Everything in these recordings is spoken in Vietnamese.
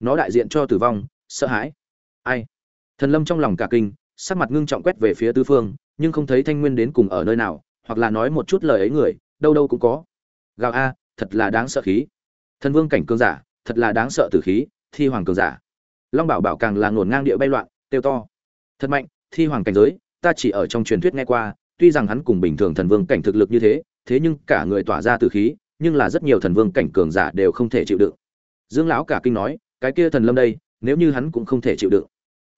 nó đại diện cho tử vong, sợ hãi. Ai? Thần lâm trong lòng cả kinh, sắc mặt ngưng trọng quét về phía tư phương, nhưng không thấy thanh nguyên đến cùng ở nơi nào, hoặc là nói một chút lời ấy người, đâu đâu cũng có. Gào a, thật là đáng sợ khí. Thần vương cảnh cường giả, thật là đáng sợ tử khí, thi hoàng cường giả. Long bảo bảo càng là ngổn ngang địa bay loạn tiêu to. Thật mạnh, thi hoàng cảnh giới, ta chỉ ở trong truyền thuyết nghe qua, tuy rằng hắn cùng bình thường thần vương cảnh thực lực như thế thế nhưng cả người tỏa ra tử khí, nhưng là rất nhiều thần vương cảnh cường giả đều không thể chịu đựng. Dương lão cả kinh nói cái kia thần lâm đây, nếu như hắn cũng không thể chịu đựng.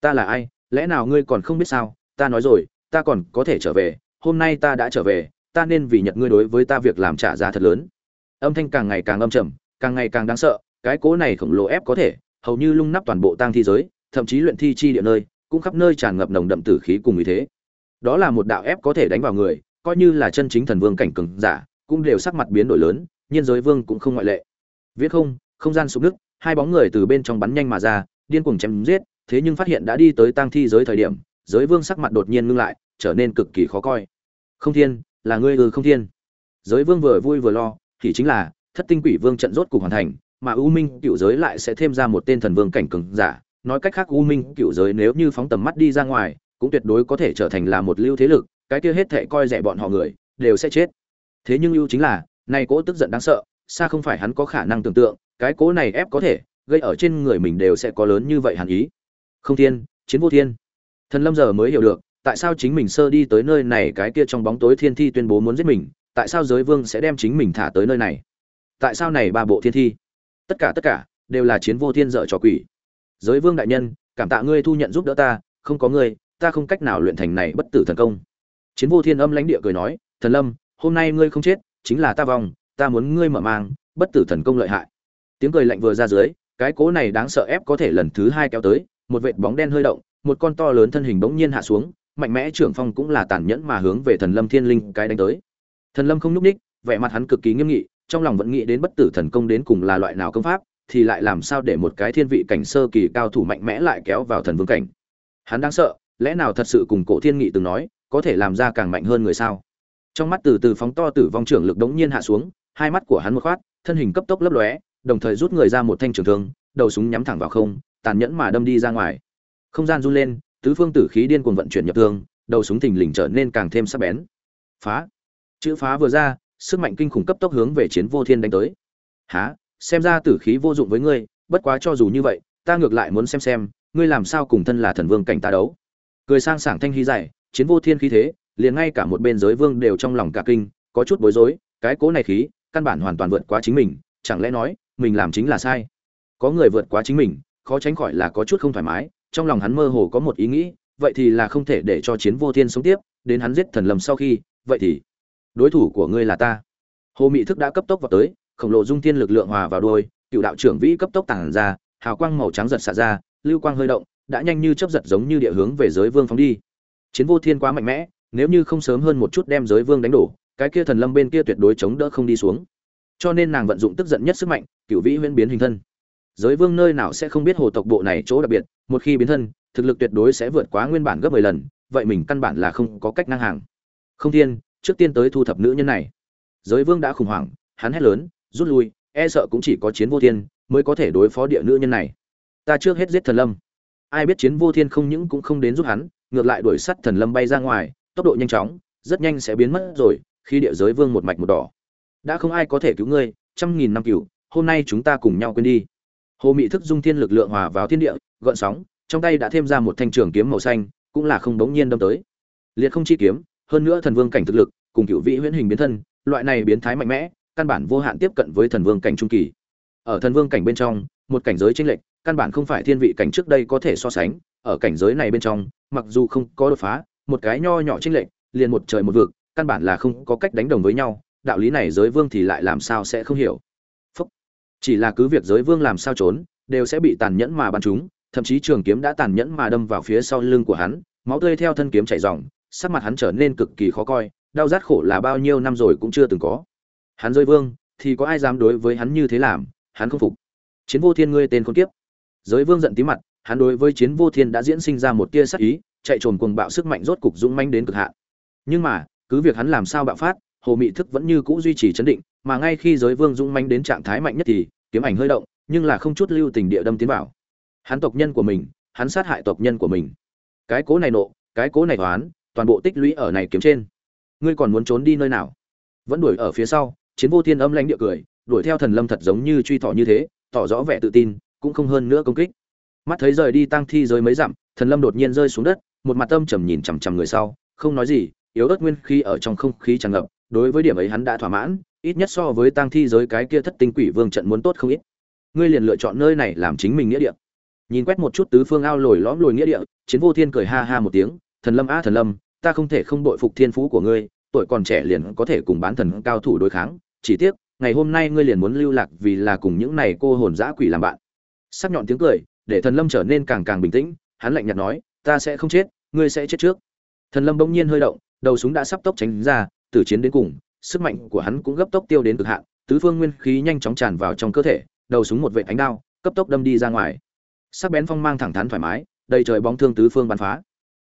Ta là ai? Lẽ nào ngươi còn không biết sao? Ta nói rồi, ta còn có thể trở về. Hôm nay ta đã trở về, ta nên vì nhận ngươi đối với ta việc làm trả giá thật lớn. Âm thanh càng ngày càng âm trầm, càng ngày càng đáng sợ, cái cố này khổng lồ ép có thể, hầu như lung nắp toàn bộ tang thi giới, thậm chí luyện thi chi địa nơi, cũng khắp nơi tràn ngập nồng đậm tử khí cùng ý thế. Đó là một đạo ép có thể đánh vào người, coi như là chân chính thần vương cảnh cường giả, cũng đều sắc mặt biến đổi lớn nhiên giới vương cũng không ngoại lệ. Viết không không gian sụp nước hai bóng người từ bên trong bắn nhanh mà ra, điên cuồng chém giết, thế nhưng phát hiện đã đi tới tang thi giới thời điểm, giới vương sắc mặt đột nhiên ngưng lại, trở nên cực kỳ khó coi. Không thiên, là ngươi ư không thiên. Giới vương vừa vui vừa lo, thì chính là, thất tinh quỷ vương trận rốt cục hoàn thành, mà u minh cựu giới lại sẽ thêm ra một tên thần vương cảnh cường giả. Nói cách khác, u minh cựu giới nếu như phóng tầm mắt đi ra ngoài, cũng tuyệt đối có thể trở thành là một lưu thế lực, cái kia hết thệ coi rẻ bọn họ người, đều sẽ chết. Thế nhưng ưu chính là, này cố tức giận đáng sợ, xa không phải hắn có khả năng tưởng tượng cái cố này ép có thể, gây ở trên người mình đều sẽ có lớn như vậy hẳn ý. Không thiên, chiến vô thiên. Thần lâm giờ mới hiểu được, tại sao chính mình sơ đi tới nơi này cái kia trong bóng tối thiên thi tuyên bố muốn giết mình, tại sao giới vương sẽ đem chính mình thả tới nơi này? Tại sao này ba bộ thiên thi? Tất cả tất cả, đều là chiến vô thiên dở trò quỷ. Giới vương đại nhân, cảm tạ ngươi thu nhận giúp đỡ ta, không có ngươi, ta không cách nào luyện thành này bất tử thần công. Chiến vô thiên âm lãnh địa cười nói, thần lâm, hôm nay ngươi không chết, chính là ta vong ta muốn ngươi mở mang, bất tử thần công lợi hại tiếng cười lạnh vừa ra dưới, cái cố này đáng sợ ép có thể lần thứ hai kéo tới, một vệt bóng đen hơi động, một con to lớn thân hình bỗng nhiên hạ xuống, mạnh mẽ trưởng phong cũng là tàn nhẫn mà hướng về thần lâm thiên linh cái đánh tới. Thần lâm không nhúc ních vẻ mặt hắn cực kỳ nghiêm nghị, trong lòng vẫn nghĩ đến bất tử thần công đến cùng là loại nào công pháp, thì lại làm sao để một cái thiên vị cảnh sơ kỳ cao thủ mạnh mẽ lại kéo vào thần vương cảnh. Hắn đáng sợ, lẽ nào thật sự cùng cổ thiên nghị từng nói, có thể làm ra càng mạnh hơn người sao? Trong mắt từ từ phóng to tử vong trưởng lực đống nhiên hạ xuống, hai mắt của hắn một khoát, thân hình cấp tốc lấp lóe đồng thời rút người ra một thanh trường thương đầu súng nhắm thẳng vào không tàn nhẫn mà đâm đi ra ngoài. Không gian run lên tứ phương tử khí điên cuồng vận chuyển nhập thương đầu súng thình lình trở nên càng thêm sắc bén. Phá! Chữ phá vừa ra sức mạnh kinh khủng cấp tốc hướng về chiến vô thiên đánh tới. Há! Xem ra tử khí vô dụng với ngươi bất quá cho dù như vậy ta ngược lại muốn xem xem ngươi làm sao cùng thân là thần vương cảnh ta đấu. Cười sang sảng thanh hy dài, chiến vô thiên khí thế liền ngay cả một bên giới vương đều trong lòng cả kinh có chút bối rối cái cố này khí căn bản hoàn toàn vượt quá chính mình chẳng lẽ nói mình làm chính là sai. Có người vượt quá chính mình, khó tránh khỏi là có chút không thoải mái, trong lòng hắn mơ hồ có một ý nghĩ, vậy thì là không thể để cho chiến vô thiên sống tiếp, đến hắn giết thần lầm sau khi, vậy thì đối thủ của ngươi là ta. Hồ mị thức đã cấp tốc vào tới, khổng lồ dung thiên lực lượng hòa vào đôi, cựu đạo trưởng vĩ cấp tốc tản ra, hào quang màu trắng giật xả ra, lưu quang hơi động, đã nhanh như chấp giật giống như địa hướng về giới vương phóng đi. Chiến vô thiên quá mạnh mẽ, nếu như không sớm hơn một chút đem giới vương đánh đổ, cái kia thần lâm bên kia tuyệt đối chống đỡ không đi xuống cho nên nàng vận dụng tức giận nhất sức mạnh cựu vĩ huyễn biến hình thân. Giới vương nơi nào sẽ không biết hồ tộc bộ này chỗ đặc biệt, một khi biến thân, thực lực tuyệt đối sẽ vượt quá nguyên bản gấp mười lần, vậy mình căn bản là không có cách ngang hàng. Không thiên, trước tiên tới thu thập nữ nhân này. Giới vương đã khủng hoảng, hắn hét lớn, rút lui e sợ cũng chỉ có chiến vô thiên mới có thể đối phó địa nữ nhân này. Ta trước hết giết thần lâm. Ai biết chiến vô thiên không những cũng không đến giúp hắn, ngược lại đuổi sắt thần lâm bay ra ngoài, tốc độ nhanh chóng, rất nhanh sẽ biến mất rồi, khi địa giới vương một mạch một đỏ đã không ai có thể cứu ngươi, trăm nghìn năm cửu, hôm nay chúng ta cùng nhau quên đi. Hồ mị thức dung thiên lực lượng hòa vào thiên địa gợn sóng, trong tay đã thêm ra một thanh trường kiếm màu xanh, cũng là không bỗng nhiên đâm tới. Liệt không chi kiếm, hơn nữa thần vương cảnh thực lực, cùng cựu vị huyễn hình biến thân, loại này biến thái mạnh mẽ, căn bản vô hạn tiếp cận với thần vương cảnh trung kỳ. Ở thần vương cảnh bên trong, một cảnh giới chênh lệch, căn bản không phải thiên vị cảnh trước đây có thể so sánh, ở cảnh giới này bên trong, mặc dù không có đột phá, một cái nho nhỏ chênh lệch, liền một trời một vực, căn bản là không có cách đánh đồng với nhau đạo lý này giới vương thì lại làm sao sẽ không hiểu? Phúc. chỉ là cứ việc giới vương làm sao trốn, đều sẽ bị tàn nhẫn mà bắn chúng, thậm chí trường kiếm đã tàn nhẫn mà đâm vào phía sau lưng của hắn, máu tươi theo thân kiếm chảy ròng, sắc mặt hắn trở nên cực kỳ khó coi, đau rát khổ là bao nhiêu năm rồi cũng chưa từng có. Hắn rơi vương, thì có ai dám đối với hắn như thế làm? Hắn không phục. Chiến vô thiên ngươi tên con kiếp. Giới vương giận tí mặt, hắn đối với chiến vô thiên đã diễn sinh ra một tia sắc ý, chạy trồn cuồng bạo sức mạnh rốt cục dũng manh đến cực hạn. Nhưng mà, cứ việc hắn làm sao bạo phát hồ mị thức vẫn như cũ duy trì chấn định, mà ngay khi giới vương dũng manh đến trạng thái mạnh nhất thì kiếm ảnh hơi động, nhưng là không chút lưu tình địa đâm tiến vào. Hắn tộc nhân của mình, hắn sát hại tộc nhân của mình. Cái cố này nộ, cái cố này toán toàn bộ tích lũy ở này kiếm trên. Ngươi còn muốn trốn đi nơi nào? Vẫn đuổi ở phía sau, chiến vô thiên âm lãnh địa cười, đuổi theo thần lâm thật giống như truy thọ như thế, tỏ rõ vẻ tự tin, cũng không hơn nữa công kích. Mắt thấy rời đi tăng thi giới mấy dặm, thần lâm đột nhiên rơi xuống đất, một mặt tâm trầm nhìn chằm chằm người sau, không nói gì, yếu ớt nguyên khí ở trong không khí tràn ngập đối với điểm ấy hắn đã thỏa mãn, ít nhất so với tăng thi giới cái kia thất tinh quỷ vương trận muốn tốt không ít. Ngươi liền lựa chọn nơi này làm chính mình nghĩa địa. Nhìn quét một chút tứ phương ao lồi lõm lồi nghĩa địa, chiến vô thiên cười ha ha một tiếng, thần lâm a thần lâm, ta không thể không đội phục thiên phú của ngươi, tuổi còn trẻ liền có thể cùng bán thần cao thủ đối kháng, chỉ tiếc, ngày hôm nay ngươi liền muốn lưu lạc vì là cùng những này cô hồn dã quỷ làm bạn. Sắc nhọn tiếng cười, để thần lâm trở nên càng càng bình tĩnh, hắn lạnh nhạt nói, ta sẽ không chết, ngươi sẽ chết trước. Thần lâm bỗng nhiên hơi động, đầu súng đã sắp tốc tránh ra từ chiến đến cùng, sức mạnh của hắn cũng gấp tốc tiêu đến cực hạn, tứ phương nguyên khí nhanh chóng tràn vào trong cơ thể, đầu súng một vệt ánh đao, cấp tốc đâm đi ra ngoài. Sắc bén phong mang thẳng thắn thoải mái, đầy trời bóng thương tứ phương bắn phá.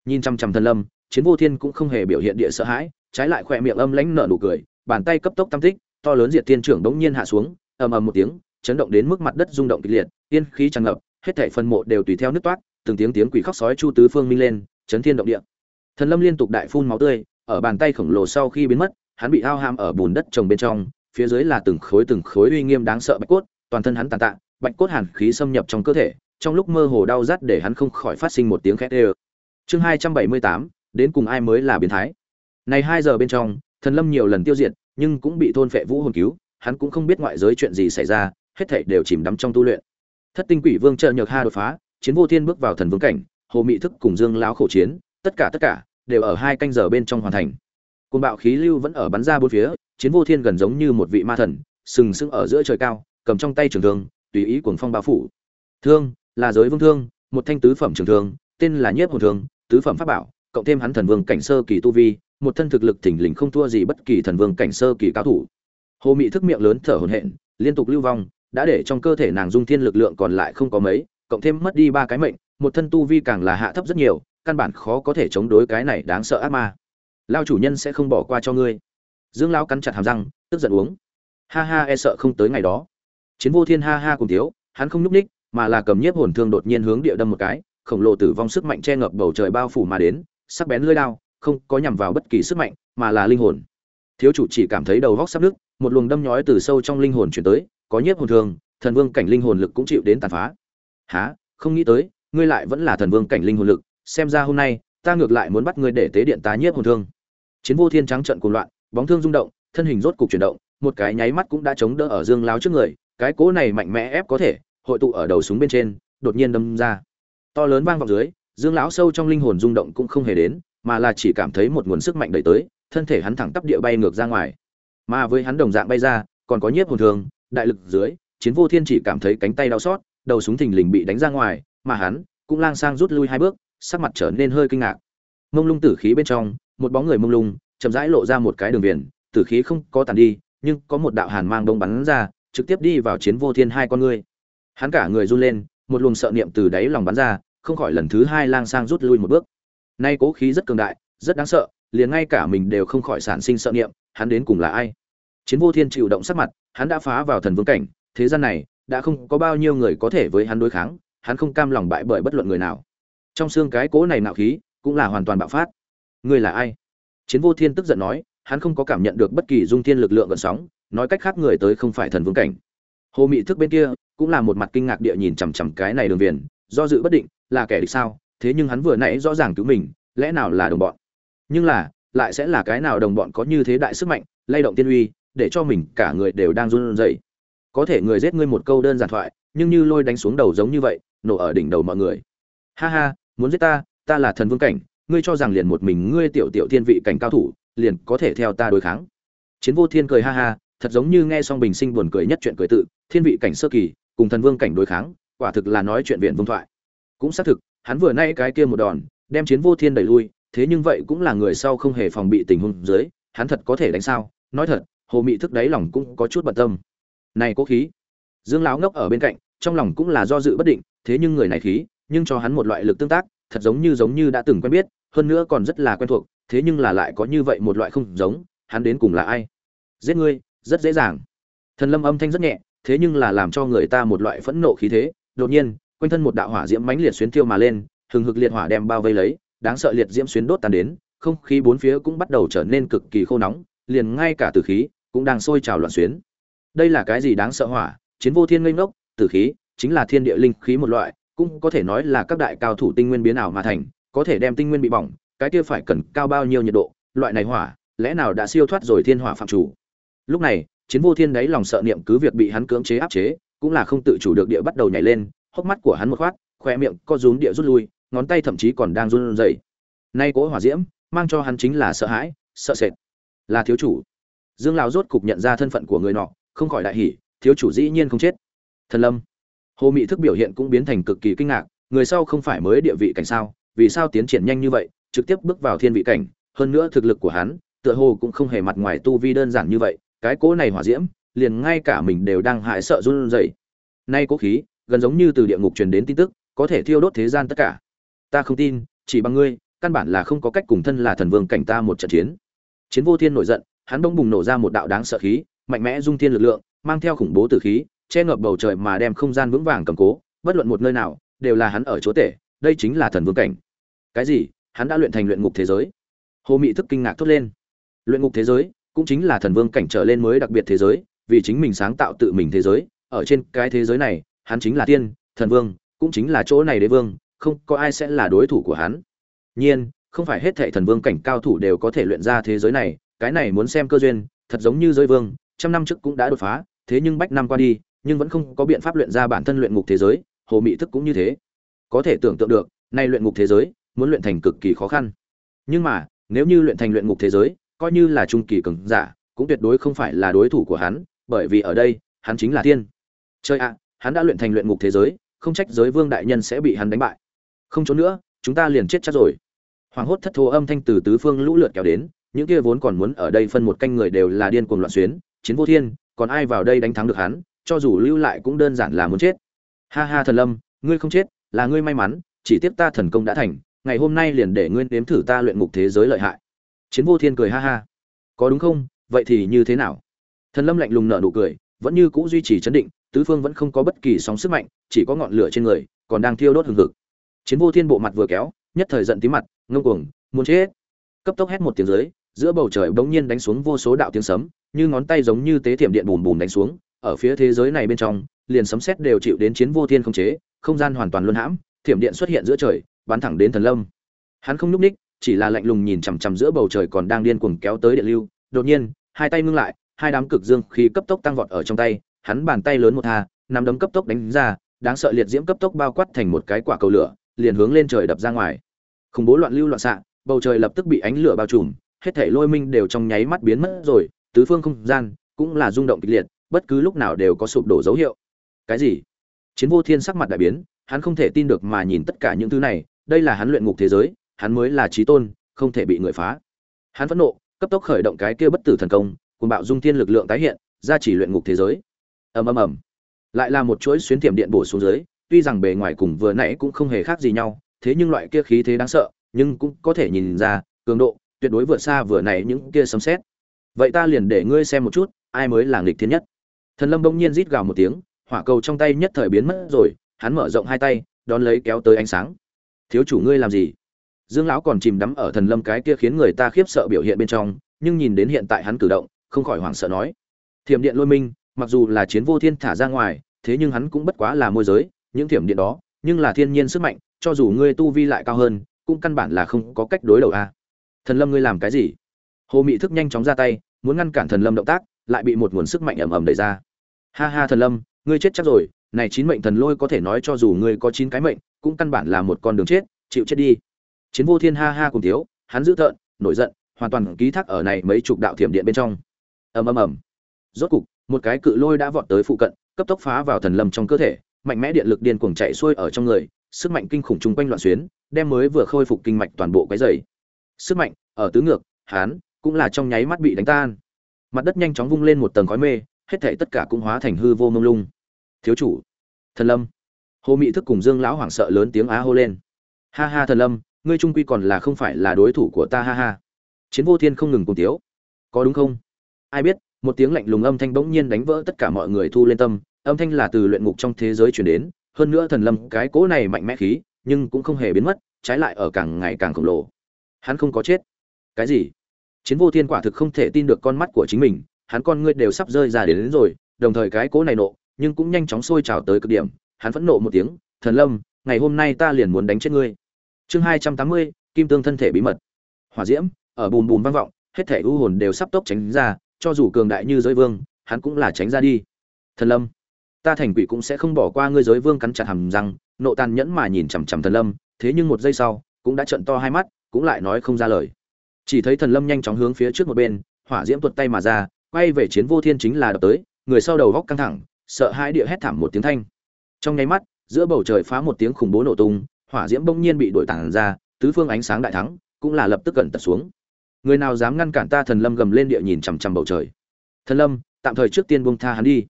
Nhìn chằm chằm thần lâm, chiến vô thiên cũng không hề biểu hiện địa sợ hãi, trái lại khỏe miệng âm lãnh nở nụ cười, bàn tay cấp tốc tam tích to lớn diệt thiên trưởng đống nhiên hạ xuống, ầm ầm một tiếng, chấn động đến mức mặt đất rung động kịch liệt, tiên khí tràn ngập, hết thảy phân mộ đều tùy theo nước toát từng tiếng tiếng quỷ khóc sói chu tứ phương minh lên, chấn thiên động địa. Thần lâm liên tục đại phun máu tươi ở bàn tay khổng lồ sau khi biến mất, hắn bị ao ham ở bùn đất trồng bên trong, phía dưới là từng khối từng khối uy nghiêm đáng sợ bạch cốt, toàn thân hắn tàn tạ, bạch cốt hàn khí xâm nhập trong cơ thể, trong lúc mơ hồ đau rát để hắn không khỏi phát sinh một tiếng khét ê chương hai trăm bảy mươi tám, đến cùng ai mới là biến thái? Này hai giờ bên trong, thần lâm nhiều lần tiêu diệt, nhưng cũng bị thôn phệ vũ hồn cứu, hắn cũng không biết ngoại giới chuyện gì xảy ra, hết thảy đều chìm đắm trong tu luyện. Thất tinh quỷ vương trợ nhược ha đột phá, chiến vô thiên bước vào thần vương cảnh, hồ mị thức cùng dương lão khổ chiến, tất cả tất cả đều ở hai canh giờ bên trong hoàn thành. Côn bạo khí lưu vẫn ở bắn ra bốn phía, chiến vô thiên gần giống như một vị ma thần, sừng sững ở giữa trời cao, cầm trong tay trường thương, tùy ý cuồng phong bao phủ. Thương, là giới vương thương, một thanh tứ phẩm trường thương, tên là nhiếp hồn thương, tứ phẩm pháp bảo, cộng thêm hắn thần vương cảnh sơ kỳ tu vi, một thân thực lực thỉnh lình không thua gì bất kỳ thần vương cảnh sơ kỳ cao thủ. Hồ mị thức miệng lớn thở hổn hển, liên tục lưu vong, đã để trong cơ thể nàng dung thiên lực lượng còn lại không có mấy, cộng thêm mất đi ba cái mệnh, một thân tu vi càng là hạ thấp rất nhiều căn bản khó có thể chống đối cái này đáng sợ ác ma. Lao chủ nhân sẽ không bỏ qua cho ngươi. Dương lão cắn chặt hàm răng, tức giận uống. Ha ha e sợ không tới ngày đó. Chiến vô thiên ha ha cùng thiếu, hắn không nhúc ních mà là cầm nhiếp hồn thương đột nhiên hướng địa đâm một cái, khổng lồ tử vong sức mạnh che ngập bầu trời bao phủ mà đến, sắc bén lưỡi đao, không có nhằm vào bất kỳ sức mạnh, mà là linh hồn. Thiếu chủ chỉ cảm thấy đầu góc sắp nứt, một luồng đâm nhói từ sâu trong linh hồn chuyển tới, có nhiếp hồn thương, thần vương cảnh linh hồn lực cũng chịu đến tàn phá. Há không nghĩ tới, ngươi lại vẫn là thần vương cảnh linh hồn lực xem ra hôm nay, ta ngược lại muốn bắt ngươi để tế điện tá nhiếp hồn thương. Chiến vô thiên trắng trận cuồng loạn, bóng thương rung động, thân hình rốt cục chuyển động, một cái nháy mắt cũng đã chống đỡ ở dương láo trước người, cái cỗ này mạnh mẽ ép có thể, hội tụ ở đầu súng bên trên, đột nhiên đâm ra. To lớn vang vọng dưới, dương lão sâu trong linh hồn rung động cũng không hề đến, mà là chỉ cảm thấy một nguồn sức mạnh đẩy tới, thân thể hắn thẳng tắp địa bay ngược ra ngoài. Mà với hắn đồng dạng bay ra, còn có nhiếp hồn thường đại lực dưới, chiến vô thiên chỉ cảm thấy cánh tay đau xót, đầu súng thình lình bị đánh ra ngoài, mà hắn cũng lang sang rút lui hai bước sắc mặt trở nên hơi kinh ngạc. Mông lung tử khí bên trong, một bóng người mông lung, chậm rãi lộ ra một cái đường viền, tử khí không có tàn đi, nhưng có một đạo hàn mang đông bắn ra, trực tiếp đi vào chiến vô thiên hai con ngươi. Hắn cả người run lên, một luồng sợ niệm từ đáy lòng bắn ra, không khỏi lần thứ hai lang sang rút lui một bước. Nay cố khí rất cường đại, rất đáng sợ, liền ngay cả mình đều không khỏi sản sinh sợ niệm, hắn đến cùng là ai? Chiến vô thiên chịu động sắc mặt, hắn đã phá vào thần vương cảnh, thế gian này, đã không có bao nhiêu người có thể với hắn đối kháng, hắn không cam lòng bại bởi bất luận người nào trong xương cái cố này nạo khí cũng là hoàn toàn bạo phát. Ngươi là ai? Chiến vô thiên tức giận nói, hắn không có cảm nhận được bất kỳ dung thiên lực lượng gần sóng, nói cách khác người tới không phải thần vương cảnh. Hồ mị thức bên kia cũng là một mặt kinh ngạc địa nhìn chằm chằm cái này đường viền, do dự bất định, là kẻ địch sao? Thế nhưng hắn vừa nãy rõ ràng cứu mình, lẽ nào là đồng bọn? Nhưng là, lại sẽ là cái nào đồng bọn có như thế đại sức mạnh, lay động tiên uy, để cho mình cả người đều đang run rẩy? Có thể người giết ngươi một câu đơn giản thoại, nhưng như lôi đánh xuống đầu giống như vậy, nổ ở đỉnh đầu mọi người. Ha ha muốn giết ta ta là thần vương cảnh, ngươi cho rằng liền một mình ngươi tiểu tiểu thiên vị cảnh cao thủ, liền có thể theo ta đối kháng. Chiến vô thiên cười ha ha, thật giống như nghe xong bình sinh buồn cười nhất chuyện cười tự, thiên vị cảnh sơ kỳ, cùng thần vương cảnh đối kháng, quả thực là nói chuyện viện vương thoại. Cũng xác thực, hắn vừa nay cái kia một đòn, đem chiến vô thiên đẩy lui, thế nhưng vậy cũng là người sau không hề phòng bị tình huống dưới, hắn thật có thể đánh sao? Nói thật, hồ mị thức đáy lòng cũng có chút bận tâm. Này cố khí. Dương lão ngốc ở bên cạnh, trong lòng cũng là do dự bất định, thế nhưng người này khí nhưng cho hắn một loại lực tương tác, thật giống như giống như đã từng quen biết, hơn nữa còn rất là quen thuộc, thế nhưng là lại có như vậy một loại không giống, hắn đến cùng là ai? Giết ngươi, rất dễ dàng. Thần lâm âm thanh rất nhẹ, thế nhưng là làm cho người ta một loại phẫn nộ khí thế. Đột nhiên, quanh thân một đạo hỏa diễm mãnh liệt xuyên tiêu mà lên, hừng hực liệt hỏa đem bao vây lấy, đáng sợ liệt diễm xuyên đốt tan đến, không khí bốn phía cũng bắt đầu trở nên cực kỳ khô nóng, liền ngay cả tử khí cũng đang sôi trào loạn xuyến. Đây là cái gì đáng sợ hỏa? Chiến vô thiên ngây ngốc, tử khí chính là thiên địa linh khí một loại cũng có thể nói là các đại cao thủ tinh nguyên biến ảo mà thành, có thể đem tinh nguyên bị bỏng, cái kia phải cần cao bao nhiêu nhiệt độ, loại này hỏa, lẽ nào đã siêu thoát rồi thiên hỏa phạm chủ? Lúc này, chiến vô thiên đấy lòng sợ niệm cứ việc bị hắn cưỡng chế áp chế, cũng là không tự chủ được địa bắt đầu nhảy lên, hốc mắt của hắn một khoát, khoe miệng co rúm địa rút lui, ngón tay thậm chí còn đang run rẩy. Nay cỗ hỏa diễm, mang cho hắn chính là sợ hãi, sợ sệt. Là thiếu chủ. Dương lão rốt cục nhận ra thân phận của người nọ, không khỏi đại hỉ, thiếu chủ dĩ nhiên không chết. Thần lâm hồ mị thức biểu hiện cũng biến thành cực kỳ kinh ngạc, người sau không phải mới địa vị cảnh sao, vì sao tiến triển nhanh như vậy, trực tiếp bước vào thiên vị cảnh, hơn nữa thực lực của hắn, tựa hồ cũng không hề mặt ngoài tu vi đơn giản như vậy, cái cỗ này hỏa diễm, liền ngay cả mình đều đang hại sợ run rẩy. Nay cố khí, gần giống như từ địa ngục truyền đến tin tức, có thể thiêu đốt thế gian tất cả. Ta không tin, chỉ bằng ngươi, căn bản là không có cách cùng thân là thần vương cảnh ta một trận chiến. Chiến vô thiên nổi giận, hắn bỗng bùng nổ ra một đạo đáng sợ khí, mạnh mẽ dung thiên lực lượng, mang theo khủng bố tử khí che ngập bầu trời mà đem không gian vững vàng cầm cố, bất luận một nơi nào, đều là hắn ở chỗ tể, đây chính là thần vương cảnh. Cái gì? Hắn đã luyện thành luyện ngục thế giới. Hồ mị thức kinh ngạc thốt lên. Luyện ngục thế giới cũng chính là thần vương cảnh trở lên mới đặc biệt thế giới, vì chính mình sáng tạo tự mình thế giới, ở trên cái thế giới này, hắn chính là tiên, thần vương, cũng chính là chỗ này đế vương, không có ai sẽ là đối thủ của hắn. Nhiên, không phải hết thệ thần vương cảnh cao thủ đều có thể luyện ra thế giới này, cái này muốn xem cơ duyên, thật giống như giới vương, trăm năm trước cũng đã đột phá, thế nhưng bách năm qua đi nhưng vẫn không có biện pháp luyện ra bản thân luyện ngục thế giới, hồ mị thức cũng như thế. Có thể tưởng tượng được, nay luyện ngục thế giới, muốn luyện thành cực kỳ khó khăn. Nhưng mà, nếu như luyện thành luyện ngục thế giới, coi như là trung kỳ cường giả, cũng tuyệt đối không phải là đối thủ của hắn, bởi vì ở đây, hắn chính là tiên. Chơi ạ, hắn đã luyện thành luyện ngục thế giới, không trách giới vương đại nhân sẽ bị hắn đánh bại. Không trốn nữa, chúng ta liền chết chắc rồi. Hoàng hốt thất thố âm thanh từ tứ phương lũ lượt kéo đến, những kia vốn còn muốn ở đây phân một canh người đều là điên cuồng loạn xuyến, chiến vô thiên, còn ai vào đây đánh thắng được hắn? Cho dù lưu lại cũng đơn giản là muốn chết. Ha ha thần lâm, ngươi không chết, là ngươi may mắn, chỉ tiếp ta thần công đã thành, ngày hôm nay liền để ngươi nếm thử ta luyện ngục thế giới lợi hại. Chiến vô thiên cười ha ha. Có đúng không? Vậy thì như thế nào? Thần lâm lạnh lùng nở nụ cười, vẫn như cũ duy trì chấn định, tứ phương vẫn không có bất kỳ sóng sức mạnh, chỉ có ngọn lửa trên người, còn đang thiêu đốt hừng hực. Chiến vô thiên bộ mặt vừa kéo, nhất thời giận tí mặt, ngông cuồng, muốn chết. Cấp tốc hét một tiếng dưới, giữa bầu trời bỗng nhiên đánh xuống vô số đạo tiếng sấm, như ngón tay giống như tế thiểm điện bùm bùm đánh xuống ở phía thế giới này bên trong, liền sấm sét đều chịu đến chiến vô thiên không chế, không gian hoàn toàn luân hãm, thiểm điện xuất hiện giữa trời, bắn thẳng đến thần lâm. Hắn không nhúc ních, chỉ là lạnh lùng nhìn chằm chằm giữa bầu trời còn đang điên cuồng kéo tới điện lưu. Đột nhiên, hai tay ngưng lại, hai đám cực dương khí cấp tốc tăng vọt ở trong tay, hắn bàn tay lớn một tha nắm đấm cấp tốc đánh ra, đáng sợ liệt diễm cấp tốc bao quát thành một cái quả cầu lửa, liền hướng lên trời đập ra ngoài. Khủng bố loạn lưu loạn xạ, bầu trời lập tức bị ánh lửa bao trùm, hết thảy lôi minh đều trong nháy mắt biến mất rồi, tứ phương không gian cũng là rung động kịch liệt bất cứ lúc nào đều có sụp đổ dấu hiệu. Cái gì? Chiến vô thiên sắc mặt đại biến, hắn không thể tin được mà nhìn tất cả những thứ này, đây là hắn luyện ngục thế giới, hắn mới là trí tôn, không thể bị người phá. Hắn phẫn nộ, cấp tốc khởi động cái kia bất tử thần công cùng bạo dung thiên lực lượng tái hiện, ra chỉ luyện ngục thế giới. Ầm ầm ầm. Lại là một chuỗi xuyến tiệm điện bổ xuống dưới, tuy rằng bề ngoài cùng vừa nãy cũng không hề khác gì nhau, thế nhưng loại kia khí thế đáng sợ, nhưng cũng có thể nhìn ra, cường độ tuyệt đối vượt xa vừa nãy những kia sấm sét. Vậy ta liền để ngươi xem một chút, ai mới là nghịch thiên nhất? Thần lâm bỗng nhiên rít gào một tiếng, hỏa cầu trong tay nhất thời biến mất rồi, hắn mở rộng hai tay, đón lấy kéo tới ánh sáng. Thiếu chủ ngươi làm gì? Dương lão còn chìm đắm ở thần lâm cái kia khiến người ta khiếp sợ biểu hiện bên trong, nhưng nhìn đến hiện tại hắn cử động, không khỏi hoảng sợ nói, thiểm điện lôi minh, mặc dù là chiến vô thiên thả ra ngoài, thế nhưng hắn cũng bất quá là môi giới, những thiểm điện đó, nhưng là thiên nhiên sức mạnh, cho dù ngươi tu vi lại cao hơn, cũng căn bản là không có cách đối đầu a. Thần lâm ngươi làm cái gì? Hồ mị thức nhanh chóng ra tay, muốn ngăn cản thần lâm động tác lại bị một nguồn sức mạnh ầm ầm đẩy ra. Ha ha thần lâm, ngươi chết chắc rồi, này chín mệnh thần lôi có thể nói cho dù ngươi có chín cái mệnh, cũng căn bản là một con đường chết, chịu chết đi. Chiến vô thiên ha ha cùng thiếu, hắn giữ tợn nổi giận, hoàn toàn ký thác ở này mấy chục đạo thiểm điện bên trong. Ầm ầm ầm. Rốt cục, một cái cự lôi đã vọt tới phụ cận, cấp tốc phá vào thần lâm trong cơ thể, mạnh mẽ điện lực điên cuồng chạy xuôi ở trong người, sức mạnh kinh khủng chung quanh loạn xuyến, đem mới vừa khôi phục kinh mạch toàn bộ cái dày sức mạnh, ở tứ ngược, hán, cũng là trong nháy mắt bị đánh tan mặt đất nhanh chóng vung lên một tầng khói mê, hết thảy tất cả cũng hóa thành hư vô mông lung. Thiếu chủ, thần lâm. Hồ mỹ thức cùng dương lão hoảng sợ lớn tiếng á hô lên. Ha ha thần lâm, ngươi trung quy còn là không phải là đối thủ của ta ha ha. Chiến vô thiên không ngừng cùng tiếu. Có đúng không? Ai biết, một tiếng lạnh lùng âm thanh bỗng nhiên đánh vỡ tất cả mọi người thu lên tâm, âm thanh là từ luyện ngục trong thế giới truyền đến, hơn nữa thần lâm cái cỗ này mạnh mẽ khí, nhưng cũng không hề biến mất, trái lại ở càng ngày càng khổng lồ. Hắn không có chết. Cái gì? Chiến vô thiên quả thực không thể tin được con mắt của chính mình hắn con ngươi đều sắp rơi ra đến, đến rồi đồng thời cái cỗ này nộ nhưng cũng nhanh chóng sôi trào tới cực điểm. Hắn phẫn nộ một tiếng thần lâm ngày hôm nay ta liền muốn đánh chết ngươi. Chương hai trăm tám mươi kim tương thân thể bí mật. Hỏa diễm ở bùm bùm vang vọng hết thể u hồn đều sắp tốc tránh ra cho dù cường đại như giới vương hắn cũng là tránh ra đi. Thần lâm ta thành quỷ cũng sẽ không bỏ qua ngươi giới vương cắn chặt hàm răng. Nộ tàn nhẫn mà nhìn chằm chằm thần lâm thế nhưng một giây sau cũng đã trợn to hai mắt cũng lại nói không ra lời chỉ thấy thần lâm nhanh chóng hướng phía trước một bên, hỏa diễm tuột tay mà ra, quay về chiến vô thiên chính là đập tới, người sau đầu góc căng thẳng, sợ hãi địa hét thảm một tiếng thanh. Trong nháy mắt, giữa bầu trời phá một tiếng khủng bố nổ tung, hỏa diễm bỗng nhiên bị đổi tản ra, tứ phương ánh sáng đại thắng, cũng là lập tức cẩn tật xuống. Người nào dám ngăn cản ta thần lâm gầm lên địa nhìn chằm chằm bầu trời. Thần lâm, tạm thời trước tiên buông tha hắn đi.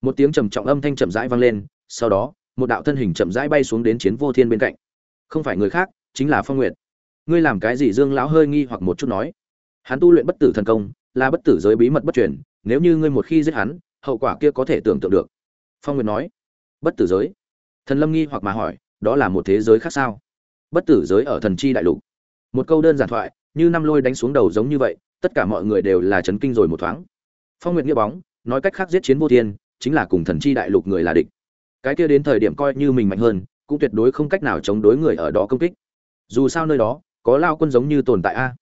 Một tiếng trầm trọng âm thanh chậm rãi vang lên, sau đó, một đạo thân hình chậm rãi bay xuống đến chiến vô thiên bên cạnh. Không phải người khác, chính là phong nguyệt ngươi làm cái gì dương lão hơi nghi hoặc một chút nói. Hắn tu luyện bất tử thần công, là bất tử giới bí mật bất truyền, nếu như ngươi một khi giết hắn, hậu quả kia có thể tưởng tượng được. Phong nguyệt nói. Bất tử giới? Thần lâm nghi hoặc mà hỏi, đó là một thế giới khác sao? Bất tử giới ở thần chi đại lục. Một câu đơn giản thoại, như năm lôi đánh xuống đầu giống như vậy, tất cả mọi người đều là chấn kinh rồi một thoáng. Phong nguyệt nghĩa bóng, nói cách khác giết chiến vô thiên, chính là cùng thần chi đại lục người là địch. Cái kia đến thời điểm coi như mình mạnh hơn, cũng tuyệt đối không cách nào chống đối người ở đó công kích. Dù sao nơi đó có lao quân giống như tồn tại a.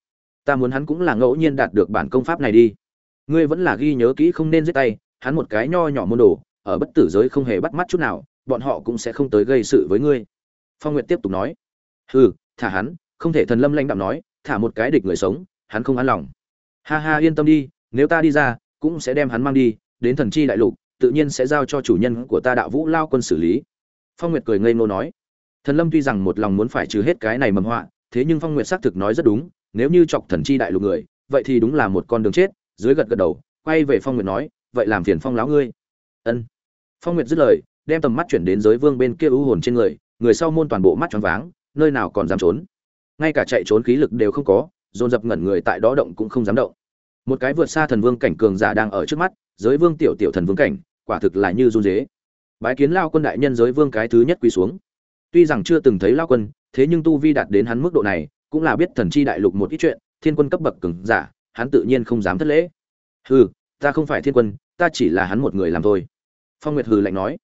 Ta muốn hắn cũng là ngẫu nhiên đạt được bản công pháp này đi. Ngươi vẫn là ghi nhớ kỹ không nên giết tay, hắn một cái nho nhỏ môn đồ, ở bất tử giới không hề bắt mắt chút nào, bọn họ cũng sẽ không tới gây sự với ngươi. Phong nguyệt tiếp tục nói. Hừ, thả hắn, không thể thần lâm lãnh đạo nói, thả một cái địch người sống, hắn không an lòng. Ha ha, yên tâm đi, nếu ta đi ra, cũng sẽ đem hắn mang đi, đến thần chi đại lục, tự nhiên sẽ giao cho chủ nhân của ta đạo vũ lao quân xử lý. Phong nguyệt cười ngây ngô nói. Thần lâm tuy rằng một lòng muốn phải trừ hết cái này mầm họa thế nhưng phong nguyệt xác thực nói rất đúng, nếu như chọc thần chi đại lục người, vậy thì đúng là một con đường chết, dưới gật gật đầu, quay về phong nguyệt nói, vậy làm phiền phong láo ngươi. Ân. Phong nguyệt dứt lời, đem tầm mắt chuyển đến giới vương bên kia ưu hồn trên người người sau môn toàn bộ mắt choáng váng, nơi nào còn dám trốn. Ngay cả chạy trốn khí lực đều không có, dồn dập ngẩn người tại đó động cũng không dám động. Một cái vượt xa thần vương cảnh cường giả đang ở trước mắt, giới vương tiểu tiểu thần vương cảnh, quả thực là như run dế bái kiến lao quân đại nhân giới vương cái thứ nhất quỳ xuống. Tuy rằng chưa từng thấy lao quân thế nhưng tu vi đạt đến hắn mức độ này, cũng là biết thần chi đại lục một ít chuyện, thiên quân cấp bậc cường giả, hắn tự nhiên không dám thất lễ. Hừ, ta không phải thiên quân, ta chỉ là hắn một người làm thôi. Phong nguyệt hừ lạnh nói.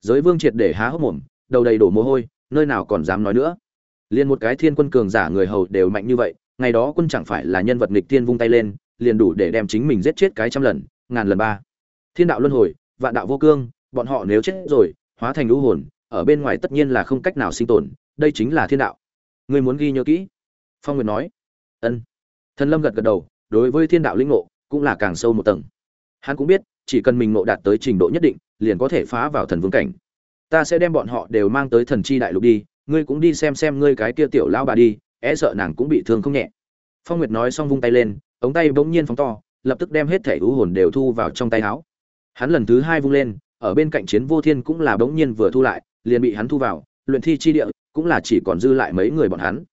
Giới vương triệt để há hốc mồm, đầu đầy đổ mồ hôi, nơi nào còn dám nói nữa. Liền một cái thiên quân cường giả người hầu đều mạnh như vậy, ngày đó quân chẳng phải là nhân vật nghịch thiên vung tay lên, liền đủ để đem chính mình giết chết cái trăm lần, ngàn lần ba. Thiên đạo luân hồi, vạn đạo vô cương, bọn họ nếu chết rồi, hóa thành lũ hồn, ở bên ngoài tất nhiên là không cách nào sinh tồn đây chính là thiên đạo. Ngươi muốn ghi nhớ kỹ? Phong nguyệt nói. Ân. Thần lâm gật gật đầu, đối với thiên đạo linh ngộ cũng là càng sâu một tầng. Hắn cũng biết, chỉ cần mình ngộ đạt tới trình độ nhất định, liền có thể phá vào thần vương cảnh. Ta sẽ đem bọn họ đều mang tới thần chi đại lục đi, ngươi cũng đi xem xem ngươi cái kia tiểu lao bà đi é sợ nàng cũng bị thương không nhẹ. Phong nguyệt nói xong vung tay lên, ống tay bỗng nhiên phóng to, lập tức đem hết thẻ hữu hồn đều thu vào trong tay áo. Hắn lần thứ hai vung lên, ở bên cạnh chiến vô thiên cũng là bỗng nhiên vừa thu lại, liền bị hắn thu vào, luyện thi chi địa cũng là chỉ còn dư lại mấy người bọn hắn.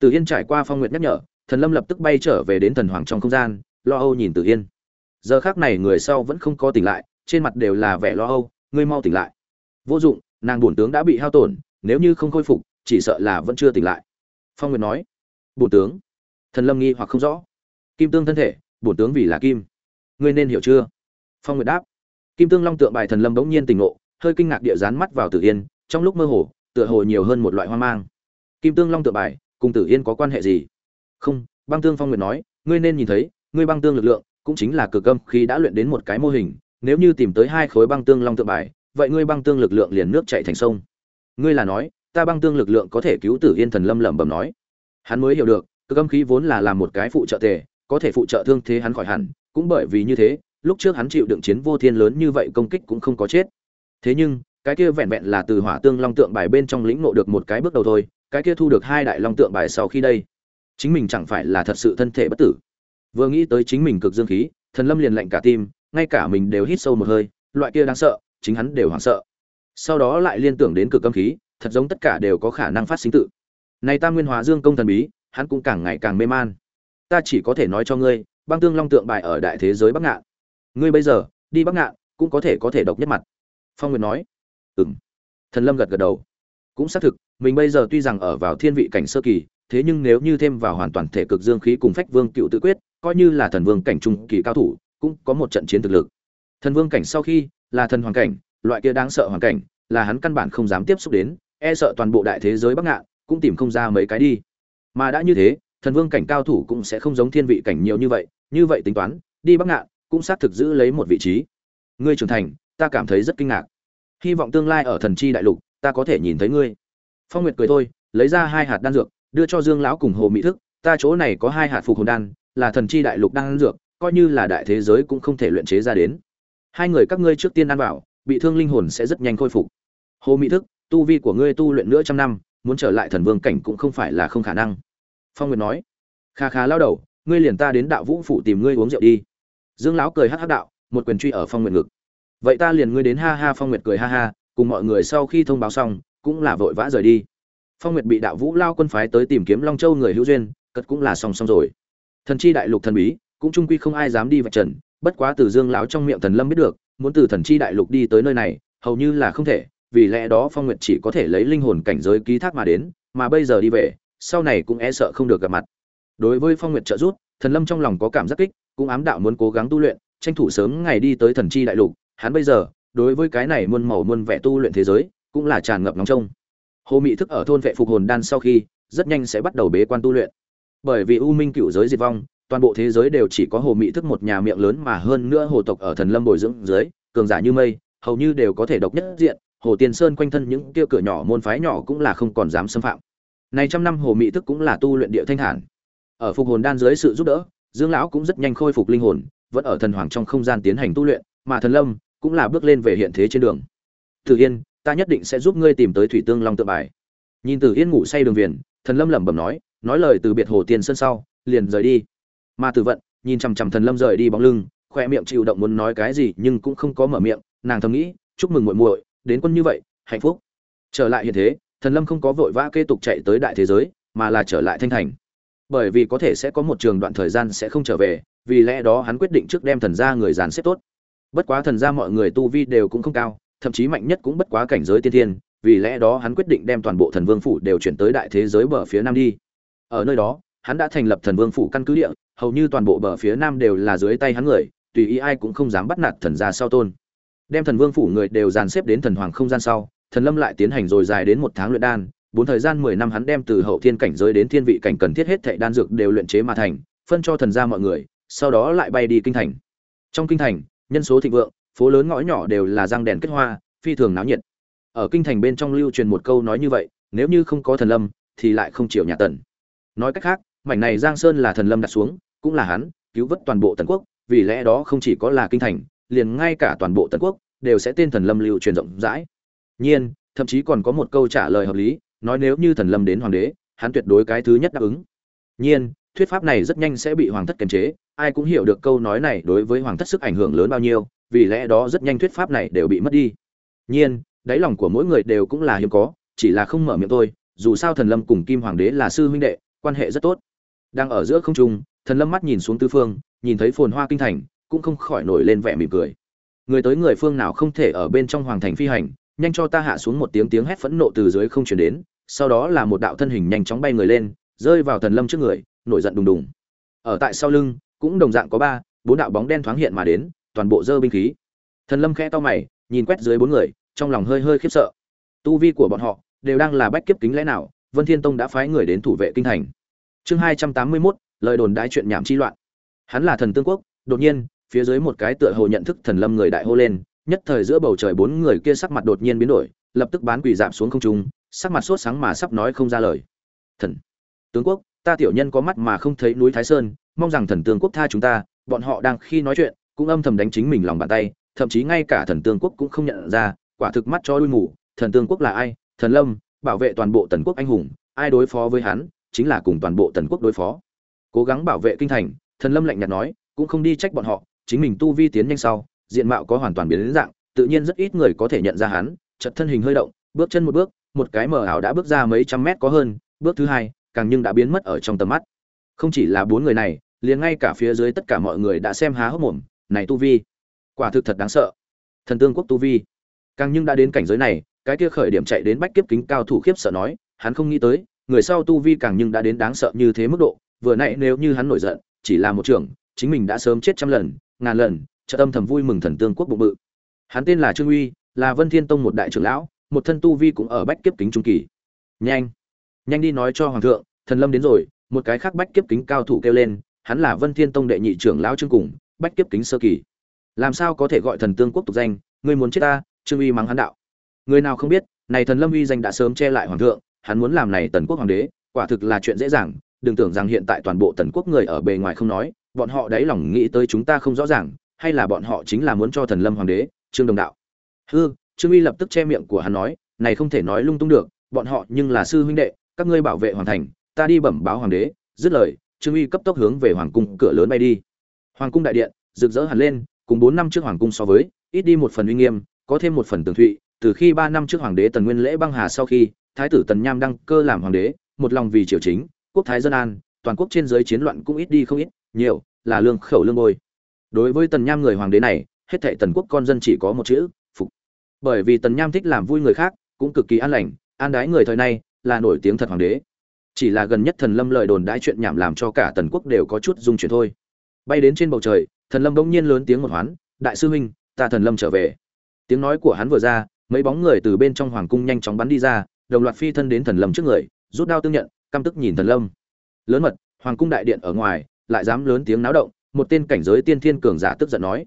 Từ yên trải qua phong nguyệt nhắc nhở, thần lâm lập tức bay trở về đến thần hoàng trong không gian, lo âu nhìn từ yên. Giờ khác này người sau vẫn không có tỉnh lại, trên mặt đều là vẻ lo âu, ngươi mau tỉnh lại. Vô dụng, nàng bổn tướng đã bị hao tổn, nếu như không khôi phục, chỉ sợ là vẫn chưa tỉnh lại. Phong nguyệt nói, bổn tướng? Thần lâm nghi hoặc không rõ. Kim tương thân thể, bổn tướng vì là kim. Ngươi nên hiểu chưa? Phong nguyệt đáp. Kim tương long tượng bài thần lâm bỗng nhiên tỉnh ngộ, hơi kinh ngạc địa dán mắt vào tử yên, trong lúc mơ hồ tựa hồ nhiều hơn một loại hoang mang. Kim tương long tự bài, cùng tử yên có quan hệ gì? Không, băng tương phong nguyệt nói, ngươi nên nhìn thấy, ngươi băng tương lực lượng, cũng chính là cực âm khi đã luyện đến một cái mô hình, nếu như tìm tới hai khối băng tương long tự bài, vậy ngươi băng tương lực lượng liền nước chạy thành sông. Ngươi là nói, ta băng tương lực lượng có thể cứu tử yên thần lâm lẩm bẩm nói. Hắn mới hiểu được, cực âm khí vốn là làm một cái phụ trợ tề, có thể phụ trợ thương thế hắn khỏi hẳn, cũng bởi vì như thế, lúc trước hắn chịu đựng chiến vô thiên lớn như vậy công kích cũng không có chết. Thế nhưng cái kia vẹn vẹn là từ hỏa tương long tượng bài bên trong lĩnh ngộ được một cái bước đầu thôi, cái kia thu được hai đại long tượng bài sau khi đây, chính mình chẳng phải là thật sự thân thể bất tử. Vừa nghĩ tới chính mình cực dương khí, thần lâm liền lạnh cả tim, ngay cả mình đều hít sâu một hơi, loại kia đáng sợ, chính hắn đều hoảng sợ. Sau đó lại liên tưởng đến cực âm khí, thật giống tất cả đều có khả năng phát sinh tự. Này tam nguyên hóa dương công thần bí, hắn cũng càng ngày càng mê man. Ta chỉ có thể nói cho ngươi, băng tương long tượng bài ở đại thế giới bắc ngạn. Ngươi bây giờ, đi bắc ngạn, cũng có thể có thể độc nhất mặt. Phong nguyệt nói ừm. Thần lâm gật gật đầu. Cũng xác thực, mình bây giờ tuy rằng ở vào thiên vị cảnh sơ kỳ, thế nhưng nếu như thêm vào hoàn toàn thể cực dương khí cùng phách vương cựu tự quyết, coi như là thần vương cảnh trung kỳ cao thủ, cũng có một trận chiến thực lực. Thần vương cảnh sau khi, là thần hoàng cảnh, loại kia đáng sợ hoàn cảnh, là hắn căn bản không dám tiếp xúc đến e sợ toàn bộ đại thế giới bắc ngạn cũng tìm không ra mấy cái đi. Mà đã như thế, thần vương cảnh cao thủ cũng sẽ không giống thiên vị cảnh nhiều như vậy như vậy tính toán, đi bắc ngạn cũng xác thực giữ lấy một vị trí. Ngươi trưởng thành, ta cảm thấy rất kinh ngạc hy vọng tương lai ở thần chi đại lục, ta có thể nhìn thấy ngươi. Phong nguyệt cười thôi, lấy ra hai hạt đan dược, đưa cho dương lão cùng hồ mỹ thức, ta chỗ này có hai hạt phục hồn đan, là thần chi đại lục đan dược, coi như là đại thế giới cũng không thể luyện chế ra đến. Hai người các ngươi trước tiên ăn vào, bị thương linh hồn sẽ rất nhanh khôi phục. Hồ mỹ thức, tu vi của ngươi tu luyện nữa trăm năm, muốn trở lại thần vương cảnh cũng không phải là không khả năng. Phong nguyệt nói, kha kha lao đầu, ngươi liền ta đến đạo vũ phủ tìm ngươi uống rượu đi. Dương lão cười hắc hắc đạo, một quyền truy ở phong nguyệt ngực vậy ta liền ngươi đến ha ha phong nguyệt cười ha ha cùng mọi người sau khi thông báo xong cũng là vội vã rời đi phong nguyệt bị đạo vũ lao quân phái tới tìm kiếm long châu người hữu duyên cất cũng là song song rồi thần chi đại lục thần bí cũng trung quy không ai dám đi vạch trần bất quá từ dương lão trong miệng thần lâm biết được muốn từ thần chi đại lục đi tới nơi này hầu như là không thể vì lẽ đó phong nguyệt chỉ có thể lấy linh hồn cảnh giới ký thác mà đến mà bây giờ đi về sau này cũng e sợ không được gặp mặt đối với phong nguyệt trợ giúp thần lâm trong lòng có cảm giác kích cũng ám đạo muốn cố gắng tu luyện tranh thủ sớm ngày đi tới thần chi đại lục hắn bây giờ, đối với cái này muôn màu muôn vẻ tu luyện thế giới, cũng là tràn ngập nóng trông. Hồ mị thức ở thôn vệ phục hồn đan sau khi, rất nhanh sẽ bắt đầu bế quan tu luyện. Bởi vì u minh cựu giới diệt vong, toàn bộ thế giới đều chỉ có hồ mị thức một nhà miệng lớn mà hơn nữa hồ tộc ở thần lâm bồi dưỡng dưới, cường giả như mây, hầu như đều có thể độc nhất diện, hồ tiên sơn quanh thân những kia cửa nhỏ môn phái nhỏ cũng là không còn dám xâm phạm. Này trăm năm hồ mị thức cũng là tu luyện địa thanh hàn. Ở phục hồn đan dưới sự giúp đỡ, dương lão cũng rất nhanh khôi phục linh hồn, vẫn ở thần hoàng trong không gian tiến hành tu luyện mà thần lâm cũng là bước lên về hiện thế trên đường. Tử yên, ta nhất định sẽ giúp ngươi tìm tới thủy tương long tự bài. Nhìn tử yên ngủ say đường viền, thần lâm lẩm bẩm nói nói lời từ biệt hồ tiên sơn sau, liền rời đi. Mà tử vận, nhìn chằm chằm thần lâm rời đi bóng lưng khoe miệng chịu động muốn nói cái gì nhưng cũng không có mở miệng, nàng thầm nghĩ, chúc mừng muội muội, đến quân như vậy, hạnh phúc. Trở lại hiện thế, thần lâm không có vội vã kế tục chạy tới đại thế giới, mà là trở lại thanh thành. Bởi vì có thể sẽ có một trường đoạn thời gian sẽ không trở về, vì lẽ đó hắn quyết định trước đem thần gia người dàn xếp tốt bất quá thần gia mọi người tu vi đều cũng không cao, thậm chí mạnh nhất cũng bất quá cảnh giới tiên thiên, vì lẽ đó hắn quyết định đem toàn bộ thần vương phủ đều chuyển tới đại thế giới bờ phía nam đi. Ở nơi đó, hắn đã thành lập thần vương phủ căn cứ địa, hầu như toàn bộ bờ phía nam đều là dưới tay hắn người, tùy ý ai cũng không dám bắt nạt thần gia sau tôn. Đem thần vương phủ người đều dàn xếp đến thần hoàng không gian sau, thần lâm lại tiến hành rồi dài đến một tháng luyện đan, bốn thời gian mười năm hắn đem từ hậu thiên cảnh giới đến thiên vị cảnh cần thiết hết thệ đan dược đều luyện chế mà thành, phân cho thần gia mọi người, sau đó lại bay đi kinh thành. Trong kinh thành nhân số thịnh vượng, phố lớn ngõ nhỏ đều là răng đèn kết hoa, phi thường náo nhiệt. Ở kinh thành bên trong lưu truyền một câu nói như vậy, nếu như không có thần lâm, thì lại không chịu nhà tần. Nói cách khác, mảnh này giang sơn là thần lâm đặt xuống, cũng là hắn cứu vớt toàn bộ tần quốc, vì lẽ đó không chỉ có là kinh thành, liền ngay cả toàn bộ tần quốc đều sẽ tên thần lâm lưu truyền rộng rãi. Nhiên, thậm chí còn có một câu trả lời hợp lý, nói nếu như thần lâm đến hoàng đế, hắn tuyệt đối cái thứ nhất đáp ứng. Nhiên thuyết pháp này rất nhanh sẽ bị hoàng thất kiềm chế, ai cũng hiểu được câu nói này đối với hoàng thất sức ảnh hưởng lớn bao nhiêu, vì lẽ đó rất nhanh thuyết pháp này đều bị mất đi. Nhiên, đáy lòng của mỗi người đều cũng là hiếm có, chỉ là không mở miệng thôi, dù sao thần lâm cùng kim hoàng đế là sư huynh đệ, quan hệ rất tốt. Đang ở giữa không trung, thần lâm mắt nhìn xuống tư phương, nhìn thấy phồn hoa kinh thành, cũng không khỏi nổi lên vẻ mỉm cười. Người tới người phương nào không thể ở bên trong hoàng thành phi hành, nhanh cho ta hạ xuống một tiếng tiếng hét phẫn nộ từ dưới không chuyển đến, sau đó là một đạo thân hình nhanh chóng bay người lên rơi vào thần lâm trước người nổi giận đùng đùng. Ở tại sau lưng cũng đồng dạng có ba bốn đạo bóng đen thoáng hiện mà đến toàn bộ dơ binh khí. Thần lâm khẽ to mày nhìn quét dưới bốn người trong lòng hơi hơi khiếp sợ. Tu vi của bọn họ đều đang là bách kiếp kính lẽ nào vân thiên tông đã phái người đến thủ vệ kinh thành. Chương hai trăm tám mươi 281, lời đồn đái chuyện nhảm chi loạn. Hắn là thần tương quốc đột nhiên phía dưới một cái tựa hồ nhận thức thần lâm người đại hô lên nhất thời giữa bầu trời bốn người kia sắc mặt đột nhiên biến đổi lập tức bán quỳ giảm xuống không trung sắc mặt sốt sáng mà sắp nói không ra lời. Thần tướng quốc, ta tiểu nhân có mắt mà không thấy núi thái sơn, mong rằng thần tướng quốc tha chúng ta, bọn họ đang khi nói chuyện, cũng âm thầm đánh chính mình lòng bàn tay, thậm chí ngay cả thần tướng quốc cũng không nhận ra, quả thực mắt cho đuôi mù, thần tướng quốc là ai, thần lâm, bảo vệ toàn bộ tần quốc anh hùng, ai đối phó với hắn, chính là cùng toàn bộ tần quốc đối phó. Cố gắng bảo vệ kinh thành, thần lâm lạnh nhạt nói, cũng không đi trách bọn họ, chính mình tu vi tiến nhanh sau, diện mạo có hoàn toàn biến đến dạng, tự nhiên rất ít người có thể nhận ra hắn chật thân hình hơi động, bước chân một bước, một cái mờ ảo đã bước ra mấy trăm mét có hơn, bước thứ hai càng nhưng đã biến mất ở trong tầm mắt. Không chỉ là bốn người này, liền ngay cả phía dưới tất cả mọi người đã xem há hốc mồm, này tu vi, quả thực thật đáng sợ. Thần tương quốc tu vi. Càng nhưng đã đến cảnh giới này, cái kia khởi điểm chạy đến bách kiếp kính cao thủ khiếp sợ nói, hắn không nghĩ tới, người sau tu vi càng nhưng đã đến đáng sợ như thế mức độ, vừa nãy nếu như hắn nổi giận, chỉ là một trưởng, chính mình đã sớm chết trăm lần, ngàn lần trợ tâm thầm vui mừng thần tương quốc bụng bự. Hắn tên là trương uy, là vân thiên tông một đại trưởng lão, một thân tu vi cũng ở bách kiếp kính trung kỳ. Nhanh! Nhanh đi nói cho hoàng thượng, thần lâm đến rồi, một cái khác bách kiếp kính cao thủ kêu lên, hắn là vân thiên tông đệ nhị trưởng lão trương cùng, bách kiếp kính sơ kỳ. Làm sao có thể gọi thần tương quốc tục danh, ngươi muốn chết ta, trương uy mắng hắn đạo. Người nào không biết, này thần lâm uy danh đã sớm che lại hoàng thượng, hắn muốn làm này tần quốc hoàng đế, quả thực là chuyện dễ dàng, đừng tưởng rằng hiện tại toàn bộ tần quốc người ở bề ngoài không nói, bọn họ đáy lòng nghĩ tới chúng ta không rõ ràng, hay là bọn họ chính là muốn cho thần lâm hoàng đế, trương đồng đạo. Hư trương uy lập tức che miệng của hắn nói, này không thể nói lung tung được, bọn họ nhưng là sư huynh đệ các ngươi bảo vệ hoàn thành, ta đi bẩm báo hoàng đế, dứt lời, trương uy cấp tốc hướng về hoàng cung cửa lớn bay đi. Hoàng cung đại điện, rực rỡ hẳn lên, cùng bốn năm trước hoàng cung so với, ít đi một phần uy nghiêm, có thêm một phần tường thụy, từ khi ba năm trước hoàng đế tần nguyên lễ băng hà sau khi, thái tử tần nham đăng cơ làm hoàng đế, một lòng vì triều chính, quốc thái dân an, toàn quốc trên giới chiến loạn cũng ít đi không ít, nhiều, là lương khẩu lương bôi. Đối với tần nham người hoàng đế này, hết thệ tần quốc con dân chỉ có một chữ, phục. Bởi vì tần nham thích làm vui người khác, cũng cực kỳ an lành, an đái người thời nay là nổi tiếng thật hoàng đế. Chỉ là gần nhất thần lâm lời đồn đãi chuyện nhảm làm cho cả tần quốc đều có chút dung chuyển thôi. Bay đến trên bầu trời, thần lâm bỗng nhiên lớn tiếng một hoán, đại sư huynh, ta thần lâm trở về. Tiếng nói của hắn vừa ra, mấy bóng người từ bên trong hoàng cung nhanh chóng bắn đi ra, đồng loạt phi thân đến thần lâm trước người, rút đao tương nhận, căm tức nhìn thần lâm. Lớn mật, hoàng cung đại điện ở ngoài, lại dám lớn tiếng náo động, một tên cảnh giới tiên thiên cường giả tức giận nói.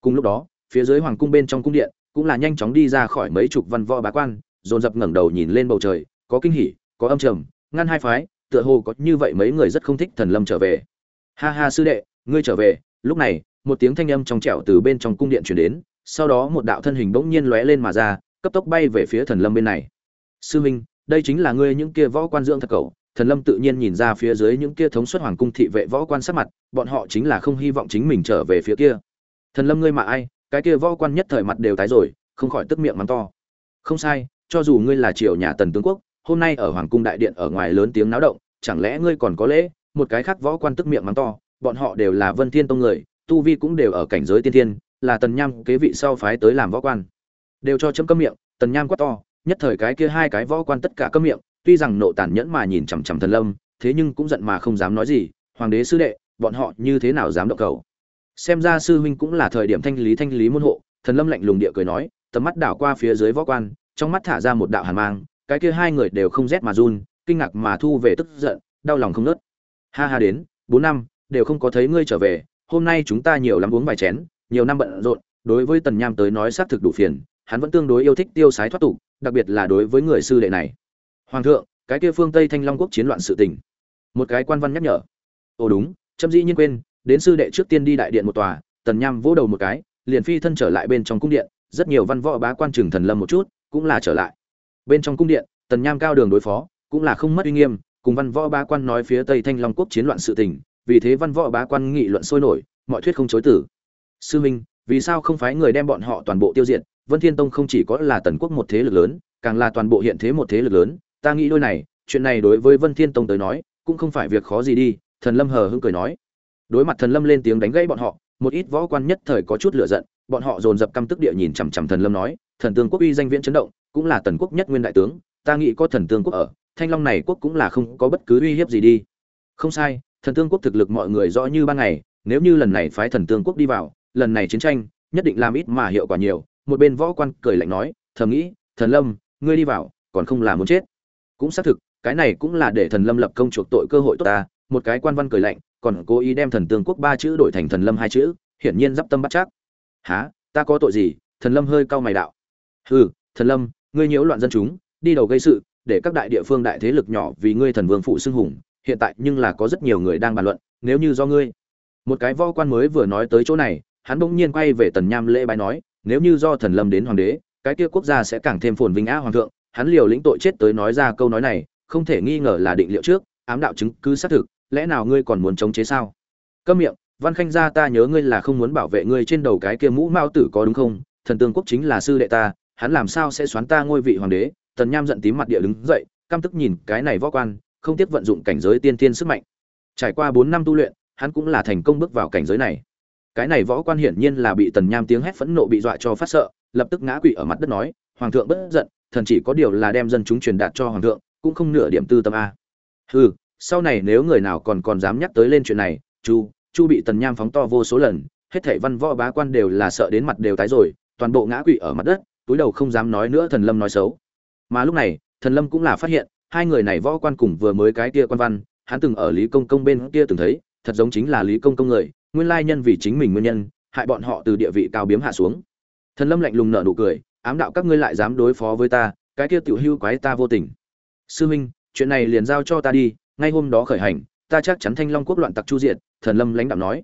Cùng lúc đó, phía dưới hoàng cung bên trong cung điện cũng là nhanh chóng đi ra khỏi mấy chục văn võ bá quan, dồn dập ngẩng đầu nhìn lên bầu trời có kinh hỉ, có âm trầm, ngăn hai phái, tựa hồ có như vậy mấy người rất không thích thần lâm trở về. Ha ha sư đệ, ngươi trở về. Lúc này, một tiếng thanh âm trong trẻo từ bên trong cung điện truyền đến, sau đó một đạo thân hình bỗng nhiên lóe lên mà ra, cấp tốc bay về phía thần lâm bên này. Sư minh, đây chính là ngươi những kia võ quan dưỡng thật cậu. Thần lâm tự nhiên nhìn ra phía dưới những kia thống suất hoàng cung thị vệ võ quan sát mặt, bọn họ chính là không hy vọng chính mình trở về phía kia. Thần lâm ngươi mà ai, cái kia võ quan nhất thời mặt đều tái rồi, không khỏi tức miệng mắng to. Không sai, cho dù ngươi là triều nhà tần tướng quốc hôm nay ở hoàng cung đại điện ở ngoài lớn tiếng náo động, chẳng lẽ ngươi còn có lễ? Một cái khác võ quan tức miệng mắng to, bọn họ đều là vân thiên tông người, tu vi cũng đều ở cảnh giới tiên thiên, là tần nham kế vị sau phái tới làm võ quan. Đều cho chấm cấm miệng, tần nham quát to, nhất thời cái kia hai cái võ quan tất cả cấm miệng, tuy rằng nộ tàn nhẫn mà nhìn chằm chằm thần lâm, thế nhưng cũng giận mà không dám nói gì, hoàng đế sư đệ, bọn họ như thế nào dám động cầu xem ra sư huynh cũng là thời điểm thanh lý thanh lý môn hộ, thần lâm lạnh lùng địa cười nói, tầm mắt đảo qua phía dưới võ quan, trong mắt thả ra một đạo hàn mang cái kia hai người đều không rét mà run, kinh ngạc mà thu về tức giận, đau lòng không nớt ha ha đến, bốn năm, đều không có thấy ngươi trở về, hôm nay chúng ta nhiều lắm uống vài chén, nhiều năm bận rộn, đối với tần nham tới nói xác thực đủ phiền, hắn vẫn tương đối yêu thích tiêu sái thoát tục, đặc biệt là đối với người sư đệ này. Hoàng thượng, cái kia phương tây thanh long quốc chiến loạn sự tình. Một cái quan văn nhắc nhở. Ồ đúng châm dĩ nhiên quên, đến sư đệ trước tiên đi đại điện một tòa, tần nham vỗ đầu một cái, liền phi thân trở lại bên trong cung điện, rất nhiều văn võ bá quan trường thần lâm một chút, cũng là trở lại bên trong cung điện, tần nham cao đường đối phó, cũng là không mất uy nghiêm, cùng văn võ bá quan nói phía tây thanh long quốc chiến loạn sự tình, vì thế văn võ bá quan nghị luận sôi nổi, mọi thuyết không chối tử sư minh, vì sao không phái người đem bọn họ toàn bộ tiêu diệt? Vân thiên tông không chỉ có là tần quốc một thế lực lớn, càng là toàn bộ hiện thế một thế lực lớn. Ta nghĩ đôi này, chuyện này đối với vân thiên tông tới nói, cũng không phải việc khó gì đi, thần lâm hờ hững cười nói. Đối mặt thần lâm lên tiếng đánh gãy bọn họ, một ít võ quan nhất thời có chút lửa giận, bọn họ dồn dập căm tức địa nhìn chằm chằm thần lâm nói, thần tương quốc uy danh viễn chấn động cũng là tần quốc nhất nguyên đại tướng, ta nghĩ có thần tương quốc ở, thanh long này quốc cũng là không có bất cứ uy hiếp gì đi. Không sai, thần tương quốc thực lực mọi người rõ như ban ngày, nếu như lần này phái thần tương quốc đi vào, lần này chiến tranh, nhất định làm ít mà hiệu quả nhiều. Một bên võ quan cười lạnh nói, thầm nghĩ, thần lâm, ngươi đi vào, còn không là muốn chết. Cũng xác thực, cái này cũng là để thần lâm lập công chuộc tội cơ hội tốt ta. Một cái quan văn cười lạnh, còn cố ý đem thần tương quốc ba chữ đổi thành thần lâm hai chữ, hiển nhiên d tâm bắt chắc. Há ta có tội gì? Thần lâm hơi cau mày đạo. Hừ, thần lâm ngươi nhiễu loạn dân chúng, đi đầu gây sự, để các đại địa phương đại thế lực nhỏ vì ngươi thần vương phụ xưng hùng, hiện tại nhưng là có rất nhiều người đang bàn luận, nếu như do ngươi. Một cái võ quan mới vừa nói tới chỗ này, hắn bỗng nhiên quay về tần nham lễ bái nói, nếu như do thần lâm đến hoàng đế, cái kia quốc gia sẽ càng thêm phồn vinh á hoàng thượng. Hắn liều lĩnh tội chết tới nói ra câu nói này, không thể nghi ngờ là định liệu trước, ám đạo chứng cứ xác thực, lẽ nào ngươi còn muốn chống chế sao? Câm miệng, văn khanh gia ta nhớ ngươi là không muốn bảo vệ ngươi trên đầu cái kia mũ mao tử có đúng không? Thần tương quốc chính là sư đệ ta hắn làm sao sẽ xoán ta ngôi vị hoàng đế? Tần nham giận tím mặt địa đứng dậy, căm tức nhìn cái này võ quan, không tiếc vận dụng cảnh giới tiên tiên sức mạnh. Trải qua bốn năm tu luyện, hắn cũng là thành công bước vào cảnh giới này. Cái này võ quan hiển nhiên là bị tần nham tiếng hét phẫn nộ bị dọa cho phát sợ, lập tức ngã quỵ ở mặt đất nói, hoàng thượng bất giận, thần chỉ có điều là đem dân chúng truyền đạt cho hoàng thượng, cũng không nửa điểm tư tâm a. Hừ, sau này nếu người nào còn còn dám nhắc tới lên chuyện này, chu chu bị tần nham phóng to vô số lần, hết thảy văn võ bá quan đều là sợ đến mặt đều tái rồi, toàn bộ ngã quỵ ở mặt đất túi đầu không dám nói nữa thần lâm nói xấu. Mà lúc này, thần lâm cũng là phát hiện, hai người này võ quan cùng vừa mới cái kia quan văn, hắn từng ở lý công công bên kia từng thấy, thật giống chính là lý công công người, nguyên lai nhân vì chính mình nguyên nhân, hại bọn họ từ địa vị cao biếm hạ xuống. Thần lâm lạnh lùng nở nụ cười, ám đạo các ngươi lại dám đối phó với ta, cái kia tiểu hưu quái ta vô tình. Sư minh, chuyện này liền giao cho ta đi, ngay hôm đó khởi hành, ta chắc chắn thanh long quốc loạn tặc chu diệt, thần lâm lãnh đạo nói.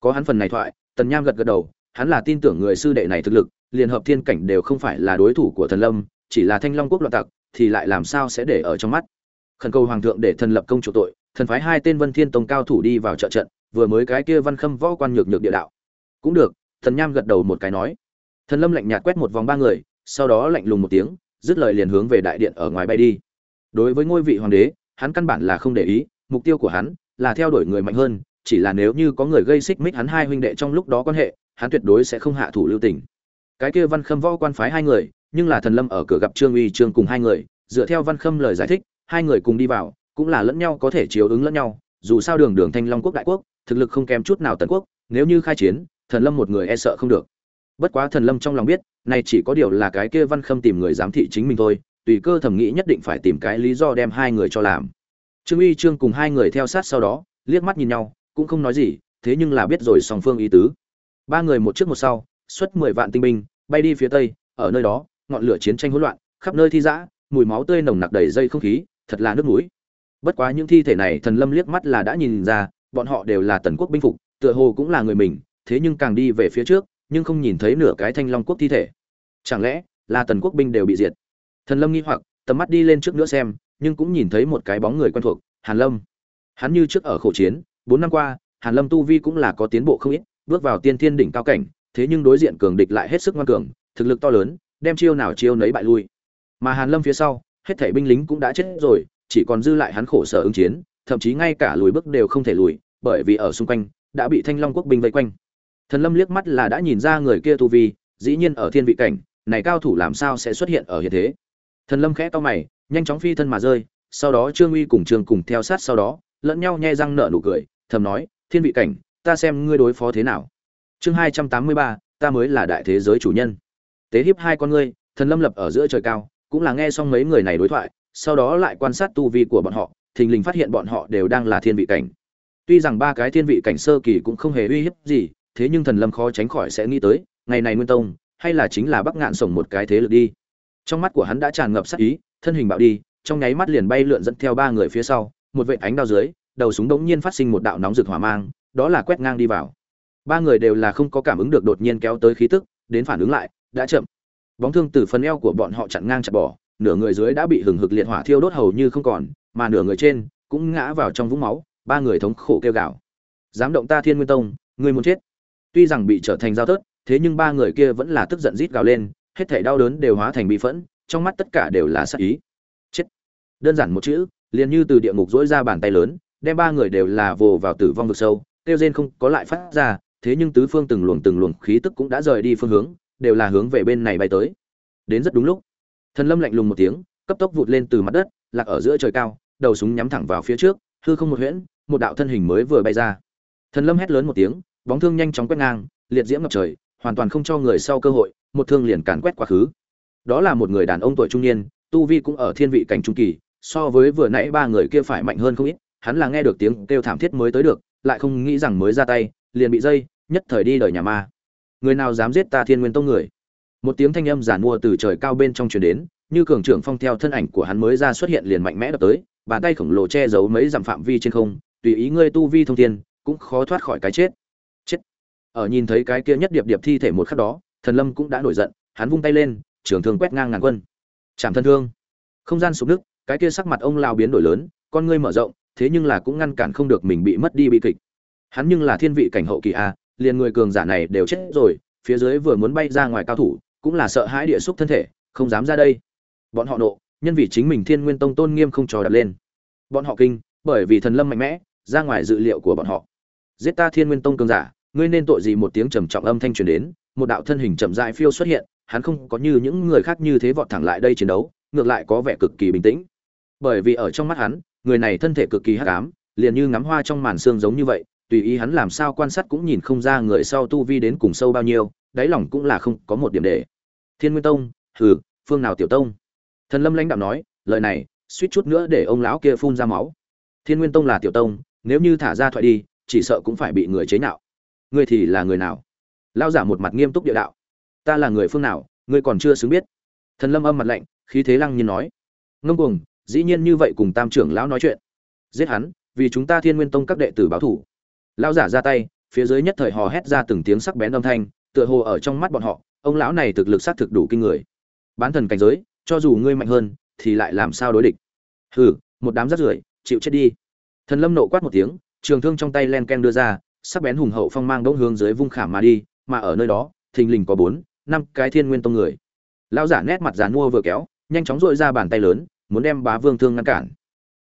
Có hắn phần này thoại, tần nham gật gật đầu, hắn là tin tưởng người sư đệ này thực lực liền hợp thiên cảnh đều không phải là đối thủ của thần lâm, chỉ là thanh long quốc loạn tặc, thì lại làm sao sẽ để ở trong mắt? Khẩn cầu hoàng thượng để thần lập công chủ tội, thần phái hai tên vân thiên tông cao thủ đi vào trợ trận, vừa mới cái kia văn khâm võ quan nhược nhược địa đạo. Cũng được, thần nham gật đầu một cái nói. Thần lâm lạnh nhạt quét một vòng ba người, sau đó lạnh lùng một tiếng, dứt lời liền hướng về đại điện ở ngoài bay đi. Đối với ngôi vị hoàng đế, hắn căn bản là không để ý, mục tiêu của hắn là theo đuổi người mạnh hơn, chỉ là nếu như có người gây xích mích hắn hai huynh đệ trong lúc đó quan hệ, hắn tuyệt đối sẽ không hạ thủ lưu tình cái kia văn khâm võ quan phái hai người, nhưng là thần lâm ở cửa gặp trương uy, trương cùng hai người, dựa theo văn khâm lời giải thích, hai người cùng đi vào, cũng là lẫn nhau có thể chiếu ứng lẫn nhau, dù sao đường đường thanh long quốc đại quốc, thực lực không kém chút nào tần quốc, nếu như khai chiến, thần lâm một người e sợ không được. Bất quá thần lâm trong lòng biết, này chỉ có điều là cái kia văn khâm tìm người giám thị chính mình thôi, tùy cơ thẩm nghĩ nhất định phải tìm cái lý do đem hai người cho làm. Trương uy, trương cùng hai người theo sát sau đó, liếc mắt nhìn nhau, cũng không nói gì, thế nhưng là biết rồi song phương ý tứ. Ba người một trước một sau xuất mười vạn tinh binh, bay đi phía tây, ở nơi đó, ngọn lửa chiến tranh hỗn loạn, khắp nơi thi dã, mùi máu tươi nồng nặc đầy dây không khí, thật là nước mũi. Bất quá những thi thể này, thần lâm liếc mắt là đã nhìn ra, bọn họ đều là tần quốc binh phục, tựa hồ cũng là người mình, thế nhưng càng đi về phía trước, nhưng không nhìn thấy nửa cái thanh long quốc thi thể. Chẳng lẽ là tần quốc binh đều bị diệt? Thần lâm nghi hoặc, tầm mắt đi lên trước nữa xem, nhưng cũng nhìn thấy một cái bóng người quen thuộc, hàn lâm. Hắn như trước ở khổ chiến, bốn năm qua, hàn lâm tu vi cũng là có tiến bộ không ít, bước vào tiên thiên đỉnh cao cảnh thế nhưng đối diện cường địch lại hết sức ngoan cường, thực lực to lớn, đem chiêu nào chiêu nấy bại lui. Mà hàn lâm phía sau, hết thảy binh lính cũng đã chết rồi, chỉ còn dư lại hắn khổ sở ứng chiến, thậm chí ngay cả lùi bước đều không thể lùi, bởi vì ở xung quanh, đã bị thanh long quốc binh vây quanh. Thần lâm liếc mắt là đã nhìn ra người kia tu vi, dĩ nhiên ở thiên vị cảnh, này cao thủ làm sao sẽ xuất hiện ở hiện thế? Thần lâm khẽ to mày, nhanh chóng phi thân mà rơi, sau đó trương uy cùng trương cùng theo sát sau đó, lẫn nhau nhe răng nở nụ cười, thầm nói, thiên vị cảnh, ta xem ngươi đối phó thế nào chương hai trăm tám mươi ba, ta mới là đại thế giới chủ nhân. Tế hiếp hai con ngươi, thần lâm lập ở giữa trời cao, cũng là nghe xong mấy người này đối thoại, sau đó lại quan sát tu vi của bọn họ, thình lình phát hiện bọn họ đều đang là thiên vị cảnh. Tuy rằng ba cái thiên vị cảnh sơ kỳ cũng không hề uy hiếp gì, thế nhưng thần lâm khó tránh khỏi sẽ nghĩ tới, ngày này nguyên tông, hay là chính là bắc ngạn sổng một cái thế lực đi. Trong mắt của hắn đã tràn ngập sắc ý, thân hình bạo đi, trong nháy mắt liền bay lượn dẫn theo ba người phía sau, một vệ ánh đao dưới, đầu súng đống nhiên phát sinh một đạo nóng rực hỏa mang, đó là quét ngang đi vào ba người đều là không có cảm ứng được đột nhiên kéo tới khí tức, đến phản ứng lại, đã chậm. Bóng thương từ phần eo của bọn họ chặn ngang chặt bỏ, nửa người dưới đã bị hừng hực liệt hỏa thiêu đốt hầu như không còn, mà nửa người trên cũng ngã vào trong vũng máu, ba người thống khổ kêu gào. Dám động ta thiên nguyên tông người muốn chết. Tuy rằng bị trở thành giao tớt thế nhưng ba người kia vẫn là tức giận rít gào lên, hết thảy đau đớn đều hóa thành bị phẫn, trong mắt tất cả đều là sát ý. Chết. Đơn giản một chữ, liền như từ địa ngục dỗi ra bàn tay lớn, đem ba người đều là vồ vào tử vong vực sâu tiêu rên không có lại phát ra thế nhưng tứ phương từng luồng từng luồng khí tức cũng đã rời đi phương hướng, đều là hướng về bên này bay tới. Đến rất đúng lúc, thần lâm lạnh lùng một tiếng, cấp tốc vụt lên từ mặt đất, lạc ở giữa trời cao, đầu súng nhắm thẳng vào phía trước, hư không một huyễn, một đạo thân hình mới vừa bay ra. Thần lâm hét lớn một tiếng, bóng thương nhanh chóng quét ngang, liệt diễm ngập trời, hoàn toàn không cho người sau cơ hội, một thương liền càn quét quá khứ. Đó là một người đàn ông tuổi trung niên, tu vi cũng ở thiên vị cảnh trung kỳ, so với vừa nãy ba người kia phải mạnh hơn không ít, hắn là nghe được tiếng kêu thảm thiết mới tới được, lại không nghĩ rằng mới ra tay, liền bị dây nhất thời đi đời nhà ma. Người nào dám giết ta thiên nguyên tông người? Một tiếng thanh âm giản mua từ trời cao bên trong truyền đến, như cường trưởng phong theo thân ảnh của hắn mới ra xuất hiện liền mạnh mẽ đập tới, bàn tay khổng lồ che giấu mấy dặm phạm vi trên không, tùy ý ngươi tu vi thông thiên, cũng khó thoát khỏi cái chết. Chết. Ở nhìn thấy cái kia nhất điệp điệp thi thể một khắc đó, thần lâm cũng đã nổi giận, hắn vung tay lên, trường thương quét ngang ngàn quân. Chạm thân thương. Không gian sụp nước cái kia sắc mặt ông lao biến đổi lớn, con ngươi mở rộng, thế nhưng là cũng ngăn cản không được mình bị mất đi bi kịch. Hắn nhưng là thiên vị cảnh hậu kỳ a liền người cường giả này đều chết rồi, phía dưới vừa muốn bay ra ngoài cao thủ, cũng là sợ hãi địa xúc thân thể, không dám ra đây. Bọn họ nộ, nhân vì chính mình thiên nguyên tông tôn nghiêm không trò đặt lên. Bọn họ kinh, bởi vì thần lâm mạnh mẽ, ra ngoài dự liệu của bọn họ. Giết ta thiên nguyên tông cường giả, ngươi nên tội gì một tiếng trầm trọng âm thanh truyền đến, một đạo thân hình chậm rãi phiêu xuất hiện, hắn không có như những người khác như thế vọt thẳng lại đây chiến đấu, ngược lại có vẻ cực kỳ bình tĩnh. Bởi vì ở trong mắt hắn, người này thân thể cực kỳ hắc ám, liền như ngắm hoa trong màn sương giống như vậy tùy ý hắn làm sao quan sát cũng nhìn không ra người sau tu vi đến cùng sâu bao nhiêu, đáy lòng cũng là không có một điểm để. Thiên nguyên tông, hừ, phương nào tiểu tông? Thần lâm lãnh đạo nói, lời này, suýt chút nữa để ông lão kia phun ra máu. Thiên nguyên tông là tiểu tông, nếu như thả ra thoại đi, chỉ sợ cũng phải bị người chế nhạo. Ngươi thì là người nào? Lão giả một mặt nghiêm túc địa đạo. Ta là người phương nào, ngươi còn chưa xứng biết. Thần lâm âm mặt lạnh, khí thế lăng nhiên nói. Ngông cuồng, dĩ nhiên như vậy cùng tam trưởng lão nói chuyện. Giết hắn, vì chúng ta thiên nguyên tông các đệ tử báo thù lão giả ra tay, phía dưới nhất thời hò hét ra từng tiếng sắc bén âm thanh, tựa hồ ở trong mắt bọn họ, ông lão này thực lực xác thực đủ kinh người. Bán thần cảnh giới, cho dù ngươi mạnh hơn, thì lại làm sao đối địch? Hừ, một đám rắt rưởi, chịu chết đi. Thần lâm nộ quát một tiếng, trường thương trong tay len ken đưa ra, sắc bén hùng hậu phong mang đống hướng dưới vung khảm mà đi, mà ở nơi đó, thình lình có bốn, năm cái thiên nguyên tông người. Lão giả nét mặt dàn mua vừa kéo, nhanh chóng dội ra bàn tay lớn, muốn đem bá vương thương ngăn cản.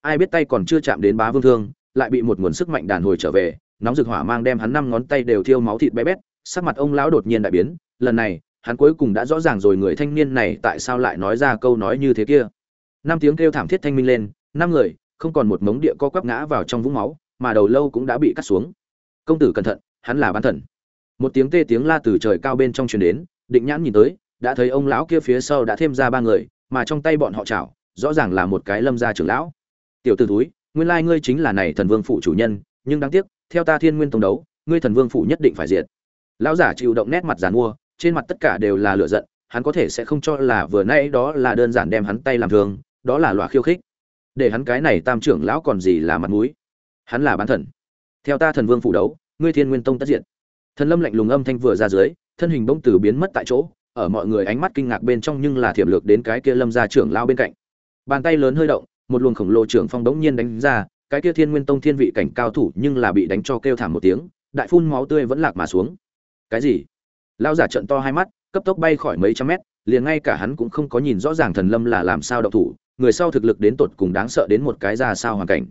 Ai biết tay còn chưa chạm đến bá vương thương, lại bị một nguồn sức mạnh đàn hồi trở về nóng rực hỏa mang đem hắn năm ngón tay đều thiêu máu thịt bé bét, sắc mặt ông lão đột nhiên đại biến, lần này, hắn cuối cùng đã rõ ràng rồi người thanh niên này tại sao lại nói ra câu nói như thế kia. Năm tiếng kêu thảm thiết thanh minh lên, năm người, không còn một mống địa co quắp ngã vào trong vũng máu, mà đầu lâu cũng đã bị cắt xuống. Công tử cẩn thận, hắn là bán thần. Một tiếng tê tiếng la từ trời cao bên trong truyền đến, định nhãn nhìn tới, đã thấy ông lão kia phía sau đã thêm ra ba người, mà trong tay bọn họ chảo, rõ ràng là một cái lâm gia trưởng lão. Tiểu t ử túi nguyên lai ngươi chính là này thần vương phụ chủ nhân, nhưng đáng tiếc theo ta thiên nguyên tông đấu, ngươi thần vương phủ nhất định phải diệt. Lão giả chịu động nét mặt giàn mua, trên mặt tất cả đều là lựa giận, hắn có thể sẽ không cho là vừa nay đó là đơn giản đem hắn tay làm thương đó là loại khiêu khích. Để hắn cái này tam trưởng lão còn gì là mặt mũi? Hắn là bán thần. Theo ta thần vương phủ đấu, ngươi thiên nguyên tông tất diện thần lâm lạnh lùng âm thanh vừa ra dưới, thân hình bỗng từ biến mất tại chỗ, ở mọi người ánh mắt kinh ngạc bên trong nhưng là thiểm lược đến cái kia lâm gia trưởng lão bên cạnh. Bàn tay lớn hơi động, một luồng khổng lồ trưởng phong đống nhiên đánh ra cái kia thiên nguyên tông thiên vị cảnh cao thủ nhưng là bị đánh cho kêu thảm một tiếng, đại phun máu tươi vẫn lạc mà xuống. Cái gì? Lão giả trận to hai mắt, cấp tốc bay khỏi mấy trăm mét, liền ngay cả hắn cũng không có nhìn rõ ràng thần lâm là làm sao động thủ, người sau thực lực đến tột cùng đáng sợ đến một cái ra sao hoàn cảnh.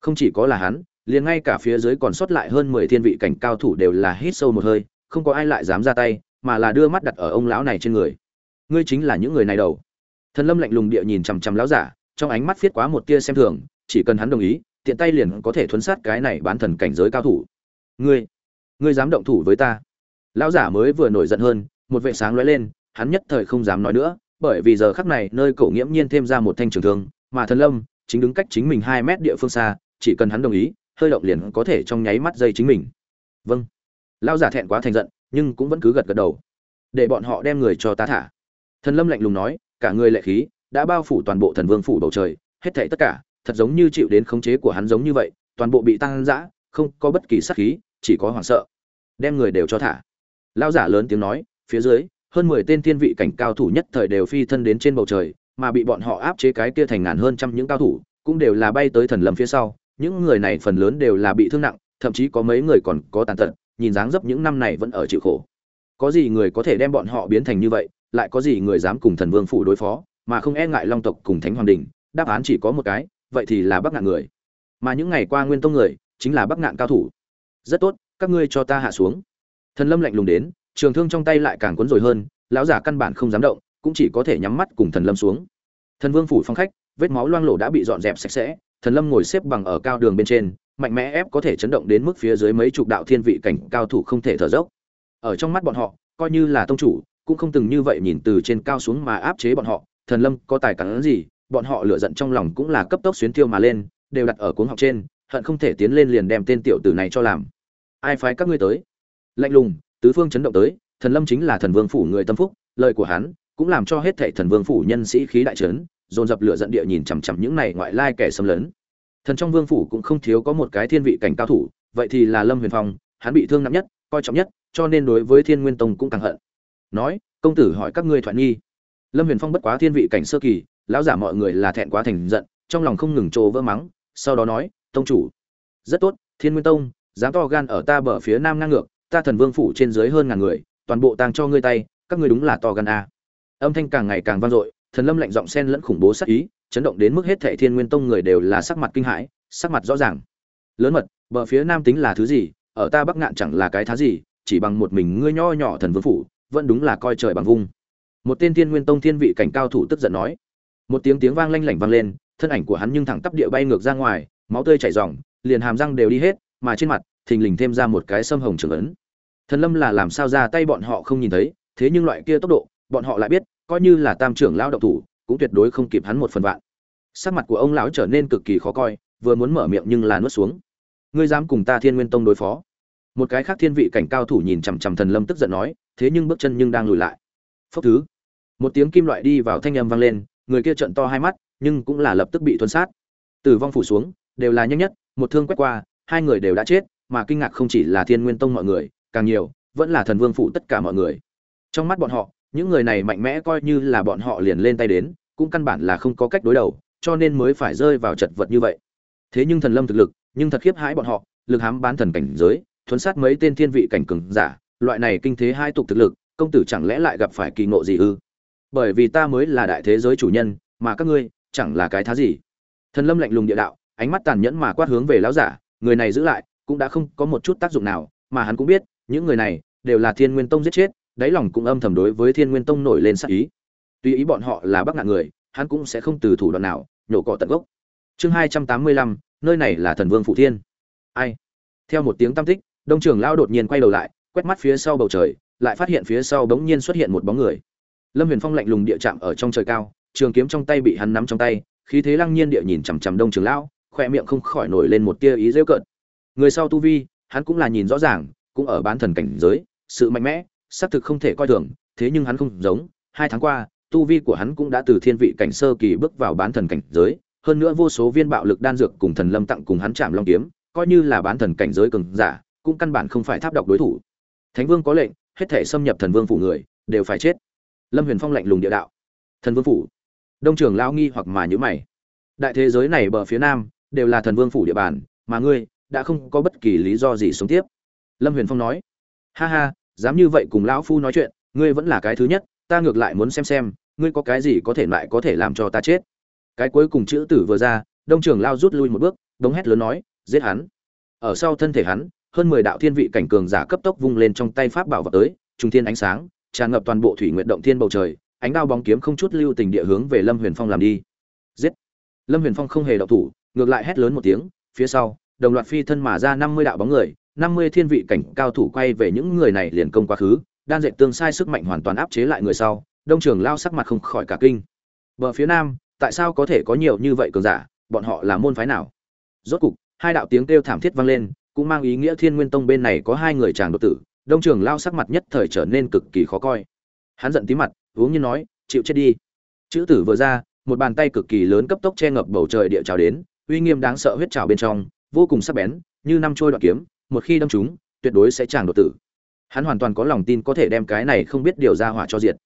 Không chỉ có là hắn, liền ngay cả phía dưới còn sót lại hơn mười thiên vị cảnh cao thủ đều là hít sâu một hơi, không có ai lại dám ra tay, mà là đưa mắt đặt ở ông lão này trên người. Ngươi chính là những người này đầu. Thần lâm lạnh lùng địa nhìn chằm chằm lão giả, trong ánh mắt viết quá một tia xem thường, chỉ cần hắn đồng ý tiện tay liền có thể thuấn sát cái này bán thần cảnh giới cao thủ. Ngươi ngươi dám động thủ với ta? Lão giả mới vừa nổi giận hơn, một vệ sáng lóe lên, hắn nhất thời không dám nói nữa, bởi vì giờ khắc này nơi cổ nghiễm nhiên thêm ra một thanh trường thương, mà thần lâm chính đứng cách chính mình hai mét địa phương xa, chỉ cần hắn đồng ý, hơi động liền có thể trong nháy mắt dây chính mình. Vâng. Lão giả thẹn quá thành giận, nhưng cũng vẫn cứ gật gật đầu. Để bọn họ đem người cho ta thả. Thần lâm lạnh lùng nói, cả người lệ khí đã bao phủ toàn bộ thần vương phủ bầu trời, hết thảy tất cả thật giống như chịu đến khống chế của hắn giống như vậy toàn bộ bị tăng dã không có bất kỳ sát khí chỉ có hoảng sợ. Đem người đều cho thả. Lão giả lớn tiếng nói, phía dưới, hơn mười tên thiên vị cảnh cao thủ nhất thời đều phi thân đến trên bầu trời, mà bị bọn họ áp chế cái kia thành ngàn hơn trăm những cao thủ, cũng đều là bay tới thần lâm phía sau, những người này phần lớn đều là bị thương nặng, thậm chí có mấy người còn có tàn tật, nhìn dáng dấp những năm này vẫn ở chịu khổ. Có gì người có thể đem bọn họ biến thành như vậy, lại có gì người dám cùng thần vương phủ đối phó, mà không e ngại long tộc cùng thánh hoàng đình, đáp án chỉ có một cái, vậy thì là Bắc Ngạn người. Mà những ngày qua Nguyên Tông người, chính là Bắc Ngạn cao thủ. Rất tốt, các ngươi cho ta hạ xuống thần lâm lạnh lùng đến trường thương trong tay lại càng cuốn rồi hơn lão giả căn bản không dám động cũng chỉ có thể nhắm mắt cùng thần lâm xuống thần vương phủ phong khách vết máu loang lổ đã bị dọn dẹp sạch sẽ thần lâm ngồi xếp bằng ở cao đường bên trên mạnh mẽ ép có thể chấn động đến mức phía dưới mấy chục đạo thiên vị cảnh cao thủ không thể thở dốc ở trong mắt bọn họ coi như là tông chủ cũng không từng như vậy nhìn từ trên cao xuống mà áp chế bọn họ thần lâm có tài cản gì bọn họ lửa giận trong lòng cũng là cấp tốc xuyến tiêu mà lên đều đặt ở cuống học trên hận không thể tiến lên liền đem tên tiểu tử này cho làm. Ai phái các ngươi tới? Lạnh lùng tứ phương chấn động tới thần lâm chính là thần vương phủ người tâm phúc lời của hắn cũng làm cho hết thảy thần vương phủ nhân sĩ khí đại chấn, dồn dập lửa giận địa nhìn chằm chằm những này ngoại lai kẻ xâm lấn. Thần trong vương phủ cũng không thiếu có một cái thiên vị cảnh cao thủ vậy thì là lâm huyền phong hắn bị thương nặng nhất coi trọng nhất cho nên đối với thiên nguyên tông cũng càng hận. Nói công tử hỏi các ngươi thoại nghi. Lâm huyền phong bất quá thiên vị cảnh sơ kỳ lão giả mọi người là thẹn quá thành giận, trong lòng không ngừng trồ vỡ mắng, sau đó nói, tông chủ. Rất tốt, thiên nguyên tông, dám to gan ở ta bờ phía nam ngang ngược, ta thần vương phủ trên dưới hơn ngàn người, toàn bộ tàng cho ngươi tay, các ngươi đúng là to gan a. Âm thanh càng ngày càng vang dội, thần lâm lạnh giọng sen lẫn khủng bố sắc ý, chấn động đến mức hết thệ thiên nguyên tông người đều là sắc mặt kinh hãi, sắc mặt rõ ràng. Lớn mật, bờ phía nam tính là thứ gì, ở ta bắc ngạn chẳng là cái thá gì, chỉ bằng một mình ngươi nho nhỏ thần vương phủ, vẫn đúng là coi trời bằng vung. Một tên thiên nguyên tông thiên vị cảnh cao thủ tức giận nói một tiếng tiếng vang lanh lảnh vang lên, thân ảnh của hắn nhưng thẳng tắp địa bay ngược ra ngoài, máu tươi chảy ròng, liền hàm răng đều đi hết, mà trên mặt, thình lình thêm ra một cái sâm hồng trưởng ấn. Thần lâm là làm sao ra tay bọn họ không nhìn thấy, thế nhưng loại kia tốc độ, bọn họ lại biết, coi như là tam trưởng lão động thủ, cũng tuyệt đối không kịp hắn một phần vạn. Sắc mặt của ông lão trở nên cực kỳ khó coi, vừa muốn mở miệng nhưng là nuốt xuống. Ngươi dám cùng ta thiên nguyên tông đối phó? Một cái khác thiên vị cảnh cao thủ nhìn chằm chằm thần lâm tức giận nói, thế nhưng bước chân nhưng đang lùi lại. Phốc thứ. Một tiếng kim loại đi vào thanh âm vang lên người kia trợn to hai mắt, nhưng cũng là lập tức bị thuần sát. Tử vong phủ xuống, đều là nhanh nhất, một thương quét qua, hai người đều đã chết, mà kinh ngạc không chỉ là thiên nguyên tông mọi người, càng nhiều, vẫn là thần vương phủ tất cả mọi người. Trong mắt bọn họ, những người này mạnh mẽ coi như là bọn họ liền lên tay đến, cũng căn bản là không có cách đối đầu, cho nên mới phải rơi vào chật vật như vậy. Thế nhưng thần lâm thực lực, nhưng thật khiếp hãi bọn họ, lực hám bán thần cảnh giới thuấn sát mấy tên thiên vị cảnh cường giả, loại này kinh thế hai tục thực lực, công tử chẳng lẽ lại gặp phải kỳ ngộ gì ư? Bởi vì ta mới là đại thế giới chủ nhân, mà các ngươi chẳng là cái thá gì. Thần lâm lạnh lùng địa đạo, ánh mắt tàn nhẫn mà quát hướng về lão giả, người này giữ lại cũng đã không có một chút tác dụng nào, mà hắn cũng biết, những người này đều là thiên nguyên tông giết chết, đáy lòng cũng âm thầm đối với thiên nguyên tông nổi lên sát ý. Tuy ý bọn họ là bắc ngạn người, hắn cũng sẽ không từ thủ đoạn nào nhổ cỏ tận gốc. Chương hai trăm tám mươi lăm, nơi này là thần vương phụ thiên. Ai? Theo một tiếng tam tích, đông trường lao đột nhiên quay đầu lại, quét mắt phía sau bầu trời, lại phát hiện phía sau bỗng nhiên xuất hiện một bóng người lâm huyền phong lạnh lùng địa chạm ở trong trời cao, trường kiếm trong tay bị hắn nắm trong tay, khí thế lăng nhiên địa nhìn chằm chằm đông trường lão khoe miệng không khỏi nổi lên một tia ý rêu cợt. Người sau tu vi, hắn cũng là nhìn rõ ràng, cũng ở bán thần cảnh giới, sự mạnh mẽ, xác thực không thể coi thường, thế nhưng hắn không giống, hai tháng qua, tu vi của hắn cũng đã từ thiên vị cảnh sơ kỳ bước vào bán thần cảnh giới, hơn nữa vô số viên bạo lực đan dược cùng thần lâm tặng cùng hắn chạm long kiếm, coi như là bán thần cảnh giới cường giả, cũng căn bản không phải tháp độc đối thủ. Thánh vương có lệnh, hết thể xâm nhập thần vương phủ người, đều phải chết lâm huyền phong lạnh lùng địa đạo. Thần vương phủ. Đông trường lao nghi hoặc mà nhữ mày. Đại thế giới này bờ phía nam đều là thần vương phủ địa bàn, mà ngươi đã không có bất kỳ lý do gì sống tiếp. Lâm huyền phong nói. Ha ha, dám như vậy cùng lão phu nói chuyện, ngươi vẫn là cái thứ nhất, ta ngược lại muốn xem xem, ngươi có cái gì có thể lại có thể làm cho ta chết. Cái cuối cùng chữ tử vừa ra, đông trường lao rút lui một bước, đống hét lớn nói, giết hắn. Ở sau thân thể hắn, hơn mười đạo thiên vị cảnh cường giả cấp tốc vung lên trong tay pháp bảo vào tới trung thiên ánh sáng tràn ngập toàn bộ thủy nguyện động thiên bầu trời, ánh đao bóng kiếm không chút lưu tình địa hướng về lâm huyền phong làm đi. Giết! Lâm huyền phong không hề động thủ, ngược lại hét lớn một tiếng, phía sau, đồng loạt phi thân mà ra năm mươi đạo bóng người, năm mươi thiên vị cảnh cao thủ quay về những người này liền công quá khứ, đan dệt tương sai sức mạnh hoàn toàn áp chế lại người sau, đông trường lao sắc mặt không khỏi cả kinh. Bờ phía nam, tại sao có thể có nhiều như vậy cường giả, bọn họ là môn phái nào? Rốt cục, hai đạo tiếng kêu thảm thiết vang lên, cũng mang ý nghĩa thiên nguyên tông bên này có hai người chàng đột tử đông trường lao sắc mặt nhất thời trở nên cực kỳ khó coi. Hắn giận tí mặt, uống như nói, chịu chết đi. Chữ tử vừa ra, một bàn tay cực kỳ lớn cấp tốc che ngập bầu trời địa trào đến, uy nghiêm đáng sợ huyết trào bên trong, vô cùng sắc bén, như năm trôi đoạn kiếm, một khi đâm chúng tuyệt đối sẽ chàng đột tử. Hắn hoàn toàn có lòng tin có thể đem cái này không biết điều ra hỏa cho diệt.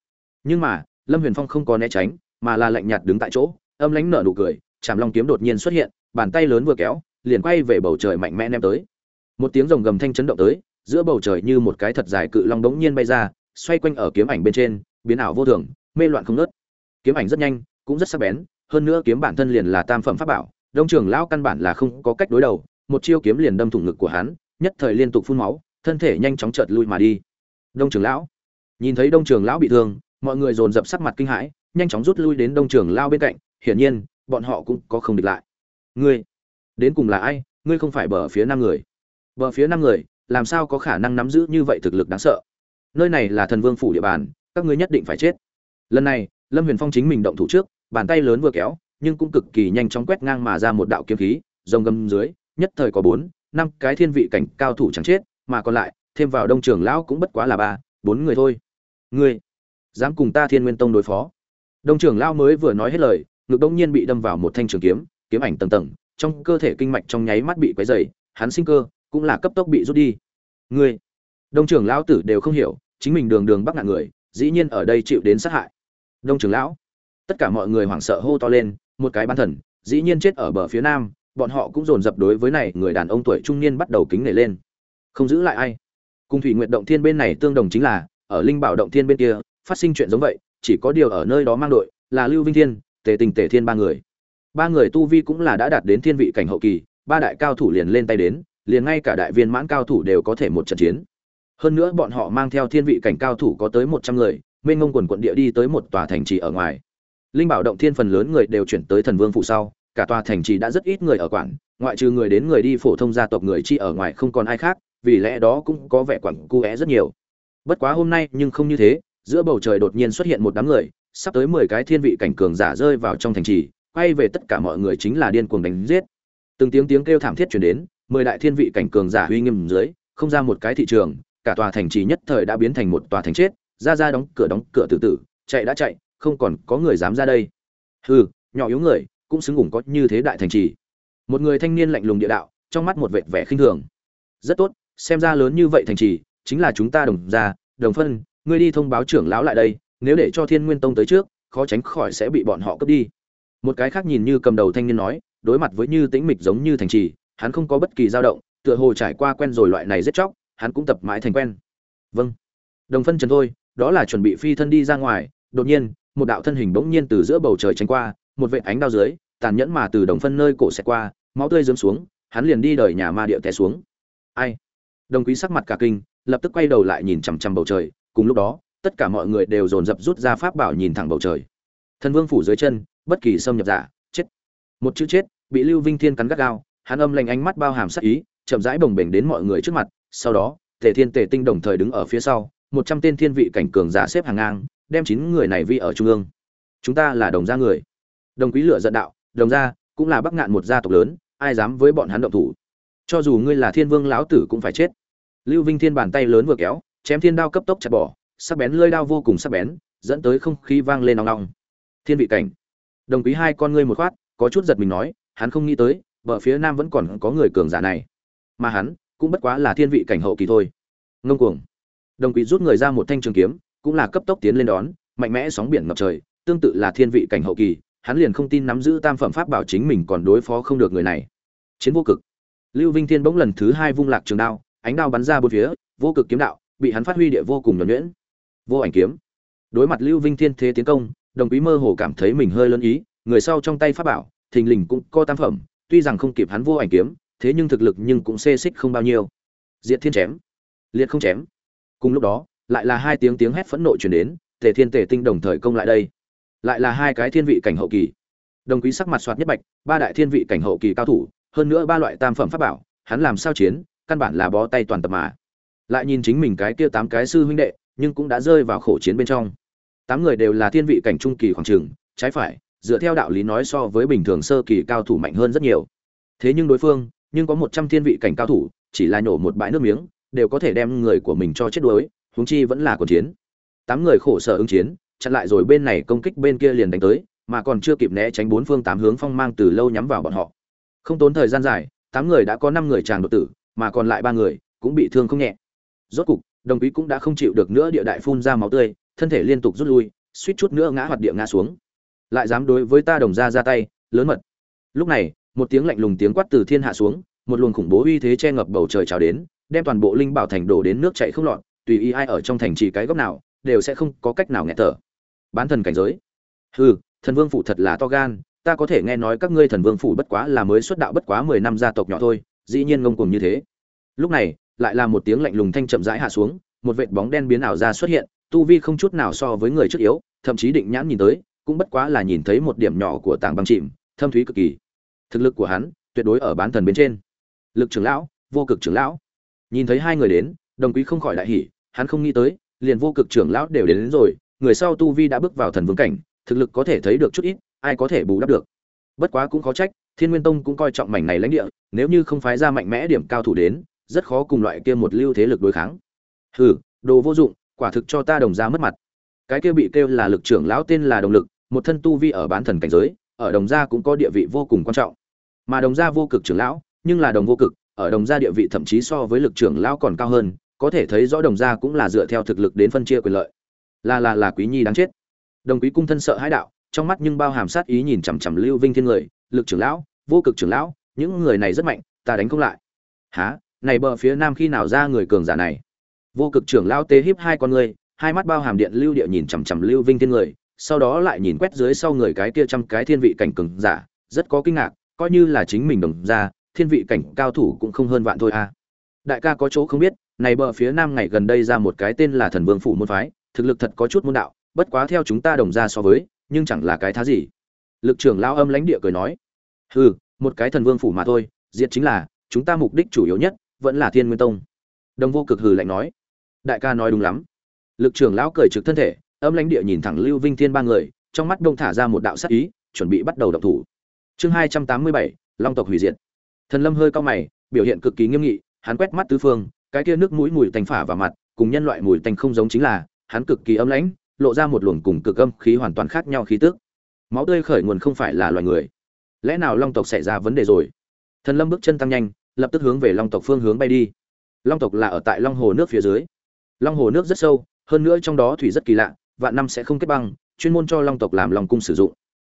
Nhưng mà, lâm huyền phong không có né tránh, mà là lạnh nhạt đứng tại chỗ, âm lánh nở nụ cười chạm long kiếm đột nhiên xuất hiện, bàn tay lớn vừa kéo, liền quay về bầu trời mạnh mẽ ném tới. Một tiếng rồng gầm thanh chấn động tới giữa bầu trời như một cái thật dài cự long đống nhiên bay ra, xoay quanh ở kiếm ảnh bên trên, biến ảo vô thường, mê loạn không nớt kiếm ảnh rất nhanh, cũng rất sắc bén, hơn nữa kiếm bản thân liền là tam phẩm pháp bảo, đông trường lão căn bản là không có cách đối đầu, một chiêu kiếm liền đâm thủng ngực của hắn, nhất thời liên tục phun máu, thân thể nhanh chóng chợt lui mà đi. Đông trường lão, nhìn thấy đông trường lão bị thương, mọi người dồn dập sắc mặt kinh hãi, nhanh chóng rút lui đến đông trường lao bên cạnh, hiển nhiên, bọn họ cũng có không địch lại. Ngươi, đến cùng là ai? Ngươi không phải bờ phía năm người. Bờ phía năm người làm sao có khả năng nắm giữ như vậy thực lực đáng sợ? Nơi này là thần vương phủ địa bàn, các ngươi nhất định phải chết. Lần này, lâm huyền phong chính mình động thủ trước, bàn tay lớn vừa kéo, nhưng cũng cực kỳ nhanh chóng quét ngang mà ra một đạo kiếm khí, rồng gầm dưới, nhất thời có bốn, năm cái thiên vị cảnh cao thủ chẳng chết, mà còn lại, thêm vào đông trường lão cũng bất quá là ba, bốn người thôi. Ngươi, dám cùng ta thiên nguyên tông đối phó? Đông trường lão mới vừa nói hết lời, ngực đông nhiên bị đâm vào một thanh trường kiếm kiếm ảnh tầng tầng, trong cơ thể kinh mạch trong nháy mắt bị quấy dày hắn sinh cơ cũng là cấp tốc bị rút đi. Ngươi, đông trưởng lão tử đều không hiểu, chính mình đường đường bắc ngạn người, dĩ nhiên ở đây chịu đến sát hại. Đông trưởng lão, tất cả mọi người hoảng sợ hô to lên, một cái bán thần, dĩ nhiên chết ở bờ phía nam, bọn họ cũng dồn dập đối với này người đàn ông tuổi trung niên bắt đầu kính nể lên. Không giữ lại ai. Cùng thủy nguyện động thiên bên này tương đồng chính là, ở linh bảo động thiên bên kia, phát sinh chuyện giống vậy, chỉ có điều ở nơi đó mang đội, là lưu vinh thiên, tề tình tề thiên ba người. Ba người tu vi cũng là đã đạt đến thiên vị cảnh hậu kỳ, ba đại cao thủ liền lên tay đến liền ngay cả đại viên mãn cao thủ đều có thể một trận chiến. Hơn nữa bọn họ mang theo thiên vị cảnh cao thủ có tới một trăm người, mênh ngông quần quận địa đi tới một tòa thành trì ở ngoài. Linh bảo động thiên phần lớn người đều chuyển tới thần vương phủ sau, cả tòa thành trì đã rất ít người ở quản ngoại trừ người đến người đi phổ thông gia tộc người chi ở ngoài không còn ai khác, vì lẽ đó cũng có vẻ quẳng cu é rất nhiều. Bất quá hôm nay nhưng không như thế, giữa bầu trời đột nhiên xuất hiện một đám người, sắp tới mười cái thiên vị cảnh cường giả rơi vào trong thành trì, quay về tất cả mọi người chính là điên cuồng đánh giết. Từng tiếng tiếng kêu thảm thiết chuyển đến mười đại thiên vị cảnh cường giả uy nghiêm dưới, không ra một cái thị trường, cả tòa thành trì nhất thời đã biến thành một tòa thành chết, ra ra đóng cửa đóng cửa tự tử, chạy đã chạy, không còn có người dám ra đây. Hừ, nhỏ yếu người, cũng xứng ủng có như thế đại thành trì. Một người thanh niên lạnh lùng địa đạo, trong mắt một vệt vẻ khinh thường. Rất tốt, xem ra lớn như vậy thành trì, chính là chúng ta đồng ra đồng phân, ngươi đi thông báo trưởng lão lại đây, nếu để cho thiên nguyên tông tới trước, khó tránh khỏi sẽ bị bọn họ cướp đi. Một cái khác nhìn như cầm đầu thanh niên nói, đối mặt với như tĩnh mịch giống như thành trì hắn không có bất kỳ dao động, tựa hồ trải qua quen rồi loại này rất chóc, hắn cũng tập mãi thành quen. Vâng. Đồng phân trần thôi, đó là chuẩn bị phi thân đi ra ngoài, đột nhiên, một đạo thân hình bỗng nhiên từ giữa bầu trời tránh qua, một vệt ánh đao dưới, tàn nhẫn mà từ đồng phân nơi cổ xẹt qua, máu tươi dớm xuống, hắn liền đi đời nhà ma địa té xuống. Ai? Đồng quý sắc mặt cả kinh, lập tức quay đầu lại nhìn chằm chằm bầu trời, cùng lúc đó, tất cả mọi người đều dồn dập rút ra pháp bảo nhìn thẳng bầu trời. Thần vương phủ dưới chân, bất kỳ xâm nhập giả, chết. Một chữ chết, bị lưu vinh thiên cắn gắt gao hắn âm lạnh ánh mắt bao hàm sắc ý, chậm rãi bồng bềnh đến mọi người trước mặt, sau đó, tề thiên tề tinh đồng thời đứng ở phía sau, một trăm tên thiên vị cảnh cường giả xếp hàng ngang, đem chín người này vi ở trung ương. Chúng ta là đồng gia người. Đồng quý lửa dẫn đạo, đồng gia, cũng là bắc ngạn một gia tộc lớn, ai dám với bọn hắn động thủ? Cho dù ngươi là thiên vương lão tử cũng phải chết. Lưu vinh thiên bàn tay lớn vừa kéo, chém thiên đao cấp tốc chặt bỏ, sắc bén lơi đao vô cùng sắc bén, dẫn tới không khí vang lên nòng nòng thiên vị cảnh. Đồng quý hai con ngươi một khoát, có chút giật mình nói, hắn không nghĩ tới bờ phía nam vẫn còn có người cường giả này. Mà hắn cũng bất quá là thiên vị cảnh hậu kỳ thôi. Ngông cuồng. Đồng quý rút người ra một thanh trường kiếm, cũng là cấp tốc tiến lên đón, mạnh mẽ sóng biển ngập trời, tương tự là thiên vị cảnh hậu kỳ, hắn liền không tin nắm giữ tam phẩm pháp bảo chính mình còn đối phó không được người này. Chiến vô cực. Lưu vinh thiên bỗng lần thứ hai vung lạc trường đao, ánh đao bắn ra bốn phía, vô cực kiếm đạo, bị hắn phát huy địa vô cùng nhuẩn nhuyễn. Vô ảnh kiếm. Đối mặt lưu vinh thiên thế tiến công, đồng quý mơ hồ cảm thấy mình hơi lớn ý, người sau trong tay pháp bảo, thình lình cũng có tam phẩm tuy rằng không kịp hắn vô ảnh kiếm, thế nhưng thực lực nhưng cũng xê xích không bao nhiêu. Diệt thiên chém, liệt không chém. Cùng lúc đó, lại là hai tiếng tiếng hét phẫn nộ chuyển đến, tề thiên tề tinh đồng thời công lại đây. Lại là hai cái thiên vị cảnh hậu kỳ. Đồng quý sắc mặt soạt nhất bạch, ba đại thiên vị cảnh hậu kỳ cao thủ, hơn nữa ba loại tam phẩm pháp bảo, hắn làm sao chiến, căn bản là bó tay toàn tập mà. Lại nhìn chính mình cái kia tám cái sư huynh đệ, nhưng cũng đã rơi vào khổ chiến bên trong. Tám người đều là thiên vị cảnh trung kỳ khoảng trường, trái phải dựa theo đạo lý nói so với bình thường sơ kỳ cao thủ mạnh hơn rất nhiều. Thế nhưng đối phương, nhưng có một trăm thiên vị cảnh cao thủ, chỉ là nhổ một bãi nước miếng, đều có thể đem người của mình cho chết đuối, huống chi vẫn là cuộc chiến. Tám người khổ sở ứng chiến, chặn lại rồi bên này công kích bên kia liền đánh tới, mà còn chưa kịp né tránh bốn phương tám hướng phong mang từ lâu nhắm vào bọn họ. Không tốn thời gian dài, tám người đã có năm người tràn đột tử, mà còn lại ba người cũng bị thương không nhẹ. Rốt cục, đồng quý cũng đã không chịu được nữa địa đại phun ra máu tươi, thân thể liên tục rút lui, suýt chút nữa ngã hoạt địa ngã xuống lại dám đối với ta đồng ra ra tay, lớn mật. Lúc này, một tiếng lạnh lùng tiếng quát từ thiên hạ xuống, một luồng khủng bố uy thế che ngập bầu trời trào đến, đem toàn bộ linh bảo thành đổ đến nước chảy không lọt, tùy ý ai ở trong thành trì cái góc nào, đều sẽ không có cách nào nghẹt thở. Bán thần cảnh giới. Hừ, thần vương phủ thật là to gan, ta có thể nghe nói các ngươi thần vương phủ bất quá là mới xuất đạo bất quá mười năm gia tộc nhỏ thôi, dĩ nhiên ngông cuồng như thế. Lúc này, lại là một tiếng lạnh lùng thanh chậm rãi hạ xuống, một vệt bóng đen biến ảo ra xuất hiện, tu vi không chút nào so với người trước yếu, thậm chí định nhãn nhìn tới cũng bất quá là nhìn thấy một điểm nhỏ của tảng băng chìm thâm thúy cực kỳ. Thực lực của hắn tuyệt đối ở bán thần bên trên. Lực trưởng lão vô cực trưởng lão. Nhìn thấy hai người đến đồng quý không khỏi đại hỉ hắn không nghĩ tới liền vô cực trưởng lão đều đến, đến rồi người sau tu vi đã bước vào thần vương cảnh thực lực có thể thấy được chút ít ai có thể bù đắp được. Bất quá cũng khó trách thiên nguyên tông cũng coi trọng mảnh này lãnh địa nếu như không phái ra mạnh mẽ điểm cao thủ đến rất khó cùng loại kia một lưu thế lực đối kháng. Hừ đồ vô dụng quả thực cho ta đồng ra mất mặt cái kia bị kêu là lực trưởng lão tên là đồng lực, một thân tu vi ở bán thần cảnh giới, ở đồng gia cũng có địa vị vô cùng quan trọng. Mà đồng gia vô cực trưởng lão, nhưng là đồng vô cực, ở đồng gia địa vị thậm chí so với lực trưởng lão còn cao hơn, có thể thấy rõ đồng gia cũng là dựa theo thực lực đến phân chia quyền lợi. Là là là quý nhi đáng chết. Đồng quý cung thân sợ hãi đạo, trong mắt nhưng bao hàm sát ý nhìn chằm chằm lưu vinh thiên người, lực trưởng lão, vô cực trưởng lão, những người này rất mạnh, ta đánh không lại. Há này bờ phía nam khi nào ra người cường giả này? Vô cực trưởng lão tê híp hai con người hai mắt bao hàm điện lưu địa nhìn chằm chằm lưu vinh thiên người, sau đó lại nhìn quét dưới sau người cái kia trăm cái thiên vị cảnh cường giả, rất có kinh ngạc, coi như là chính mình đồng ra, thiên vị cảnh cao thủ cũng không hơn vạn thôi à. Đại ca có chỗ không biết, này bờ phía nam ngày gần đây ra một cái tên là thần vương phủ môn phái, thực lực thật có chút môn đạo, bất quá theo chúng ta đồng ra so với, nhưng chẳng là cái thá gì. Lực trưởng lao âm lãnh địa cười nói, hừ, một cái thần vương phủ mà thôi, diệt chính là, chúng ta mục đích chủ yếu nhất, vẫn là thiên nguyên tông. Đồng vô cực hừ lạnh nói, đại ca nói đúng lắm lực trưởng lão cười trực thân thể, âm lãnh địa nhìn thẳng lưu vinh thiên ba người, trong mắt đông thả ra một đạo sắc ý, chuẩn bị bắt đầu đập thủ. Chương hai trăm tám mươi bảy, long tộc hủy diệt. Thần lâm hơi cao mày, biểu hiện cực kỳ nghiêm nghị, hắn quét mắt tứ phương, cái kia nước mũi mùi tành phả vào mặt, cùng nhân loại mùi tành không giống chính là, hắn cực kỳ âm lãnh, lộ ra một luồng cùng cực âm khí hoàn toàn khác nhau khí tức. Máu tươi khởi nguồn không phải là loài người. Lẽ nào long tộc xảy ra vấn đề rồi? Thần lâm bước chân tăng nhanh, lập tức hướng về long tộc phương hướng bay đi. Long tộc là ở tại long hồ nước phía dưới. Long hồ nước rất sâu hơn nữa trong đó thủy rất kỳ lạ, vạn năm sẽ không kết băng, chuyên môn cho long tộc làm lòng cung sử dụng.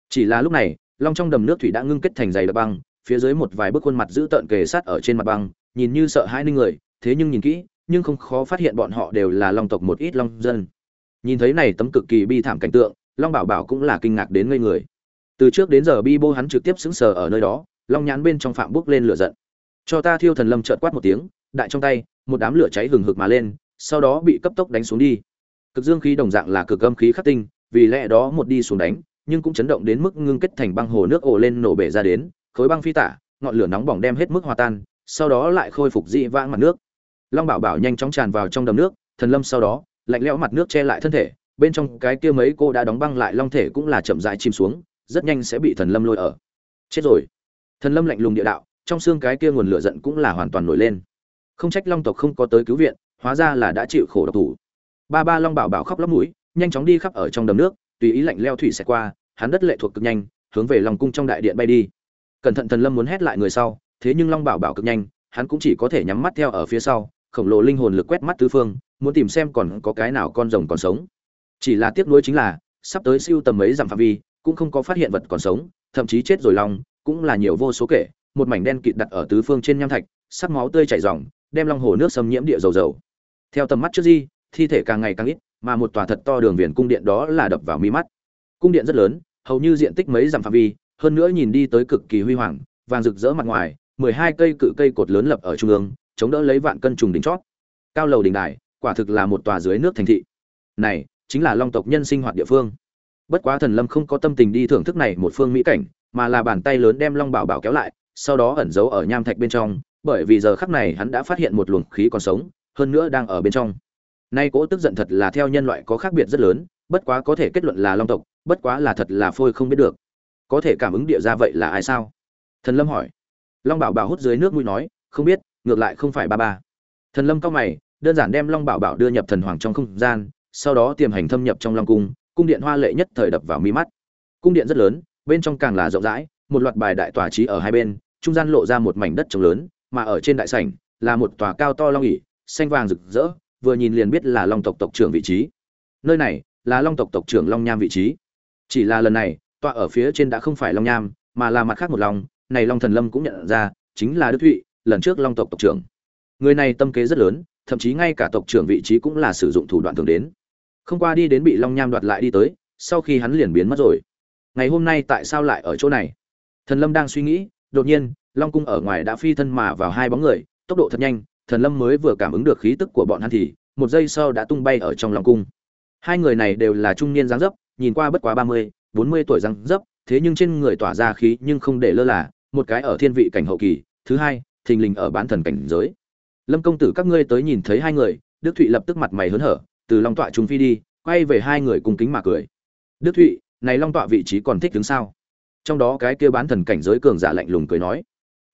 Chỉ là lúc này, long trong đầm nước thủy đã ngưng kết thành dày đặc băng, phía dưới một vài bức khuôn mặt giữ tợn kề sát ở trên mặt băng, nhìn như sợ hãi ninh người, thế nhưng nhìn kỹ, nhưng không khó phát hiện bọn họ đều là long tộc một ít long dân. Nhìn thấy này tấm cực kỳ bi thảm cảnh tượng, long bảo bảo cũng là kinh ngạc đến ngây người. Từ trước đến giờ bi bô hắn trực tiếp xứng sờ ở nơi đó, long nhãn bên trong phạm bước lên lửa giận. Cho ta thiêu thần lâm trợn quát một tiếng, đại trong tay, một đám lửa cháy hừng hực mà lên sau đó bị cấp tốc đánh xuống đi. Cực dương khí đồng dạng là cực âm khí khắc tinh, vì lẽ đó một đi xuống đánh, nhưng cũng chấn động đến mức ngưng kết thành băng hồ nước ồ lên nổ bể ra đến, khối băng phi tả, ngọn lửa nóng bỏng đem hết mức hòa tan, sau đó lại khôi phục dị vãng mặt nước. Long bảo bảo nhanh chóng tràn vào trong đầm nước, thần lâm sau đó, lạnh lẽo mặt nước che lại thân thể, bên trong cái kia mấy cô đã đóng băng lại long thể cũng là chậm rãi chìm xuống, rất nhanh sẽ bị thần lâm lôi ở. Chết rồi. Thần lâm lạnh lùng địa đạo, trong xương cái kia nguồn lửa giận cũng là hoàn toàn nổi lên. Không trách long tộc không có tới cứu viện hóa ra là đã chịu khổ độc thủ. Ba ba long bảo bảo khóc lóc mũi, nhanh chóng đi khắp ở trong đầm nước, tùy ý lạnh leo thủy sẽ qua, hắn đất lệ thuộc cực nhanh, hướng về lòng cung trong đại điện bay đi. Cẩn thận thần lâm muốn hét lại người sau, thế nhưng long bảo bảo cực nhanh, hắn cũng chỉ có thể nhắm mắt theo ở phía sau, khổng lồ linh hồn lực quét mắt tứ phương, muốn tìm xem còn có cái nào con rồng còn sống. Chỉ là tiếc nuối chính là, sắp tới siêu tầm mấy dặm phạm vi, cũng không có phát hiện vật còn sống, thậm chí chết rồi long, cũng là nhiều vô số kể, một mảnh đen kịt đặt ở tứ phương trên nham thạch, sắc máu tươi chảy ròng, đem long hồ nước xâm nhiễm địa dầu dầu theo tầm mắt trước di, thi thể càng ngày càng ít, mà một tòa thật to đường viền cung điện đó là đập vào mi mắt. Cung điện rất lớn, hầu như diện tích mấy dặm phạm vi, hơn nữa nhìn đi tới cực kỳ huy hoàng, vàng rực rỡ mặt ngoài, mười hai cây cự cây cột lớn lập ở trung ương, chống đỡ lấy vạn cân trùng đỉnh chót. Cao lầu đỉnh đài, quả thực là một tòa dưới nước thành thị. Này, chính là long tộc nhân sinh hoạt địa phương. Bất quá thần lâm không có tâm tình đi thưởng thức này một phương mỹ cảnh, mà là bàn tay lớn đem long bảo bảo kéo lại, sau đó ẩn giấu ở nham thạch bên trong, bởi vì giờ khắc này hắn đã phát hiện một luồng khí còn sống hơn nữa đang ở bên trong. Nay cỗ tức giận thật là theo nhân loại có khác biệt rất lớn, bất quá có thể kết luận là long tộc, bất quá là thật là phôi không biết được. Có thể cảm ứng địa ra vậy là ai sao? Thần lâm hỏi. Long bảo bảo hút dưới nước mũi nói, không biết, ngược lại không phải ba ba. Thần lâm cao mày, đơn giản đem long bảo bảo đưa nhập thần hoàng trong không gian, sau đó tiềm hành thâm nhập trong long cung cung điện hoa lệ nhất thời đập vào mi mắt. Cung điện rất lớn, bên trong càng là rộng rãi, một loạt bài đại tòa trí ở hai bên, trung gian lộ ra một mảnh đất trống lớn, mà ở trên đại sảnh là một tòa cao to long ỉ xanh vàng rực rỡ, vừa nhìn liền biết là long tộc tộc trưởng vị trí. Nơi này là long tộc tộc trưởng long nham vị trí. Chỉ là lần này, tọa ở phía trên đã không phải long nham, mà là mặt khác một long. Này long thần lâm cũng nhận ra, chính là đức thụy, lần trước long tộc tộc trưởng. Người này tâm kế rất lớn, thậm chí ngay cả tộc trưởng vị trí cũng là sử dụng thủ đoạn thường đến. Không qua đi đến bị long nham đoạt lại đi tới, sau khi hắn liền biến mất rồi. Ngày hôm nay tại sao lại ở chỗ này? Thần lâm đang suy nghĩ, đột nhiên, long cung ở ngoài đã phi thân mà vào hai bóng người, tốc độ thật nhanh thần lâm mới vừa cảm ứng được khí tức của bọn hắn thì, một giây sau đã tung bay ở trong lòng cung. Hai người này đều là trung niên dáng dấp, nhìn qua bất quá ba mươi, bốn mươi tuổi dáng dấp, thế nhưng trên người tỏa ra khí nhưng không để lơ là, một cái ở thiên vị cảnh hậu kỳ, thứ hai, thình lình ở bán thần cảnh giới. Lâm công tử các ngươi tới nhìn thấy hai người, đức thụy lập tức mặt mày hớn hở, từ long tọa chúng phi đi, quay về hai người cùng kính mà cười. Đức thụy, này long tọa vị trí còn thích đứng sao? Trong đó cái kia bán thần cảnh giới cường giả lạnh lùng cười nói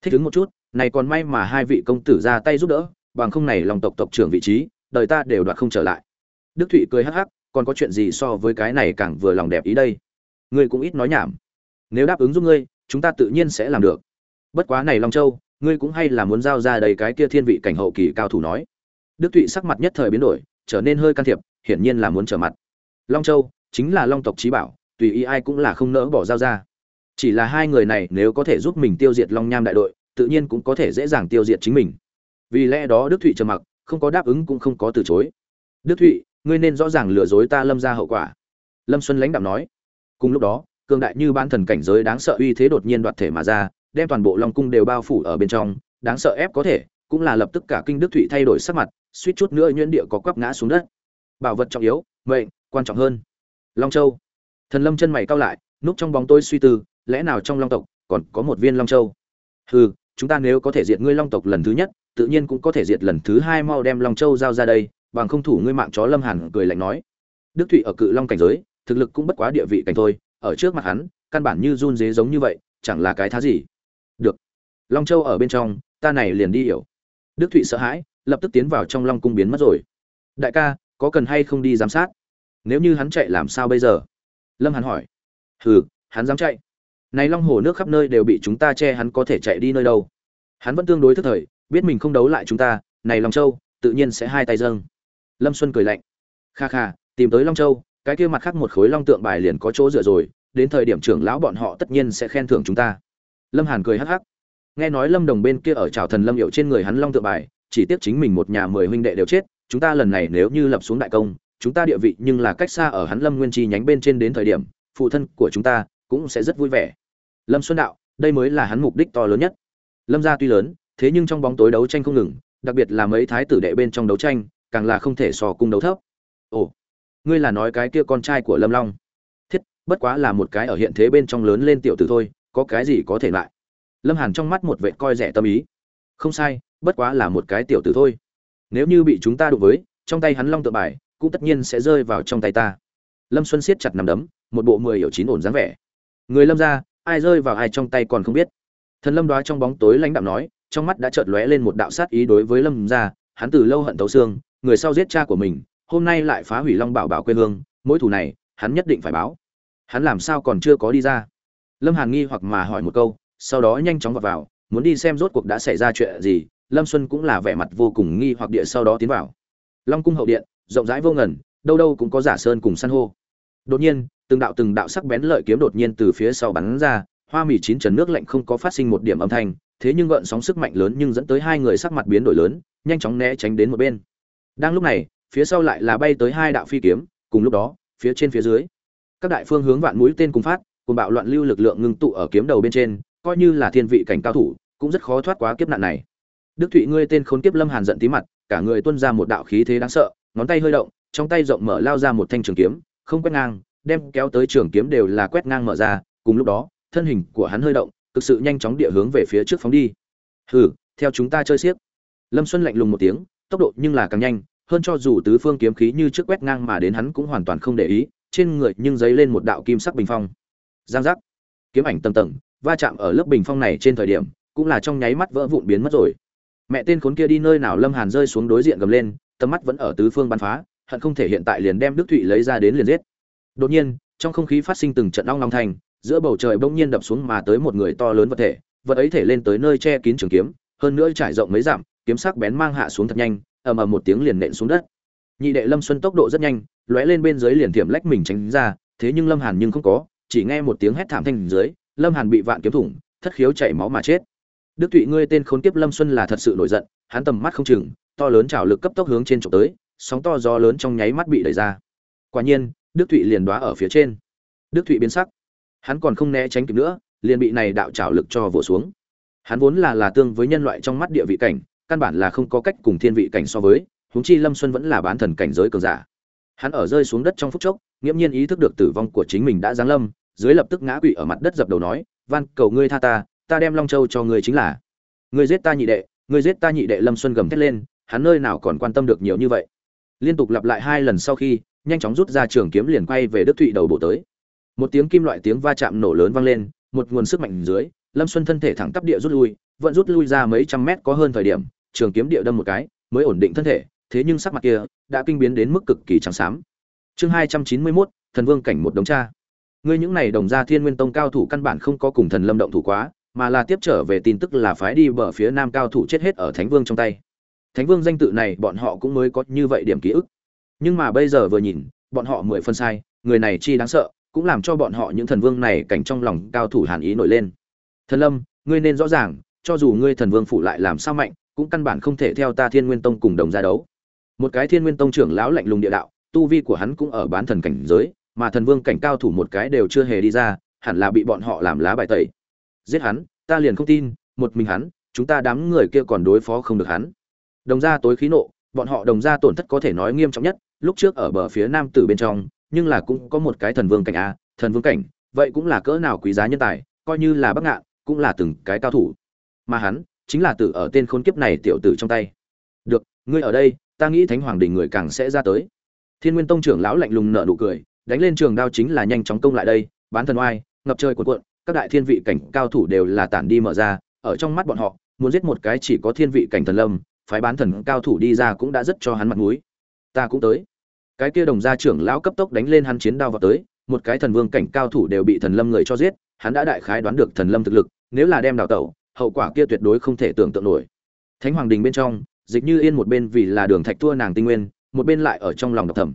thích ứng một chút, này còn may mà hai vị công tử ra tay giúp đỡ, bằng không này long tộc tộc trưởng vị trí, đời ta đều đoạt không trở lại. Đức thụy cười hắc hắc, còn có chuyện gì so với cái này càng vừa lòng đẹp ý đây? Ngươi cũng ít nói nhảm. Nếu đáp ứng giúp ngươi, chúng ta tự nhiên sẽ làm được. Bất quá này long châu, ngươi cũng hay là muốn giao ra đầy cái kia thiên vị cảnh hậu kỳ cao thủ nói. Đức thụy sắc mặt nhất thời biến đổi, trở nên hơi can thiệp, hiển nhiên là muốn trở mặt. Long châu, chính là long tộc trí bảo, tùy ý ai cũng là không nỡ bỏ giao ra chỉ là hai người này nếu có thể giúp mình tiêu diệt long nham đại đội, tự nhiên cũng có thể dễ dàng tiêu diệt chính mình. Vì lẽ đó đức thụy trầm mặc, không có đáp ứng cũng không có từ chối. Đức thụy, ngươi nên rõ ràng lừa dối ta lâm ra hậu quả. Lâm xuân lãnh đạo nói. Cùng lúc đó, cường đại như ban thần cảnh giới đáng sợ uy thế đột nhiên đoạt thể mà ra, đem toàn bộ long cung đều bao phủ ở bên trong, đáng sợ ép có thể, cũng là lập tức cả kinh đức thụy thay đổi sắc mặt, suýt chút nữa nhuyễn địa có quắp ngã xuống đất. Bảo vật trọng yếu, mệnh, quan trọng hơn. Long châu. Thần lâm chân mày cao lại, núp trong bóng tôi suy tư lẽ nào trong long tộc còn có một viên long châu? Hừ, chúng ta nếu có thể diệt ngươi long tộc lần thứ nhất, tự nhiên cũng có thể diệt lần thứ hai mau đem long châu giao ra đây, bằng không thủ ngươi mạng chó lâm hàn cười lạnh nói. Đức thụy ở cự long cảnh giới, thực lực cũng bất quá địa vị cảnh thôi, ở trước mặt hắn, căn bản như run dế giống như vậy, chẳng là cái thá gì. Được. Long châu ở bên trong, ta này liền đi hiểu. Đức thụy sợ hãi, lập tức tiến vào trong long cung biến mất rồi. Đại ca, có cần hay không đi giám sát? Nếu như hắn chạy làm sao bây giờ? Lâm hàn hỏi. Hừ, hắn dám chạy này long hồ nước khắp nơi đều bị chúng ta che hắn có thể chạy đi nơi đâu. Hắn vẫn tương đối thức thời, biết mình không đấu lại chúng ta, này long châu, tự nhiên sẽ hai tay dâng. Lâm xuân cười lạnh. Kha kha, tìm tới long châu, cái kia mặt khác một khối long tượng bài liền có chỗ dựa rồi, đến thời điểm trưởng lão bọn họ tất nhiên sẽ khen thưởng chúng ta. Lâm hàn cười hắc hắc. Nghe nói lâm đồng bên kia ở trào thần lâm hiệu trên người hắn long tượng bài, chỉ tiếc chính mình một nhà mười huynh đệ đều chết, chúng ta lần này nếu như lập xuống đại công, chúng ta địa vị nhưng là cách xa ở hắn lâm nguyên chi nhánh bên trên đến thời điểm, phụ thân của chúng ta cũng sẽ rất vui vẻ. Lâm xuân đạo, đây mới là hắn mục đích to lớn nhất. Lâm gia tuy lớn, thế nhưng trong bóng tối đấu tranh không ngừng, đặc biệt là mấy thái tử đệ bên trong đấu tranh, càng là không thể sò cung đấu thấp. Ồ, ngươi là nói cái kia con trai của lâm long. Thiết, bất quá là một cái ở hiện thế bên trong lớn lên tiểu tử thôi, có cái gì có thể lại? Lâm hàn trong mắt một vệ coi rẻ tâm ý. Không sai, bất quá là một cái tiểu tử thôi. Nếu như bị chúng ta đụng với, trong tay hắn long tự bài, cũng tất nhiên sẽ rơi vào trong tay ta. Lâm xuân siết chặt nằm đấm, một bộ mười hiểu chín ổn dáng vẻ người lâm ra, ai rơi vào ai trong tay còn không biết. Thần lâm đoá trong bóng tối lãnh đạo nói, trong mắt đã chợt lóe lên một đạo sát ý đối với lâm ra, hắn từ lâu hận thấu xương, người sau giết cha của mình, hôm nay lại phá hủy long bảo bảo quê hương mỗi thủ này, hắn nhất định phải báo. Hắn làm sao còn chưa có đi ra? Lâm hàn nghi hoặc mà hỏi một câu, sau đó nhanh chóng vào vào, muốn đi xem rốt cuộc đã xảy ra chuyện gì, lâm xuân cũng là vẻ mặt vô cùng nghi hoặc địa sau đó tiến vào. Long cung hậu điện, rộng rãi vô ngần, đâu đâu cũng có giả sơn cùng san hô đột nhiên, từng đạo từng đạo sắc bén lợi kiếm đột nhiên từ phía sau bắn ra, hoa mì chín trần nước lạnh không có phát sinh một điểm âm thanh, thế nhưng gợn sóng sức mạnh lớn nhưng dẫn tới hai người sắc mặt biến đổi lớn, nhanh chóng né tránh đến một bên. Đang lúc này, phía sau lại là bay tới hai đạo phi kiếm, cùng lúc đó, phía trên phía dưới, các đại phương hướng vạn mũi tên cùng phát, cùng bạo loạn lưu lực lượng ngưng tụ ở kiếm đầu bên trên, coi như là thiên vị cảnh cao thủ, cũng rất khó thoát quá kiếp nạn này. Đức thụy ngươi tên khốn kiếp lâm hàn giận tí mặt, cả người tuôn ra một đạo khí thế đáng sợ, ngón tay hơi động, trong tay rộng mở lao ra một thanh trường kiếm không quét ngang, đem kéo tới trường kiếm đều là quét ngang mở ra, cùng lúc đó, thân hình của hắn hơi động, thực sự nhanh chóng địa hướng về phía trước phóng đi. Hừ, theo chúng ta chơi xiếc. Lâm xuân lạnh lùng một tiếng, tốc độ nhưng là càng nhanh, hơn cho dù tứ phương kiếm khí như trước quét ngang mà đến hắn cũng hoàn toàn không để ý, trên người nhưng dấy lên một đạo kim sắc bình phong. Giang giác. Kiếm ảnh tầng tầng, va chạm ở lớp bình phong này trên thời điểm, cũng là trong nháy mắt vỡ vụn biến mất rồi. Mẹ tên khốn kia đi nơi nào lâm hàn rơi xuống đối diện gầm lên, tầm mắt vẫn ở tứ phương bắn phá hận không thể hiện tại liền đem đức thụy lấy ra đến liền giết. Đột nhiên, trong không khí phát sinh từng trận long long thành giữa bầu trời bỗng nhiên đập xuống mà tới một người to lớn vật thể, vật ấy thể lên tới nơi che kín trường kiếm, hơn nữa trải rộng mấy dặm, kiếm sắc bén mang hạ xuống thật nhanh, ầm ầm một tiếng liền nện xuống đất. Nhị đệ lâm xuân tốc độ rất nhanh, lóe lên bên dưới liền tiệm lách mình tránh ra, thế nhưng lâm hàn nhưng không có, chỉ nghe một tiếng hét thảm thanh dưới, lâm hàn bị vạn kiếm thủng, thất khiếu chảy máu mà chết. Đức thụy ngươi tên khốn kiếp lâm xuân là thật sự nổi giận, hắn tầm mắt không chừng, to lớn trảo lực cấp tốc hướng trên trục tới sóng to gió lớn trong nháy mắt bị đẩy ra. Quả nhiên, đức thụy liền đoá ở phía trên. Đức thụy biến sắc. Hắn còn không né tránh kịp nữa, liền bị này đạo trảo lực cho vỗ xuống. Hắn vốn là là tương với nhân loại trong mắt địa vị cảnh, căn bản là không có cách cùng thiên vị cảnh so với, huống chi lâm xuân vẫn là bán thần cảnh giới cường giả. Hắn ở rơi xuống đất trong phút chốc, nghiễm nhiên ý thức được tử vong của chính mình đã giáng lâm, dưới lập tức ngã quỵ ở mặt đất dập đầu nói, van, cầu ngươi tha ta ta đem long châu cho ngươi chính là. Ngươi giết ta nhị đệ, ngươi giết ta nhị đệ, lâm xuân gầm thét lên, hắn nơi nào còn quan tâm được nhiều như vậy? Liên tục lặp lại hai lần sau khi, nhanh chóng rút ra trường kiếm liền quay về đức thụy đầu bộ tới. Một tiếng kim loại tiếng va chạm nổ lớn vang lên, một nguồn sức mạnh dưới, lâm xuân thân thể thẳng tắp địa rút lui, vẫn rút lui ra mấy trăm mét có hơn thời điểm, trường kiếm địa đâm một cái, mới ổn định thân thể, thế nhưng sắc mặt kia đã kinh biến đến mức cực kỳ trắng xám. Chương hai trăm chín mươi mốt, thần vương cảnh một đống cha. Ngươi những này đồng gia thiên nguyên tông cao thủ căn bản không có cùng thần lâm động thủ quá, mà là tiếp trở về tin tức là phái đi bờ phía nam cao thủ chết hết ở thánh vương trong tay thánh vương danh tự này bọn họ cũng mới có như vậy điểm ký ức. Nhưng mà bây giờ vừa nhìn, bọn họ mười phân sai, người này chi đáng sợ, cũng làm cho bọn họ những thần vương này cảnh trong lòng cao thủ hàn ý nổi lên. Thần lâm, ngươi nên rõ ràng, cho dù ngươi thần vương phụ lại làm sao mạnh, cũng căn bản không thể theo ta thiên nguyên tông cùng đồng ra đấu. Một cái thiên nguyên tông trưởng lão lạnh lùng địa đạo, tu vi của hắn cũng ở bán thần cảnh giới, mà thần vương cảnh cao thủ một cái đều chưa hề đi ra, hẳn là bị bọn họ làm lá bài tẩy. Giết hắn, ta liền không tin, một mình hắn, chúng ta đám người kia còn đối phó không được hắn đồng gia tối khí nộ, bọn họ đồng gia tổn thất có thể nói nghiêm trọng nhất, lúc trước ở bờ phía nam tử bên trong, nhưng là cũng có một cái thần vương cảnh a, thần vương cảnh, vậy cũng là cỡ nào quý giá nhân tài, coi như là bắc ngạn, cũng là từng cái cao thủ. Mà hắn, chính là tử ở tên khốn kiếp này tiểu tử trong tay. Được, ngươi ở đây, ta nghĩ thánh hoàng đình người càng sẽ ra tới. Thiên nguyên tông trưởng lão lạnh lùng nở nụ cười, đánh lên trường đao chính là nhanh chóng công lại đây, bán thần oai, ngập trời cuộn cuộn, các đại thiên vị cảnh cao thủ đều là tản đi mở ra, ở trong mắt bọn họ, muốn giết một cái chỉ có thiên vị cảnh thần lâm phái bán thần cao thủ đi ra cũng đã rất cho hắn mặt mũi. Ta cũng tới. Cái kia đồng gia trưởng lão cấp tốc đánh lên hắn chiến đao vào tới, một cái thần vương cảnh cao thủ đều bị thần lâm người cho giết, hắn đã đại khái đoán được thần lâm thực lực, nếu là đem đào tẩu, hậu quả kia tuyệt đối không thể tưởng tượng nổi. Thánh hoàng đình bên trong, dịch như yên một bên vì là đường thạch thua nàng tinh nguyên, một bên lại ở trong lòng độc thầm.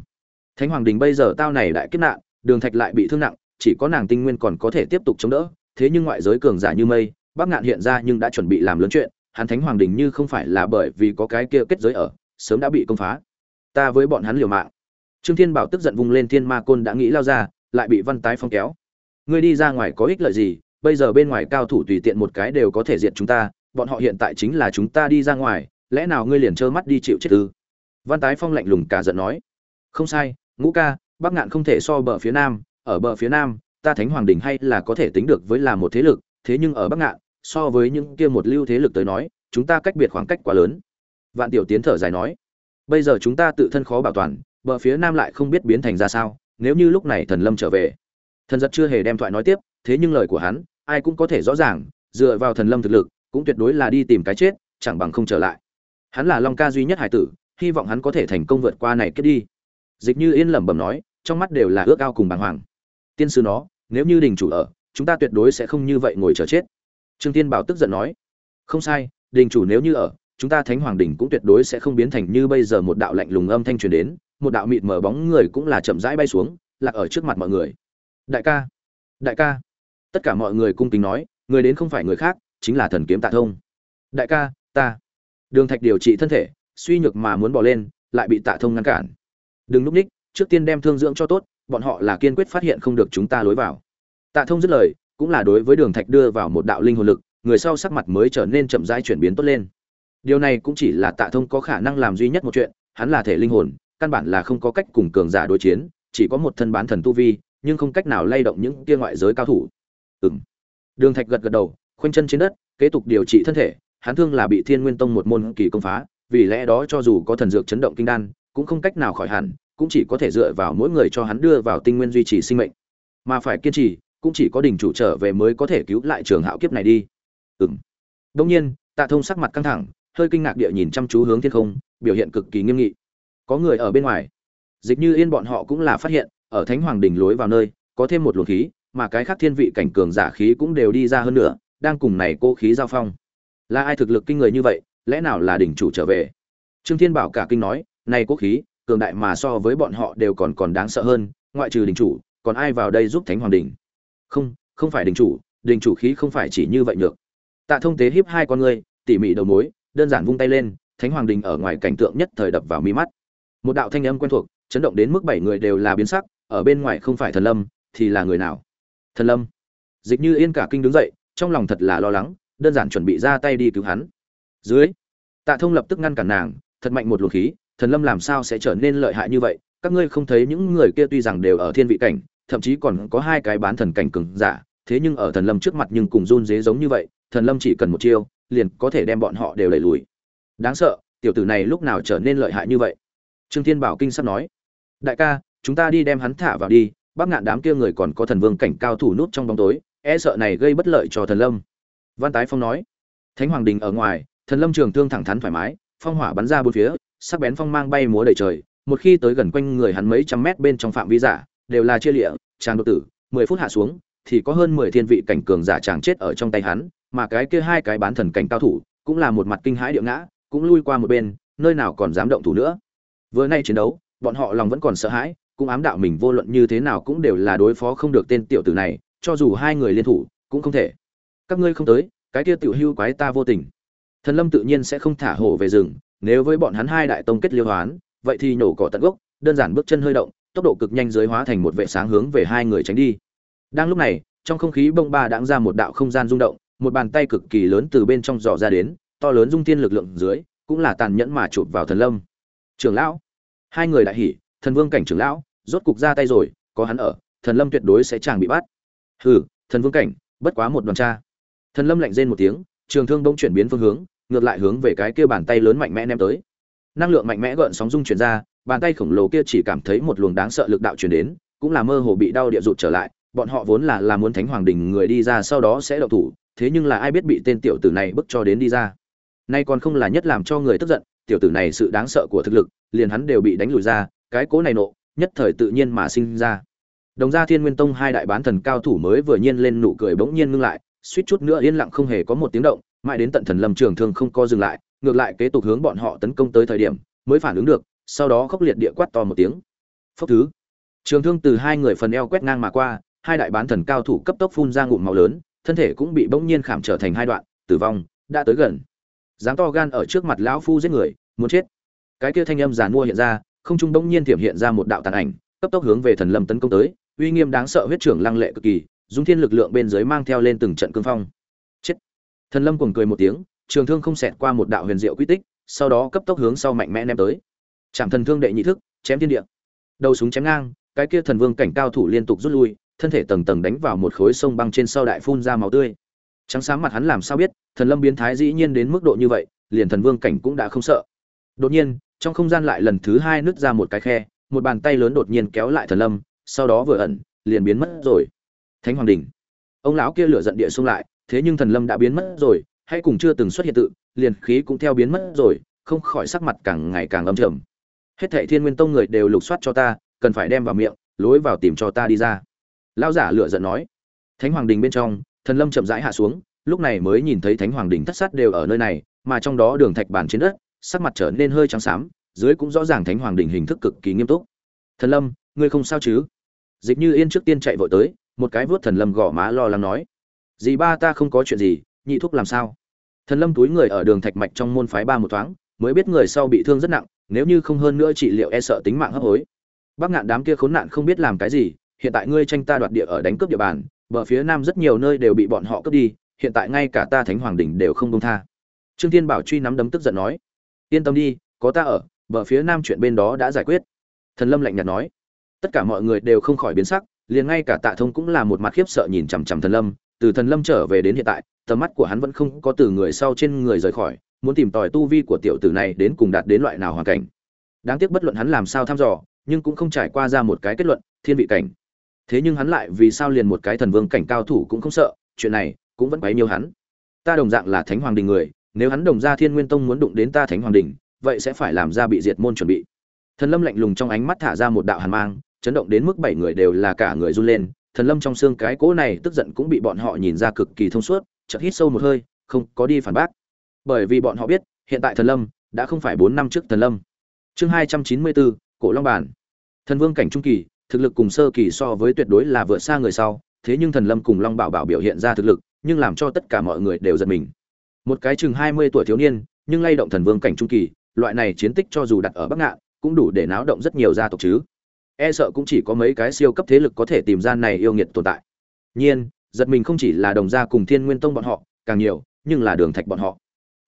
Thánh hoàng đình bây giờ tao này đại kiếp nạn, đường thạch lại bị thương nặng, chỉ có nàng tinh nguyên còn có thể tiếp tục chống đỡ, thế nhưng ngoại giới cường giả như mây, bắc ngạn hiện ra nhưng đã chuẩn bị làm lớn chuyện hắn thánh hoàng đình như không phải là bởi vì có cái kia kết giới ở, sớm đã bị công phá. Ta với bọn hắn liều mạng. Trương thiên bảo tức giận vung lên thiên ma côn đã nghĩ lao ra, lại bị văn tái phong kéo. Ngươi đi ra ngoài có ích lợi gì, bây giờ bên ngoài cao thủ tùy tiện một cái đều có thể diệt chúng ta, bọn họ hiện tại chính là chúng ta đi ra ngoài, lẽ nào ngươi liền trơ mắt đi chịu chết ư? Văn tái phong lạnh lùng cả giận nói. Không sai, ngũ ca, bắc ngạn không thể so bờ phía nam, ở bờ phía nam, ta thánh hoàng đình hay là có thể tính được với là một thế lực, thế nhưng ở bắc ngạn so với những kia một lưu thế lực tới nói, chúng ta cách biệt khoảng cách quá lớn. Vạn tiểu tiến thở dài nói, bây giờ chúng ta tự thân khó bảo toàn, bờ phía nam lại không biết biến thành ra sao, nếu như lúc này thần lâm trở về. Thần giật chưa hề đem thoại nói tiếp, thế nhưng lời của hắn, ai cũng có thể rõ ràng, dựa vào thần lâm thực lực, cũng tuyệt đối là đi tìm cái chết, chẳng bằng không trở lại. Hắn là long ca duy nhất hải tử, hy vọng hắn có thể thành công vượt qua này kết đi. Dịch như yên lẩm bẩm nói, trong mắt đều là ước ao cùng bàng hoàng. Tiên sư nó, nếu như đình chủ ở, chúng ta tuyệt đối sẽ không như vậy ngồi chờ chết trương tiên bảo tức giận nói, không sai, đình chủ nếu như ở, chúng ta thánh hoàng đình cũng tuyệt đối sẽ không biến thành như bây giờ một đạo lạnh lùng âm thanh truyền đến, một đạo mịt mờ bóng người cũng là chậm rãi bay xuống, lạc ở trước mặt mọi người. Đại ca đại ca. Tất cả mọi người cung kính nói, người đến không phải người khác, chính là thần kiếm tạ thông. Đại ca, ta. Đường thạch điều trị thân thể, suy nhược mà muốn bỏ lên, lại bị tạ thông ngăn cản. Đừng núp ních, trước tiên đem thương dưỡng cho tốt, bọn họ là kiên quyết phát hiện không được chúng ta lối vào. Tạ thông dứt lời cũng là đối với đường thạch đưa vào một đạo linh hồn lực, người sau sắc mặt mới trở nên chậm rãi chuyển biến tốt lên. Điều này cũng chỉ là tạ thông có khả năng làm duy nhất một chuyện, hắn là thể linh hồn, căn bản là không có cách cùng cường giả đối chiến, chỉ có một thân bán thần tu vi, nhưng không cách nào lay động những kia ngoại giới cao thủ. Ừng đường thạch gật gật đầu, khoanh chân trên đất, kế tục điều trị thân thể, hắn thương là bị thiên nguyên tông một môn kỳ công phá, vì lẽ đó cho dù có thần dược chấn động kinh đan, cũng không cách nào khỏi hẳn, cũng chỉ có thể dựa vào mỗi người cho hắn đưa vào tinh nguyên duy trì sinh mệnh. Mà phải kiên trì cũng chỉ có đình chủ trở về mới có thể cứu lại trường hạo kiếp này đi. Ừng đông nhiên, tạ thông sắc mặt căng thẳng, hơi kinh ngạc địa nhìn chăm chú hướng thiên không, biểu hiện cực kỳ nghiêm nghị. Có người ở bên ngoài. Dịch như yên bọn họ cũng là phát hiện, ở thánh hoàng đình lối vào nơi, có thêm một luồng khí, mà cái khác thiên vị cảnh cường giả khí cũng đều đi ra hơn nữa, đang cùng này cô khí giao phong. Là ai thực lực kinh người như vậy, lẽ nào là đỉnh chủ trở về? Trương thiên bảo cả kinh nói, này quốc khí, cường đại mà so với bọn họ đều còn còn đáng sợ hơn, ngoại trừ đỉnh chủ, còn ai vào đây giúp thánh hoàng đình không không phải đình chủ đình chủ khí không phải chỉ như vậy được tạ thông tế hiếp hai con ngươi, tỉ mỉ đầu mối, đơn giản vung tay lên, thánh hoàng đình ở ngoài cảnh tượng nhất thời đập vào mi mắt. Một đạo thanh âm quen thuộc, chấn động đến mức bảy người đều là biến sắc, ở bên ngoài không phải thần lâm, thì là người nào? Thần lâm. Dịch như yên cả kinh đứng dậy, trong lòng thật là lo lắng, đơn giản chuẩn bị ra tay đi cứu hắn. Dưới, tạ thông lập tức ngăn cản nàng, thật mạnh một luồng khí, thần lâm làm sao sẽ trở nên lợi hại như vậy? Các ngươi không thấy những người kia tuy rằng đều ở thiên vị cảnh thậm chí còn có hai cái bán thần cảnh cường giả, thế nhưng ở thần lâm trước mặt nhưng cùng run rế giống như vậy, thần lâm chỉ cần một chiêu, liền có thể đem bọn họ đều đẩy lùi. Đáng sợ, tiểu tử này lúc nào trở nên lợi hại như vậy? Trương thiên bảo kinh sắp nói. Đại ca, chúng ta đi đem hắn thả vào đi, bác ngạn đám kia người còn có thần vương cảnh cao thủ nút trong bóng tối e sợ này gây bất lợi cho thần lâm. Văn tái phong nói. Thánh hoàng đình ở ngoài, thần lâm trường thương thẳng thắn thoải mái, phong hỏa bắn ra bốn phía, sắc bén phong mang bay múa đầy trời, một khi tới gần quanh người hắn mấy trăm mét bên trong phạm vi giả đều là chia lịa tràng độc tử, mười phút hạ xuống, thì có hơn mười thiên vị cảnh cường giả chàng chết ở trong tay hắn, mà cái kia hai cái bán thần cảnh cao thủ cũng là một mặt kinh hãi địa ngã, cũng lui qua một bên, nơi nào còn dám động thủ nữa. Vừa nay chiến đấu, bọn họ lòng vẫn còn sợ hãi, cũng ám đạo mình vô luận như thế nào cũng đều là đối phó không được tên tiểu tử này, cho dù hai người liên thủ, cũng không thể. Các ngươi không tới, cái kia tiểu hưu quái ta vô tình. Thần lâm tự nhiên sẽ không thả hổ về rừng, nếu với bọn hắn hai đại tông kết liêu hoán, vậy thì nhổ cỏ tận gốc, đơn giản bước chân hơi động tốc độ cực nhanh dưới hóa thành một vệ sáng hướng về hai người tránh đi. Đang lúc này, trong không khí bông ba đãng ra một đạo không gian rung động, một bàn tay cực kỳ lớn từ bên trong dò ra đến, to lớn dung thiên lực lượng dưới, cũng là tàn nhẫn mà chụp vào thần lâm. Trưởng lão, hai người đại hỉ, thần vương cảnh trưởng lão, rốt cục ra tay rồi, có hắn ở, thần lâm tuyệt đối sẽ chẳng bị bắt. Hừ, thần vương cảnh, bất quá một đoàn tra. thần lâm lạnh rên một tiếng, trường thương bỗng chuyển biến phương hướng, ngược lại hướng về cái kia bàn tay lớn mạnh mẽ ném tới. Năng lượng mạnh mẽ gợn sóng dung chuyển ra bàn tay khổng lồ kia chỉ cảm thấy một luồng đáng sợ lực đạo truyền đến, cũng là mơ hồ bị đau địa rụt trở lại, bọn họ vốn là là muốn thánh hoàng đình người đi ra sau đó sẽ động thủ, thế nhưng là ai biết bị tên tiểu tử này bức cho đến đi ra. Nay còn không là nhất làm cho người tức giận, tiểu tử này sự đáng sợ của thực lực, liền hắn đều bị đánh lùi ra, cái cố này nộ, nhất thời tự nhiên mà sinh ra. Đồng gia thiên nguyên tông hai đại bán thần cao thủ mới vừa nhiên lên nụ cười bỗng nhiên ngưng lại, suýt chút nữa yên lặng không hề có một tiếng động, mãi đến tận thần lâm trường thương không co dừng lại, ngược lại kế tục hướng bọn họ tấn công tới thời điểm, mới phản ứng được sau đó khốc liệt địa quát to một tiếng. Phốc thứ. Trường thương từ hai người phần eo quét ngang mà qua, hai đại bán thần cao thủ cấp tốc phun ra ngụm máu lớn, thân thể cũng bị bỗng nhiên khảm trở thành hai đoạn, tử vong, đã tới gần. Dám to gan ở trước mặt lão phu giết người, muốn chết. Cái kia thanh âm giàn mua hiện ra, không trung bỗng nhiên thiểm hiện ra một đạo tàn ảnh, cấp tốc hướng về thần lâm tấn công tới, uy nghiêm đáng sợ huyết trưởng lăng lệ cực kỳ, dung thiên lực lượng bên dưới mang theo lên từng trận cương phong. Chết. Thần lâm cuồng cười một tiếng, trường thương không xẹt qua một đạo huyền diệu quy tích, sau đó cấp tốc hướng sau mạnh mẽ ném tới chạm thần thương đệ nhị thức, chém thiên địa. Đầu súng chém ngang, cái kia thần vương cảnh cao thủ liên tục rút lui, thân thể tầng tầng đánh vào một khối sông băng trên sau đại phun ra máu tươi. Trắng sáng mặt hắn làm sao biết, thần lâm biến thái dĩ nhiên đến mức độ như vậy, liền thần vương cảnh cũng đã không sợ. Đột nhiên, trong không gian lại lần thứ hai nứt ra một cái khe, một bàn tay lớn đột nhiên kéo lại thần lâm, sau đó vừa ẩn, liền biến mất rồi. Thánh hoàng đỉnh ông lão kia lửa giận địa xung lại, thế nhưng thần lâm đã biến mất rồi, hay cùng chưa từng xuất hiện tự, liền khí cũng theo biến mất rồi, không khỏi sắc mặt càng ngày càng âm trầm hết thệ thiên nguyên tông người đều lục soát cho ta, cần phải đem vào miệng, lối vào tìm cho ta đi ra. Lão giả lựa giận nói. Thánh hoàng đình bên trong, thần lâm chậm rãi hạ xuống, lúc này mới nhìn thấy thánh hoàng đình thất sát đều ở nơi này, mà trong đó đường thạch bản trên đất, sắc mặt trở nên hơi trắng xám, dưới cũng rõ ràng thánh hoàng đình hình thức cực kỳ nghiêm túc. Thần lâm, ngươi không sao chứ? Dịch như yên trước tiên chạy vội tới, một cái vuốt thần lâm gõ má lo lắng nói. Dì ba ta không có chuyện gì, nhị thuốc làm sao? Thần lâm túi người ở đường thạch mạch trong môn phái ba một thoáng, mới biết người sau bị thương rất nặng nếu như không hơn nữa trị liệu e sợ tính mạng hấp hối. Bác ngạn đám kia khốn nạn không biết làm cái gì, hiện tại ngươi tranh ta đoạt địa ở đánh cướp địa bàn, bờ phía nam rất nhiều nơi đều bị bọn họ cướp đi, hiện tại ngay cả ta thánh hoàng đỉnh đều không công tha. Trương thiên bảo truy nắm đấm tức giận nói, yên tâm đi, có ta ở, bờ phía nam chuyện bên đó đã giải quyết. Thần lâm lạnh nhạt nói, tất cả mọi người đều không khỏi biến sắc, liền ngay cả tạ thông cũng là một mặt khiếp sợ nhìn chằm chằm thần lâm, từ thần lâm trở về đến hiện tại, tầm mắt của hắn vẫn không có từ người sau trên người rời khỏi muốn tìm tòi tu vi của tiểu tử này đến cùng đạt đến loại nào hoàn cảnh. Đáng tiếc bất luận hắn làm sao thăm dò, nhưng cũng không trải qua ra một cái kết luận, thiên vị cảnh. Thế nhưng hắn lại vì sao liền một cái thần vương cảnh cao thủ cũng không sợ, chuyện này cũng vẫn quấy nhiều hắn. Ta đồng dạng là thánh hoàng đình người, nếu hắn đồng ra thiên nguyên tông muốn đụng đến ta thánh hoàng đình, vậy sẽ phải làm ra bị diệt môn chuẩn bị. Thần lâm lạnh lùng trong ánh mắt thả ra một đạo hàn mang, chấn động đến mức bảy người đều là cả người run lên. Thần lâm trong xương cái cỗ này tức giận cũng bị bọn họ nhìn ra cực kỳ thông suốt, chợt hít sâu một hơi, không có đi phản bác bởi vì bọn họ biết, hiện tại thần lâm đã không phải bốn năm trước thần lâm. Chương hai trăm chín mươi bốn, cổ long bản thần vương cảnh trung kỳ, thực lực cùng sơ kỳ so với tuyệt đối là vượt xa người sau, thế nhưng thần lâm cùng long bảo bảo biểu hiện ra thực lực, nhưng làm cho tất cả mọi người đều giật mình. Một cái chừng hai mươi tuổi thiếu niên, nhưng lay động thần vương cảnh trung kỳ, loại này chiến tích cho dù đặt ở bắc ngạn, cũng đủ để náo động rất nhiều gia tộc chứ. E sợ cũng chỉ có mấy cái siêu cấp thế lực có thể tìm ra này yêu nghiệt tồn tại. Nhiên, giật mình không chỉ là đồng gia cùng thiên nguyên tông bọn họ, càng nhiều, nhưng là đường thạch bọn họ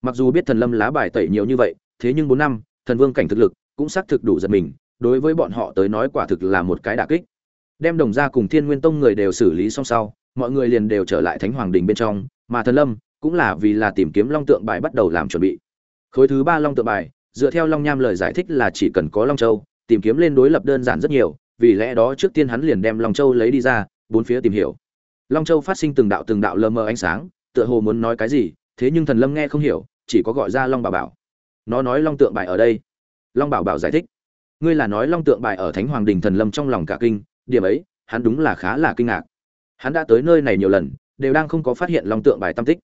mặc dù biết thần lâm lá bài tẩy nhiều như vậy, thế nhưng bốn năm, thần vương cảnh thực lực cũng xác thực đủ giật mình, đối với bọn họ tới nói quả thực là một cái đả kích. Đem đồng gia cùng thiên nguyên tông người đều xử lý xong sau, mọi người liền đều trở lại thánh hoàng đình bên trong, mà thần lâm cũng là vì là tìm kiếm long tượng bài bắt đầu làm chuẩn bị. Khối thứ ba long tượng bài, dựa theo long nham lời giải thích là chỉ cần có long châu, tìm kiếm lên đối lập đơn giản rất nhiều, vì lẽ đó trước tiên hắn liền đem long châu lấy đi ra, bốn phía tìm hiểu. Long châu phát sinh từng đạo từng đạo lờ mờ ánh sáng, tựa hồ muốn nói cái gì, thế nhưng thần lâm nghe không hiểu chỉ có gọi ra long bảo bảo. Nó nói long tượng bài ở đây. Long bảo bảo giải thích. Ngươi là nói long tượng bài ở thánh hoàng đình thần lâm trong lòng cả kinh, điểm ấy, hắn đúng là khá là kinh ngạc. Hắn đã tới nơi này nhiều lần, đều đang không có phát hiện long tượng bài tam tích.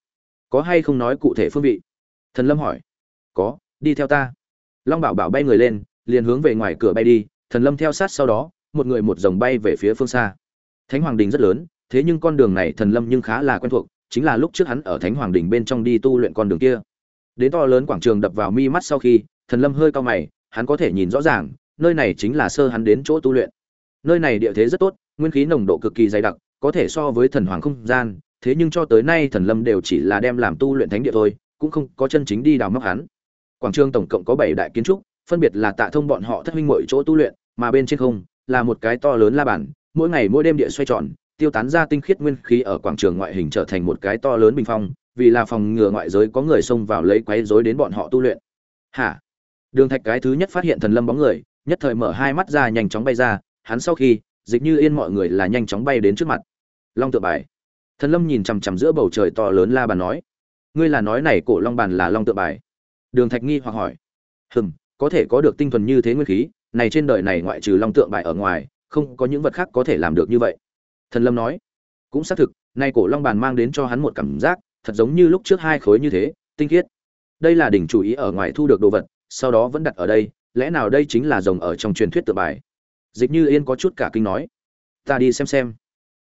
Có hay không nói cụ thể phương vị? Thần lâm hỏi. Có, đi theo ta. Long bảo bảo bay người lên, liền hướng về ngoài cửa bay đi, thần lâm theo sát sau đó, một người một dòng bay về phía phương xa. Thánh hoàng đình rất lớn, thế nhưng con đường này thần lâm nhưng khá là quen thuộc, chính là lúc trước hắn ở thánh hoàng đình bên trong đi tu luyện con đường kia đến to lớn quảng trường đập vào mi mắt sau khi, thần lâm hơi cao mày, hắn có thể nhìn rõ ràng, nơi này chính là sơ hắn đến chỗ tu luyện. Nơi này địa thế rất tốt, nguyên khí nồng độ cực kỳ dày đặc, có thể so với thần hoàng không gian, thế nhưng cho tới nay thần lâm đều chỉ là đem làm tu luyện thánh địa thôi, cũng không có chân chính đi đào móc hắn. Quảng trường tổng cộng có bảy đại kiến trúc, phân biệt là tạ thông bọn họ thất minh mọi chỗ tu luyện, mà bên trên không, là một cái to lớn la bàn, mỗi ngày mỗi đêm địa xoay tròn, tiêu tán ra tinh khiết nguyên khí ở quảng trường ngoại hình trở thành một cái to lớn bình phong vì là phòng ngừa ngoại giới có người xông vào lấy quấy rối đến bọn họ tu luyện. Hả? Đường thạch cái thứ nhất phát hiện thần lâm bóng người, nhất thời mở hai mắt ra nhanh chóng bay ra, hắn sau khi, dịch như yên mọi người là nhanh chóng bay đến trước mặt. Long tượng bài. Thần lâm nhìn chằm chằm giữa bầu trời to lớn la bàn nói, ngươi là nói này cổ long bàn là long tượng bài? Đường thạch nghi hoặc hỏi, hừm, có thể có được tinh thuần như thế nguyên khí, này trên đời này ngoại trừ long tượng bài ở ngoài, không có những vật khác có thể làm được như vậy. Thần lâm nói, cũng xác thực nay cổ long bàn mang đến cho hắn một cảm giác thật giống như lúc trước hai khối như thế, tinh khiết. Đây là đỉnh chủ ý ở ngoài thu được đồ vật, sau đó vẫn đặt ở đây, lẽ nào đây chính là rồng ở trong truyền thuyết tự bài? Dịch như yên có chút cả kinh nói. Ta đi xem xem.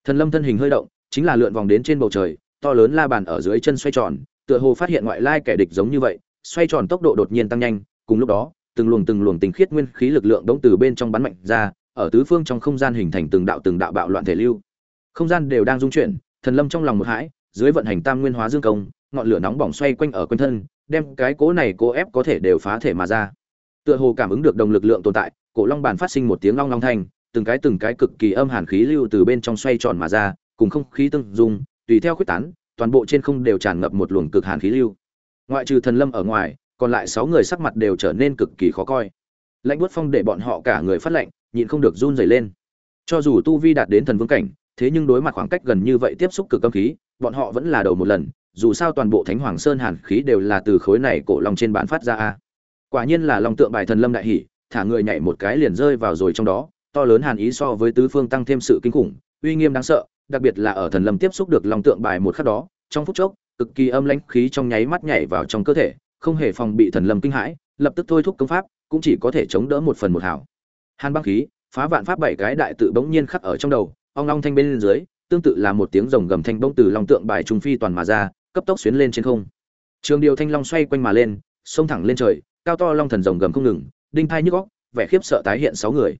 Thần lâm thân hình hơi động, chính là lượn vòng đến trên bầu trời, to lớn la bàn ở dưới chân xoay tròn, tựa hồ phát hiện ngoại lai kẻ địch giống như vậy, xoay tròn tốc độ đột nhiên tăng nhanh, cùng lúc đó, từng luồng từng luồng tinh khiết nguyên khí lực lượng đống từ bên trong bắn mạnh ra, ở tứ phương trong không gian hình thành từng đạo từng đạo bạo loạn thể lưu. Không gian đều đang rung chuyển, thần lâm trong lòng một hãi dưới vận hành tam nguyên hóa dương công, ngọn lửa nóng bỏng xoay quanh ở quanh thân, đem cái cố này cố ép có thể đều phá thể mà ra. Tựa hồ cảm ứng được đồng lực lượng tồn tại, cổ long bàn phát sinh một tiếng long long thanh, từng cái từng cái cực kỳ âm hàn khí lưu từ bên trong xoay tròn mà ra, cùng không khí tương dung, tùy theo khuyết tán, toàn bộ trên không đều tràn ngập một luồng cực hàn khí lưu. Ngoại trừ thần lâm ở ngoài, còn lại sáu người sắc mặt đều trở nên cực kỳ khó coi. Lãnh bút phong để bọn họ cả người phát lệnh nhịn không được run rẩy lên. Cho dù tu vi đạt đến thần vương cảnh thế nhưng đối mặt khoảng cách gần như vậy tiếp xúc cực âm khí, bọn họ vẫn là đầu một lần, dù sao toàn bộ thánh hoàng sơn hàn khí đều là từ khối này cổ long trên bản phát ra a. Quả nhiên là long tượng bài thần lâm đại hỷ thả người nhảy một cái liền rơi vào rồi trong đó, to lớn hàn ý so với tứ phương tăng thêm sự kinh khủng, uy nghiêm đáng sợ, đặc biệt là ở thần lâm tiếp xúc được long tượng bài một khắc đó, trong phút chốc, cực kỳ âm lãnh khí trong nháy mắt nhảy vào trong cơ thể, không hề phòng bị thần lâm kinh hãi, lập tức thôi thúc công pháp, cũng chỉ có thể chống đỡ một phần một hảo hàn băng khí, phá vạn pháp bảy cái đại tự bỗng nhiên khắc ở trong đầu ong long thanh bên dưới, tương tự là một tiếng rồng gầm thanh bông từ long tượng bài trung phi toàn mà ra, cấp tốc xuyến lên trên không. Trường điều thanh long xoay quanh mà lên, xông thẳng lên trời, cao to long thần rồng gầm không ngừng, đinh thai nhức góc vẻ khiếp sợ tái hiện sáu người.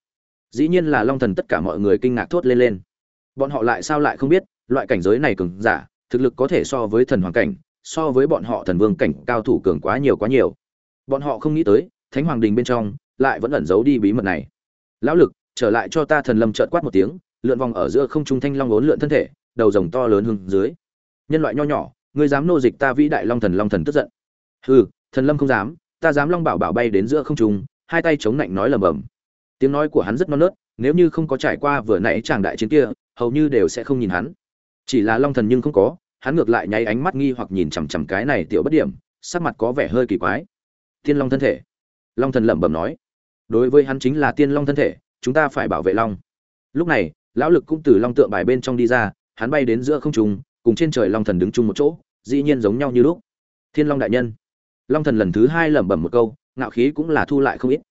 Dĩ nhiên là long thần tất cả mọi người kinh ngạc thốt lên lên. Bọn họ lại sao lại không biết, loại cảnh giới này cường giả, thực lực có thể so với thần hoàng cảnh, so với bọn họ thần vương cảnh cao thủ cường quá nhiều quá nhiều. Bọn họ không nghĩ tới, thánh hoàng đình bên trong, lại vẫn ẩn giấu đi bí mật này. Lão lực, trở lại cho ta thần lâm trợn quát một tiếng lượn vòng ở giữa không trung thanh long ốn lượn thân thể, đầu rồng to lớn hướng dưới. Nhân loại nho nhỏ, ngươi dám nô dịch ta vĩ đại long thần long thần tức giận. Hừ, thần lâm không dám, ta dám long bảo bảo bay đến giữa không trung, hai tay chống lạnh nói lầm bầm tiếng nói của hắn rất non nớt, nếu như không có trải qua vừa nãy chàng đại chiến kia, hầu như đều sẽ không nhìn hắn. Chỉ là long thần nhưng không có, hắn ngược lại nháy ánh mắt nghi hoặc nhìn chằm chằm cái này tiểu bất điểm, sắc mặt có vẻ hơi kỳ quái. Tiên long thân thể. Long thần lẩm bẩm nói, đối với hắn chính là tiên long thân thể, chúng ta phải bảo vệ long. Lúc này lão lực cũng từ long tượng bài bên trong đi ra, hắn bay đến giữa không trung, cùng trên trời long thần đứng chung một chỗ, dĩ nhiên giống nhau như lúc. Thiên long đại nhân. Long thần lần thứ hai lẩm bẩm một câu, ngạo khí cũng là thu lại không ít.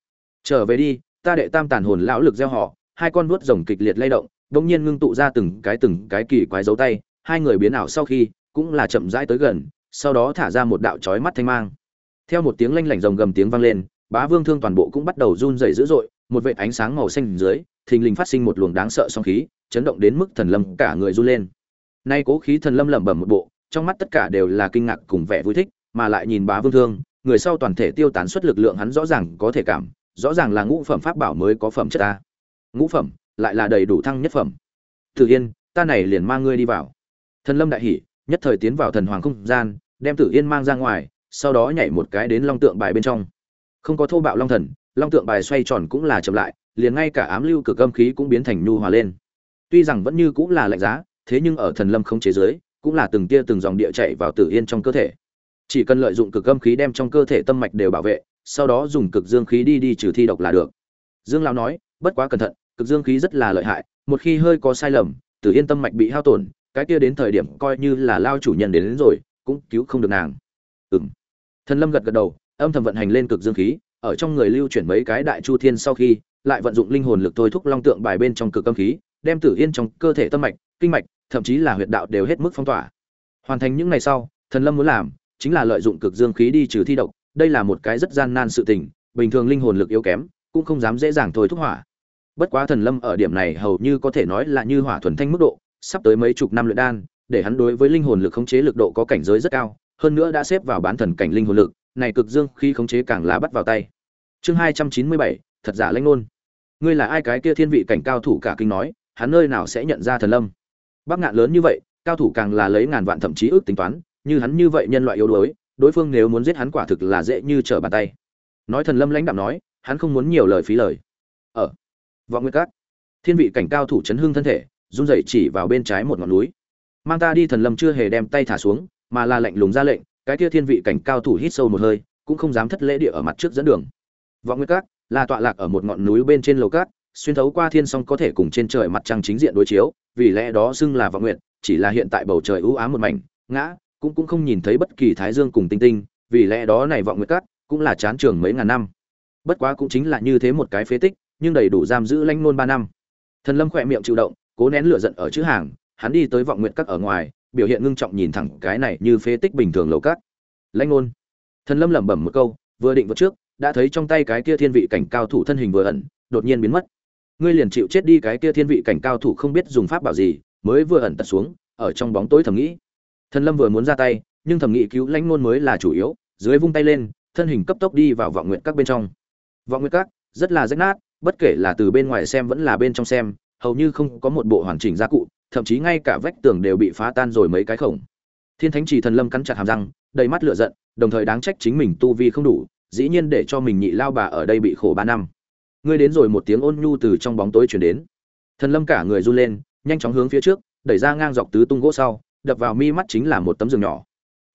Trở về đi, ta đệ tam tàn hồn lão lực gieo họ, hai con vuốt rồng kịch liệt lay động đống nhiên ngưng tụ ra từng cái từng cái kỳ quái dấu tay, hai người biến ảo sau khi, cũng là chậm rãi tới gần, sau đó thả ra một đạo chói mắt thanh mang. Theo một tiếng lanh lảnh rồng gầm tiếng vang lên, bá vương thương toàn bộ cũng bắt đầu run rẩy dữ dội, một vệt ánh sáng màu xanh dưới thình lình phát sinh một luồng đáng sợ song khí, chấn động đến mức thần lâm cả người run lên. Nay cố khí thần lâm lẩm bẩm một bộ, trong mắt tất cả đều là kinh ngạc cùng vẻ vui thích, mà lại nhìn bá vương thương, người sau toàn thể tiêu tán suất lực lượng hắn rõ ràng có thể cảm, rõ ràng là ngũ phẩm pháp bảo mới có phẩm chất ta. Ngũ phẩm, lại là đầy đủ thăng nhất phẩm. Tử yên, ta này liền mang ngươi đi vào. Thần lâm đại hỉ, nhất thời tiến vào thần hoàng không gian, đem tử yên mang ra ngoài, sau đó nhảy một cái đến long tượng bài bên trong. Không có thô bạo long thần, long tượng bài xoay tròn cũng là chậm lại liền ngay cả ám lưu cực âm khí cũng biến thành nhu hòa lên. Tuy rằng vẫn như cũng là lạnh giá thế nhưng ở thần lâm không chế giới cũng là từng tia từng dòng địa chạy vào tử yên trong cơ thể. Chỉ cần lợi dụng cực âm khí đem trong cơ thể tâm mạch đều bảo vệ sau đó dùng cực dương khí đi đi trừ thi độc là được. Dương lão nói bất quá cẩn thận cực dương khí rất là lợi hại một khi hơi có sai lầm tử yên tâm mạch bị hao tổn cái kia đến thời điểm coi như là lao chủ nhân đến, đến rồi cũng cứu không được nàng. Ừm. Thần lâm gật gật đầu âm thầm vận hành lên cực dương khí ở trong người lưu chuyển mấy cái đại chu thiên sau khi lại vận dụng linh hồn lực thôi thúc long tượng bài bên trong cực âm khí, đem tử yên trong cơ thể tâm mạch, kinh mạch, thậm chí là huyệt đạo đều hết mức phong tỏa. Hoàn thành những ngày sau, thần lâm muốn làm chính là lợi dụng cực dương khí đi trừ thi độc, đây là một cái rất gian nan sự tình, bình thường linh hồn lực yếu kém, cũng không dám dễ dàng thôi thúc hỏa. Bất quá thần lâm ở điểm này hầu như có thể nói là như hỏa thuần thanh mức độ, sắp tới mấy chục năm luyện đan, để hắn đối với linh hồn lực khống chế lực độ có cảnh giới rất cao, hơn nữa đã xếp vào bán thần cảnh linh hồn lực, này cực dương khi khống chế càng lá bắt vào tay. Chương hai trăm chín mươi bảy, thật giả lãnh luôn ngươi là ai cái kia thiên vị cảnh cao thủ cả kinh nói, hắn nơi nào sẽ nhận ra thần lâm? Bắc ngạn lớn như vậy, cao thủ càng là lấy ngàn vạn thậm chí ước tính toán, như hắn như vậy nhân loại yếu đuối, đối phương nếu muốn giết hắn quả thực là dễ như trở bàn tay. Nói thần lâm lãnh đạm nói, hắn không muốn nhiều lời phí lời. Ở vọng nguyệt cát thiên vị cảnh cao thủ chấn hương thân thể, run rẩy chỉ vào bên trái một ngọn núi. Mang ta đi thần lâm chưa hề đem tay thả xuống, mà là lạnh lùng ra lệnh, cái kia thiên vị cảnh cao thủ hít sâu một hơi, cũng không dám thất lễ địa ở mặt trước dẫn đường. Vọng nguyệt cát là tọa lạc ở một ngọn núi bên trên lầu cát xuyên thấu qua thiên song có thể cùng trên trời mặt trăng chính diện đối chiếu vì lẽ đó xưng là vọng nguyện, chỉ là hiện tại bầu trời ưu ám một mảnh ngã cũng cũng không nhìn thấy bất kỳ thái dương cùng tinh tinh vì lẽ đó này vọng nguyện cát cũng là chán trường mấy ngàn năm. Bất quá cũng chính là như thế một cái phế tích nhưng đầy đủ giam giữ lãnh nôn ba năm. Thần lâm khỏe miệng chịu động cố nén lửa giận ở chữ hàng hắn đi tới vọng nguyện cát ở ngoài biểu hiện ngưng trọng nhìn thẳng cái này như phế tích bình thường lầu cát. Lãnh nôn thần lâm lẩm bẩm một câu vừa định vượt trước đã thấy trong tay cái kia thiên vị cảnh cao thủ thân hình vừa ẩn, đột nhiên biến mất. Ngươi liền chịu chết đi cái kia thiên vị cảnh cao thủ không biết dùng pháp bảo gì, mới vừa ẩn tật xuống, ở trong bóng tối thầm nghĩ. Thần lâm vừa muốn ra tay, nhưng thầm nghĩ cứu lãnh ngôn mới là chủ yếu, dưới vung tay lên, thân hình cấp tốc đi vào vọng nguyện các bên trong. Vọng nguyện các, rất là rách nát, bất kể là từ bên ngoài xem vẫn là bên trong xem, hầu như không có một bộ hoàn chỉnh gia cụ, thậm chí ngay cả vách tường đều bị phá tan rồi mấy cái khổng. Thiên thánh chỉ thần lâm cắn chặt hàm răng, đầy mắt lửa giận, đồng thời đáng trách chính mình tu vi không đủ dĩ nhiên để cho mình nhị lao bà ở đây bị khổ ba năm. Ngươi đến rồi một tiếng ôn nhu từ trong bóng tối chuyển đến. Thần lâm cả người run lên nhanh chóng hướng phía trước đẩy ra ngang dọc tứ tung gỗ sau đập vào mi mắt chính là một tấm giường nhỏ.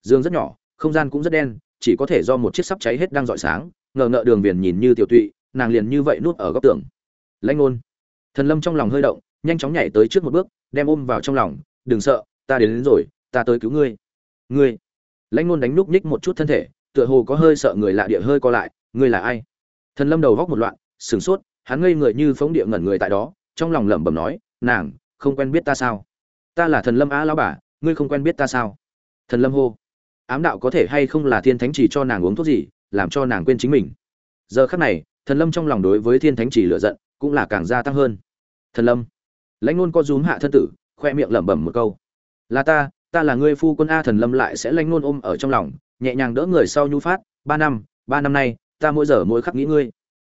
Giường rất nhỏ không gian cũng rất đen chỉ có thể do một chiếc sắp cháy hết đang rọi sáng ngờ ngợ đường viền nhìn như tiểu tụy nàng liền như vậy nuốt ở góc tường. Lãnh ngôn. Thần lâm trong lòng hơi động nhanh chóng nhảy tới trước một bước đem ôm vào trong lòng đừng sợ ta đến, đến rồi ta tới cứu ngươi. Ngươi? Lãnh ngôn đánh núp nhích một chút thân thể tựa hồ có hơi sợ người lạ địa hơi co lại, ngươi là ai? Thần lâm đầu góc một loạn, sửng sốt, hắn ngây người như phóng địa ngẩn người tại đó, trong lòng lẩm bẩm nói, nàng, không quen biết ta sao? Ta là thần lâm á lão bà, ngươi không quen biết ta sao? Thần lâm hô, ám đạo có thể hay không là thiên thánh chỉ cho nàng uống thuốc gì, làm cho nàng quên chính mình? Giờ khắc này, thần lâm trong lòng đối với thiên thánh chỉ lựa giận cũng là càng gia tăng hơn. Thần lâm, lãnh nôn co rúm hạ thân tử, khoe miệng lẩm bẩm một câu, là ta ta là ngươi phu quân a thần lâm lại sẽ lãnh nôn ôm ở trong lòng nhẹ nhàng đỡ người sau nhu phát, ba năm ba năm nay, ta mỗi giờ mỗi khắc nghĩ ngươi.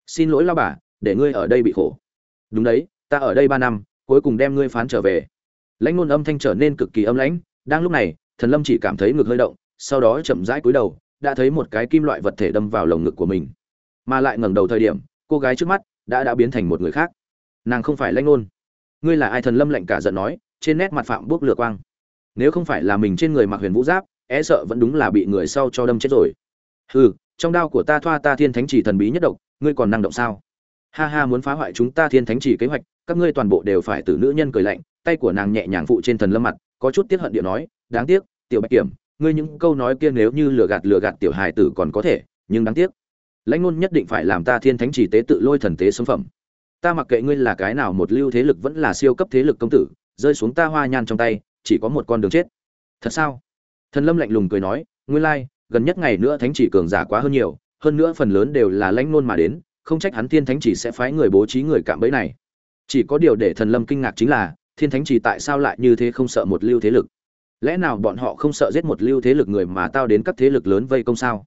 Xin lỗi lao bà, để ngươi ở đây bị khổ. Đúng đấy, ta ở đây ba năm, cuối cùng đem ngươi phán trở về. Lãnh ngôn âm thanh trở nên cực kỳ âm lãnh, đang lúc này, thần lâm chỉ cảm thấy ngực hơi động, sau đó chậm rãi cúi đầu, đã thấy một cái kim loại vật thể đâm vào lồng ngực của mình. Mà lại ngẩng đầu thời điểm, cô gái trước mắt đã đã biến thành một người khác. Nàng không phải lãnh ngôn. Ngươi là ai? Thần lâm lạnh cả giận nói, trên nét mặt phạm bốc lửa quang. Nếu không phải là mình trên người mặc huyền vũ giáp e sợ vẫn đúng là bị người sau cho đâm chết rồi. Hừ, trong đao của ta thoa ta thiên thánh chỉ thần bí nhất độc, ngươi còn năng động sao? Ha ha, muốn phá hoại chúng ta thiên thánh chỉ kế hoạch, các ngươi toàn bộ đều phải từ nữ nhân cười lạnh, tay của nàng nhẹ nhàng phụ trên thần lâm mặt, có chút tiếc hận điệu nói, đáng tiếc, tiểu bạch kiểm, ngươi những câu nói kia nếu như lừa gạt lừa gạt tiểu hài tử còn có thể, nhưng đáng tiếc. Lãnh ngôn nhất định phải làm ta thiên thánh chỉ tế tự lôi thần tế xâm phẩm. Ta mặc kệ ngươi là cái nào một lưu thế lực vẫn là siêu cấp thế lực công tử, rơi xuống ta hoa nhan trong tay, chỉ có một con đường chết. Thật sao? Thần lâm lạnh lùng cười nói, nguyên lai, gần nhất ngày nữa thánh chỉ cường giả quá hơn nhiều, hơn nữa phần lớn đều là lãnh nôn mà đến, không trách hắn thiên thánh chỉ sẽ phái người bố trí người cạm bẫy này. Chỉ có điều để thần lâm kinh ngạc chính là, thiên thánh chỉ tại sao lại như thế không sợ một lưu thế lực? Lẽ nào bọn họ không sợ giết một lưu thế lực người mà tao đến các thế lực lớn vây công sao?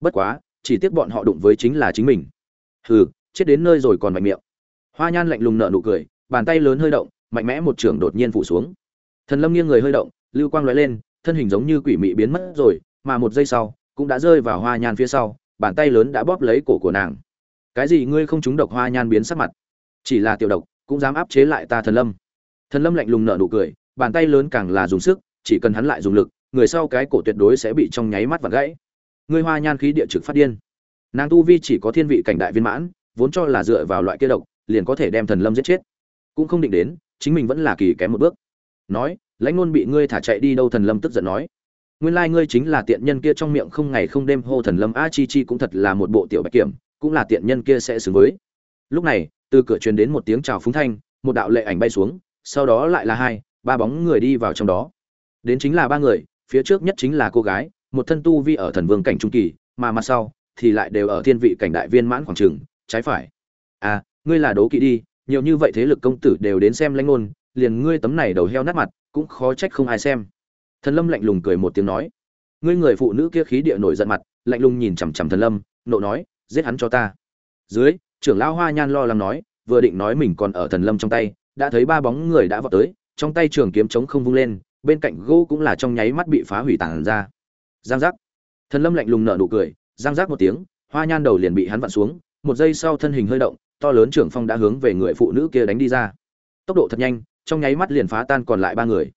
Bất quá, chỉ tiếc bọn họ đụng với chính là chính mình. Hừ, chết đến nơi rồi còn mạnh miệng. Hoa nhan lạnh lùng nở nụ cười, bàn tay lớn hơi động, mạnh mẽ một trường đột nhiên phủ xuống. Thần lâm nghiêng người hơi động, lưu quang lóe lên thân hình giống như quỷ mị biến mất rồi, mà một giây sau, cũng đã rơi vào hoa nhan phía sau, bàn tay lớn đã bóp lấy cổ của nàng. Cái gì ngươi không trúng độc hoa nhan biến sắc mặt? Chỉ là tiểu độc, cũng dám áp chế lại ta thần lâm. Thần lâm lạnh lùng nở nụ cười, bàn tay lớn càng là dùng sức, chỉ cần hắn lại dùng lực, người sau cái cổ tuyệt đối sẽ bị trong nháy mắt vặn gãy. Ngươi hoa nhan khí địa trực phát điên. Nàng tu vi chỉ có thiên vị cảnh đại viên mãn, vốn cho là dựa vào loại kia độc, liền có thể đem thần lâm giết chết. Cũng không định đến, chính mình vẫn là kỳ kém một bước. Nói lãnh ngôn bị ngươi thả chạy đi đâu thần lâm tức giận nói. Nguyên lai ngươi chính là tiện nhân kia trong miệng không ngày không đêm hô thần lâm, a chi chi cũng thật là một bộ tiểu bạch kiểm, cũng là tiện nhân kia sẽ xứng với. Lúc này, từ cửa truyền đến một tiếng chào phúng thanh, một đạo lệ ảnh bay xuống, sau đó lại là hai, ba bóng người đi vào trong đó. Đến chính là ba người, phía trước nhất chính là cô gái, một thân tu vi ở thần vương cảnh trung kỳ, mà mặt sau thì lại đều ở thiên vị cảnh đại viên mãn khoảng trường, trái phải. À ngươi là đố kỵ đi, nhiều như vậy thế lực công tử đều đến xem lãnh ngôn, liền ngươi tấm này đầu heo nát mặt cũng khó trách không ai xem. Thần lâm lạnh lùng cười một tiếng nói, ngươi người phụ nữ kia khí địa nổi giận mặt, lạnh lùng nhìn chằm chằm thần lâm, nộ nói, giết hắn cho ta. Dưới, trưởng lão hoa nhan lo lắng nói, vừa định nói mình còn ở thần lâm trong tay, đã thấy ba bóng người đã vọt tới, trong tay trường kiếm chống không vung lên, bên cạnh gỗ cũng là trong nháy mắt bị phá hủy tàn ra. Giang giác. Thần lâm lạnh lùng nở nụ cười, giang giác một tiếng, hoa nhan đầu liền bị hắn vặn xuống, một giây sau thân hình hơi động, to lớn trưởng phong đã hướng về người phụ nữ kia đánh đi ra. Tốc độ thật nhanh trong nháy mắt liền phá tan còn lại ba người.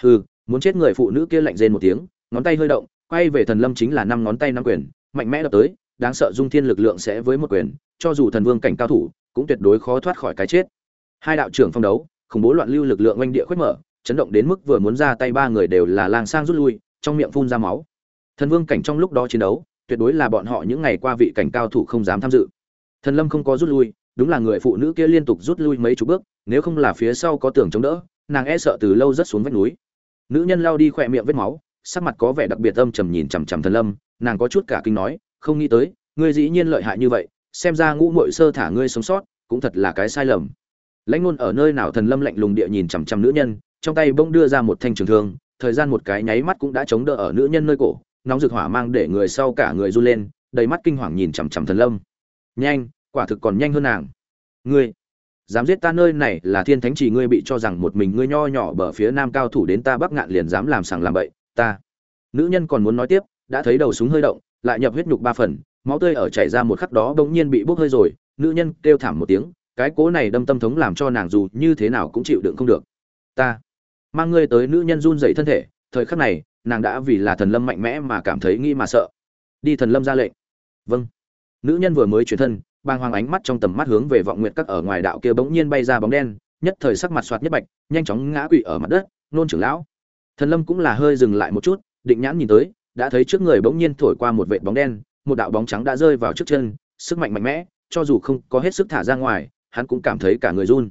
Hừ, muốn chết người phụ nữ kia lạnh rên một tiếng, ngón tay hơi động, quay về thần lâm chính là năm ngón tay năm quyền, mạnh mẽ đập tới, đáng sợ dung thiên lực lượng sẽ với một quyền, cho dù thần vương cảnh cao thủ, cũng tuyệt đối khó thoát khỏi cái chết. Hai đạo trưởng phong đấu, khủng bố loạn lưu lực lượng oanh địa khuếch mở, chấn động đến mức vừa muốn ra tay ba người đều là lang sang rút lui, trong miệng phun ra máu. Thần vương cảnh trong lúc đó chiến đấu, tuyệt đối là bọn họ những ngày qua vị cảnh cao thủ không dám tham dự. Thần lâm không có rút lui đúng là người phụ nữ kia liên tục rút lui mấy chục bước, nếu không là phía sau có tường chống đỡ, nàng e sợ từ lâu rất xuống vách núi. Nữ nhân lao đi khỏe miệng vết máu, sắc mặt có vẻ đặc biệt âm trầm nhìn chằm chằm thần lâm, nàng có chút cả kinh nói, không nghĩ tới, ngươi dĩ nhiên lợi hại như vậy, xem ra ngũ muội sơ thả ngươi sống sót, cũng thật là cái sai lầm. Lãnh ngôn ở nơi nào thần lâm lạnh lùng địa nhìn chằm chằm nữ nhân, trong tay bỗng đưa ra một thanh trường thương, thời gian một cái nháy mắt cũng đã chống đỡ ở nữ nhân nơi cổ, nóng rực hỏa mang để người sau cả người run lên, đầy mắt kinh hoàng nhìn chằm chằm thần lâm. Nhanh quả thực còn nhanh hơn nàng. Ngươi, dám giết ta nơi này là thiên thánh chỉ ngươi bị cho rằng một mình ngươi nho nhỏ bờ phía nam cao thủ đến ta bắc ngạn liền dám làm sàng làm bậy, ta. Nữ nhân còn muốn nói tiếp, đã thấy đầu súng hơi động, lại nhập huyết nhục ba phần, máu tươi ở chảy ra một khắc đó bỗng nhiên bị bốc hơi rồi, nữ nhân kêu thảm một tiếng, cái cố này đâm tâm thống làm cho nàng dù như thế nào cũng chịu đựng không được. Ta mang ngươi tới nữ nhân run dậy thân thể, thời khắc này, nàng đã vì là thần lâm mạnh mẽ mà cảm thấy nghi mà sợ. Đi thần lâm ra lệnh. Vâng. Nữ nhân vừa mới chuyển thân bàng hoàng ánh mắt trong tầm mắt hướng về vọng nguyện các ở ngoài đạo kia bỗng nhiên bay ra bóng đen, nhất thời sắc mặt soạt nhất bạch, nhanh chóng ngã quỵ ở mặt đất, nôn trưởng lão. Thần lâm cũng là hơi dừng lại một chút, định nhãn nhìn tới, đã thấy trước người bỗng nhiên thổi qua một vệt bóng đen, một đạo bóng trắng đã rơi vào trước chân, sức mạnh mạnh mẽ, cho dù không có hết sức thả ra ngoài, hắn cũng cảm thấy cả người run.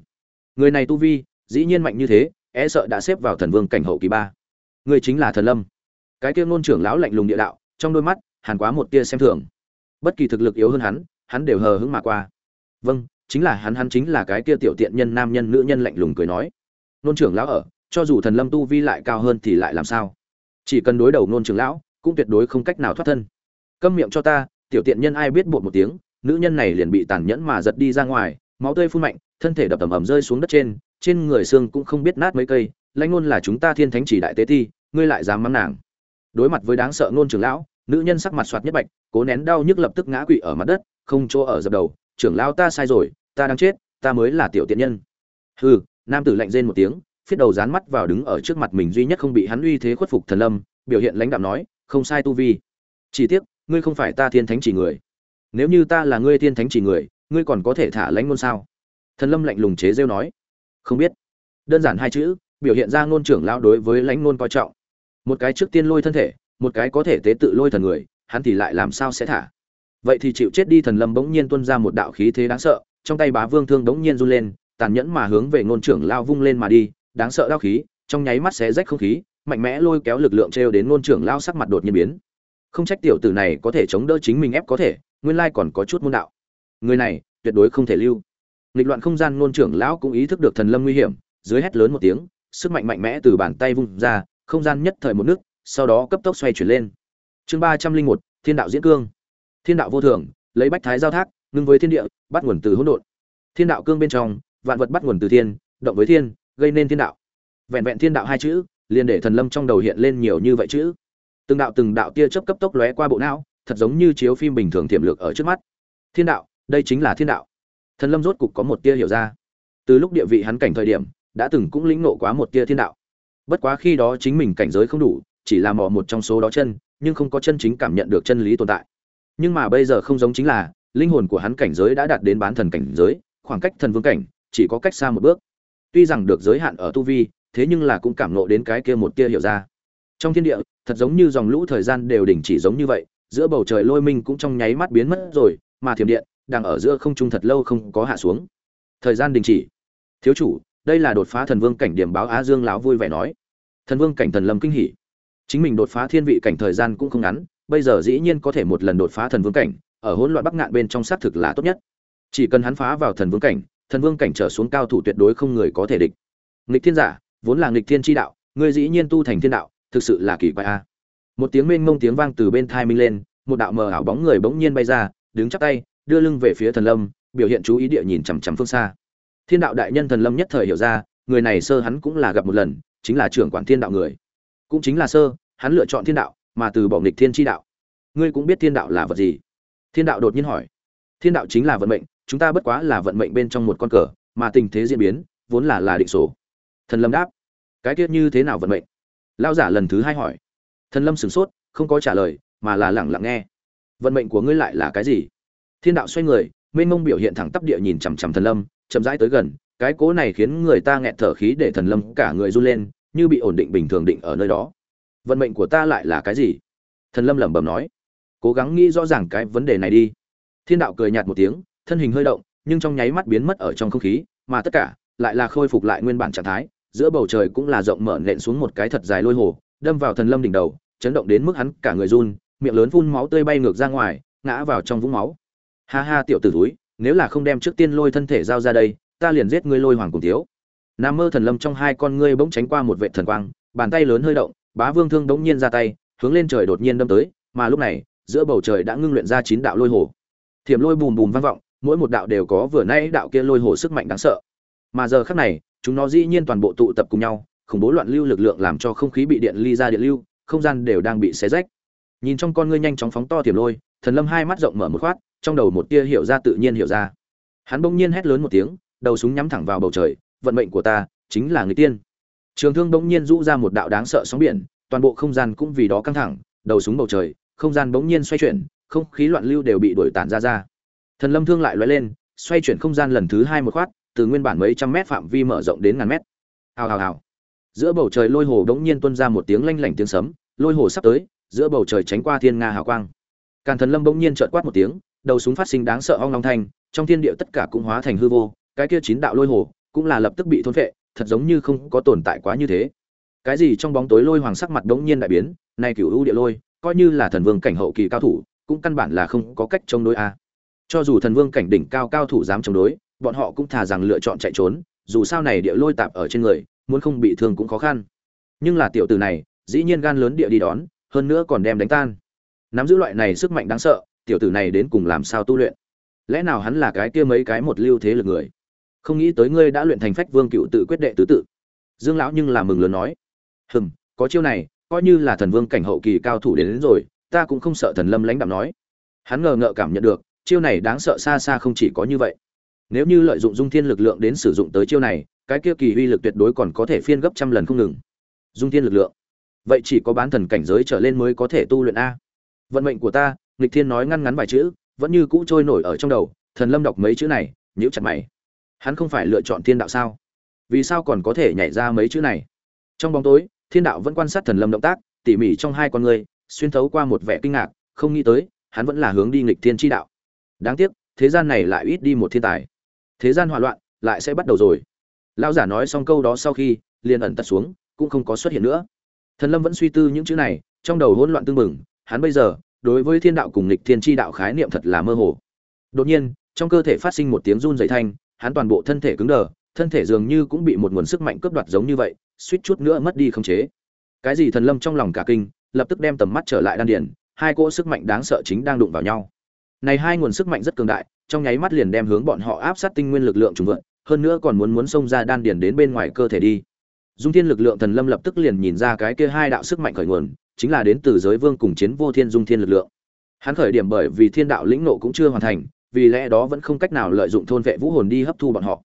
Người này tu vi, dĩ nhiên mạnh như thế e sợ đã xếp vào thần vương cảnh hậu kỳ ba. Người chính là thần lâm. Cái kia ngôn trưởng lão lạnh lùng địa đạo, trong đôi mắt, hàn quá một tia xem thường. Bất kỳ thực lực yếu hơn hắn hắn đều hờ hững mà qua. Vâng chính là hắn hắn chính là cái kia tiểu tiện nhân nam nhân nữ nhân lạnh lùng cười nói. Nôn trưởng lão ở cho dù thần lâm tu vi lại cao hơn thì lại làm sao? Chỉ cần đối đầu nôn trưởng lão cũng tuyệt đối không cách nào thoát thân. Câm miệng cho ta tiểu tiện nhân ai biết bột một tiếng nữ nhân này liền bị tàn nhẫn mà giật đi ra ngoài máu tươi phun mạnh thân thể đập tầm ầm rơi xuống đất trên trên người xương cũng không biết nát mấy cây lãnh ngôn là chúng ta thiên thánh chỉ đại tế thi, ngươi lại dám mắng nàng. Đối mặt với đáng sợ ngôn trưởng lão nữ nhân sắc mặt soạt nhất bạch cố nén đau nhức lập tức ngã quỵ ở mặt đất không chỗ ở dập đầu, trưởng lão ta sai rồi, ta đang chết, ta mới là tiểu tiện nhân. Hừ, nam tử lạnh rên một tiếng, phiết đầu dán mắt vào đứng ở trước mặt mình duy nhất không bị hắn uy thế khuất phục thần lâm, biểu hiện lãnh đạm nói, không sai tu vi. Chỉ tiếc, ngươi không phải ta thiên thánh chỉ người. Nếu như ta là ngươi thiên thánh chỉ người, ngươi còn có thể thả lãnh ngôn sao? Thần lâm lạnh lùng chế rêu nói, không biết. Đơn giản hai chữ, biểu hiện ra ngôn trưởng lão đối với lãnh ngôn coi trọng. Một cái trước tiên lôi thân thể, một cái có thể tế tự lôi thần người, hắn thì lại làm sao sẽ thả? Vậy thì chịu chết đi thần lâm bỗng nhiên tuôn ra một đạo khí thế đáng sợ, trong tay bá vương thương bỗng nhiên run lên, tàn nhẫn mà hướng về ngôn trưởng lao vung lên mà đi, đáng sợ đao khí, trong nháy mắt xé rách không khí, mạnh mẽ lôi kéo lực lượng trêu đến ngôn trưởng lao sắc mặt đột nhiên biến. Không trách tiểu tử này có thể chống đỡ chính mình ép có thể, nguyên lai còn có chút môn đạo. Người này, tuyệt đối không thể lưu. Nghịch loạn không gian ngôn trưởng lão cũng ý thức được thần lâm nguy hiểm, dưới hét lớn một tiếng, sức mạnh mạnh mẽ từ bàn tay vung ra, không gian nhất thời một nước sau đó cấp tốc xoay chuyển lên. Chương ba trăm linh một, thiên đạo diễn cương thiên đạo vô thường, lấy bách thái giao thác, ngưng với thiên địa, bắt nguồn từ hỗn độn. Thiên đạo cương bên trong, vạn vật bắt nguồn từ thiên, động với thiên, gây nên thiên đạo. Vẹn vẹn thiên đạo hai chữ, liền để thần lâm trong đầu hiện lên nhiều như vậy chữ. Từng đạo từng đạo tia chớp cấp tốc lóe qua bộ não, thật giống như chiếu phim bình thường tiềm lược ở trước mắt. Thiên đạo, đây chính là thiên đạo. Thần lâm rốt cục có một tia hiểu ra. Từ lúc địa vị hắn cảnh thời điểm, đã từng cũng lĩnh nộ quá một tia thiên đạo. Bất quá khi đó chính mình cảnh giới không đủ, chỉ là mò một trong số đó chân, nhưng không có chân chính cảm nhận được chân lý tồn tại nhưng mà bây giờ không giống chính là, linh hồn của hắn cảnh giới đã đạt đến bán thần cảnh giới, khoảng cách thần vương cảnh, chỉ có cách xa một bước. Tuy rằng được giới hạn ở tu vi, thế nhưng là cũng cảm nộ đến cái kia một kia hiểu ra. Trong thiên địa, thật giống như dòng lũ thời gian đều đình chỉ giống như vậy, giữa bầu trời lôi minh cũng trong nháy mắt biến mất rồi, mà thiểm điện, đang ở giữa không trung thật lâu không có hạ xuống. Thời gian đình chỉ. Thiếu chủ, đây là đột phá thần vương cảnh điểm báo á dương lão vui vẻ nói. Thần vương cảnh thần lâm kinh hỉ. Chính mình đột phá thiên vị cảnh thời gian cũng không ngắn bây giờ dĩ nhiên có thể một lần đột phá thần vương cảnh, ở hỗn loạn bắc ngạn bên trong xác thực là tốt nhất. Chỉ cần hắn phá vào thần vương cảnh, thần vương cảnh trở xuống cao thủ tuyệt đối không người có thể địch. Nghịch thiên giả, vốn là nghịch thiên chi đạo người dĩ nhiên tu thành thiên đạo, thực sự là kỳ quái a. Một tiếng mênh mông tiếng vang từ bên thai minh lên, một đạo mờ ảo bóng người bỗng nhiên bay ra, đứng chắp tay, đưa lưng về phía thần lâm, biểu hiện chú ý địa nhìn chằm chằm phương xa. Thiên đạo đại nhân thần lâm nhất thời hiểu ra, người này sơ hắn cũng là gặp một lần, chính là trưởng quản thiên đạo người. Cũng chính là sơ, hắn lựa chọn thiên đạo mà từ bỏ nghịch thiên tri đạo. Ngươi cũng biết thiên đạo là vật gì? Thiên đạo đột nhiên hỏi. Thiên đạo chính là vận mệnh, chúng ta bất quá là vận mệnh bên trong một con cờ, mà tình thế diễn biến, vốn là là định số. Thần lâm đáp. Cái tiết như thế nào vận mệnh? Lao giả lần thứ hai hỏi. Thần lâm sửng sốt, không có trả lời, mà là lẳng lặng nghe. Vận mệnh của ngươi lại là cái gì? Thiên đạo xoay người, mênh mông biểu hiện thẳng tắp địa nhìn chằm chằm thần lâm, chậm rãi tới gần. Cái cố này khiến người ta nghẹt thở khí để thần lâm cả người run lên, như bị ổn định bình thường định ở nơi đó vận mệnh của ta lại là cái gì? Thần lâm lẩm bẩm nói. Cố gắng nghĩ rõ ràng cái vấn đề này đi. Thiên đạo cười nhạt một tiếng, thân hình hơi động, nhưng trong nháy mắt biến mất ở trong không khí, mà tất cả lại là khôi phục lại nguyên bản trạng thái. Giữa bầu trời cũng là rộng mở nện xuống một cái thật dài lôi hồ, đâm vào thần lâm đỉnh đầu, chấn động đến mức hắn cả người run, miệng lớn phun máu tươi bay ngược ra ngoài, ngã vào trong vũng máu. Ha ha tiểu tử túi nếu là không đem trước tiên lôi thân thể giao ra đây, ta liền giết ngươi lôi hoàng cùng thiếu. Nam mơ thần lâm trong hai con ngươi bỗng tránh qua một vệ thần quang, bàn tay lớn hơi động bá vương thương đống nhiên ra tay, hướng lên trời đột nhiên đâm tới, mà lúc này, giữa bầu trời đã ngưng luyện ra chín đạo lôi hồ. Thiểm lôi bùm bùm vang vọng, mỗi một đạo đều có vừa nay đạo kia lôi hồ sức mạnh đáng sợ. Mà giờ khắc này, chúng nó dĩ nhiên toàn bộ tụ tập cùng nhau, khủng bố loạn lưu lực lượng làm cho không khí bị điện ly ra điện lưu, không gian đều đang bị xé rách. Nhìn trong con ngươi nhanh chóng phóng to thiểm lôi, thần lâm hai mắt rộng mở một khoát, trong đầu một tia hiểu ra tự nhiên hiểu ra. Hắn bỗng nhiên hét lớn một tiếng, đầu súng nhắm thẳng vào bầu trời, vận mệnh của ta chính là người tiên trường thương bỗng nhiên rũ ra một đạo đáng sợ sóng biển, toàn bộ không gian cũng vì đó căng thẳng, đầu súng bầu trời, không gian bỗng nhiên xoay chuyển, không khí loạn lưu đều bị đuổi tản ra ra. Thần lâm thương lại loay lên, xoay chuyển không gian lần thứ hai một khoát, từ nguyên bản mấy trăm mét phạm vi mở rộng đến ngàn mét. Hào hào hào. Giữa bầu trời lôi hồ đống nhiên tuôn ra một tiếng lanh lảnh tiếng sấm, lôi hồ sắp tới, giữa bầu trời tránh qua thiên nga hào quang. Càn thần lâm bỗng nhiên trợn quát một tiếng, đầu súng phát sinh đáng sợ ong long thanh, trong thiên địa tất cả cũng hóa thành hư vô, cái kia chín đạo lôi hồ cũng là lập tức bị thôn phệ thật giống như không có tồn tại quá như thế. Cái gì trong bóng tối lôi hoàng sắc mặt đống nhiên đại biến, nay cửu u địa lôi, coi như là thần vương cảnh hậu kỳ cao thủ, cũng căn bản là không có cách chống đối a. Cho dù thần vương cảnh đỉnh cao cao thủ dám chống đối, bọn họ cũng thà rằng lựa chọn chạy trốn, dù sao này địa lôi tạp ở trên người, muốn không bị thương cũng khó khăn. Nhưng là tiểu tử này, dĩ nhiên gan lớn địa đi đón, hơn nữa còn đem đánh tan. Nắm giữ loại này sức mạnh đáng sợ, tiểu tử này đến cùng làm sao tu luyện? Lẽ nào hắn là cái kia mấy cái một lưu thế lực người? Không nghĩ tới ngươi đã luyện thành phách vương cựu tự quyết đệ tứ tự. Dương lão nhưng là mừng lớn nói hừm có chiêu này coi như là thần vương cảnh hậu kỳ cao thủ đến, đến rồi ta cũng không sợ thần lâm lãnh đạm nói. Hắn ngờ ngợ cảm nhận được chiêu này đáng sợ xa xa không chỉ có như vậy. Nếu như lợi dụng dung thiên lực lượng đến sử dụng tới chiêu này cái kia kỳ uy lực tuyệt đối còn có thể phiên gấp trăm lần không ngừng. Dung thiên lực lượng. Vậy chỉ có bán thần cảnh giới trở lên mới có thể tu luyện a. Vận mệnh của ta nghịch thiên nói ngăn ngắn vài chữ vẫn như cũ trôi nổi ở trong đầu thần lâm đọc mấy chữ này nhíu chặt mày hắn không phải lựa chọn thiên đạo sao? Vì sao còn có thể nhảy ra mấy chữ này? Trong bóng tối, thiên đạo vẫn quan sát thần lâm động tác, tỉ mỉ trong hai con người, xuyên thấu qua một vẻ kinh ngạc, không nghĩ tới, hắn vẫn là hướng đi nghịch thiên chi đạo. Đáng tiếc, thế gian này lại ít đi một thiên tài. Thế gian hỏa loạn, lại sẽ bắt đầu rồi. Lão giả nói xong câu đó sau khi, liền ẩn tật xuống, cũng không có xuất hiện nữa. Thần lâm vẫn suy tư những chữ này, trong đầu hỗn loạn tương mừng hắn bây giờ, đối với thiên đạo cùng lịch thiên tri đạo khái niệm thật là mơ hồ. Đột nhiên, trong cơ thể phát sinh một tiếng run dày thanh hắn toàn bộ thân thể cứng đờ, thân thể dường như cũng bị một nguồn sức mạnh cướp đoạt giống như vậy, suýt chút nữa mất đi không chế. Cái gì thần lâm trong lòng cả kinh, lập tức đem tầm mắt trở lại đan điền, hai cỗ sức mạnh đáng sợ chính đang đụng vào nhau. Này hai nguồn sức mạnh rất cường đại, trong nháy mắt liền đem hướng bọn họ áp sát tinh nguyên lực lượng trùng vượn, hơn nữa còn muốn muốn xông ra đan điền đến bên ngoài cơ thể đi. Dung thiên lực lượng thần lâm lập tức liền nhìn ra cái kia hai đạo sức mạnh khởi nguồn, chính là đến từ giới vương cùng chiến vô thiên dung thiên lực lượng. Hắn khởi điểm bởi vì thiên đạo lĩnh nộ cũng chưa hoàn thành vì lẽ đó vẫn không cách nào lợi dụng thôn vệ vũ hồn đi hấp thu bọn họ.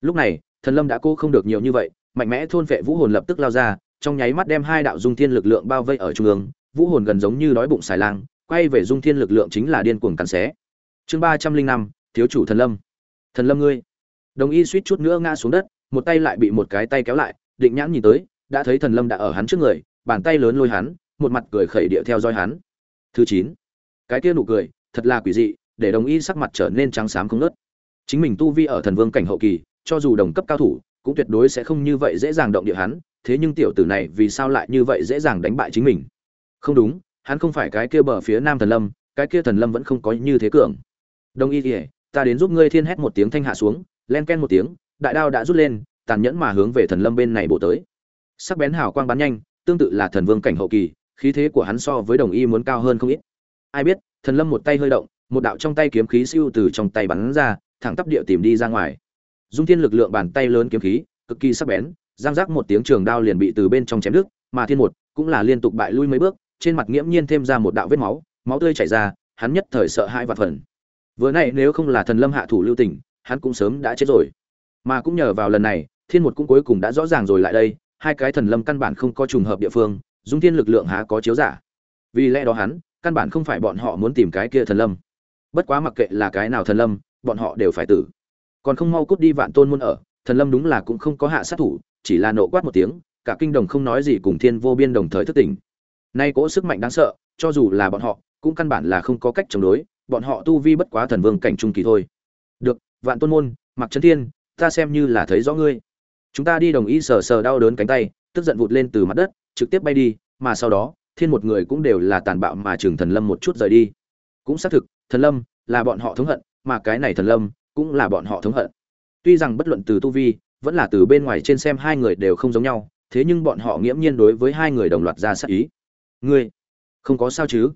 Lúc này, thần lâm đã cô không được nhiều như vậy, mạnh mẽ thôn vệ vũ hồn lập tức lao ra, trong nháy mắt đem hai đạo dung thiên lực lượng bao vây ở trung ương. Vũ hồn gần giống như đói bụng xài lang, quay về dung thiên lực lượng chính là điên cuồng cắn xé. Chương ba trăm linh năm, thiếu chủ thần lâm. Thần lâm ngươi. Đồng y suýt chút nữa ngã xuống đất, một tay lại bị một cái tay kéo lại, định nhãn nhìn tới, đã thấy thần lâm đã ở hắn trước người, bàn tay lớn lôi hắn, một mặt cười khẩy địa theo dõi hắn. Thứ chín. Cái kia nụ cười, thật là quỷ dị để đồng y sắc mặt trở nên trắng xám không nớt chính mình tu vi ở thần vương cảnh hậu kỳ, cho dù đồng cấp cao thủ, cũng tuyệt đối sẽ không như vậy dễ dàng động địa hắn, thế nhưng tiểu tử này vì sao lại như vậy dễ dàng đánh bại chính mình? Không đúng, hắn không phải cái kia bờ phía nam thần lâm, cái kia thần lâm vẫn không có như thế cường. Đồng y kỉa ta đến giúp ngươi thiên hét một tiếng thanh hạ xuống, len ken một tiếng, đại đao đã rút lên, tàn nhẫn mà hướng về thần lâm bên này bổ tới. Sắc bén hào quang bắn nhanh, tương tự là thần vương cảnh hậu kỳ, khí thế của hắn so với đồng y muốn cao hơn không ít. Ai biết, thần lâm một tay hơi động một đạo trong tay kiếm khí siêu từ trong tay bắn ra, thẳng tắp địa tìm đi ra ngoài. Dung thiên lực lượng bàn tay lớn kiếm khí, cực kỳ sắc bén, giang giác một tiếng trường đao liền bị từ bên trong chém đứt, mà thiên một cũng là liên tục bại lui mấy bước, trên mặt nghiễm nhiên thêm ra một đạo vết máu máu tươi chảy ra, hắn nhất thời sợ hãi vạn phần. Vừa nãy nếu không là thần lâm hạ thủ lưu tình, hắn cũng sớm đã chết rồi. Mà cũng nhờ vào lần này, thiên một cũng cuối cùng đã rõ ràng rồi lại đây, hai cái thần lâm căn bản không có trùng hợp địa phương, dung thiên lực lượng há có chiếu giả. Vì lẽ đó hắn, căn bản không phải bọn họ muốn tìm cái kia thần lâm bất quá mặc kệ là cái nào thần lâm, bọn họ đều phải tử. Còn không mau cút đi vạn tôn môn ở, thần lâm đúng là cũng không có hạ sát thủ, chỉ là nộ quát một tiếng, cả kinh đồng không nói gì cùng thiên vô biên đồng thời thức tỉnh. Nay cỗ sức mạnh đáng sợ, cho dù là bọn họ, cũng căn bản là không có cách chống đối, bọn họ tu vi bất quá thần vương cảnh trung kỳ thôi. Được, vạn tôn môn mặc trấn thiên, ta xem như là thấy rõ ngươi. Chúng ta đi đồng ý sờ sờ đau đớn cánh tay, tức giận vụt lên từ mặt đất, trực tiếp bay đi, mà sau đó, thiên một người cũng đều là tàn bạo mà trường thần lâm một chút rời đi. Cũng xác thực thần lâm là bọn họ thống hận, mà cái này thần lâm cũng là bọn họ thống hận. Tuy rằng bất luận từ tu vi, vẫn là từ bên ngoài trên xem hai người đều không giống nhau, thế nhưng bọn họ nghiễm nhiên đối với hai người đồng loạt ra sát ý. Ngươi, không có sao chứ?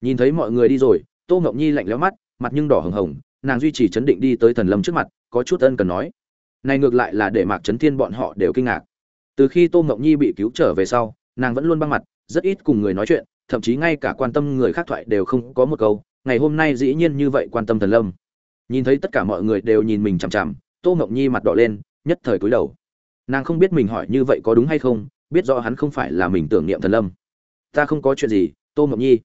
Nhìn thấy mọi người đi rồi, tô ngọc nhi lạnh lẽo mắt, mặt nhưng đỏ hồng hồng, nàng duy trì chấn định đi tới thần lâm trước mặt, có chút ân cần nói. Này ngược lại là để mạc trấn thiên bọn họ đều kinh ngạc. Từ khi tô ngọc nhi bị cứu trở về sau, nàng vẫn luôn băng mặt, rất ít cùng người nói chuyện, thậm chí ngay cả quan tâm người khác thoại đều không có một câu ngày hôm nay dĩ nhiên như vậy quan tâm thần lâm. Nhìn thấy tất cả mọi người đều nhìn mình chằm chằm, tô ngọc nhi mặt đỏ lên, nhất thời cúi đầu. Nàng không biết mình hỏi như vậy có đúng hay không, biết rõ hắn không phải là mình tưởng niệm thần lâm. Ta không có chuyện gì, tô ngọc nhi.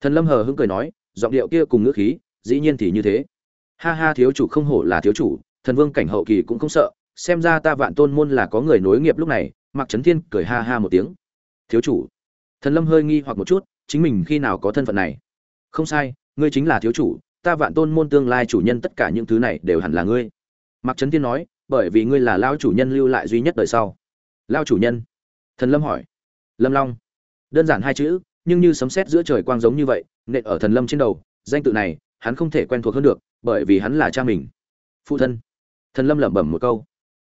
Thần lâm hờ hững cười nói, giọng điệu kia cùng ngữ khí, dĩ nhiên thì như thế. Ha ha, thiếu chủ không hổ là thiếu chủ, thần vương cảnh hậu kỳ cũng không sợ, xem ra ta vạn tôn môn là có người nối nghiệp lúc này mặc trấn thiên cười ha ha một tiếng. Thiếu chủ. Thần lâm hơi nghi hoặc một chút, chính mình khi nào có thân phận này? Không sai ngươi chính là thiếu chủ, ta vạn tôn môn tương lai chủ nhân tất cả những thứ này đều hẳn là ngươi. Mặc trấn thiên nói, bởi vì ngươi là lao chủ nhân lưu lại duy nhất đời sau. Lao chủ nhân? Thần lâm hỏi. Lâm long. Đơn giản hai chữ, nhưng như sấm sét giữa trời quang giống như vậy, nện ở thần lâm trên đầu, danh tự này, hắn không thể quen thuộc hơn được, bởi vì hắn là cha mình. Phụ thân. Thần lâm lẩm bẩm một câu.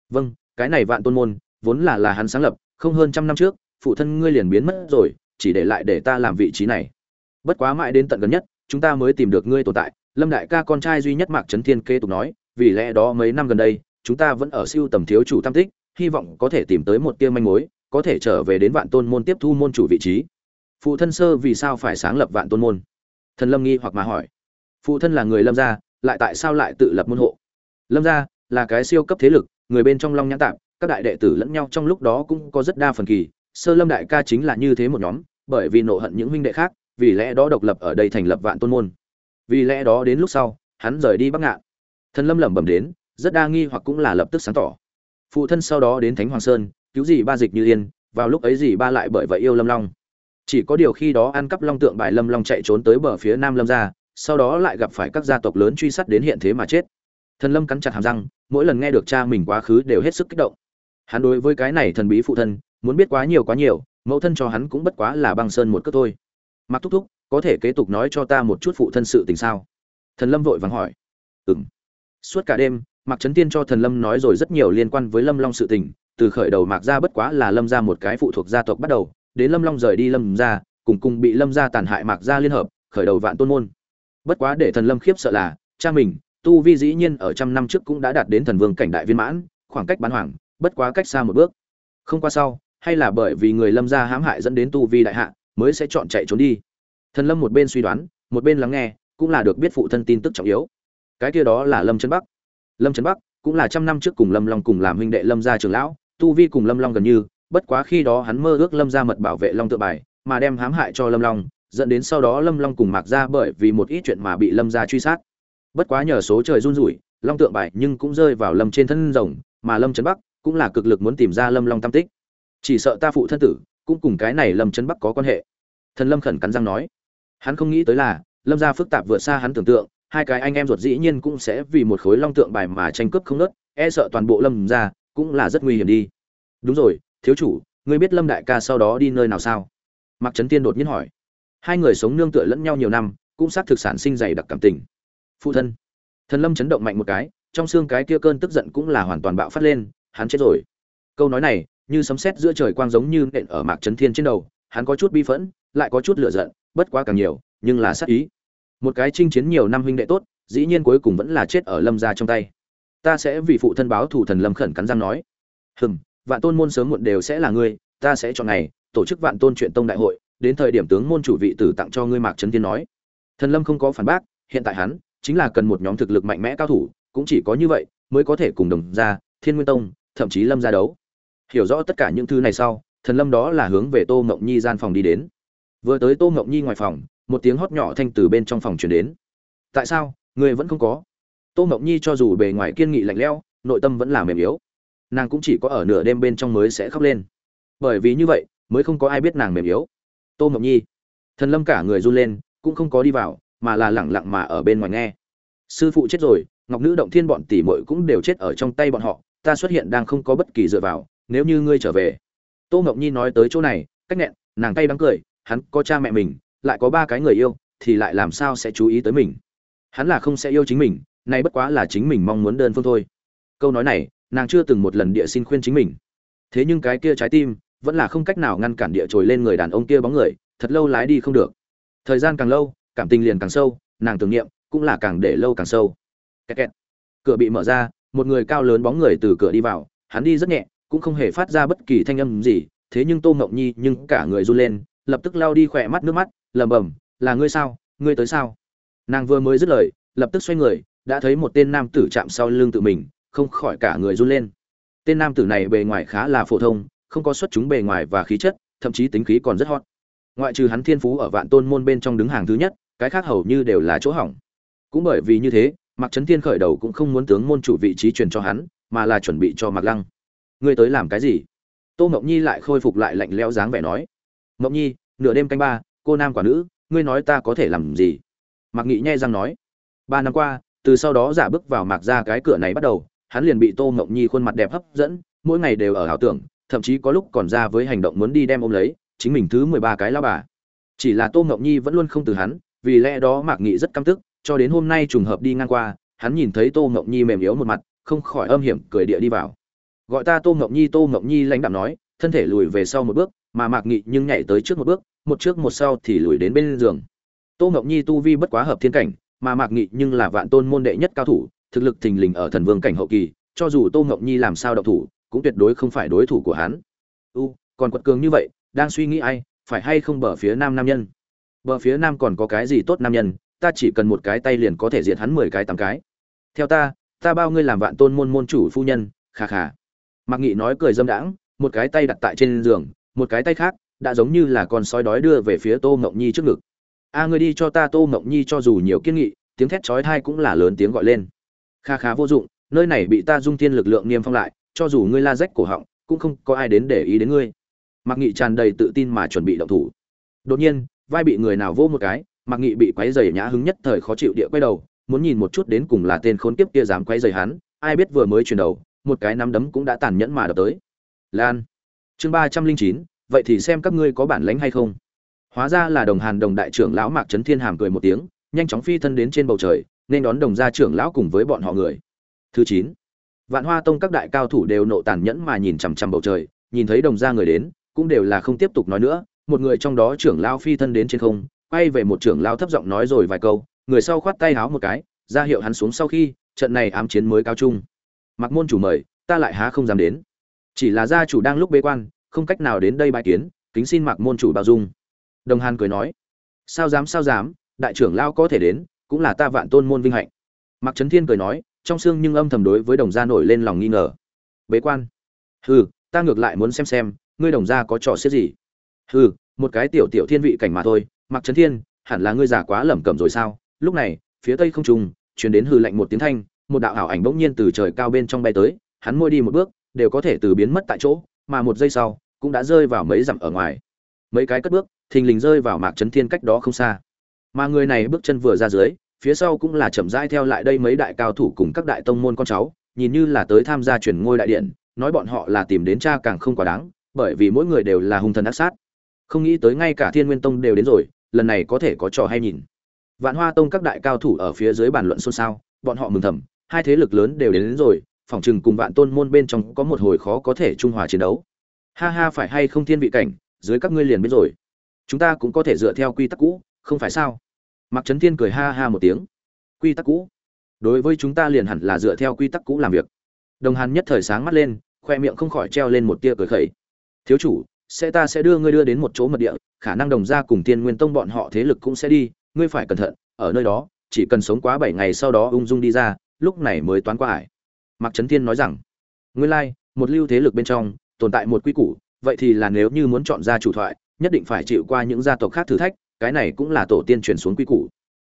Vâng cái này vạn tôn môn, vốn là là hắn sáng lập, không hơn trăm năm trước, phụ thân ngươi liền biến mất rồi, chỉ để lại để ta làm vị trí này. Bất quá mãi đến tận gần nhất chúng ta mới tìm được ngươi tồn tại, lâm đại ca con trai duy nhất mạc trấn thiên kế tục nói, vì lẽ đó mấy năm gần đây, chúng ta vẫn ở siêu tầm thiếu chủ tam tích, hy vọng có thể tìm tới một tia manh mối, có thể trở về đến vạn tôn môn tiếp thu môn chủ vị trí. Phụ thân sơ vì sao phải sáng lập vạn tôn môn? Thần lâm nghi hoặc mà hỏi. Phụ thân là người lâm gia, lại tại sao lại tự lập môn hộ? Lâm gia là cái siêu cấp thế lực, người bên trong long nhãn tạm các đại đệ tử lẫn nhau trong lúc đó cũng có rất đa phần kỳ. Sơ lâm đại ca chính là như thế một nhóm, bởi vì nộ hận những huynh đệ khác vì lẽ đó độc lập ở đây thành lập vạn tôn môn. Vì lẽ đó đến lúc sau, hắn rời đi bắc ngạn. Thần lâm lẩm bẩm đến, rất đa nghi hoặc cũng là lập tức sáng tỏ. Phụ thân sau đó đến thánh hoàng sơn, cứu gì ba dịch như yên, vào lúc ấy gì ba lại bởi vậy yêu lâm long. Chỉ có điều khi đó ăn cắp long tượng bài lâm long chạy trốn tới bờ phía nam lâm ra, sau đó lại gặp phải các gia tộc lớn truy sát đến hiện thế mà chết. Thần lâm cắn chặt hàm răng, mỗi lần nghe được cha mình quá khứ đều hết sức kích động. Hắn đối với cái này thần bí phụ thân, muốn biết quá nhiều quá nhiều, mẫu thân cho hắn cũng bất quá là băng sơn một cước thôi mặc thúc thúc, có thể kế tục nói cho ta một chút phụ thân sự tình sao? Thần lâm vội vàng hỏi. Ừng suốt cả đêm, mạc trấn tiên cho thần lâm nói rồi rất nhiều liên quan với lâm long sự tình. Từ khởi đầu mạc ra bất quá là lâm ra một cái phụ thuộc gia tộc bắt đầu, đến lâm long rời đi lâm ra, cùng cùng bị lâm ra tàn hại mạc ra liên hợp, khởi đầu vạn tôn môn. Bất quá để thần lâm khiếp sợ là, cha mình, tu vi dĩ nhiên ở trăm năm trước cũng đã đạt đến thần vương cảnh đại viên mãn, khoảng cách bán hoàng, bất quá cách xa một bước. Không qua sau, hay là bởi vì người lâm gia hãm hại dẫn đến tu vi đại hạ mới sẽ chọn chạy trốn đi. Thần lâm một bên suy đoán, một bên lắng nghe, cũng là được biết phụ thân tin tức trọng yếu. Cái kia đó là lâm trấn bắc. Lâm trấn bắc cũng là trăm năm trước cùng lâm long cùng làm huynh đệ lâm gia trưởng lão, tu vi cùng lâm long gần như, bất quá khi đó hắn mơ ước lâm gia mật bảo vệ long tự bài, mà đem hãm hại cho lâm long, dẫn đến sau đó lâm long cùng mạc ra bởi vì một ít chuyện mà bị lâm gia truy sát. Bất quá nhờ số trời run rủi, long tượng bài nhưng cũng rơi vào lâm trên thân rồng, mà lâm trấn bắc cũng là cực lực muốn tìm ra lâm long tam tích. Chỉ sợ ta phụ thân tử cũng cùng cái này lâm trấn bắc có quan hệ. Thần lâm khẩn cắn răng nói. Hắn không nghĩ tới là, lâm gia phức tạp vượt xa hắn tưởng tượng, hai cái anh em ruột dĩ nhiên cũng sẽ vì một khối long tượng bài mà tranh cướp không nớt e sợ toàn bộ lâm gia cũng là rất nguy hiểm đi. Đúng rồi, thiếu chủ, ngươi biết lâm đại ca sau đó đi nơi nào sao? Mạc trấn tiên đột nhiên hỏi. Hai người sống nương tựa lẫn nhau nhiều năm, cũng xác thực sản sinh dày đặc cảm tình. Phụ thân. Thần lâm chấn động mạnh một cái, trong xương cái kia cơn tức giận cũng là hoàn toàn bạo phát lên, hắn chết rồi. Câu nói này như sấm sét giữa trời quang giống như nện ở mạc trấn thiên trên đầu, hắn có chút bi phẫn, lại có chút lựa giận, bất quá càng nhiều, nhưng là sát ý. Một cái chinh chiến nhiều năm huynh đệ tốt, dĩ nhiên cuối cùng vẫn là chết ở lâm gia trong tay. Ta sẽ vì phụ thân báo thủ thần lâm khẩn cắn răng nói. Hừm, vạn tôn môn sớm muộn đều sẽ là ngươi, ta sẽ chọn ngày, tổ chức vạn tôn chuyện tông đại hội, đến thời điểm tướng môn chủ vị tử tặng cho ngươi mạc trấn thiên nói. Thần lâm không có phản bác, hiện tại hắn, chính là cần một nhóm thực lực mạnh mẽ cao thủ, cũng chỉ có như vậy, mới có thể cùng đồng gia, thiên nguyên tông, thậm chí lâm gia đấu hiểu rõ tất cả những thứ này sau, thần lâm đó là hướng về tô ngộng nhi gian phòng đi đến. Vừa tới tô ngộng nhi ngoài phòng, một tiếng hót nhỏ thanh từ bên trong phòng truyền đến. Tại sao? Người vẫn không có? Tô ngộng nhi cho dù bề ngoài kiên nghị lạnh lẽo, nội tâm vẫn là mềm yếu. Nàng cũng chỉ có ở nửa đêm bên trong mới sẽ khóc lên. Bởi vì như vậy, mới không có ai biết nàng mềm yếu. Tô ngọc nhi, thần lâm cả người run lên, cũng không có đi vào, mà là lẳng lặng mà ở bên ngoài nghe. Sư phụ chết rồi, ngọc nữ động thiên bọn tỷ muội cũng đều chết ở trong tay bọn họ, ta xuất hiện đang không có bất kỳ dựa vào nếu như ngươi trở về. Tô ngọc nhi nói tới chỗ này, cách nghẹn, nàng tay đắng cười, hắn có cha mẹ mình, lại có ba cái người yêu, thì lại làm sao sẽ chú ý tới mình? Hắn là không sẽ yêu chính mình, nay bất quá là chính mình mong muốn đơn phương thôi. Câu nói này, nàng chưa từng một lần địa xin khuyên chính mình. Thế nhưng cái kia trái tim, vẫn là không cách nào ngăn cản địa trồi lên người đàn ông kia bóng người, thật lâu lái đi không được. Thời gian càng lâu, cảm tình liền càng sâu, nàng tưởng niệm, cũng là càng để lâu càng sâu. Kẹt kẹt. cửa bị mở ra, một người cao lớn bóng người từ cửa đi vào, hắn đi rất nhẹ cũng không hề phát ra bất kỳ thanh âm gì, thế nhưng tô ngọc nhi nhưng cả người run lên, lập tức lao đi khỏe mắt nước mắt, lẩm bẩm, là ngươi sao? Ngươi tới sao? Nàng vừa mới dứt lời, lập tức xoay người, đã thấy một tên nam tử chạm sau lưng tự mình, không khỏi cả người run lên. Tên nam tử này bề ngoài khá là phổ thông, không có xuất chúng bề ngoài và khí chất, thậm chí tính khí còn rất hot. Ngoại trừ hắn thiên phú ở vạn tôn môn bên trong đứng hàng thứ nhất, cái khác hầu như đều là chỗ hỏng. Cũng bởi vì như thế, mạc trấn thiên khởi đầu cũng không muốn tướng môn chủ vị trí truyền cho hắn, mà là chuẩn bị cho mạc lăng ngươi tới làm cái gì? Tô mộng nhi lại khôi phục lại lạnh lẽo dáng vẻ nói. Mộng nhi, nửa đêm canh ba, cô nam quả nữ, ngươi nói ta có thể làm gì? Mạc nghị nhai răng nói. Ba năm qua, từ sau đó giả bước vào mạc ra cái cửa này bắt đầu, hắn liền bị tô mộng nhi khuôn mặt đẹp hấp dẫn, mỗi ngày đều ở ảo tưởng, thậm chí có lúc còn ra với hành động muốn đi đem ôm lấy, chính mình thứ mười ba cái lao bà. Chỉ là tô mộng nhi vẫn luôn không từ hắn, vì lẽ đó mạc nghị rất căm tức, cho đến hôm nay trùng hợp đi ngang qua, hắn nhìn thấy tô mộng nhi mềm yếu một mặt, không khỏi âm hiểm cười địa đi vào gọi ta tô ngọc nhi, tô ngọc nhi lãnh đạm nói, thân thể lùi về sau một bước, mà mạc nghị nhưng nhảy tới trước một bước, một trước một sau thì lùi đến bên giường. Tô ngọc nhi tu vi bất quá hợp thiên cảnh, mà mạc nghị nhưng là vạn tôn môn đệ nhất cao thủ, thực lực thình lình ở thần vương cảnh hậu kỳ, cho dù tô ngọc nhi làm sao động thủ, cũng tuyệt đối không phải đối thủ của hắn. U, còn quật cường như vậy, đang suy nghĩ ai, phải hay không bờ phía nam nam nhân? Bờ phía nam còn có cái gì tốt nam nhân, ta chỉ cần một cái tay liền có thể diệt hắn mười cái tám cái. Theo ta ta bao ngươi làm vạn tôn môn môn chủ phu nhân khà khà mạc nghị nói cười dâm đãng, một cái tay đặt tại trên giường, một cái tay khác đã giống như là con sói đói đưa về phía tô mộng nhi trước ngực. A, ngươi đi cho ta tô mộng nhi cho dù nhiều kiên nghị, tiếng thét chói thai cũng là lớn tiếng gọi lên. Kha khá vô dụng, nơi này bị ta dung thiên lực lượng niêm phong lại, cho dù ngươi la rách cổ họng, cũng không có ai đến để ý đến ngươi. Mạc nghị tràn đầy tự tin mà chuẩn bị động thủ. Đột nhiên, vai bị người nào vô một cái, mạc nghị bị quấy dày nhã hứng nhất thời khó chịu địa quay đầu, muốn nhìn một chút đến cùng là tên khốn kiếp kia dám quấy dày hắn, ai biết vừa mới chuyển đầu một cái nắm đấm cũng đã tàn nhẫn mà đập tới. Lan, chương ba trăm linh chín, vậy thì xem các ngươi có bản lánh hay không. Hóa ra là đồng hàn đồng đại trưởng lão mạc trấn thiên hàm cười một tiếng, nhanh chóng phi thân đến trên bầu trời, nên đón đồng gia trưởng lão cùng với bọn họ người. Thứ chín, vạn hoa tông các đại cao thủ đều nộ tàn nhẫn mà nhìn chằm chằm bầu trời, nhìn thấy đồng gia người đến, cũng đều là không tiếp tục nói nữa, một người trong đó trưởng lão phi thân đến trên không, quay về một trưởng lão thấp giọng nói rồi vài câu, người sau khoát tay háo một cái, ra hiệu hắn xuống sau khi, trận này ám chiến mới cao chung mặc môn chủ mời, ta lại há không dám đến. Chỉ là gia chủ đang lúc bế quan, không cách nào đến đây bài kiến, kính xin mặc môn chủ bao dung. Đồng hàn cười nói, sao dám sao dám, đại trưởng lão có thể đến, cũng là ta vạn tôn môn vinh hạnh. Mặc trấn thiên cười nói, trong xương nhưng âm thầm đối với đồng gia nổi lên lòng nghi ngờ. Bế quan. Hừ, ta ngược lại muốn xem xem, ngươi đồng gia có trò xếp gì. Hừ, một cái tiểu tiểu thiên vị cảnh mà thôi mặc trấn thiên, hẳn là ngươi già quá lẩm cẩm rồi sao? Lúc này, phía tây không trung truyền đến hư lạnh một tiếng thanh một đạo ảo ảnh bỗng nhiên từ trời cao bên trong bay tới, hắn môi đi một bước, đều có thể từ biến mất tại chỗ, mà một giây sau, cũng đã rơi vào mấy dặm ở ngoài. Mấy cái cất bước, thình lình rơi vào mạc trấn thiên cách đó không xa. Mà người này bước chân vừa ra dưới, phía sau cũng là chậm rãi theo lại đây mấy đại cao thủ cùng các đại tông môn con cháu, nhìn như là tới tham gia chuyển ngôi đại điện, nói bọn họ là tìm đến cha càng không quá đáng, bởi vì mỗi người đều là hung thần ác sát. Không nghĩ tới ngay cả thiên nguyên tông đều đến rồi, lần này có thể có trò hay nhìn. Vạn hoa tông các đại cao thủ ở phía dưới bàn luận xôn xao, bọn họ mừng thầm hai thế lực lớn đều đến, đến rồi phỏng chừng cùng vạn tôn môn bên trong có một hồi khó có thể trung hòa chiến đấu. Ha ha phải hay không thiên vị cảnh dưới các ngươi liền biết rồi. Chúng ta cũng có thể dựa theo quy tắc cũ không phải sao? Mặc Trấn Thiên cười ha ha một tiếng. Quy tắc cũ. đối với chúng ta liền hẳn là dựa theo quy tắc cũ làm việc. Đồng hàn nhất thời sáng mắt lên khoe miệng không khỏi treo lên một tia cười khẩy. Thiếu chủ sẽ ta sẽ đưa ngươi đưa đến một chỗ mật địa khả năng đồng gia cùng tiên nguyên tông bọn họ thế lực cũng sẽ đi ngươi phải cẩn thận ở nơi đó chỉ cần sống quá bảy ngày sau đó ung dung đi ra lúc này mới toán qua ải. Mạc trấn thiên nói rằng, nguyên lai, một lưu thế lực bên trong, tồn tại một quy củ, vậy thì là nếu như muốn chọn ra chủ thoại, nhất định phải chịu qua những gia tộc khác thử thách, cái này cũng là tổ tiên chuyển xuống quy củ.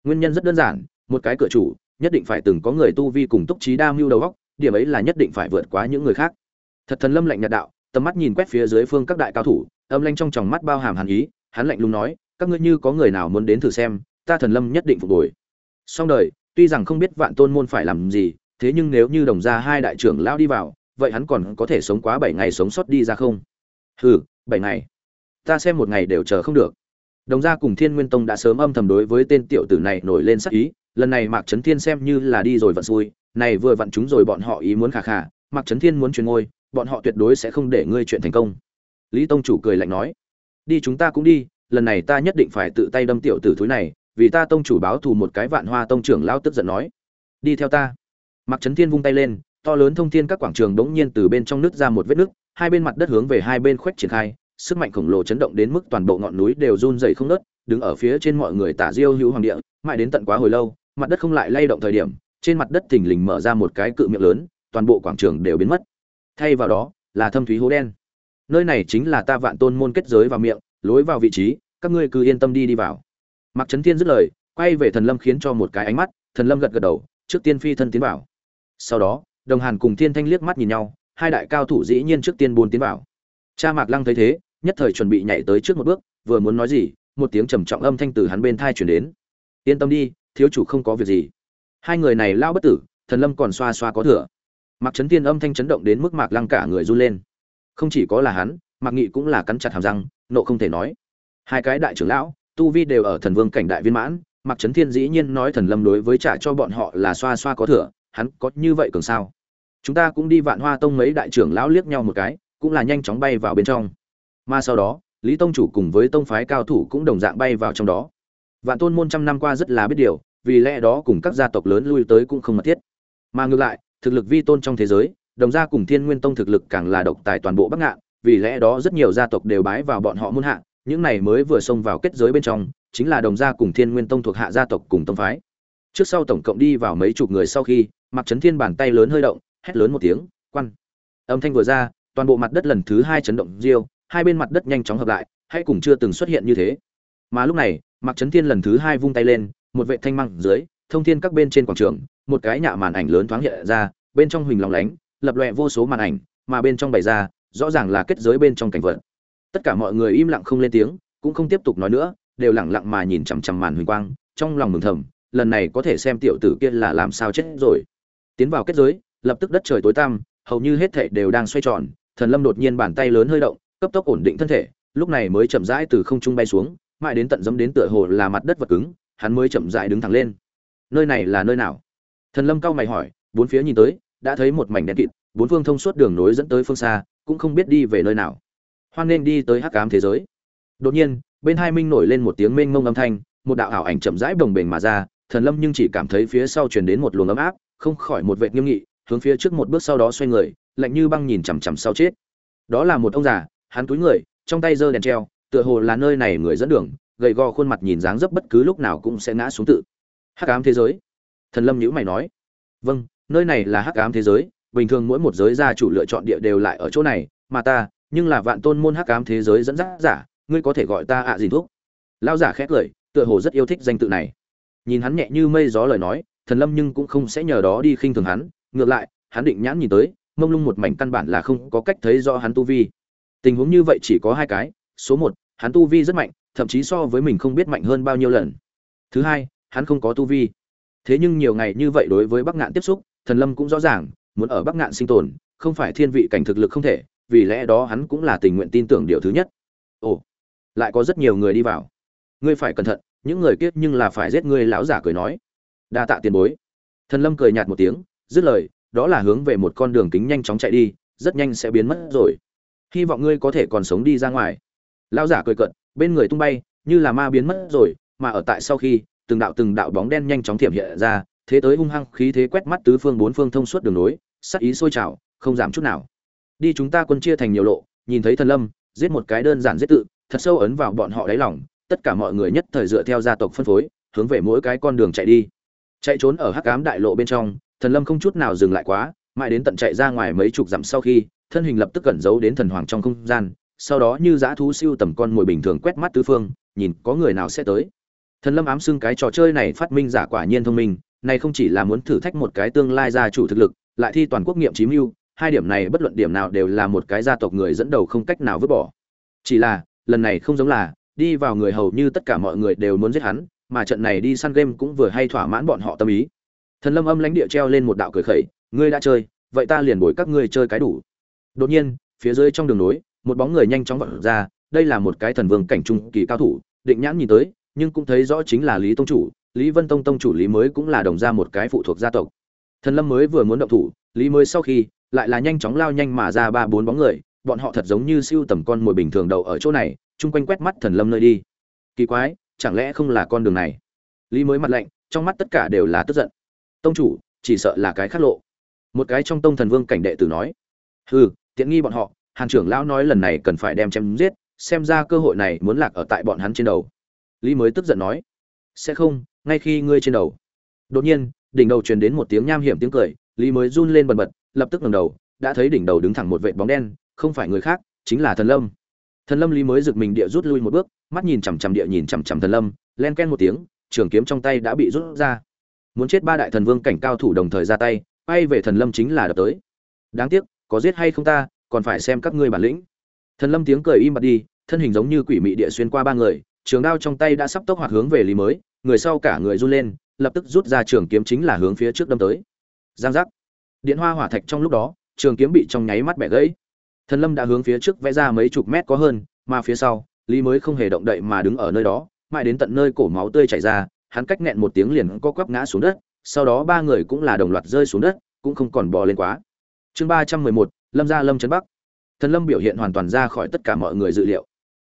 Nguyên nhân rất đơn giản, một cái cửa chủ, nhất định phải từng có người tu vi cùng túc trí đa mưu đầu góc điểm ấy là nhất định phải vượt qua những người khác. Thật thần lâm lạnh nhạt đạo, tầm mắt nhìn quét phía dưới phương các đại cao thủ, âm lanh trong tròng mắt bao hàm hàn ý, hắn lạnh lùng nói, các ngươi như có người nào muốn đến thử xem, ta thần lâm nhất định phục hồi. Xong đời tuy rằng không biết vạn tôn môn phải làm gì, thế nhưng nếu như đồng ra hai đại trưởng lao đi vào, vậy hắn còn có thể sống quá bảy ngày sống sót đi ra không? Hừ, bảy ngày. Ta xem một ngày đều chờ không được. Đồng gia cùng thiên nguyên tông đã sớm âm thầm đối với tên tiểu tử này nổi lên sắc ý, lần này mạc trấn thiên xem như là đi rồi vặn xui, này vừa vặn chúng rồi bọn họ ý muốn khả khả mạc trấn thiên muốn truyền ngôi, bọn họ tuyệt đối sẽ không để ngươi chuyện thành công. Lý tông chủ cười lạnh nói, đi chúng ta cũng đi, lần này ta nhất định phải tự tay đâm tiểu tử thúi này vì ta tông chủ báo thù một cái vạn hoa tông trưởng lao tức giận nói. Đi theo ta. Mặc trấn thiên vung tay lên, to lớn thông thiên các quảng trường đống nhiên từ bên trong nước ra một vết nước hai bên mặt đất hướng về hai bên khuếch triển khai, sức mạnh khổng lồ chấn động đến mức toàn bộ ngọn núi đều run rẩy không nớt đứng ở phía trên mọi người tả diêu hữu hoàng địa, mãi đến tận quá hồi lâu, mặt đất không lại lay động thời điểm, trên mặt đất thình lình mở ra một cái cự miệng lớn, toàn bộ quảng trường đều biến mất. Thay vào đó, là thâm thúy hố đen. Nơi này chính là ta vạn tôn môn kết giới vào miệng, lối vào vị trí, các ngươi cứ yên tâm đi đi vào. Mạc trấn thiên dứt lời, quay về thần lâm khiến cho một cái ánh mắt, thần lâm gật gật đầu, trước tiên phi thân tiến vào. Sau đó, đồng hàn cùng thiên thanh liếc mắt nhìn nhau, hai đại cao thủ dĩ nhiên trước tiên buồn tiến vào. Cha mạc lăng thấy thế, nhất thời chuẩn bị nhảy tới trước một bước, vừa muốn nói gì, một tiếng trầm trọng âm thanh từ hắn bên tai truyền đến. Yên tâm đi, thiếu chủ không có việc gì. Hai người này lao bất tử, thần lâm còn xoa xoa có thừa. Mạc trấn Thiên âm thanh chấn động đến mức mạc lăng cả người run lên. Không chỉ có là hắn, mạc nghị cũng là cắn chặt hàm răng, nộ không thể nói. Hai cái đại trưởng lão tu vi đều ở thần vương cảnh đại viên mãn Mặc trấn thiên dĩ nhiên nói thần lâm đối với trả cho bọn họ là xoa xoa có thừa, hắn có như vậy cường sao? Chúng ta cũng đi vạn hoa tông mấy đại trưởng lão liếc nhau một cái, cũng là nhanh chóng bay vào bên trong. Mà sau đó, lý tông chủ cùng với tông phái cao thủ cũng đồng dạng bay vào trong đó. Vạn tôn môn trăm năm qua rất là biết điều, vì lẽ đó cùng các gia tộc lớn lui tới cũng không mật thiết. Mà ngược lại, thực lực vi tôn trong thế giới, đồng gia cùng thiên nguyên tông thực lực càng là độc tài toàn bộ bắc ngạn, vì lẽ đó rất nhiều gia tộc đều bái vào bọn họ muôn hạ những này mới vừa xông vào kết giới bên trong, chính là đồng gia cùng thiên nguyên tông thuộc hạ gia tộc cùng tông phái. Trước sau tổng cộng đi vào mấy chục người sau khi mặc trấn thiên bàn tay lớn hơi động, hét lớn một tiếng, quan! Âm thanh vừa ra, toàn bộ mặt đất lần thứ hai chấn động riêu hai bên mặt đất nhanh chóng hợp lại hay cùng chưa từng xuất hiện như thế. Mà lúc này mặc trấn thiên lần thứ hai vung tay lên, một vệ thanh măng dưới, thông thiên các bên trên quảng trường, một cái nhạ màn ảnh lớn thoáng hiện ra, bên trong huỳnh lòng lánh, lập lòe vô số màn ảnh, mà bên trong bày ra, rõ ràng là kết giới bên trong cảnh vật tất cả mọi người im lặng không lên tiếng, cũng không tiếp tục nói nữa, đều lặng lặng mà nhìn chằm chằm màn huỳnh quang, trong lòng mừng thầm, lần này có thể xem tiểu tử kia là làm sao chết rồi. Tiến vào kết giới, lập tức đất trời tối tăm, hầu như hết thảy đều đang xoay tròn, thần lâm đột nhiên bàn tay lớn hơi động, cấp tốc ổn định thân thể, lúc này mới chậm rãi từ không trung bay xuống, mãi đến tận dẫm đến tựa hồ là mặt đất vật cứng, hắn mới chậm rãi đứng thẳng lên. Nơi này là nơi nào? Thần lâm cao mày hỏi, bốn phía nhìn tới, đã thấy một mảnh đen kịt, bốn phương thông suốt đường nối dẫn tới phương xa, cũng không biết đi về nơi nào hoan nên đi tới hắc ám thế giới. Đột nhiên, bên hai minh nổi lên một tiếng mênh mông âm thanh, một đạo ảo ảnh chậm rãi bồng bềnh mà ra, thần lâm nhưng chỉ cảm thấy phía sau truyền đến một luồng ấm áp, không khỏi một vệt nghiêm nghị, hướng phía trước một bước sau đó xoay người, lạnh như băng nhìn chằm chằm sau chết. Đó là một ông già, hắn túi người, trong tay giơ đèn treo, tựa hồ là nơi này người dẫn đường, gầy gò khuôn mặt nhìn dáng dấp bất cứ lúc nào cũng sẽ ngã xuống tự. Hắc ám thế giới. Thần lâm nhữ mày nói. Vâng nơi này là hắc ám thế giới, bình thường mỗi một giới gia chủ lựa chọn địa đều lại ở chỗ này, mà ta nhưng là vạn tôn môn hắc ám thế giới dẫn dắt giả, ngươi có thể gọi ta ạ gì thuốc lao giả khét lời tựa hồ rất yêu thích danh tự này. Nhìn hắn nhẹ như mây gió lời nói, thần lâm nhưng cũng không sẽ nhờ đó đi khinh thường hắn. Ngược lại, hắn định nhãn nhìn tới, mông lung một mảnh căn bản là không có cách thấy do hắn tu vi. Tình huống như vậy chỉ có hai cái. Số một, hắn tu vi rất mạnh, thậm chí so với mình không biết mạnh hơn bao nhiêu lần. Thứ hai, hắn không có tu vi. Thế nhưng nhiều ngày như vậy đối với bắc ngạn tiếp xúc, thần lâm cũng rõ ràng, muốn ở bắc ngạn sinh tồn, không phải thiên vị cảnh thực lực không thể vì lẽ đó hắn cũng là tình nguyện tin tưởng điều thứ nhất. Ồ, lại có rất nhiều người đi vào. Ngươi phải cẩn thận, những người kiết nhưng là phải giết ngươi, lão giả cười nói. Đa tạ tiền bối. Thần lâm cười nhạt một tiếng, dứt lời, đó là hướng về một con đường kính nhanh chóng chạy đi, rất nhanh sẽ biến mất rồi. Hy vọng ngươi có thể còn sống đi ra ngoài. Lão giả cười cận bên người tung bay, như là ma biến mất rồi, mà ở tại sau khi, từng đạo từng đạo bóng đen nhanh chóng thiểm hiện ra, thế tới hung hăng khí thế quét mắt tứ phương bốn phương thông suốt đường nối, sắc ý sôi trào, không giảm chút nào đi chúng ta quân chia thành nhiều lộ, nhìn thấy thần lâm, giết một cái đơn giản giết tự, thật sâu ấn vào bọn họ đáy lòng, tất cả mọi người nhất thời dựa theo gia tộc phân phối, hướng về mỗi cái con đường chạy đi. Chạy trốn ở hắc ám đại lộ bên trong, thần lâm không chút nào dừng lại quá, mãi đến tận chạy ra ngoài mấy chục dặm sau khi, thân hình lập tức cẩn giấu đến thần hoàng trong không gian, sau đó như dã thú siêu tầm con mồi bình thường quét mắt tứ phương, nhìn có người nào sẽ tới. Thần lâm ám xưng cái trò chơi này phát minh giả quả nhiên thông minh, này không chỉ là muốn thử thách một cái tương lai gia chủ thực lực, lại thi toàn quốc nghiệm chí mưu hai điểm này bất luận điểm nào đều là một cái gia tộc người dẫn đầu không cách nào vứt bỏ. Chỉ là, lần này không giống là, đi vào người hầu như tất cả mọi người đều muốn giết hắn, mà trận này đi săn game cũng vừa hay thỏa mãn bọn họ tâm ý. Thần lâm âm lãnh địa treo lên một đạo cười khẩy, ngươi đã chơi, vậy ta liền bồi các ngươi chơi cái đủ. Đột nhiên, phía dưới trong đường nối, một bóng người nhanh chóng vọt ra, đây là một cái thần vương cảnh trung kỳ cao thủ, định nhãn nhìn tới, nhưng cũng thấy rõ chính là lý tông chủ, lý vân tông tông chủ lý mới cũng là đồng ra một cái phụ thuộc gia tộc. Thần lâm mới vừa muốn động thủ, lý mới sau khi lại là nhanh chóng lao nhanh mà ra ba bốn bóng người, bọn họ thật giống như siêu tầm con mồi bình thường đầu ở chỗ này, chung quanh quét mắt thần lâm nơi đi. Kỳ quái, chẳng lẽ không là con đường này? Lý mới mặt lạnh, trong mắt tất cả đều là tức giận. Tông chủ, chỉ sợ là cái khát lộ. Một cái trong tông thần vương cảnh đệ tử nói, hừ, tiện nghi bọn họ, hàn trưởng lão nói lần này cần phải đem chém giết, xem ra cơ hội này muốn lạc ở tại bọn hắn trên đầu. Lý mới tức giận nói, sẽ không, ngay khi ngươi trên đầu. Đột nhiên, đỉnh đầu truyền đến một tiếng nham hiểm tiếng cười, lý mới run lên bần bật lập tức ngẩng đầu, đã thấy đỉnh đầu đứng thẳng một vệt bóng đen, không phải người khác, chính là thần lâm. Thần lâm lý mới giựt mình địa rút lui một bước, mắt nhìn chằm chằm địa nhìn chằm chằm thần lâm, len ken một tiếng, trường kiếm trong tay đã bị rút ra. Muốn chết ba đại thần vương cảnh cao thủ đồng thời ra tay bay về thần lâm chính là đập tới. Đáng tiếc, có giết hay không ta, còn phải xem các ngươi bản lĩnh. Thần lâm tiếng cười im bặt đi, thân hình giống như quỷ mị địa xuyên qua ba người, trường đao trong tay đã sắp tốc hoạt hướng về lý mới, người sau cả người run lên, lập tức rút ra trường kiếm chính là hướng phía trước đâm tới. Giang giác điện hoa hỏa thạch trong lúc đó, trường kiếm bị trong nháy mắt bẻ gãy. Thần lâm đã hướng phía trước vẽ ra mấy chục mét có hơn, mà phía sau, lý mới không hề động đậy mà đứng ở nơi đó, mãi đến tận nơi cổ máu tươi chảy ra, hắn cách nghẹn một tiếng liền co quắp ngã xuống đất, sau đó ba người cũng là đồng loạt rơi xuống đất, cũng không còn bò lên quá. Chương ba trăm mười một, lâm gia lâm trấn bắc. Thần lâm biểu hiện hoàn toàn ra khỏi tất cả mọi người dự liệu.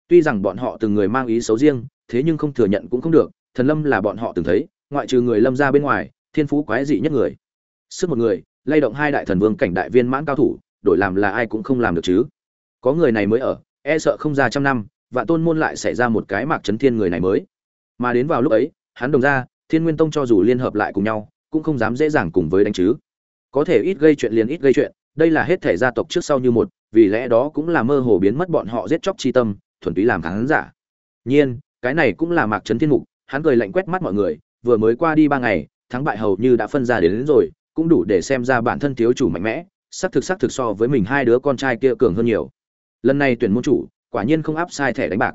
Tuy rằng bọn họ từng người mang ý xấu riêng, thế nhưng không thừa nhận cũng không được, thần lâm là bọn họ từng thấy, ngoại trừ người lâm gia bên ngoài, thiên phú quái dị nhất người. Sức một người lay động hai đại thần vương cảnh đại viên mãn cao thủ đổi làm là ai cũng không làm được chứ. Có người này mới ở e sợ không ra trăm năm vạn tôn môn lại xảy ra một cái mạc chấn thiên người này mới. Mà đến vào lúc ấy hắn đồng ra thiên nguyên tông cho dù liên hợp lại cùng nhau cũng không dám dễ dàng cùng với đánh chứ. Có thể ít gây chuyện liền ít gây chuyện đây là hết thể gia tộc trước sau như một vì lẽ đó cũng là mơ hồ biến mất bọn họ giết chóc chi tâm thuần túy làm khán giả. Nhiên cái này cũng là mạc trấn thiên mục hắn cười lạnh quét mắt mọi người vừa mới qua đi ba ngày thắng bại hầu như đã phân ra đến, đến rồi cũng đủ để xem ra bản thân thiếu chủ mạnh mẽ, xác thực xác thực so với mình hai đứa con trai kia cường hơn nhiều. Lần này tuyển môn chủ, quả nhiên không áp sai thẻ đánh bạc.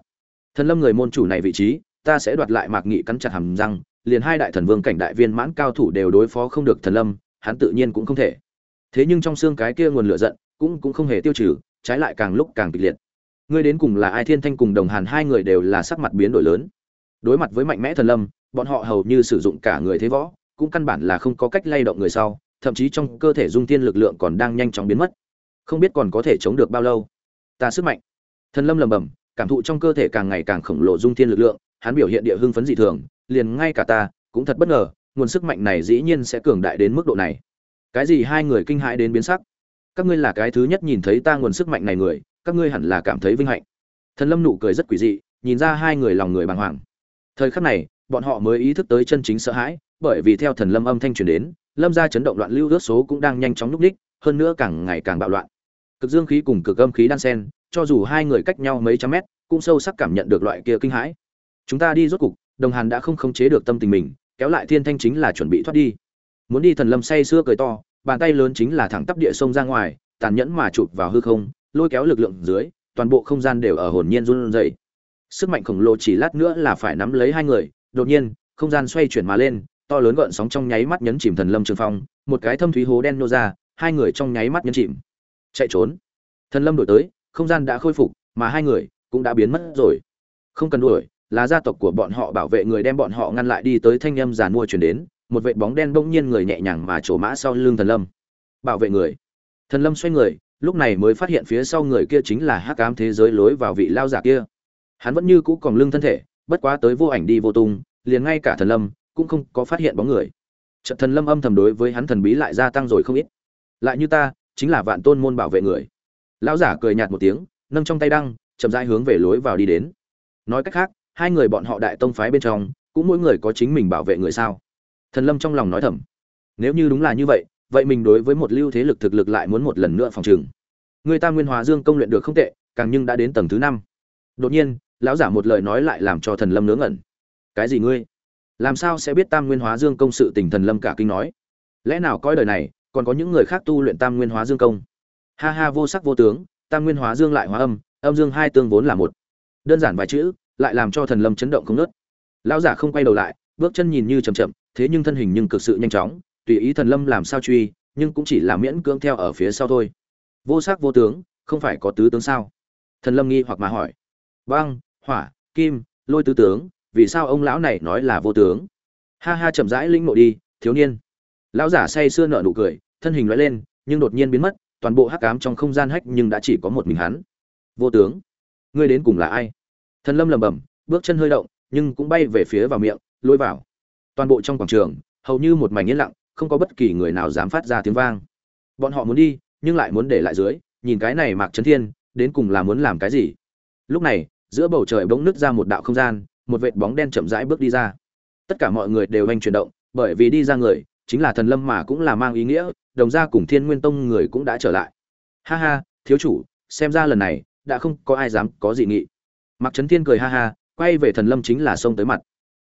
Thần lâm người môn chủ này vị trí, ta sẽ đoạt lại mạc nghị cắn chặt hàm răng, liền hai đại thần vương cảnh đại viên mãn cao thủ đều đối phó không được thần lâm, hắn tự nhiên cũng không thể. Thế nhưng trong xương cái kia nguồn lửa giận, cũng cũng không hề tiêu trừ, trái lại càng lúc càng kịch liệt. Ngươi đến cùng là ai? Thiên thanh cùng đồng hàn hai người đều là sắc mặt biến đổi lớn. Đối mặt với mạnh mẽ thần lâm, bọn họ hầu như sử dụng cả người thế võ cũng căn bản là không có cách lay động người sau, thậm chí trong cơ thể dung tiên lực lượng còn đang nhanh chóng biến mất. Không biết còn có thể chống được bao lâu. Ta sức mạnh. Thần lâm lầm bầm cảm thụ trong cơ thể càng ngày càng khổng lồ dung tiên lực lượng, hắn biểu hiện địa hưng phấn dị thường, liền ngay cả ta cũng thật bất ngờ, nguồn sức mạnh này dĩ nhiên sẽ cường đại đến mức độ này. Cái gì hai người kinh hãi đến biến sắc? Các ngươi là cái thứ nhất nhìn thấy ta nguồn sức mạnh này người, các ngươi hẳn là cảm thấy vinh hạnh. Thần lâm nụ cười rất quỷ dị, nhìn ra hai người lòng người bàng hoàng. Thời khắc này, bọn họ mới ý thức tới chân chính sợ hãi bởi vì theo thần lâm âm thanh truyền đến, lâm gia chấn động loạn lưu rước số cũng đang nhanh chóng núp đích, hơn nữa càng ngày càng bạo loạn. Cực dương khí cùng cực âm khí đan xen cho dù hai người cách nhau mấy trăm mét, cũng sâu sắc cảm nhận được loại kia kinh hãi. Chúng ta đi rốt cục, đồng hàn đã không khống chế được tâm tình mình, kéo lại thiên thanh chính là chuẩn bị thoát đi. Muốn đi thần lâm say sưa cười to, bàn tay lớn chính là thẳng tắp địa sông ra ngoài, tàn nhẫn mà chụp vào hư không, lôi kéo lực lượng dưới, toàn bộ không gian đều ở hồn nhiên run rẩy. Sức mạnh khổng lồ chỉ lát nữa là phải nắm lấy hai người, đột nhiên, không gian xoay chuyển mà lên to lớn gợn sóng trong nháy mắt nhấn chìm thần lâm trường phong, một cái thâm thúy hố đen nô ra, hai người trong nháy mắt nhấn chìm. Chạy trốn. Thần lâm đổi tới, không gian đã khôi phục, mà hai người cũng đã biến mất rồi. Không cần đuổi, là gia tộc của bọn họ bảo vệ người đem bọn họ ngăn lại đi tới thanh âm giàn mua chuyển đến, một vệ bóng đen bỗng nhiên người nhẹ nhàng mà trổ mã sau lưng thần lâm. Bảo vệ người. Thần lâm xoay người, lúc này mới phát hiện phía sau người kia chính là hắc ám thế giới lối vào vị lao giả kia. Hắn vẫn như cũ còn lưng thân thể, bất quá tới vô ảnh đi vô tung, liền ngay cả thần lâm cũng không có phát hiện bóng người. Trận thần lâm âm thầm đối với hắn thần bí lại gia tăng rồi không ít. Lại như ta, chính là vạn tôn môn bảo vệ người. Lão giả cười nhạt một tiếng, nâng trong tay đăng, chậm rãi hướng về lối vào đi đến. Nói cách khác, hai người bọn họ đại tông phái bên trong, cũng mỗi người có chính mình bảo vệ người sao? Thần lâm trong lòng nói thầm. Nếu như đúng là như vậy vậy mình đối với một lưu thế lực thực lực lại muốn một lần nữa phòng trừng. Người ta nguyên hóa dương công luyện được không tệ, càng nhưng đã đến tầng thứ năm. Đột nhiên, lão giả một lời nói lại làm cho thần lâm ngớ ngẩn. Cái gì ngươi? Làm sao sẽ biết tam nguyên hóa dương công sự tình thần lâm cả kinh nói? Lẽ nào coi đời này, còn có những người khác tu luyện tam nguyên hóa dương công? Ha ha, vô sắc vô tướng, tam nguyên hóa dương lại hóa âm âm dương hai tương vốn là một. Đơn giản vài chữ, lại làm cho thần lâm chấn động không nớt lão giả không quay đầu lại, bước chân nhìn như chậm chậm, thế nhưng thân hình nhưng cực sự nhanh chóng, tùy ý thần lâm làm sao truy, nhưng cũng chỉ là miễn cưỡng theo ở phía sau thôi. Vô sắc vô tướng, không phải có tứ tướng sao? Thần lâm nghi hoặc mà hỏi. Băng, hỏa, kim, lôi tứ tướng vì sao ông lão này nói là vô tướng? Ha ha, chậm rãi lĩnh nội đi, thiếu niên. Lão giả say sưa nở nụ cười, thân hình lóe lên, nhưng đột nhiên biến mất, toàn bộ hắc ám trong không gian hách nhưng đã chỉ có một mình hắn. Vô tướng, ngươi đến cùng là ai? Thần lâm lẩm bẩm, bước chân hơi động, nhưng cũng bay về phía vào miệng, lôi vào. Toàn bộ trong quảng trường, hầu như một mảnh yên lặng, không có bất kỳ người nào dám phát ra tiếng vang. Bọn họ muốn đi, nhưng lại muốn để lại dưới, nhìn cái này mạc trấn thiên, đến cùng là muốn làm cái gì? Lúc này, giữa bầu trời bỗng nứt ra một đạo không gian một vệt bóng đen chậm rãi bước đi ra. Tất cả mọi người đều anh chuyển động, bởi vì đi ra người, chính là thần lâm mà cũng là mang ý nghĩa, đồng gia cùng thiên nguyên tông người cũng đã trở lại. Ha ha, thiếu chủ, xem ra lần này, đã không có ai dám có dị nghị. Mặc trấn thiên cười ha ha, quay về thần lâm chính là xông tới mặt.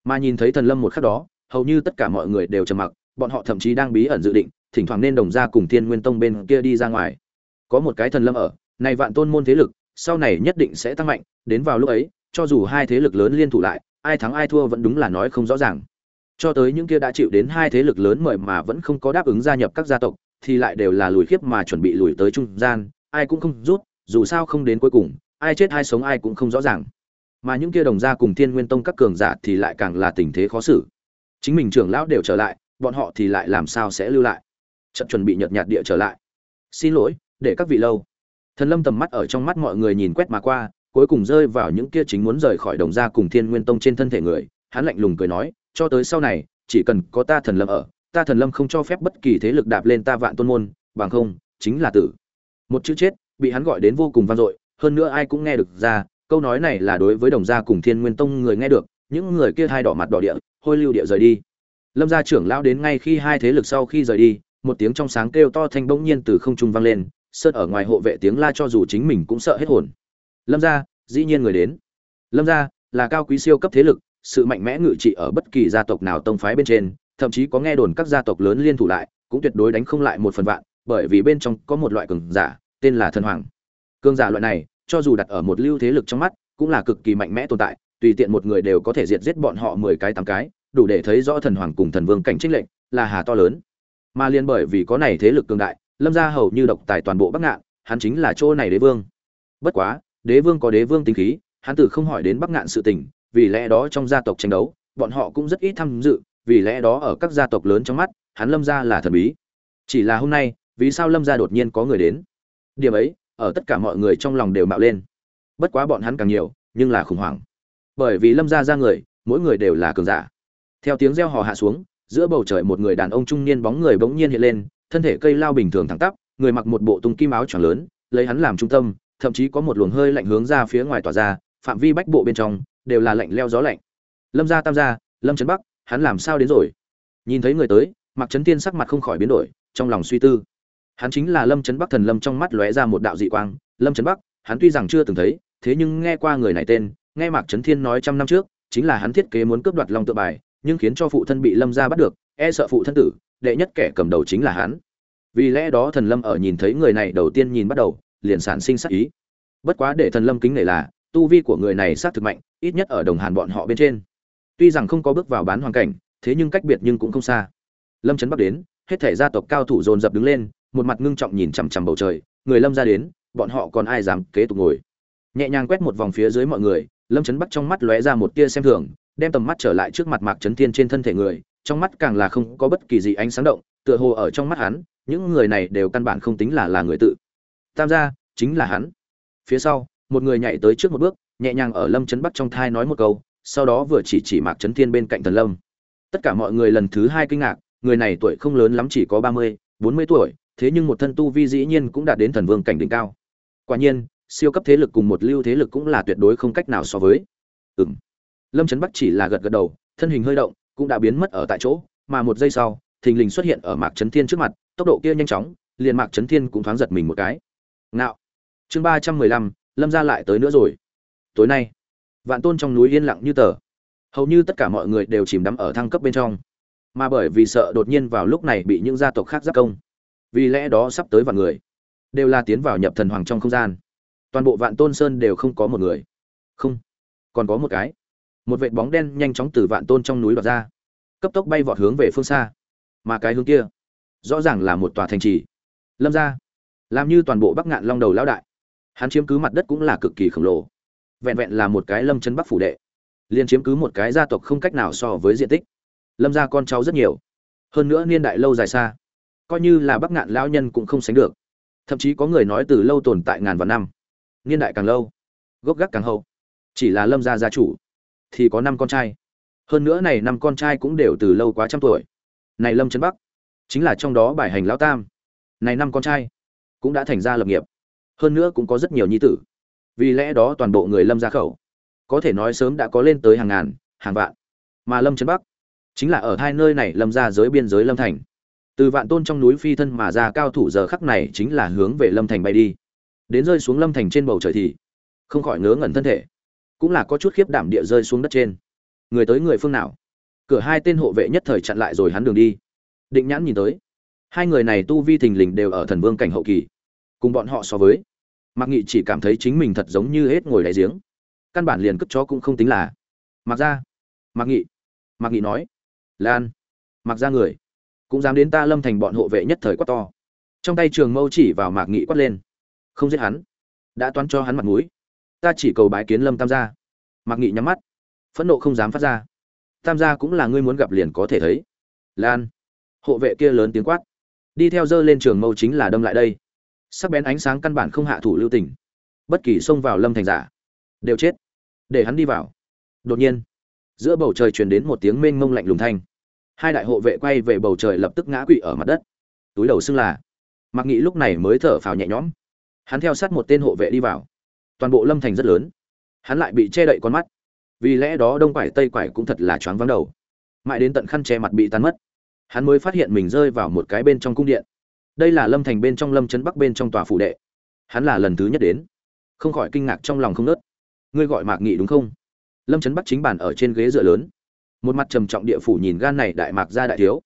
Mà nhìn thấy thần lâm một khắc đó, hầu như tất cả mọi người đều trầm mặc, bọn họ thậm chí đang bí ẩn dự định, thỉnh thoảng nên đồng gia cùng thiên nguyên tông bên kia đi ra ngoài. Có một cái thần lâm ở, này vạn tôn môn thế lực, sau này nhất định sẽ tăng mạnh, đến vào lúc ấy cho dù hai thế lực lớn liên thủ lại, ai thắng ai thua vẫn đúng là nói không rõ ràng. Cho tới những kia đã chịu đến hai thế lực lớn mời mà vẫn không có đáp ứng gia nhập các gia tộc, thì lại đều là lùi khiếp mà chuẩn bị lùi tới trung gian, ai cũng không rút, dù sao không đến cuối cùng, ai chết ai sống ai cũng không rõ ràng. Mà những kia đồng gia cùng thiên nguyên tông các cường giả thì lại càng là tình thế khó xử. Chính mình trưởng lão đều trở lại, bọn họ thì lại làm sao sẽ lưu lại? Trận chuẩn bị nhợt nhạt địa trở lại. Xin lỗi, để các vị lâu. Thần lâm tầm mắt ở trong mắt mọi người nhìn quét mà qua cuối cùng rơi vào những kia chính muốn rời khỏi đồng gia cùng thiên nguyên tông trên thân thể người, hắn lạnh lùng cười nói, cho tới sau này, chỉ cần có ta thần lâm ở, ta thần lâm không cho phép bất kỳ thế lực đạp lên ta vạn tôn môn, bằng không, chính là tử. Một chữ chết, bị hắn gọi đến vô cùng vang dội, hơn nữa ai cũng nghe được ra, câu nói này là đối với đồng gia cùng thiên nguyên tông người nghe được, những người kia hai đỏ mặt đỏ địa, hôi lưu địa rời đi. Lâm gia trưởng lão đến ngay khi hai thế lực sau khi rời đi, một tiếng trong sáng kêu to thanh bỗng nhiên từ không trung vang lên sơn ở ngoài hộ vệ tiếng la cho dù chính mình cũng sợ hết hồn lâm gia, dĩ nhiên người đến. Lâm gia là cao quý siêu cấp thế lực, sự mạnh mẽ ngự trị ở bất kỳ gia tộc nào tông phái bên trên, thậm chí có nghe đồn các gia tộc lớn liên thủ lại, cũng tuyệt đối đánh không lại một phần vạn, bởi vì bên trong có một loại cường giả, tên là thần hoàng. Cường giả loại này, cho dù đặt ở một lưu thế lực trong mắt, cũng là cực kỳ mạnh mẽ tồn tại, tùy tiện một người đều có thể diệt giết bọn họ mười cái, tám cái, đủ để thấy rõ thần hoàng cùng thần vương cảnh trích lệnh là hà to lớn. Mà liên bởi vì có này thế lực cường đại, lâm gia hầu như độc tài toàn bộ bắc ngạn, hắn chính là chỗ này đế vương. Bất quá đế vương có đế vương tính khí, hắn tử không hỏi đến bắc ngạn sự tình, vì lẽ đó trong gia tộc tranh đấu, bọn họ cũng rất ít tham dự, vì lẽ đó ở các gia tộc lớn trong mắt, hắn lâm gia là thần bí. Chỉ là hôm nay, vì sao lâm gia đột nhiên có người đến? Điểm ấy, ở tất cả mọi người trong lòng đều mạo lên. Bất quá bọn hắn càng nhiều, nhưng là khủng hoảng. Bởi vì lâm gia ra người, mỗi người đều là cường giả. Theo tiếng reo hò hạ xuống, giữa bầu trời một người đàn ông trung niên bóng người bỗng nhiên hiện lên, thân thể cây lao bình thường thẳng tắp, người mặc một bộ tung kim áo choàng lớn, lấy hắn làm trung tâm thậm chí có một luồng hơi lạnh hướng ra phía ngoài tỏa ra, phạm vi bách bộ bên trong đều là lạnh leo gió lạnh. Lâm gia tam gia, lâm trấn bắc, hắn làm sao đến rồi? Nhìn thấy người tới mặc trấn tiên sắc mặt không khỏi biến đổi, trong lòng suy tư. Hắn chính là lâm trấn bắc thần lâm trong mắt lóe ra một đạo dị quang. Lâm trấn bắc, hắn tuy rằng chưa từng thấy, thế nhưng nghe qua người này tên, nghe mạc trấn thiên nói trăm năm trước, chính là hắn thiết kế muốn cướp đoạt long tự bài, nhưng khiến cho phụ thân bị lâm gia bắt được e sợ phụ thân tử, đệ nhất kẻ cầm đầu chính là hắn. Vì lẽ đó thần lâm ở nhìn thấy người này đầu tiên nhìn bắt đầu liền sản sinh sát ý. Bất quá để thần lâm kính nể là, tu vi của người này sát thực mạnh, ít nhất ở đồng hàn bọn họ bên trên. Tuy rằng không có bước vào bán hoàn cảnh, thế nhưng cách biệt nhưng cũng không xa. Lâm trấn bắc đến, hết thể gia tộc cao thủ dồn dập đứng lên, một mặt ngưng trọng nhìn chằm chằm bầu trời, người lâm ra đến, bọn họ còn ai dám kế tục ngồi? Nhẹ nhàng quét một vòng phía dưới mọi người, lâm trấn bắc trong mắt lóe ra một tia xem thường, đem tầm mắt trở lại trước mặt mạc trấn thiên trên thân thể người, trong mắt càng là không có bất kỳ gì ánh sáng động, tựa hồ ở trong mắt hắn, những người này đều căn bản không tính là là người tự tam gia, chính là hắn. Phía sau, một người nhảy tới trước một bước, nhẹ nhàng ở lâm Chấn bắc trong thai nói một câu, sau đó vừa chỉ chỉ mạc trấn thiên bên cạnh thần lâm. Tất cả mọi người lần thứ hai kinh ngạc, người này tuổi không lớn lắm chỉ có ba mươi, bốn mươi tuổi, thế nhưng một thân tu vi dĩ nhiên cũng đạt đến thần vương cảnh đỉnh cao. Quả nhiên, siêu cấp thế lực cùng một lưu thế lực cũng là tuyệt đối không cách nào so với. Ừm. Lâm trấn bắc chỉ là gật gật đầu, thân hình hơi động, cũng đã biến mất ở tại chỗ, mà một giây sau, thình lình xuất hiện ở mạc trấn thiên trước mặt, tốc độ kia nhanh chóng, liền mạc trấn thiên cũng thoáng giật mình một cái nào chương ba trăm mười lăm, lâm gia lại tới nữa rồi. Tối nay, vạn tôn trong núi yên lặng như tờ. Hầu như tất cả mọi người đều chìm đắm ở thăng cấp bên trong. Mà bởi vì sợ đột nhiên vào lúc này bị những gia tộc khác giáp công, vì lẽ đó sắp tới vạn người, đều là tiến vào nhập thần hoàng trong không gian. Toàn bộ vạn tôn sơn đều không có một người. Không, còn có một cái. Một vệt bóng đen nhanh chóng từ vạn tôn trong núi đoạt ra, cấp tốc bay vọt hướng về phương xa. Mà cái hướng kia, rõ ràng là một tòa thành trì. Lâm gia làm như toàn bộ bắc ngạn long đầu lão đại hắn chiếm cứ mặt đất cũng là cực kỳ khổng lồ vẹn vẹn là một cái lâm chân bắc phủ đệ liền chiếm cứ một cái gia tộc không cách nào so với diện tích lâm ra con cháu rất nhiều hơn nữa niên đại lâu dài xa coi như là bắc ngạn lão nhân cũng không sánh được thậm chí có người nói từ lâu tồn tại ngàn vạn năm niên đại càng lâu gốc gác càng hậu chỉ là lâm gia gia chủ thì có năm con trai hơn nữa này năm con trai cũng đều từ lâu quá trăm tuổi này lâm trấn bắc chính là trong đó bài hành lão tam này năm con trai cũng đã thành ra lập nghiệp. Hơn nữa cũng có rất nhiều nhi tử. Vì lẽ đó toàn bộ người lâm gia khẩu, có thể nói sớm đã có lên tới hàng ngàn, hàng vạn. Mà lâm trấn bắc chính là ở hai nơi này lâm ra giới biên giới lâm thành. Từ vạn tôn trong núi phi thân mà ra cao thủ giờ khắc này chính là hướng về lâm thành bay đi. Đến rơi xuống lâm thành trên bầu trời thì không khỏi ngớ ngẩn thân thể. Cũng là có chút khiếp đảm địa rơi xuống đất trên. Người tới người phương nào? Cửa hai tên hộ vệ nhất thời chặn lại rồi hắn đường đi. Định nhãn nhìn tới. Hai người này tu vi thình lình đều ở thần vương cảnh hậu kỳ cùng bọn họ so với. Mạc nghị chỉ cảm thấy chính mình thật giống như hết ngồi đáy giếng. Căn bản liền cất chó cũng không tính là. Mặc ra. Mạc nghị. Mạc nghị nói. Lan. Mặc ra người. Cũng dám đến ta lâm thành bọn hộ vệ nhất thời quát to. Trong tay trường mâu chỉ vào mạc nghị quát lên. Không giết hắn. Đã toán cho hắn mặt mũi. Ta chỉ cầu bái kiến lâm tam gia. Mạc nghị nhắm mắt. Phẫn nộ không dám phát ra. Tam gia cũng là ngươi muốn gặp liền có thể thấy. Lan. Hộ vệ kia lớn tiếng quát. Đi theo dơ lên trường mâu chính là đâm lại đây sắc bén ánh sáng căn bản không hạ thủ lưu tình. Bất kỳ xông vào lâm thành giả, đều chết. Để hắn đi vào. Đột nhiên, giữa bầu trời truyền đến một tiếng mênh mông lạnh lùng thanh. Hai đại hộ vệ quay về bầu trời lập tức ngã quỵ ở mặt đất. Túi đầu xưng là mặc nghị lúc này mới thở phào nhẹ nhõm. Hắn theo sát một tên hộ vệ đi vào. Toàn bộ lâm thành rất lớn. Hắn lại bị che đậy con mắt. Vì lẽ đó đông quải tây quải cũng thật là choáng vắng đầu. Mãi đến tận khăn che mặt bị tan mất, hắn mới phát hiện mình rơi vào một cái bên trong cung điện đây là lâm thành bên trong lâm trấn bắc bên trong tòa phủ đệ. Hắn là lần thứ nhất đến. Không khỏi kinh ngạc trong lòng không nớt ngươi gọi mạc nghị đúng không? Lâm trấn bắc chính bản ở trên ghế dựa lớn. Một mặt trầm trọng địa phủ nhìn gan này đại mạc ra đại thiếu.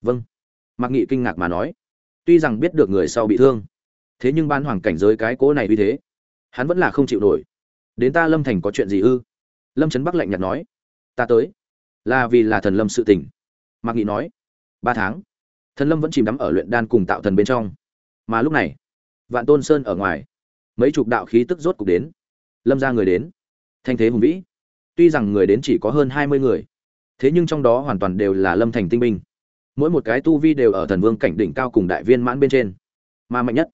Vâng. Mạc nghị kinh ngạc mà nói. Tuy rằng biết được người sau bị thương, thế nhưng ban hoàng cảnh giới cái cố này vì thế, hắn vẫn là không chịu nổi. Đến ta lâm thành có chuyện gì ư? Lâm trấn bắc lạnh nhạt nói. Ta tới. Là vì là thần lâm sự tình. Mạc nghị nói. Ba tháng thần lâm vẫn chìm đắm ở luyện đan cùng tạo thần bên trong. Mà lúc này, vạn tôn sơn ở ngoài, mấy chục đạo khí tức rốt cục đến. Lâm ra người đến. Thanh thế hùng vĩ. Tuy rằng người đến chỉ có hơn hai mươi người, thế nhưng trong đó hoàn toàn đều là lâm thành tinh binh. Mỗi một cái tu vi đều ở thần vương cảnh đỉnh cao cùng đại viên mãn bên trên. Mà mạnh nhất,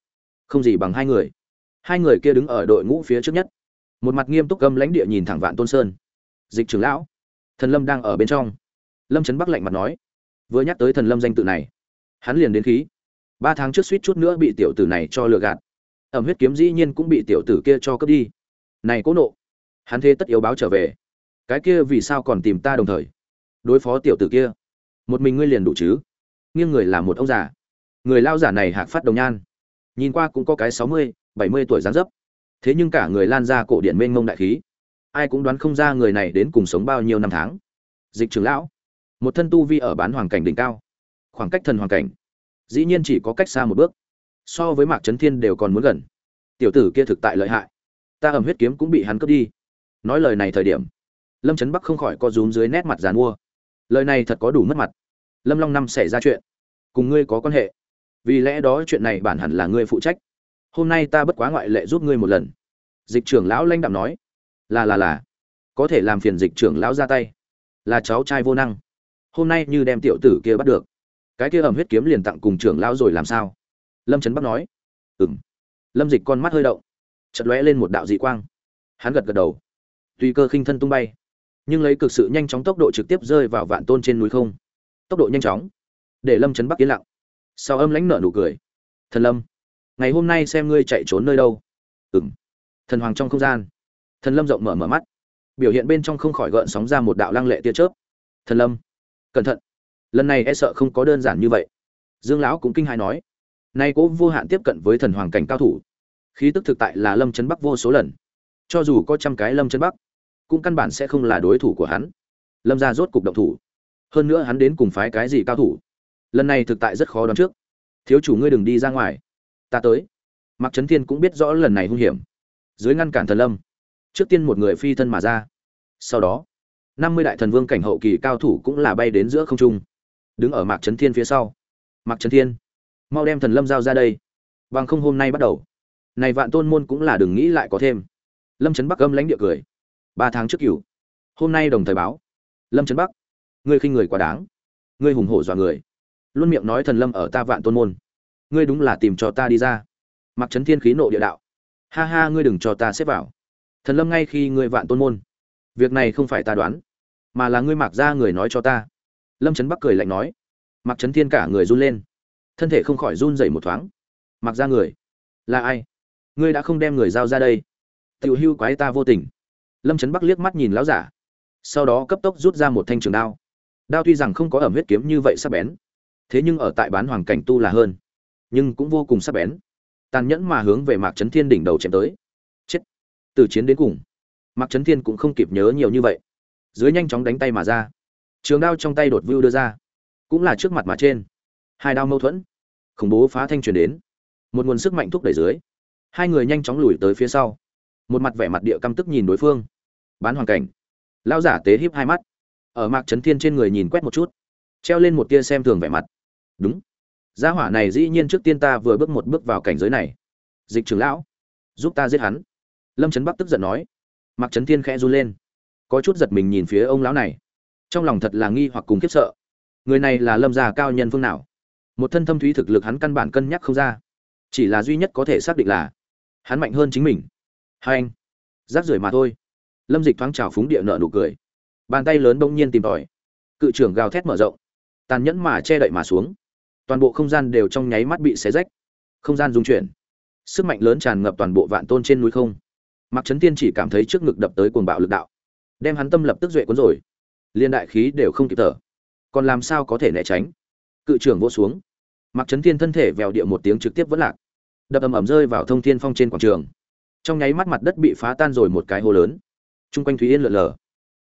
không gì bằng hai người. Hai người kia đứng ở đội ngũ phía trước nhất. Một mặt nghiêm túc gâm lãnh địa nhìn thẳng vạn tôn sơn. Dịch trưởng lão, thần lâm đang ở bên trong. Lâm trấn bắc lạnh mặt nói, vừa nhắc tới thần lâm danh tự này hắn liền đến khí. Ba tháng trước suýt chút nữa bị tiểu tử này cho lừa gạt. Ẩm huyết kiếm dĩ nhiên cũng bị tiểu tử kia cho cướp đi. Này cố nộ. Hắn thế tất yếu báo trở về. Cái kia vì sao còn tìm ta đồng thời? Đối phó tiểu tử kia. Một mình ngươi liền đủ chứ? Nghiêng người là một ông già. Người lao giả này hạc phát đồng nhan. Nhìn qua cũng có cái sáu mươi, bảy mươi tuổi dáng dấp. Thế nhưng cả người lan ra cổ điện mênh mông đại khí. Ai cũng đoán không ra người này đến cùng sống bao nhiêu năm tháng. Dịch trưởng lão. Một thân tu vi ở bán hoàng cảnh đỉnh cao khoảng cách thần hoàng cảnh. Dĩ nhiên chỉ có cách xa một bước. So với mạc trấn thiên đều còn muốn gần. Tiểu tử kia thực tại lợi hại. Ta ẩm huyết kiếm cũng bị hắn cướp đi. Nói lời này thời điểm, lâm trấn bắc không khỏi co rúm dưới nét mặt dàn mua. Lời này thật có đủ mất mặt. Lâm long năm xảy ra chuyện. Cùng ngươi có quan hệ. Vì lẽ đó chuyện này bản hẳn là ngươi phụ trách. Hôm nay ta bất quá ngoại lệ giúp ngươi một lần. Dịch trưởng lão lanh đạm nói. Là là là. Có thể làm phiền dịch trưởng lão ra tay. Là cháu trai vô năng. Hôm nay như đem tiểu tử kia bắt được cái kia ẩm huyết kiếm liền tặng cùng trưởng lão rồi làm sao? Lâm trấn bắc nói. Ừng lâm dịch con mắt hơi động. Chật lóe lên một đạo dị quang. Hắn gật gật đầu. Tuy cơ khinh thân tung bay. Nhưng lấy cực sự nhanh chóng tốc độ trực tiếp rơi vào vạn tôn trên núi không. Tốc độ nhanh chóng. Để lâm trấn bắc yên lặng. Sau âm lãnh nở nụ cười. Thần lâm, ngày hôm nay xem ngươi chạy trốn nơi đâu? Ừng thần hoàng trong không gian. Thần lâm rộng mở mở mắt. Biểu hiện bên trong không khỏi gợn sóng ra một đạo lăng lệ tia chớp. Thần lâm, cẩn thận lần này e sợ không có đơn giản như vậy. Dương lão cũng kinh hãi nói, nay cố vô hạn tiếp cận với thần hoàng cảnh cao thủ, khí tức thực tại là lâm chấn bắc vô số lần. Cho dù có trăm cái lâm chấn bắc, cũng căn bản sẽ không là đối thủ của hắn. Lâm ra rốt cục động thủ. Hơn nữa hắn đến cùng phái cái gì cao thủ? Lần này thực tại rất khó đoán trước. Thiếu chủ ngươi đừng đi ra ngoài. Ta tới. Mặc trấn thiên cũng biết rõ lần này hung hiểm. Dưới ngăn cản thần lâm, trước tiên một người phi thân mà ra. Sau đó, năm mươi đại thần vương cảnh hậu kỳ cao thủ cũng là bay đến giữa không trung đứng ở mạc trấn thiên phía sau. Mạc trấn thiên, mau đem thần lâm giao ra đây. Bằng không hôm nay bắt đầu, này vạn tôn môn cũng là đừng nghĩ lại có thêm. Lâm trấn bắc âm lãnh địa cười. Ba tháng trước cửu, hôm nay đồng thời báo. Lâm trấn bắc, ngươi khinh người quá đáng. Ngươi hùng hổ dọa người. Luôn miệng nói thần lâm ở ta vạn tôn môn. Ngươi đúng là tìm cho ta đi ra. Mặc trấn thiên khí nộ địa đạo. Ha ha, ngươi đừng cho ta xếp vào. Thần lâm ngay khi ngươi vạn tôn môn. Việc này không phải ta đoán, mà là ngươi mặc ra người nói cho ta lâm trấn bắc cười lạnh nói. Mặc trấn thiên cả người run lên. Thân thể không khỏi run dậy một thoáng. Mặc ra người. Là ai? Ngươi đã không đem người giao ra đây. Tiểu hưu quái ta vô tình. Lâm trấn bắc liếc mắt nhìn lão giả. Sau đó cấp tốc rút ra một thanh trường đao. Đao tuy rằng không có ẩm huyết kiếm như vậy sắc bén, thế nhưng ở tại bán hoàng cảnh tu là hơn, nhưng cũng vô cùng sắc bén. Tàn nhẫn mà hướng về mạc trấn thiên đỉnh đầu chém tới. Chết. Từ chiến đến cùng, mạc trấn thiên cũng không kịp nhớ nhiều như vậy. Dưới nhanh chóng đánh tay mà ra trường đao trong tay đột vưu đưa ra. Cũng là trước mặt mà trên. Hai đao mâu thuẫn. Khủng bố phá thanh truyền đến. Một nguồn sức mạnh thúc đẩy dưới. Hai người nhanh chóng lùi tới phía sau. Một mặt vẻ mặt địa căm tức nhìn đối phương. Bán hoàn cảnh. Lao giả tế híp hai mắt. Ở mạc trấn thiên trên người nhìn quét một chút. Treo lên một tia xem thường vẻ mặt. Đúng. Gia hỏa này dĩ nhiên trước tiên ta vừa bước một bước vào cảnh giới này. Dịch trưởng lão. Giúp ta giết hắn. Lâm trấn bắc tức giận nói. Mạc trấn thiên khẽ run lên. Có chút giật mình nhìn phía ông lão này trong lòng thật là nghi hoặc cùng khiếp sợ. Người này là lâm gia cao nhân phương nào? Một thân thâm thúy thực lực hắn căn bản cân nhắc không ra. Chỉ là duy nhất có thể xác định là hắn mạnh hơn chính mình. Hai anh, rác rưởi mà thôi. Lâm dịch thoáng trào phúng địa nợ nụ cười. Bàn tay lớn bỗng nhiên tìm tòi. Cự trưởng gào thét mở rộng. Tàn nhẫn mà che đậy mà xuống. Toàn bộ không gian đều trong nháy mắt bị xé rách. Không gian dung chuyển. Sức mạnh lớn tràn ngập toàn bộ vạn tôn trên núi không. Mặc trấn tiên chỉ cảm thấy trước ngực đập tới cuồng bạo lực đạo. Đem hắn tâm lập tức duệ cuốn rồi liên đại khí đều không kịp thở. Còn làm sao có thể né tránh? Cự trưởng vỗ xuống. Mặc trấn Thiên thân thể vèo địa một tiếng trực tiếp vẫn lạc. Đập ầm ầm rơi vào thông thiên phong trên quảng trường. Trong nháy mắt mặt đất bị phá tan rồi một cái hố lớn. Chung quanh thúy yên lượn lờ.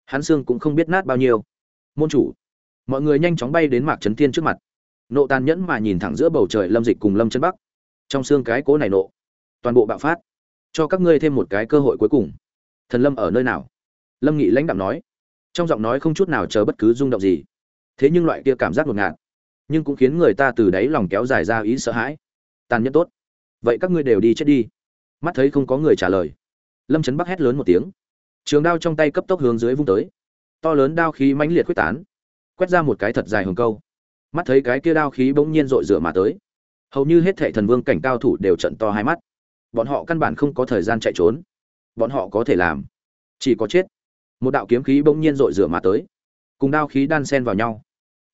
Hắn xương cũng không biết nát bao nhiêu. Môn chủ. Mọi người nhanh chóng bay đến mạc trấn thiên trước mặt. Nộ tàn nhẫn mà nhìn thẳng giữa bầu trời lâm dịch cùng lâm chân bắc. Trong xương cái cố này nộ. Toàn bộ bạo phát. Cho các ngươi thêm một cái cơ hội cuối cùng. Thần lâm ở nơi nào? Lâm nghị lãnh đạm nói trong giọng nói không chút nào chờ bất cứ rung động gì. Thế nhưng loại kia cảm giác ngột ngạt, nhưng cũng khiến người ta từ đáy lòng kéo dài ra ý sợ hãi. Tàn nhẫn tốt. Vậy các ngươi đều đi chết đi. Mắt thấy không có người trả lời. Lâm trấn bắc hét lớn một tiếng. Trường đao trong tay cấp tốc hướng dưới vung tới. To lớn đao khí mãnh liệt quyết tán, quét ra một cái thật dài hồng câu. Mắt thấy cái kia đao khí bỗng nhiên rội rửa mà tới. Hầu như hết thệ thần vương cảnh cao thủ đều trận to hai mắt. Bọn họ căn bản không có thời gian chạy trốn. Bọn họ có thể làm. Chỉ có chết một đạo kiếm khí bỗng nhiên rội rửa mà tới. Cùng đao khí đan sen vào nhau.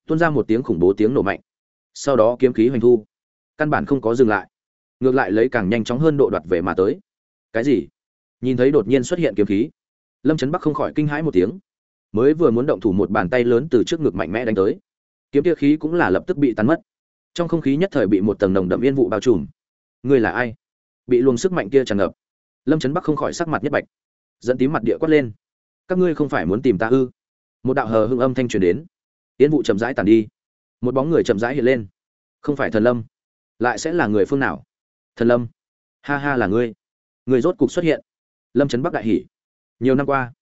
Tuôn ra một tiếng khủng bố tiếng nổ mạnh. Sau đó kiếm khí hoành thu. Căn bản không có dừng lại. Ngược lại lấy càng nhanh chóng hơn độ đoạt về mà tới. Cái gì? Nhìn thấy đột nhiên xuất hiện kiếm khí. Lâm trấn bắc không khỏi kinh hãi một tiếng. Mới vừa muốn động thủ một bàn tay lớn từ trước ngực mạnh mẽ đánh tới. Kiếm kia khí cũng là lập tức bị tắn mất. Trong không khí nhất thời bị một tầng nồng đậm yên vụ bao trùm. Người là ai? Bị luồng sức mạnh kia tràn ngập. Lâm trấn bắc không khỏi sắc mặt nhất bạch. Dẫn tím mặt địa quát lên các ngươi không phải muốn tìm ta ư? Một đạo hờ hưng âm thanh truyền đến. Tiến vụ chậm rãi tàn đi. Một bóng người chậm rãi hiện lên. Không phải thần lâm. Lại sẽ là người phương nào? Thần lâm. Ha ha là ngươi. Người rốt cục xuất hiện. Lâm trấn bắc đại hỉ. Nhiều năm qua,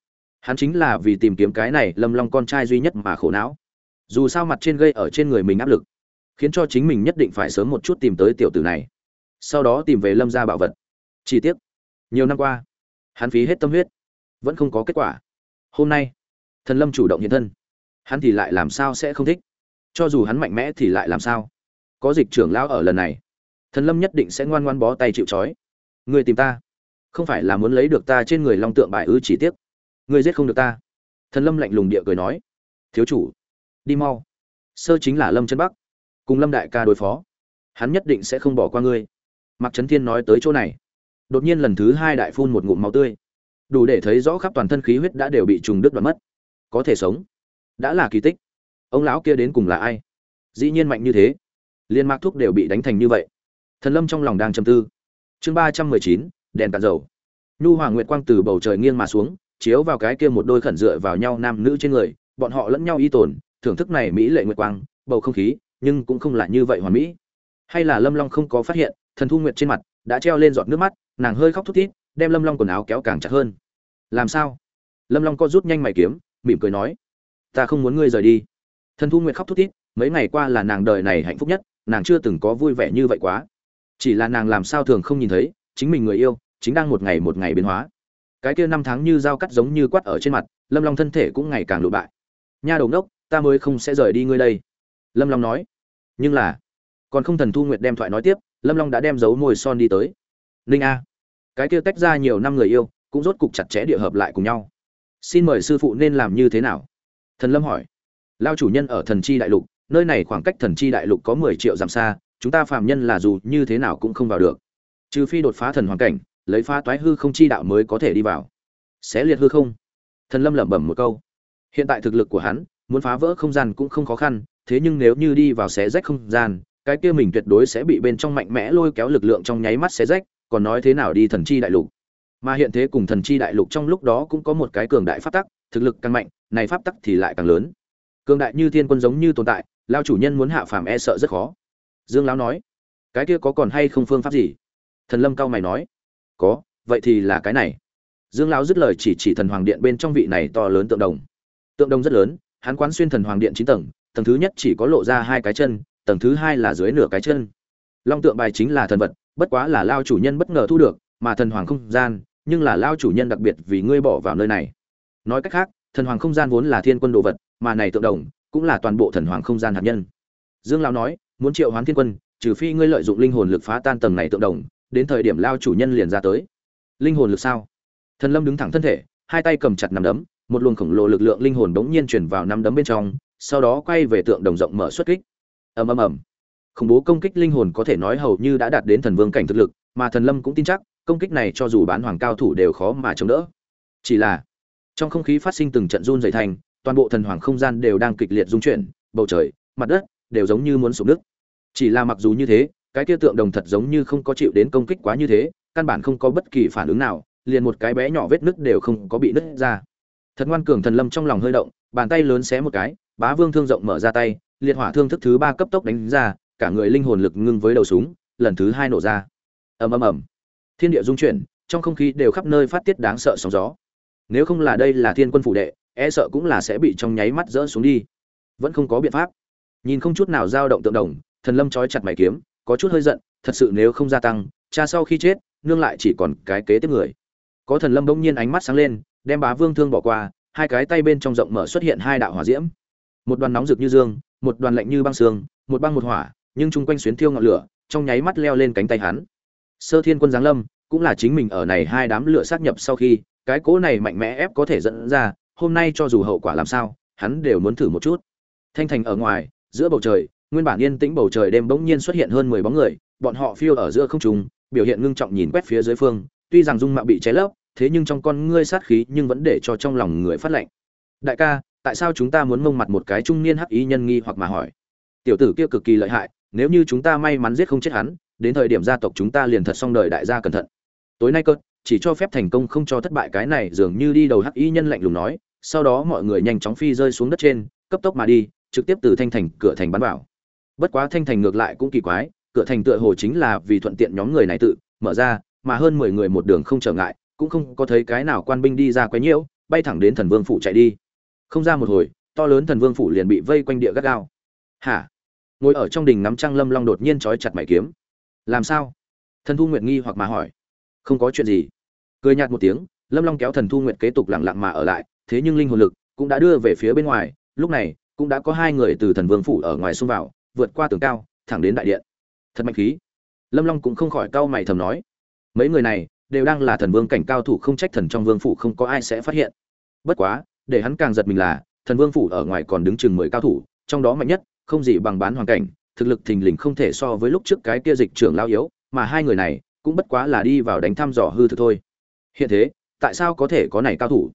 hắn chính là vì tìm kiếm cái này lâm long con trai duy nhất mà khổ não. Dù sao mặt trên gây ở trên người mình áp lực, khiến cho chính mình nhất định phải sớm một chút tìm tới tiểu tử này. Sau đó tìm về lâm gia bảo vật. Chi tiết nhiều năm qua, hắn phí hết tâm huyết, vẫn không có kết quả hôm nay, thần lâm chủ động hiện thân. Hắn thì lại làm sao sẽ không thích? Cho dù hắn mạnh mẽ thì lại làm sao? Có dịch trưởng lão ở lần này, thần lâm nhất định sẽ ngoan ngoan bó tay chịu trói. Người tìm ta, không phải là muốn lấy được ta trên người long tượng bài ư chỉ tiếc? Ngươi giết không được ta. Thần lâm lạnh lùng địa cười nói, thiếu chủ, đi mau. Sơ chính là lâm chân bắc, cùng lâm đại ca đối phó. Hắn nhất định sẽ không bỏ qua ngươi. Mạc trấn thiên nói tới chỗ này. Đột nhiên lần thứ hai đại phun một ngụm máu tươi đủ để thấy rõ khắp toàn thân khí huyết đã đều bị trùng đứt đoạn mất. Có thể sống. Đã là kỳ tích. Ông lão kia đến cùng là ai? Dĩ nhiên mạnh như thế. Liên mạc thuốc đều bị đánh thành như vậy. Thần lâm trong lòng đang chầm tư. Chương ba trăm mười chín, đèn cạn dầu. Nhu hoàng nguyệt quang từ bầu trời nghiêng mà xuống, chiếu vào cái kia một đôi khẩn dựa vào nhau nam nữ trên người, bọn họ lẫn nhau y tồn, thưởng thức này mỹ lệ nguyệt quang, bầu không khí, nhưng cũng không là như vậy hoàn mỹ. Hay là lâm long không có phát hiện, thần thu nguyệt trên mặt đã treo lên giọt nước mắt, nàng hơi khóc thút thít đem lâm long quần áo kéo càng chặt hơn. Làm sao? Lâm long co rút nhanh mày kiếm, mỉm cười nói, ta không muốn ngươi rời đi. Thần thu nguyệt khóc thút thít, mấy ngày qua là nàng đời này hạnh phúc nhất, nàng chưa từng có vui vẻ như vậy quá. Chỉ là nàng làm sao thường không nhìn thấy, chính mình người yêu, chính đang một ngày một ngày biến hóa. Cái kia năm tháng như dao cắt giống như quát ở trên mặt, lâm long thân thể cũng ngày càng lụ bại. Nha đầu ngốc, ta mới không sẽ rời đi ngươi đây. Lâm long nói. Nhưng là, còn không thần thu nguyệt đem thoại nói tiếp, lâm long đã đem dấu môi son đi tới. Ninh a cái kia tách ra nhiều năm người yêu, cũng rốt cục chặt chẽ địa hợp lại cùng nhau. Xin mời sư phụ nên làm như thế nào? Thần lâm hỏi. Lao chủ nhân ở thần chi đại lục, nơi này khoảng cách thần chi đại lục có mười triệu dặm xa, chúng ta phàm nhân là dù như thế nào cũng không vào được. Trừ phi đột phá thần hoàn cảnh, lấy phá toái hư không chi đạo mới có thể đi vào. Xé liệt hư không? Thần lâm lẩm bẩm một câu. Hiện tại thực lực của hắn, muốn phá vỡ không gian cũng không khó khăn, thế nhưng nếu như đi vào xé rách không gian, cái kia mình tuyệt đối sẽ bị bên trong mạnh mẽ lôi kéo lực lượng trong nháy mắt xé rách còn nói thế nào đi thần chi đại lục. Mà hiện thế cùng thần chi đại lục trong lúc đó cũng có một cái cường đại pháp tắc, thực lực càng mạnh, này pháp tắc thì lại càng lớn. Cường đại như thiên quân giống như tồn tại, lao chủ nhân muốn hạ phàm e sợ rất khó. Dương lão nói, cái kia có còn hay không phương pháp gì? Thần lâm cao mày nói, có, vậy thì là cái này. Dương lão dứt lời chỉ chỉ thần hoàng điện bên trong vị này to lớn tượng đồng. Tượng đồng rất lớn, hắn quán xuyên thần hoàng điện chín tầng tầng thứ nhất chỉ có lộ ra hai cái chân, tầng thứ hai là dưới nửa cái chân. Long tượng bài chính là thần vật bất quá là lao chủ nhân bất ngờ thu được, mà thần hoàng không gian, nhưng là lao chủ nhân đặc biệt vì ngươi bỏ vào nơi này. Nói cách khác, thần hoàng không gian vốn là thiên quân đồ vật, mà này tượng đồng, cũng là toàn bộ thần hoàng không gian hạt nhân. Dương lão nói, muốn triệu hoán thiên quân, trừ phi ngươi lợi dụng linh hồn lực phá tan tầng này tượng đồng, đến thời điểm lao chủ nhân liền ra tới. Linh hồn lực sao? Thần lâm đứng thẳng thân thể, hai tay cầm chặt nắm đấm, một luồng khổng lồ lực lượng linh hồn đống nhiên chuyển vào nắm đấm bên trong, sau đó quay về tượng đồng rộng mở xuất kích. Ầm ầm ầm khủng bố công kích linh hồn có thể nói hầu như đã đạt đến thần vương cảnh thực lực, mà thần lâm cũng tin chắc, công kích này cho dù bán hoàng cao thủ đều khó mà chống đỡ. Chỉ là, trong không khí phát sinh từng trận run dày thành, toàn bộ thần hoàng không gian đều đang kịch liệt rung chuyển, bầu trời, mặt đất đều giống như muốn sụp nước chỉ là mặc dù như thế, cái kia tượng đồng thật giống như không có chịu đến công kích quá như thế, căn bản không có bất kỳ phản ứng nào, liền một cái bé nhỏ vết nứt đều không có bị nứt ra. Thật ngoan cường thần lâm trong lòng hơi động, bàn tay lớn xé một cái, bá vương thương rộng mở ra tay, liệt hỏa thương thức thứ ba cấp tốc đánh ra cả người linh hồn lực ngưng với đầu súng, lần thứ hai nổ ra. Ầm ầm ầm. Thiên địa dung chuyển, trong không khí đều khắp nơi phát tiết đáng sợ sóng gió. Nếu không là đây là thiên quân phủ đệ e sợ cũng là sẽ bị trong nháy mắt rỡ xuống đi. Vẫn không có biện pháp. Nhìn không chút nào dao động tượng đồng, thần lâm trói chặt mày kiếm, có chút hơi giận, thật sự nếu không gia tăng, cha sau khi chết, nương lại chỉ còn cái kế tiếp người. Có thần lâm bỗng nhiên ánh mắt sáng lên, đem bá vương thương bỏ qua, hai cái tay bên trong rộng mở xuất hiện hai đạo hỏa diễm. Một đoàn nóng rực như dương, một đoàn lạnh như băng sương, một băng một hỏa nhưng chung quanh xuyến thiêu ngọn lửa, trong nháy mắt leo lên cánh tay hắn. Sơ thiên quân giáng lâm, cũng là chính mình ở này hai đám lửa sát nhập sau khi, cái cỗ này mạnh mẽ ép có thể dẫn ra, hôm nay cho dù hậu quả làm sao, hắn đều muốn thử một chút. Thanh thành ở ngoài, giữa bầu trời, nguyên bản yên tĩnh bầu trời đêm bỗng nhiên xuất hiện hơn mười bóng người, bọn họ phiêu ở giữa không trung, biểu hiện ngưng trọng nhìn quét phía dưới phương, tuy rằng dung mạo bị cháy lấp, thế nhưng trong con ngươi sát khí nhưng vẫn để cho trong lòng người phát lạnh. Đại ca, tại sao chúng ta muốn mông mặt một cái trung niên hắc ý nhân nghi hoặc mà hỏi? Tiểu tử kia cực kỳ lợi hại nếu như chúng ta may mắn giết không chết hắn, đến thời điểm gia tộc chúng ta liền thật xong đời đại gia cẩn thận. Tối nay cơn chỉ cho phép thành công không cho thất bại cái này dường như đi đầu hắc y nhân lạnh lùng nói, sau đó mọi người nhanh chóng phi rơi xuống đất trên, cấp tốc mà đi, trực tiếp từ thanh thành, cửa thành bắn vào. Bất quá thanh thành ngược lại cũng kỳ quái, cửa thành tựa hồ chính là vì thuận tiện nhóm người này tự, mở ra, mà hơn mười người một đường không trở ngại, cũng không có thấy cái nào quan binh đi ra quấy nhiễu, bay thẳng đến thần vương phủ chạy đi. Không ra một hồi, to lớn thần vương phủ liền bị vây quanh địa gắt gao. Hả? Ngồi ở trong đình ngắm trăng lâm long đột nhiên trói chặt mày kiếm. Làm sao? Thần thu nguyệt nghi hoặc mà hỏi. Không có chuyện gì. Cười nhạt một tiếng, lâm long kéo thần thu nguyệt kế tục lặng lặng mà ở lại, thế nhưng linh hồn lực cũng đã đưa về phía bên ngoài, lúc này cũng đã có hai người từ thần vương phủ ở ngoài xông vào, vượt qua tường cao, thẳng đến đại điện. Thật mạnh khí. Lâm long cũng không khỏi cau mày thầm nói, mấy người này đều đang là thần vương cảnh cao thủ không trách thần trong vương phủ không có ai sẽ phát hiện. Bất quá, để hắn càng giật mình là, thần vương phủ ở ngoài còn đứng chừng mười cao thủ, trong đó mạnh nhất không gì bằng bán hoàn cảnh, thực lực thình lình không thể so với lúc trước cái kia dịch trưởng lao yếu, mà hai người này cũng bất quá là đi vào đánh thăm dò hư thực thôi. Hiện thế, tại sao có thể có này cao thủ?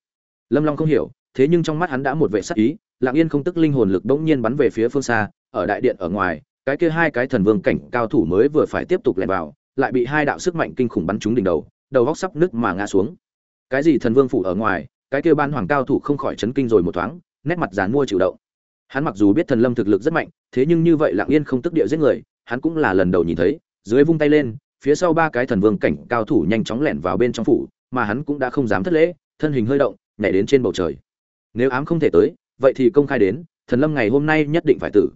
Lâm long không hiểu, thế nhưng trong mắt hắn đã một vệ sắc ý, lặng yên không tức linh hồn lực bỗng nhiên bắn về phía phương xa, ở đại điện ở ngoài, cái kia hai cái thần vương cảnh cao thủ mới vừa phải tiếp tục lẻn vào, lại bị hai đạo sức mạnh kinh khủng bắn trúng đỉnh đầu đầu góc sắp nứt mà ngã xuống. Cái gì thần vương phủ ở ngoài, cái kia ban hoàng cao thủ không khỏi chấn kinh rồi một thoáng, nét mặt dàn mua chịu động hắn mặc dù biết thần lâm thực lực rất mạnh, thế nhưng như vậy lặng yên không tức địa giết người, hắn cũng là lần đầu nhìn thấy, dưới vung tay lên, phía sau ba cái thần vương cảnh cao thủ nhanh chóng lẻn vào bên trong phủ, mà hắn cũng đã không dám thất lễ, thân hình hơi động, nhảy đến trên bầu trời. Nếu ám không thể tới, vậy thì công khai đến, thần lâm ngày hôm nay nhất định phải tử.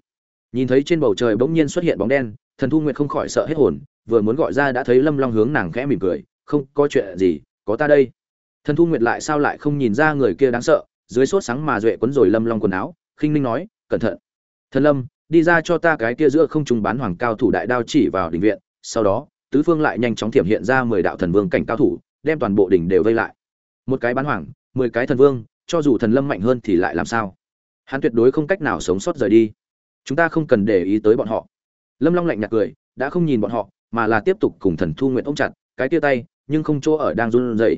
Nhìn thấy trên bầu trời bỗng nhiên xuất hiện bóng đen, thần thu nguyệt không khỏi sợ hết hồn, vừa muốn gọi ra đã thấy lâm long hướng nàng khẽ mỉm cười, không, có chuyện gì, có ta đây. Thần thu nguyệt lại sao lại không nhìn ra người kia đáng sợ, dưới sốt sáng mà duệ quấn rồi lâm long quần áo khinh ninh nói, cẩn thận. Thần lâm, đi ra cho ta cái kia giữa không trung bán hoàng cao thủ đại đao chỉ vào đình viện, sau đó, tứ phương lại nhanh chóng thiểm hiện ra mười đạo thần vương cảnh cao thủ, đem toàn bộ đỉnh đều vây lại. Một cái bán hoàng, mười cái thần vương, cho dù thần lâm mạnh hơn thì lại làm sao? Hắn tuyệt đối không cách nào sống sót rời đi. Chúng ta không cần để ý tới bọn họ. Lâm long lạnh nhạt cười, đã không nhìn bọn họ, mà là tiếp tục cùng thần thu nguyện ôm chặt, cái tia tay, nhưng không chỗ ở đang run rẩy.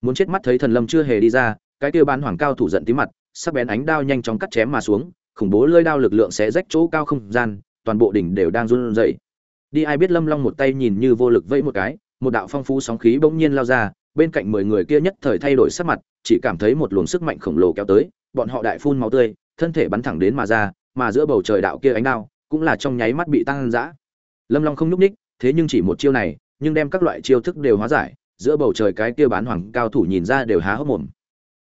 Muốn chết mắt thấy thần lâm chưa hề đi ra, cái tia bán hoàng cao thủ giận tí mặt sắc bén ánh đao nhanh chóng cắt chém mà xuống, khủng bố lơi đao lực lượng sẽ rách chỗ cao không gian, toàn bộ đỉnh đều đang run rẩy. Đi ai biết lâm long một tay nhìn như vô lực vẫy một cái, một đạo phong phú sóng khí bỗng nhiên lao ra, bên cạnh mười người kia nhất thời thay đổi sắc mặt, chỉ cảm thấy một luồng sức mạnh khổng lồ kéo tới, bọn họ đại phun máu tươi, thân thể bắn thẳng đến mà ra, mà giữa bầu trời đạo kia ánh đao, cũng là trong nháy mắt bị tăng dã. Lâm long không nhúc ních thế nhưng chỉ một chiêu này, nhưng đem các loại chiêu thức đều hóa giải, giữa bầu trời cái kia bán hoàng cao thủ nhìn ra đều há hốc mồm.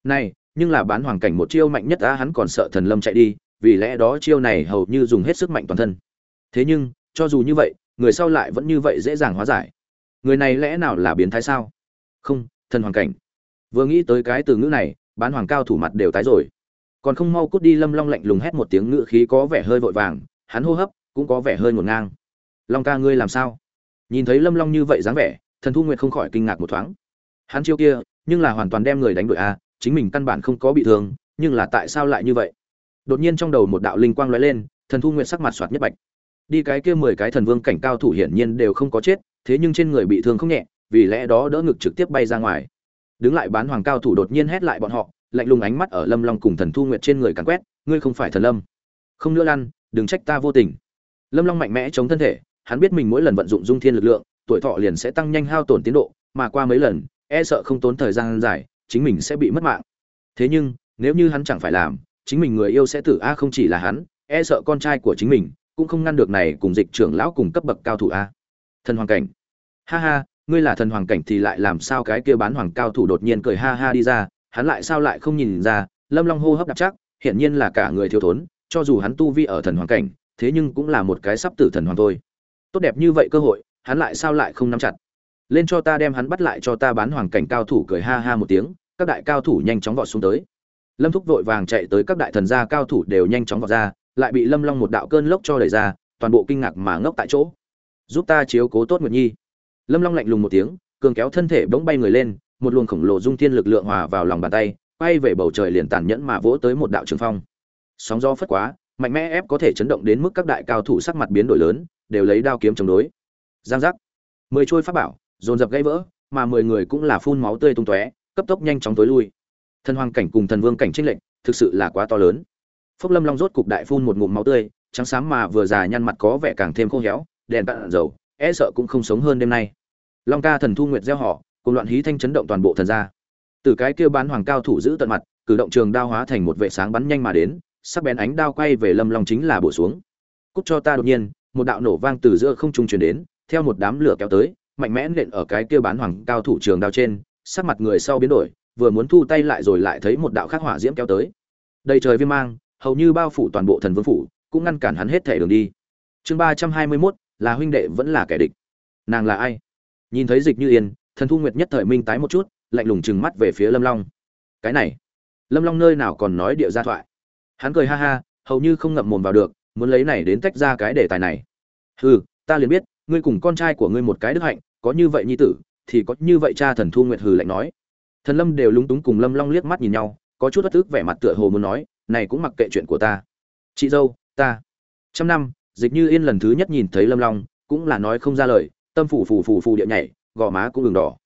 Này nhưng là bán hoàng cảnh một chiêu mạnh nhất á, hắn còn sợ thần lâm chạy đi, vì lẽ đó chiêu này hầu như dùng hết sức mạnh toàn thân. Thế nhưng, cho dù như vậy, người sau lại vẫn như vậy dễ dàng hóa giải. Người này lẽ nào là biến thái sao? Không, thần hoàng cảnh. Vừa nghĩ tới cái từ ngữ này, bán hoàng cao thủ mặt đều tái rồi. Còn không mau cút đi lâm long lạnh lùng hét một tiếng ngữ khí có vẻ hơi vội vàng, hắn hô hấp cũng có vẻ hơi ngổn ngang. Long ca ngươi làm sao? Nhìn thấy lâm long như vậy dáng vẻ, thần thu nguyệt không khỏi kinh ngạc một thoáng. Hắn chiêu kia, nhưng là hoàn toàn đem người đánh đội a chính mình căn bản không có bị thương, nhưng là tại sao lại như vậy? Đột nhiên trong đầu một đạo linh quang lóe lên, thần thu nguyệt sắc mặt soạt nhất bạch. Đi cái kia mười cái thần vương cảnh cao thủ hiển nhiên đều không có chết, thế nhưng trên người bị thương không nhẹ, vì lẽ đó đỡ ngực trực tiếp bay ra ngoài. Đứng lại bán hoàng cao thủ đột nhiên hét lại bọn họ, lạnh lùng ánh mắt ở lâm long cùng thần thu nguyệt trên người càn quét, ngươi không phải thần lâm. Không nữa lăn, đừng trách ta vô tình. Lâm long mạnh mẽ chống thân thể, hắn biết mình mỗi lần vận dụng dung thiên lực lượng, tuổi thọ liền sẽ tăng nhanh hao tổn tiến độ, mà qua mấy lần e sợ không tốn thời gian dài chính mình sẽ bị mất mạng. Thế nhưng, nếu như hắn chẳng phải làm, chính mình người yêu sẽ tử a không chỉ là hắn e sợ con trai của chính mình cũng không ngăn được này cùng dịch trưởng lão cùng cấp bậc cao thủ a. Thần hoàng cảnh. Ha ha, ngươi là thần hoàng cảnh thì lại làm sao cái kia bán hoàng cao thủ đột nhiên cười ha ha đi ra, hắn lại sao lại không nhìn ra, lâm long hô hấp đặc chắc hiển nhiên là cả người thiếu thốn, cho dù hắn tu vi ở thần hoàng cảnh, thế nhưng cũng là một cái sắp tử thần hoàng thôi. Tốt đẹp như vậy cơ hội, hắn lại sao lại không nắm chặt? Lên cho ta đem hắn bắt lại cho ta bán hoàng cảnh cao thủ cười ha ha một tiếng, các đại cao thủ nhanh chóng vọt xuống tới. Lâm thúc vội vàng chạy tới các đại thần gia cao thủ đều nhanh chóng vọt ra, lại bị lâm long một đạo cơn lốc cho đẩy ra, toàn bộ kinh ngạc mà ngốc tại chỗ. Giúp ta chiếu cố tốt nguyệt nhi. Lâm long lạnh lùng một tiếng, cường kéo thân thể bỗng bay người lên, một luồng khổng lồ dung thiên lực lượng hòa vào lòng bàn tay bay về bầu trời liền tàn nhẫn mà vỗ tới một đạo trường phong. Sóng gió phất quá, mạnh mẽ ép có thể chấn động đến mức các đại cao thủ sắc mặt biến đổi lớn, đều lấy đao kiếm chống đối. Giang giác. Mười trôi pháp bảo dồn dập gãy vỡ, mà mười người cũng là phun máu tươi tung tóe, cấp tốc nhanh chóng tối lui. Thần hoàng cảnh cùng thần vương cảnh trinh lệnh thực sự là quá to lớn. Phúc lâm long rốt cục đại phun một ngụm máu tươi, trắng xám mà vừa già nhăn mặt có vẻ càng thêm khô héo, đèn cạn dầu e sợ cũng không sống hơn đêm nay. Long ca thần thu nguyệt gieo họ, cùng loạn hí thanh chấn động toàn bộ thần gia. Từ cái kia bán hoàng cao thủ giữ tận mặt, cử động trường đao hóa thành một vệ sáng bắn nhanh mà đến, sắc bén ánh đao quay về lâm long chính là bổ xuống. Cút cho ta đột nhiên, một đạo nổ vang từ giữa không trung truyền đến, theo một đám lửa kéo tới mạnh mẽ nện ở cái kia bán hoàng cao thủ trường đao trên sắc mặt người sau biến đổi vừa muốn thu tay lại rồi lại thấy một đạo khắc hỏa diễm kéo tới. Đầy trời viêm mang hầu như bao phủ toàn bộ thần vương phủ cũng ngăn cản hắn hết thể đường đi. Chương ba trăm hai mươi 321, là huynh đệ vẫn là kẻ địch. Nàng là ai? Nhìn thấy dịch như yên thần thu nguyệt nhất thời minh tái một chút lạnh lùng chừng mắt về phía lâm long. Cái này lâm long nơi nào còn nói địa gia thoại? Hắn cười ha ha hầu như không ngậm mồm vào được muốn lấy này đến tách ra cái đề tài này. Hừ ta liền biết ngươi cùng con trai của ngươi một cái đức hạnh có như vậy nhi tử, thì có như vậy cha thần thu nguyệt hừ lạnh nói. Thần lâm đều lúng túng cùng lâm long liếc mắt nhìn nhau, có chút bất tức vẻ mặt tựa hồ muốn nói, này cũng mặc kệ chuyện của ta. Chị dâu, ta. Trăm năm, dịch như yên lần thứ nhất nhìn thấy lâm long, cũng là nói không ra lời, tâm phủ phủ phủ phủ địa nhảy, gò má cũng đường đỏ.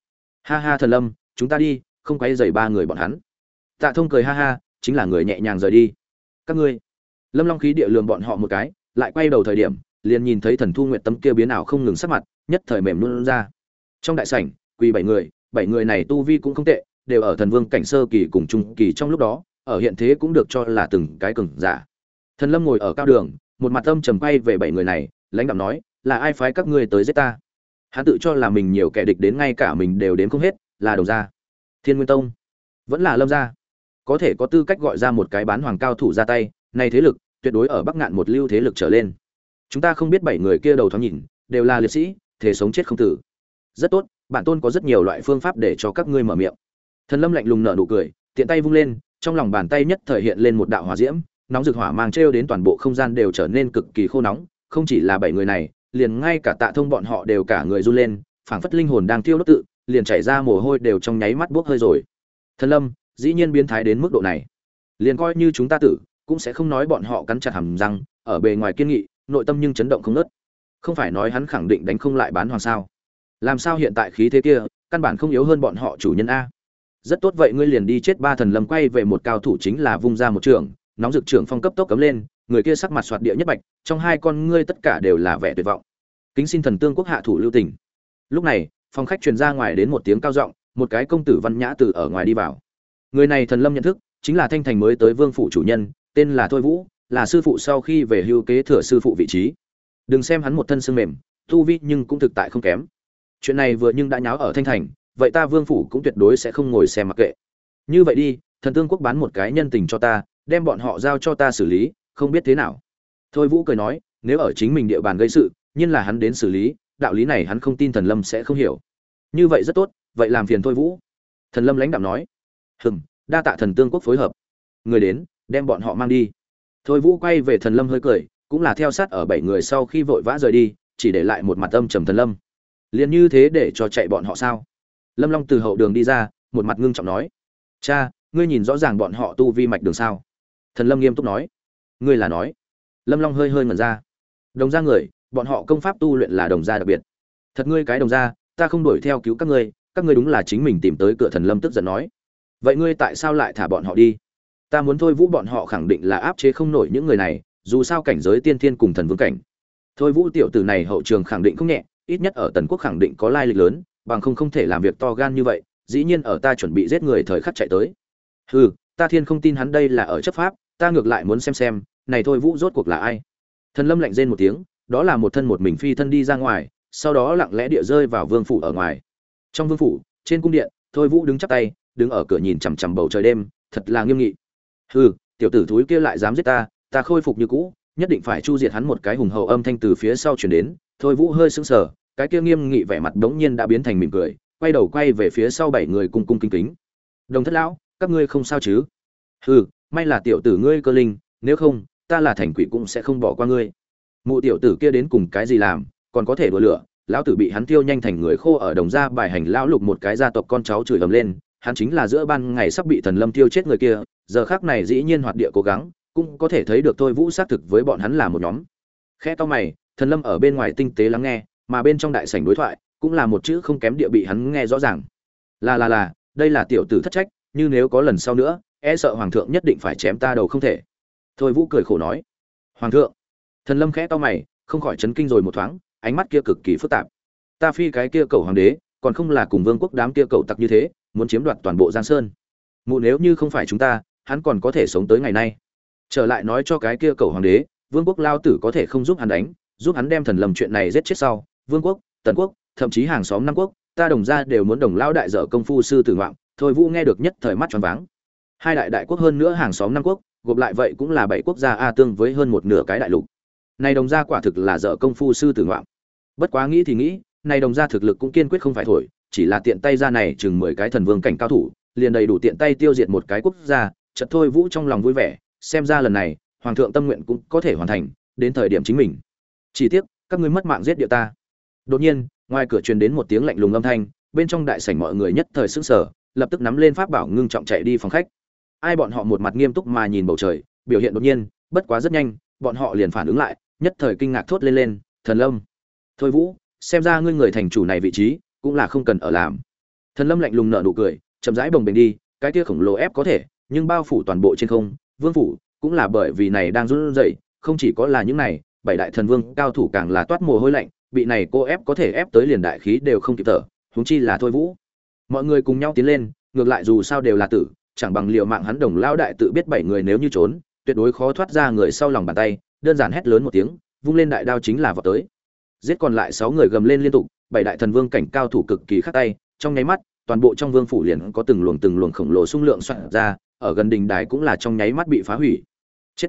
Ha ha thần lâm, chúng ta đi, không quay dày ba người bọn hắn. Tạ thông cười ha ha, chính là người nhẹ nhàng rời đi. Các ngươi. Lâm long khí địa lường bọn họ một cái, lại quay đầu thời điểm liền nhìn thấy thần thu nguyện tâm kia biến ảo không ngừng sắc mặt, nhất thời mềm luôn ra. Trong đại sảnh, quỳ bảy người bảy người này tu vi cũng không tệ, đều ở thần vương cảnh sơ kỳ cùng trung kỳ trong lúc đó, ở hiện thế cũng được cho là từng cái cường giả. Thần lâm ngồi ở cao đường, một mặt âm trầm quay về bảy người này, lãnh đạo nói, là ai phái các ngươi tới giết ta? Hắn tự cho là mình nhiều kẻ địch đến ngay cả mình đều đến không hết, là đồng gia. Thiên nguyên tông. Vẫn là lâm gia. Có thể có tư cách gọi ra một cái bán hoàng cao thủ ra tay, nay thế lực, tuyệt đối ở bắc ngạn một lưu thế lực trở lên chúng ta không biết bảy người kia đầu thoáng nhìn, đều là liệt sĩ thể sống chết không tử. Rất tốt bản tôn có rất nhiều loại phương pháp để cho các ngươi mở miệng. Thần lâm lạnh lùng nở nụ cười, tiện tay vung lên, trong lòng bàn tay nhất thời hiện lên một đạo hỏa diễm, nóng rực hỏa mang trêu đến toàn bộ không gian đều trở nên cực kỳ khô nóng, không chỉ là bảy người này, liền ngay cả tạ thông bọn họ đều cả người run lên, phảng phất linh hồn đang tiêu đốt tự, liền chảy ra mồ hôi đều trong nháy mắt buốc hơi rồi. Thần lâm, dĩ nhiên biến thái đến mức độ này. Liền coi như chúng ta tử, cũng sẽ không nói bọn họ cắn chặt hàm răng, ở bề ngoài kiên nghị nội tâm nhưng chấn động không nớt không phải nói hắn khẳng định đánh không lại bán hoàng sao? Làm sao hiện tại khí thế kia, căn bản không yếu hơn bọn họ chủ nhân a? Rất tốt vậy ngươi liền đi chết ba thần lâm quay về một cao thủ chính là vung ra một trường, nóng rực trường phong cấp tốc cấm lên, người kia sắc mặt soạt địa nhất bạch, trong hai con ngươi tất cả đều là vẻ tuyệt vọng. Kính xin thần tương quốc hạ thủ lưu tình. Lúc này, phòng khách truyền ra ngoài đến một tiếng cao giọng, một cái công tử văn nhã từ ở ngoài đi vào. Người này thần lâm nhận thức, chính là thanh thành mới tới vương phủ chủ nhân, tên là thôi vũ là sư phụ sau khi về hưu kế thừa sư phụ vị trí. Đừng xem hắn một thân xương mềm, tu vi nhưng cũng thực tại không kém. Chuyện này vừa nhưng đã nháo ở thanh thành, vậy ta vương phủ cũng tuyệt đối sẽ không ngồi xem mặc kệ. Như vậy đi, thần tương quốc bán một cái nhân tình cho ta, đem bọn họ giao cho ta xử lý, không biết thế nào. Thôi vũ cười nói, nếu ở chính mình địa bàn gây sự, nhiên là hắn đến xử lý, đạo lý này hắn không tin thần lâm sẽ không hiểu. Như vậy rất tốt, vậy làm phiền thôi vũ. Thần lâm lãnh đạo nói, hừm, đa tạ thần tương quốc phối hợp. Người đến, đem bọn họ mang đi thôi vũ quay về thần lâm hơi cười, cũng là theo sát ở bảy người sau khi vội vã rời đi, chỉ để lại một mặt âm trầm thần lâm. Liền như thế để cho chạy bọn họ sao? Lâm long từ hậu đường đi ra, một mặt ngưng trọng nói. Cha, ngươi nhìn rõ ràng bọn họ tu vi mạch đường sao? Thần lâm nghiêm túc nói. Ngươi là nói. Lâm long hơi hơi ngẩn ra. Đồng gia người, bọn họ công pháp tu luyện là đồng gia đặc biệt. Thật ngươi cái đồng gia, ta không đuổi theo cứu các ngươi các ngươi đúng là chính mình tìm tới cửa thần lâm tức giận nói. Vậy ngươi tại sao lại thả bọn họ đi? Ta muốn thôi vũ bọn họ khẳng định là áp chế không nổi những người này, dù sao cảnh giới tiên thiên cùng thần vương cảnh. Thôi vũ tiểu tử này hậu trường khẳng định không nhẹ, ít nhất ở tần quốc khẳng định có lai lịch lớn, bằng không không thể làm việc to gan như vậy, dĩ nhiên ở ta chuẩn bị giết người thời khắc chạy tới. Hừ, ta thiên không tin hắn đây là ở chấp pháp, ta ngược lại muốn xem xem, này thôi vũ rốt cuộc là ai. Thần lâm lạnh rên một tiếng, đó là một thân một mình phi thân đi ra ngoài, sau đó lặng lẽ địa rơi vào vương phủ ở ngoài. Trong vương phủ, trên cung điện, thôi vũ đứng chắp tay, đứng ở cửa nhìn chằm chằm bầu trời đêm, thật là nghiêm nghị hừ, tiểu tử thúi kia lại dám giết ta ta khôi phục như cũ, nhất định phải chu diệt hắn một cái hùng hậu âm thanh từ phía sau chuyển đến. Thôi vũ hơi sững sờ, cái kia nghiêm nghị vẻ mặt đống nhiên đã biến thành mỉm cười, quay đầu quay về phía sau bảy người cung cung kính kính. Đồng thất lão, các ngươi không sao chứ? Hừ, may là tiểu tử ngươi cơ linh, nếu không, ta là thành quỷ cũng sẽ không bỏ qua ngươi. Mụ tiểu tử kia đến cùng cái gì làm, còn có thể đùa lửa. Lão tử bị hắn tiêu nhanh thành người khô ở đồng gia bài hành lão lục một cái gia tộc con cháu chửi ầm lên, hắn chính là giữa ban ngày sắp bị thần lâm tiêu chết người kia giờ khác này dĩ nhiên hoạt địa cố gắng, cũng có thể thấy được tôi vũ xác thực với bọn hắn là một nhóm. Khe to mày, thần lâm ở bên ngoài tinh tế lắng nghe, mà bên trong đại sảnh đối thoại cũng là một chữ không kém địa bị hắn nghe rõ ràng. Là là là, đây là tiểu tử thất trách, như nếu có lần sau nữa e sợ hoàng thượng nhất định phải chém ta đầu không thể. Thôi vũ cười khổ nói, hoàng thượng. Thần lâm khẽ to mày, không khỏi chấn kinh rồi một thoáng, ánh mắt kia cực kỳ phức tạp. Ta phi cái kia cầu hoàng đế, còn không là cùng vương quốc đám kia cầu tặc như thế, muốn chiếm đoạt toàn bộ giang sơn. Mụ nếu như không phải chúng ta hắn còn có thể sống tới ngày nay. Trở lại nói cho cái kia cầu hoàng đế, vương quốc lao tử có thể không giúp hắn đánh, giúp hắn đem thần lầm chuyện này giết chết sau. Vương quốc, tần quốc, thậm chí hàng xóm năm quốc, ta đồng ra đều muốn đồng lao đại dở công phu sư tử ngoạn. Thôi vũ nghe được nhất thời mắt choáng váng. Hai đại đại quốc hơn nữa hàng xóm năm quốc, gộp lại vậy cũng là bảy quốc gia a tương với hơn một nửa cái đại lục. Này đồng gia quả thực là dở công phu sư tử ngoạn. Bất quá nghĩ thì nghĩ, này đồng gia thực lực cũng kiên quyết không phải thổi, chỉ là tiện tay ra này chừng mười cái thần vương cảnh cao thủ, liền đầy đủ tiện tay tiêu diệt một cái quốc gia chợt thôi vũ trong lòng vui vẻ, xem ra lần này, hoàng thượng tâm nguyện cũng có thể hoàn thành, đến thời điểm chính mình. Chỉ tiếc, các ngươi mất mạng giết địa ta. Đột nhiên, ngoài cửa truyền đến một tiếng lạnh lùng âm thanh, bên trong đại sảnh mọi người nhất thời sững sờ, lập tức nắm lên pháp bảo ngưng trọng chạy đi phòng khách. Ai bọn họ một mặt nghiêm túc mà nhìn bầu trời, biểu hiện đột nhiên, bất quá rất nhanh, bọn họ liền phản ứng lại, nhất thời kinh ngạc thốt lên lên, thần lâm, thôi vũ, xem ra ngươi người thành chủ này vị trí, cũng là không cần ở làm. Thần lâm lạnh lùng nở nụ cười, chậm rãi bồng bềnh đi, cái kia khổng lồ ép có thể nhưng bao phủ toàn bộ trên không, vương phủ cũng là bởi vì này đang run rẩy, không chỉ có là những này, bảy đại thần vương cao thủ càng là toát mồ hôi lạnh, bị này cô ép có thể ép tới liền đại khí đều không kịp thở, huống chi là thôi vũ. Mọi người cùng nhau tiến lên, ngược lại dù sao đều là tử, chẳng bằng liệu mạng hắn đồng lao đại tự biết bảy người nếu như trốn, tuyệt đối khó thoát ra người sau lòng bàn tay, đơn giản hét lớn một tiếng, vung lên đại đao chính là vào tới. Giết còn lại sáu người gầm lên liên tục, bảy đại thần vương cảnh cao thủ cực kỳ khắc tay, trong nháy mắt, toàn bộ trong vương phủ liền có từng luồng từng luồng khổng lồ xung lượng soạn ra ở gần đình đài cũng là trong nháy mắt bị phá hủy. Chết.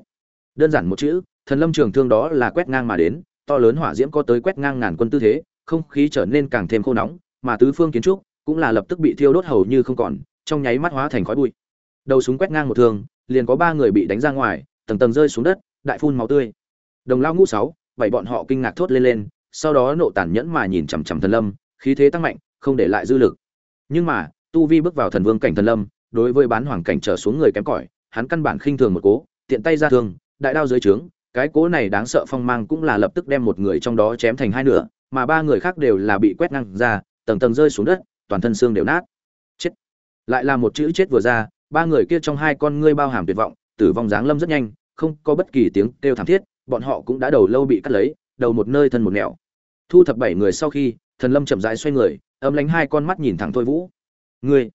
Đơn giản một chữ, thần lâm trường thương đó là quét ngang mà đến, to lớn hỏa diễm có tới quét ngang ngàn quân tư thế, không khí trở nên càng thêm khô nóng, mà tứ phương kiến trúc cũng là lập tức bị thiêu đốt hầu như không còn, trong nháy mắt hóa thành khói bụi. Đầu súng quét ngang một thương liền có ba người bị đánh ra ngoài, tầng tầng rơi xuống đất, đại phun máu tươi. Đồng lao ngũ sáu, bảy bọn họ kinh ngạc thốt lên lên, sau đó nộ tàn nhẫn mà nhìn chằm chằm thần lâm, khí thế tăng mạnh, không để lại dư lực. Nhưng mà, tu vi bước vào thần vương cảnh thần lâm đối với bán hoàng cảnh trở xuống người kém cỏi, hắn căn bản khinh thường một cố, tiện tay ra thương, đại đao dưới trướng, cái cố này đáng sợ phong mang cũng là lập tức đem một người trong đó chém thành hai nửa, mà ba người khác đều là bị quét ngang ra, tầng tầng rơi xuống đất, toàn thân xương đều nát. Chết. Lại là một chữ chết vừa ra, ba người kia trong hai con ngươi bao hàm tuyệt vọng, tử vong dáng lâm rất nhanh, không có bất kỳ tiếng kêu thảm thiết, bọn họ cũng đã đầu lâu bị cắt lấy, đầu một nơi thân một nẻo. Thu thập bảy người sau khi, thần lâm chậm rãi xoay người, âm lánh hai con mắt nhìn thẳng thôi vũ. Ngươi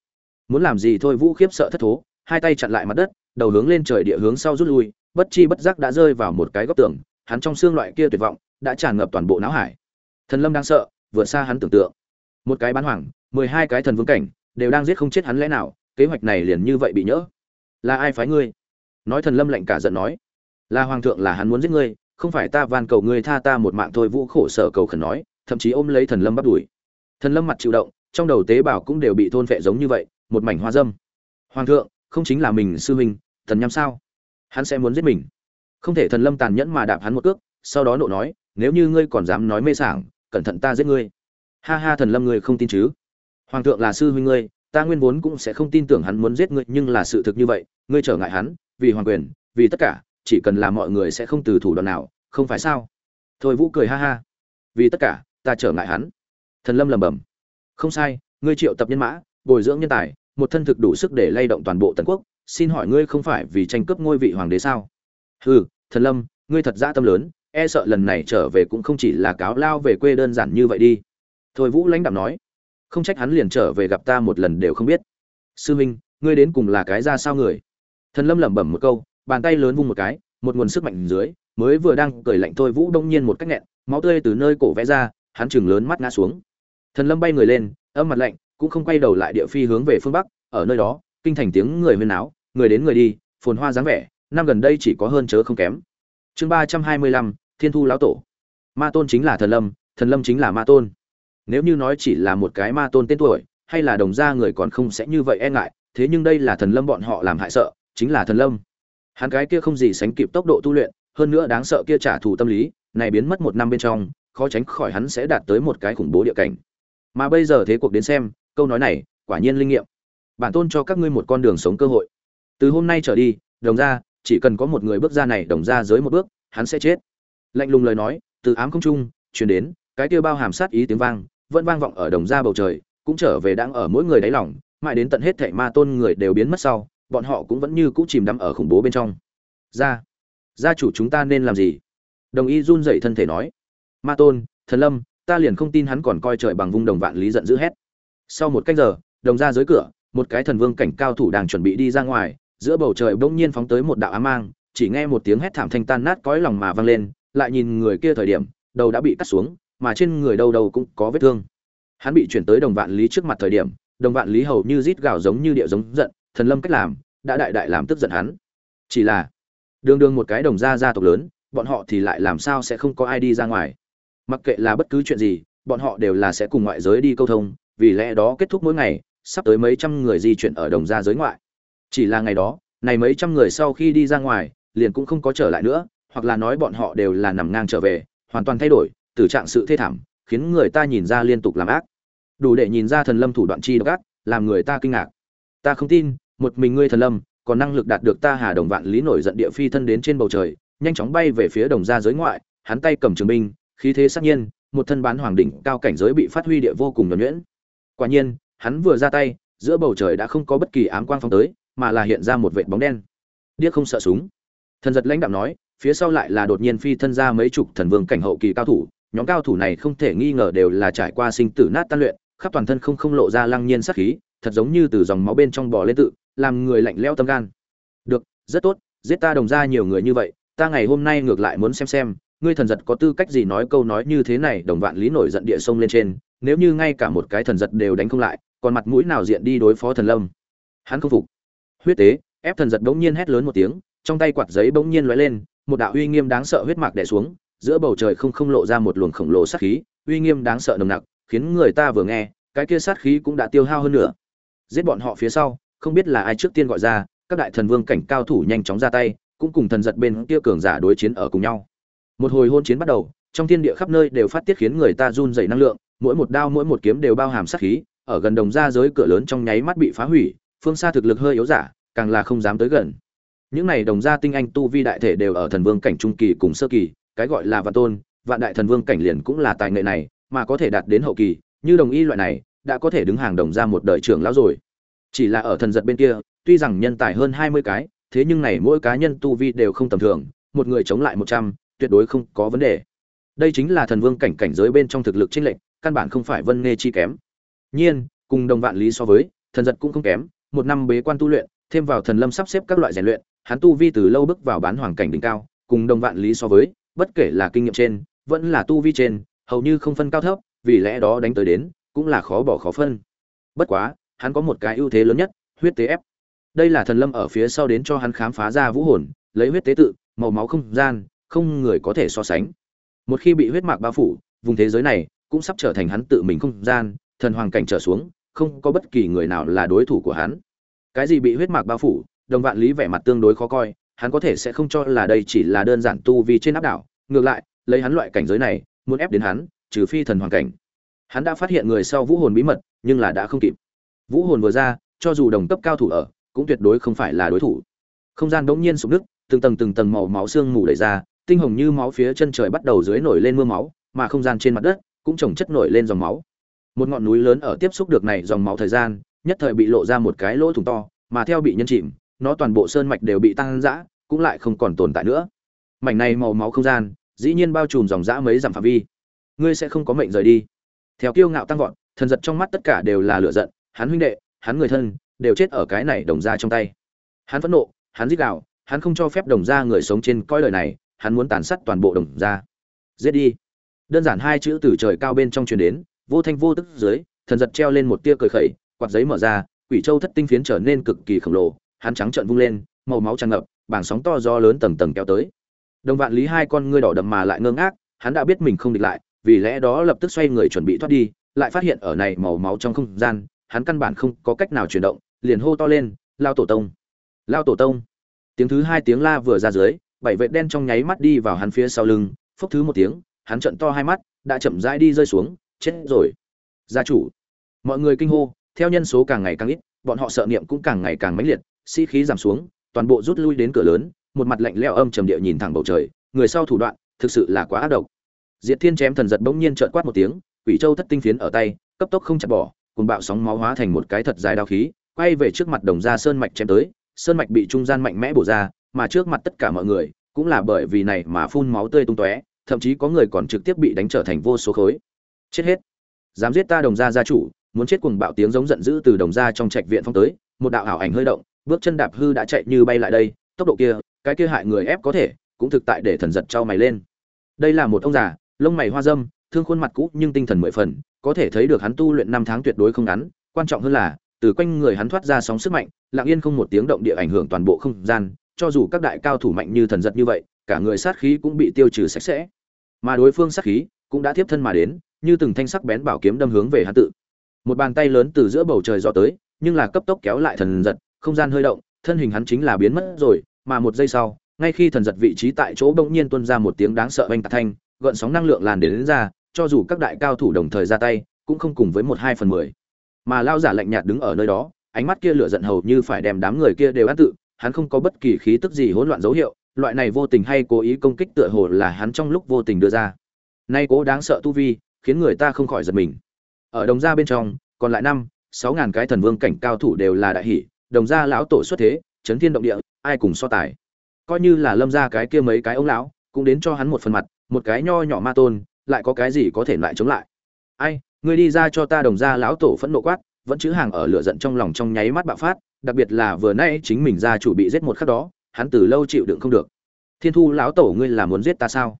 muốn làm gì thôi vũ khiếp sợ thất thố, hai tay chặn lại mặt đất, đầu hướng lên trời địa hướng sau rút lui, bất chi bất giác đã rơi vào một cái góc tường, hắn trong xương loại kia tuyệt vọng đã tràn ngập toàn bộ não hải. Thần lâm đang sợ, vượt xa hắn tưởng tượng. Một cái bán hoàng, mười hai cái thần vương cảnh, đều đang giết không chết hắn lẽ nào, kế hoạch này liền như vậy bị nhỡ. Là ai phái ngươi? Nói thần lâm lạnh cả giận nói. Là hoàng thượng là hắn muốn giết ngươi, không phải ta van cầu ngươi tha ta một mạng thôi vũ khổ sở cầu khẩn nói, thậm chí ôm lấy thần lâm bắt đuổi thần lâm mặt chịu động, trong đầu tế bào cũng đều bị thôn phệ giống như vậy một mảnh hoa dâm. Hoàng thượng, không chính là mình sư huynh, thần nhắm sao? Hắn sẽ muốn giết mình. Không thể thần lâm tàn nhẫn mà đạp hắn một cước, sau đó nộ nói, nếu như ngươi còn dám nói mê sảng, cẩn thận ta giết ngươi. Ha ha thần lâm ngươi không tin chứ? Hoàng thượng là sư huynh ngươi, ta nguyên vốn cũng sẽ không tin tưởng hắn muốn giết ngươi, nhưng là sự thực như vậy, ngươi trở ngại hắn, vì hoàng quyền, vì tất cả, chỉ cần là mọi người sẽ không từ thủ đoạn nào, không phải sao? Thôi vũ cười ha ha. Vì tất cả, ta trở ngại hắn. Thần lâm lẩm bẩm. Không sai, ngươi triệu tập nhân mã bồi dưỡng nhân tài, một thân thực đủ sức để lay động toàn bộ tần quốc, xin hỏi ngươi không phải vì tranh cướp ngôi vị hoàng đế sao? Hừ, thần lâm, ngươi thật dã tâm lớn e sợ lần này trở về cũng không chỉ là cáo lao về quê đơn giản như vậy đi. Thôi vũ lãnh đạm nói, không trách hắn liền trở về gặp ta một lần đều không biết. Sư minh, ngươi đến cùng là cái ra sao người? Thần lâm lẩm bẩm một câu, bàn tay lớn vung một cái, một nguồn sức mạnh dưới, mới vừa đang cười lạnh thôi vũ đông nhiên một cách nghẹn, máu tươi từ nơi cổ vẽ ra, hắn chừng lớn mắt ngã xuống. Thần lâm bay người lên, âm mặt lạnh cũng không quay đầu lại địa phi hướng về phương bắc, ở nơi đó, kinh thành tiếng người huyên náo, người đến người đi, phồn hoa dáng vẻ, năm gần đây chỉ có hơn chớ không kém. Chương ba trăm hai mươi lăm, thiên thu lão tổ. Ma tôn chính là thần lâm thần lâm chính là ma tôn. Nếu như nói chỉ là một cái ma tôn tên tuổi, hay là đồng gia người còn không sẽ như vậy e ngại, thế nhưng đây là thần lâm bọn họ làm hại sợ, chính là thần lâm. Hắn cái kia không gì sánh kịp tốc độ tu luyện, hơn nữa đáng sợ kia trả thù tâm lý, này biến mất một năm bên trong, khó tránh khỏi hắn sẽ đạt tới một cái khủng bố địa cảnh. Mà bây giờ thế cuộc đến xem câu nói này, quả nhiên linh nghiệm. Bản tôn cho các ngươi một con đường sống cơ hội. Từ hôm nay trở đi, đồng ra chỉ cần có một người bước ra này, đồng ra dưới một bước, hắn sẽ chết. Lạnh lùng lời nói, từ ám không trung, truyền đến, cái kia bao hàm sát ý tiếng vang, vẫn vang vọng ở đồng ra bầu trời, cũng trở về đang ở mỗi người đáy lòng, mãi đến tận hết thảy ma tôn người đều biến mất sau, bọn họ cũng vẫn như cũ chìm đắm ở khủng bố bên trong. Gia gia chủ chúng ta nên làm gì? Đồng y run dậy thân thể nói. Ma tôn, thần lâm, ta liền không tin hắn còn coi trời bằng vung đồng vạn lý giận dữ hét sau một cách giờ, đồng ra dưới cửa, một cái thần vương cảnh cao thủ đang chuẩn bị đi ra ngoài, giữa bầu trời bỗng nhiên phóng tới một đạo ám mang, chỉ nghe một tiếng hét thảm thanh tan nát cõi lòng mà vang lên, lại nhìn người kia thời điểm, đầu đã bị cắt xuống, mà trên người đâu đâu cũng có vết thương. Hắn bị chuyển tới đồng vạn lý trước mặt thời điểm, đồng vạn lý hầu như rít gào giống như địa giống giận, thần lâm cách làm, đã đại đại làm tức giận hắn. Chỉ là đương đương một cái đồng gia gia tộc lớn, bọn họ thì lại làm sao sẽ không có ai đi ra ngoài? Mặc kệ là bất cứ chuyện gì, bọn họ đều là sẽ cùng ngoại giới đi câu thông vì lẽ đó kết thúc mỗi ngày, sắp tới mấy trăm người di chuyển ở đồng gia giới ngoại. Chỉ là ngày đó, này mấy trăm người sau khi đi ra ngoài, liền cũng không có trở lại nữa, hoặc là nói bọn họ đều là nằm ngang trở về, hoàn toàn thay đổi, từ trạng sự thê thảm, khiến người ta nhìn ra liên tục làm ác. Đủ để nhìn ra thần lâm thủ đoạn chi độc ác, làm người ta kinh ngạc. Ta không tin, một mình ngươi thần lâm, còn năng lực đạt được ta hà đồng vạn lý nổi giận địa phi thân đến trên bầu trời, nhanh chóng bay về phía đồng gia giới ngoại, hắn tay cầm trường binh, khí thế sắc nhiên, một thân bán hoàng đỉnh cao cảnh giới bị phát huy địa vô cùng nhuẩn nhuyễn quả nhiên, hắn vừa ra tay, giữa bầu trời đã không có bất kỳ ám quang phong tới, mà là hiện ra một vệt bóng đen. Điếc không sợ súng. Thần giật lãnh đạo nói, phía sau lại là đột nhiên phi thân ra mấy chục thần vương cảnh hậu kỳ cao thủ. Nhóm cao thủ này không thể nghi ngờ đều là trải qua sinh tử nát tan luyện, khắp toàn thân không không lộ ra lăng nhiên sát khí, thật giống như từ dòng máu bên trong bò lên tự, làm người lạnh lẽo tâm gan. Được, rất tốt, giết ta đồng ra nhiều người như vậy, ta ngày hôm nay ngược lại muốn xem xem, ngươi thần giật có tư cách gì nói câu nói như thế này, đồng vạn lý nổi giận địa sông lên trên nếu như ngay cả một cái thần giật đều đánh không lại, còn mặt mũi nào diện đi đối phó thần lâm? Hắn không phục. Huyết tế, ép thần giật bỗng nhiên hét lớn một tiếng, trong tay quạt giấy bỗng nhiên lóe lên, một đạo uy nghiêm đáng sợ huyết mạc đè xuống, giữa bầu trời không không lộ ra một luồng khổng lồ sát khí, uy nghiêm đáng sợ nồng nặc, khiến người ta vừa nghe, cái kia sát khí cũng đã tiêu hao hơn nữa giết bọn họ phía sau, không biết là ai trước tiên gọi ra, các đại thần vương cảnh cao thủ nhanh chóng ra tay, cũng cùng thần giật bên kia cường giả đối chiến ở cùng nhau. Một hồi hôn chiến bắt đầu, trong thiên địa khắp nơi đều phát tiết khiến người ta run dày năng lượng mỗi một đao mỗi một kiếm đều bao hàm sát khí, ở gần đồng ra giới cửa lớn trong nháy mắt bị phá hủy, phương xa thực lực hơi yếu giả, càng là không dám tới gần. Những này đồng gia tinh anh tu vi đại thể đều ở thần vương cảnh trung kỳ cùng sơ kỳ, cái gọi là vạn tôn, vạn đại thần vương cảnh liền cũng là tài nghệ này, mà có thể đạt đến hậu kỳ, như đồng y loại này, đã có thể đứng hàng đồng gia một đời trưởng lão rồi. Chỉ là ở thần giật bên kia, tuy rằng nhân tài hơn hai mươi cái, thế nhưng này mỗi cá nhân tu vi đều không tầm thường, một người chống lại một trăm, tuyệt đối không có vấn đề. Đây chính là thần vương cảnh cảnh giới bên trong thực lực chiến lệnh căn bản không phải vân nghe chi kém. Nhiên, cùng đồng vạn lý so với, thần giật cũng không kém, một năm bế quan tu luyện, thêm vào thần lâm sắp xếp các loại rèn luyện, hắn tu vi từ lâu bước vào bán hoàng cảnh đỉnh cao, cùng đồng vạn lý so với, bất kể là kinh nghiệm trên, vẫn là tu vi trên, hầu như không phân cao thấp, vì lẽ đó đánh tới đến, cũng là khó bỏ khó phân. Bất quá, hắn có một cái ưu thế lớn nhất, huyết tế ép. Đây là thần lâm ở phía sau đến cho hắn khám phá ra vũ hồn, lấy huyết tế tự, màu máu không gian, không người có thể so sánh. Một khi bị huyết mạc bao phủ, vùng thế giới này cũng sắp trở thành hắn tự mình không gian, thần hoàng cảnh trở xuống, không có bất kỳ người nào là đối thủ của hắn. Cái gì bị huyết mạc bao phủ, đồng vạn lý vẻ mặt tương đối khó coi, hắn có thể sẽ không cho là đây chỉ là đơn giản tu vi trên áp đảo, ngược lại, lấy hắn loại cảnh giới này, muốn ép đến hắn, trừ phi thần hoàng cảnh. Hắn đã phát hiện người sau vũ hồn bí mật, nhưng là đã không kịp. Vũ hồn vừa ra, cho dù đồng cấp cao thủ ở, cũng tuyệt đối không phải là đối thủ. Không gian đống nhiên sụp nứt từng tầng từng tầng màu máu xương mù đẩy ra, tinh hồng như máu phía chân trời bắt đầu dưới nổi lên mưa máu, mà không gian trên mặt đất cũng trồng chất nổi lên dòng máu. Một ngọn núi lớn ở tiếp xúc được này dòng máu thời gian, nhất thời bị lộ ra một cái lỗ thủng to, mà theo bị nhân chìm, nó toàn bộ sơn mạch đều bị tăng dã cũng lại không còn tồn tại nữa. Mảnh này màu máu không gian, dĩ nhiên bao trùm dòng dã mấy dặm phạm vi. Ngươi sẽ không có mệnh rời đi. Theo kiêu ngạo tăng vọt, thần giật trong mắt tất cả đều là lửa giận, hắn huynh đệ, hắn người thân, đều chết ở cái này đồng ra trong tay. Hắn phẫn nộ, hắn giết gạo hắn không cho phép đồng ra người sống trên coi lời này, hắn muốn tàn sát toàn bộ đồng ra giết đi đơn giản hai chữ từ trời cao bên trong truyền đến, vô thanh vô tức dưới, thần giật treo lên một tia cười khẩy, quạt giấy mở ra, quỷ châu thất tinh phiến trở nên cực kỳ khổng lồ, hắn trắng trợn vung lên, màu máu tràn ngập, bảng sóng to do lớn tầng tầng kéo tới. Đồng vạn lý hai con ngươi đỏ đậm mà lại ngơ ngác, hắn đã biết mình không địch lại, vì lẽ đó lập tức xoay người chuẩn bị thoát đi, lại phát hiện ở này màu máu trong không gian, hắn căn bản không có cách nào chuyển động, liền hô to lên, lao tổ tông! Lao tổ tông! Tiếng thứ hai tiếng la vừa ra dưới, bảy vệt đen trong nháy mắt đi vào hắn phía sau lưng, phốc thứ một tiếng hắn trận to hai mắt, đã chậm rãi đi rơi xuống, chết rồi. Gia chủ. Mọi người kinh hô, theo nhân số càng ngày càng ít, bọn họ sợ niệm cũng càng ngày càng mãnh liệt, sĩ khí giảm xuống, toàn bộ rút lui đến cửa lớn, một mặt lạnh lẽo âm trầm địa nhìn thẳng bầu trời, người sau thủ đoạn, thực sự là quá ác độc. Diệt thiên chém thần giật bỗng nhiên trợn quát một tiếng, quỷ châu thất tinh phiến ở tay, cấp tốc không chặt bỏ, cùng bạo sóng máu hóa thành một cái thật dài đao khí, quay về trước mặt đồng gia sơn mạch chém tới, sơn mạch bị trung gian mạnh mẽ bổ ra, mà trước mặt tất cả mọi người, cũng là bởi vì này mà phun máu tươi tung tóe thậm chí có người còn trực tiếp bị đánh trở thành vô số khối. Chết hết. Dám giết ta đồng gia gia chủ, muốn chết cuồng bạo tiếng giống giận dữ từ đồng gia trong trạch viện phong tới, một đạo ảo ảnh hơi động, bước chân đạp hư đã chạy như bay lại đây, tốc độ kia, cái kia hại người ép có thể, cũng thực tại để thần giật trao mày lên. Đây là một ông già, lông mày hoa dâm, thương khuôn mặt cũ nhưng tinh thần mười phần, có thể thấy được hắn tu luyện năm tháng tuyệt đối không ngắn, quan trọng hơn là, từ quanh người hắn thoát ra sóng sức mạnh, lặng yên không một tiếng động địa ảnh hưởng toàn bộ không gian, cho dù các đại cao thủ mạnh như thần giật như vậy, cả người sát khí cũng bị tiêu trừ sạch sẽ mà đối phương sắc khí cũng đã tiếp thân mà đến như từng thanh sắc bén bảo kiếm đâm hướng về hắn tự. Một bàn tay lớn từ giữa bầu trời dọ tới nhưng là cấp tốc kéo lại thần giật không gian hơi động thân hình hắn chính là biến mất rồi mà một giây sau ngay khi thần giật vị trí tại chỗ bỗng nhiên tuôn ra một tiếng đáng sợ oanh tạc thanh gợn sóng năng lượng làn đến, đến ra cho dù các đại cao thủ đồng thời ra tay cũng không cùng với một hai phần mười. Mà lao giả lạnh nhạt đứng ở nơi đó ánh mắt kia lửa giận hầu như phải đem đám người kia đều ăn tự hắn không có bất kỳ khí tức gì hỗn loạn dấu hiệu loại này vô tình hay cố ý công kích tựa hồ là hắn trong lúc vô tình đưa ra. Nay cố đáng sợ tu vi, khiến người ta không khỏi giật mình. Ở đồng gia bên trong, còn lại năm, sáu ngàn cái thần vương cảnh cao thủ đều là đại hỷ, đồng gia lão tổ xuất thế, chấn thiên động địa, ai cùng so tài. Coi như là lâm gia cái kia mấy cái ông lão, cũng đến cho hắn một phần mặt, một cái nho nhỏ ma tôn, lại có cái gì có thể lại chống lại. Ai, ngươi đi ra cho ta đồng gia lão tổ phẫn nộ quát, vẫn chữ hàng ở lửa giận trong lòng trong nháy mắt bạo phát, đặc biệt là vừa nay chính mình gia chủ bị giết một khắc đó hắn từ lâu chịu đựng không được. Thiên thu lão tổ ngươi là muốn giết ta sao?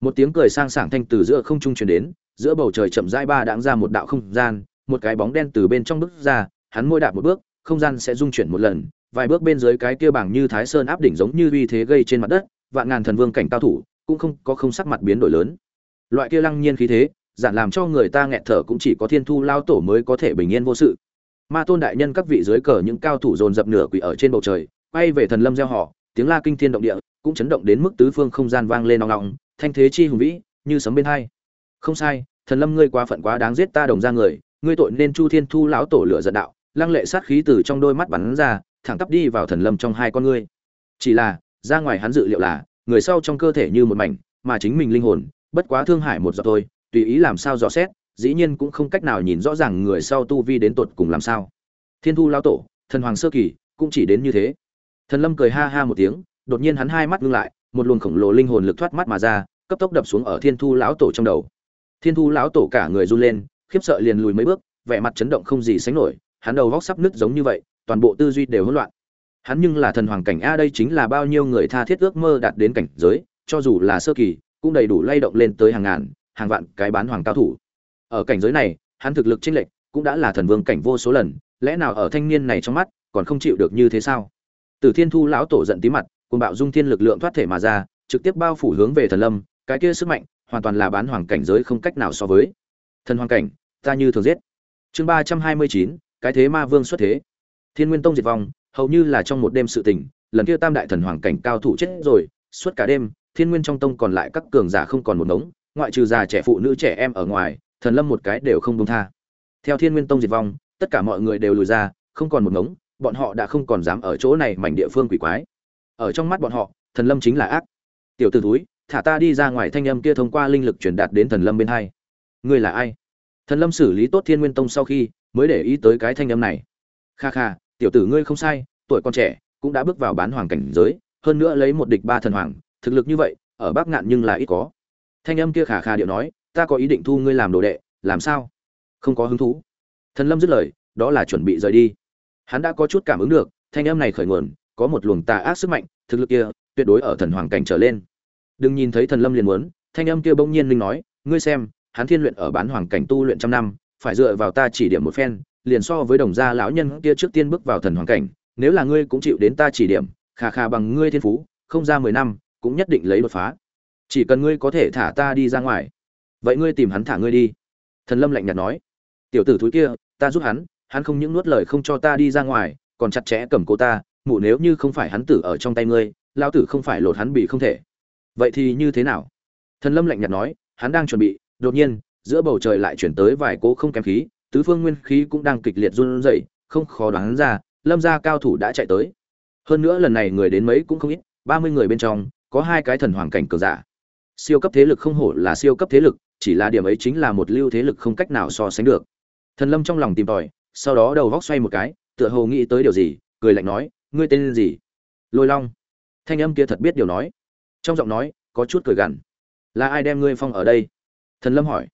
Một tiếng cười sang sảng thanh từ giữa không trung truyền đến, giữa bầu trời chậm rãi ba đãng ra một đạo không gian, một cái bóng đen từ bên trong bước ra, hắn môi đạp một bước, không gian sẽ dung chuyển một lần, vài bước bên dưới cái kia bảng như thái sơn áp đỉnh giống như uy thế gây trên mặt đất, vạn ngàn thần vương cảnh cao thủ, cũng không có không sắc mặt biến đổi lớn. Loại kia lăng nhiên khí thế, giản làm cho người ta nghẹt thở cũng chỉ có thiên thu lao tổ mới có thể bình yên vô sự. Ma tôn đại nhân các vị dưới cờ những cao thủ dồn dập nửa quỷ ở trên bầu trời, quay về thần lâm gieo họ tiếng la kinh thiên động địa cũng chấn động đến mức tứ phương không gian vang lên nòng nòng thanh thế chi hùng vĩ, như sấm bên hai. Không sai, thần lâm ngươi quá phận quá đáng giết ta đồng ra người, ngươi tội nên chu thiên thu lão tổ lửa giận đạo, lăng lệ sát khí từ trong đôi mắt bắn ra, thẳng tắp đi vào thần lâm trong hai con ngươi. Chỉ là, ra ngoài hắn dự liệu là, người sau trong cơ thể như một mảnh, mà chính mình linh hồn, bất quá thương hại một giọt thôi, tùy ý làm sao dò xét, dĩ nhiên cũng không cách nào nhìn rõ ràng người sau tu vi đến tột cùng làm sao. Thiên thu lão tổ, thần hoàng sơ kỳ, cũng chỉ đến như thế thần lâm cười ha ha một tiếng, đột nhiên hắn hai mắt ngưng lại, một luồng khổng lồ linh hồn lực thoát mắt mà ra, cấp tốc đập xuống ở thiên thu lão tổ trong đầu. Thiên thu lão tổ cả người run lên, khiếp sợ liền lùi mấy bước, vẻ mặt chấn động không gì sánh nổi, hắn đầu vóc sắp nứt giống như vậy, toàn bộ tư duy đều hỗn loạn. Hắn nhưng là thần hoàng cảnh, a, đây chính là bao nhiêu người tha thiết ước mơ đạt đến cảnh giới, cho dù là sơ kỳ, cũng đầy đủ lay động lên tới hàng ngàn, hàng vạn cái bán hoàng cao thủ. Ở cảnh giới này, hắn thực lực chênh lệch, cũng đã là thần vương cảnh vô số lần, lẽ nào ở thanh niên này trong mắt, còn không chịu được như thế sao? Tử thiên thu lão tổ giận tí mặt, cuồng bạo dung thiên lực lượng thoát thể mà ra, trực tiếp bao phủ hướng về thần lâm, cái kia sức mạnh, hoàn toàn là bán hoàng cảnh giới không cách nào so với. Thần hoàng cảnh, ta như thường giết. Chương ba trăm hai mươi chín, cái thế ma vương xuất thế. Thiên nguyên tông diệt vong, hầu như là trong một đêm sự tình, lần kia tam đại thần hoàng cảnh cao thủ chết rồi, suốt cả đêm, thiên nguyên trong tông còn lại các cường giả không còn một ngống, ngoại trừ già trẻ phụ nữ trẻ em ở ngoài, thần lâm một cái đều không buông tha. Theo thiên nguyên tông diệt vong, tất cả mọi người đều lùi ra, không còn một ngống bọn họ đã không còn dám ở chỗ này mảnh địa phương quỷ quái. Ở trong mắt bọn họ, thần lâm chính là ác. Tiểu t ử túi thả ta đi ra ngoài thanh âm kia thông qua linh lực truyền đạt đến thần lâm bên hai. Ngươi là ai? Thần lâm xử lý tốt thiên nguyên tông sau khi, mới để ý tới cái thanh âm này. Kha kha, tiểu tử ngươi không sai, tuổi còn trẻ, cũng đã bước vào bán hoàng cảnh giới, hơn nữa lấy một địch ba thần hoàng, thực lực như vậy, ở bắc ngạn nhưng là ít có. Thanh âm kia khả khả điệu nói, ta có ý định thu ngươi làm đồ đệ, làm sao? Không có hứng thú. Thần lâm dứt lời, đó là chuẩn bị rời đi hắn đã có chút cảm ứng được, thanh âm này khởi nguồn, có một luồng tà ác sức mạnh, thực lực kia tuyệt đối ở thần hoàng cảnh trở lên. Đừng nhìn thấy thần lâm liền muốn, thanh âm kia bỗng nhiên linh nói, ngươi xem, hắn thiên luyện ở bán hoàng cảnh tu luyện trăm năm, phải dựa vào ta chỉ điểm một phen, liền so với đồng gia lão nhân kia trước tiên bước vào thần hoàng cảnh, nếu là ngươi cũng chịu đến ta chỉ điểm khà khà bằng ngươi thiên phú, không ra mười năm, cũng nhất định lấy đột phá. Chỉ cần ngươi có thể thả ta đi ra ngoài, vậy ngươi tìm hắn thả ngươi đi. Thần lâm lạnh nhạt nói, tiểu tử thúi kia, ta giúp hắn hắn không những nuốt lời không cho ta đi ra ngoài, còn chặt chẽ cầm cô ta, mụ nếu như không phải hắn tử ở trong tay ngươi, lão tử không phải lột hắn bị không thể. Vậy thì như thế nào? Thần lâm lạnh nhạt nói, hắn đang chuẩn bị, đột nhiên, giữa bầu trời lại chuyển tới vài cỗ không kém khí, tứ phương nguyên khí cũng đang kịch liệt run rẩy, không khó đoán ra, lâm gia cao thủ đã chạy tới. Hơn nữa lần này người đến mấy cũng không ít, ba mươi người bên trong, có hai cái thần hoàng cảnh cường giả. Siêu cấp thế lực không hổ là siêu cấp thế lực, chỉ là điểm ấy chính là một lưu thế lực không cách nào so sánh được. Thần lâm trong lòng tìm tòi sau đó đầu vóc xoay một cái, tựa hồ nghĩ tới điều gì, cười lạnh nói, ngươi tên gì? Lôi long. Thanh âm kia thật biết điều nói. Trong giọng nói, có chút cười gằn. Là ai đem ngươi phong ở đây? Thần lâm hỏi.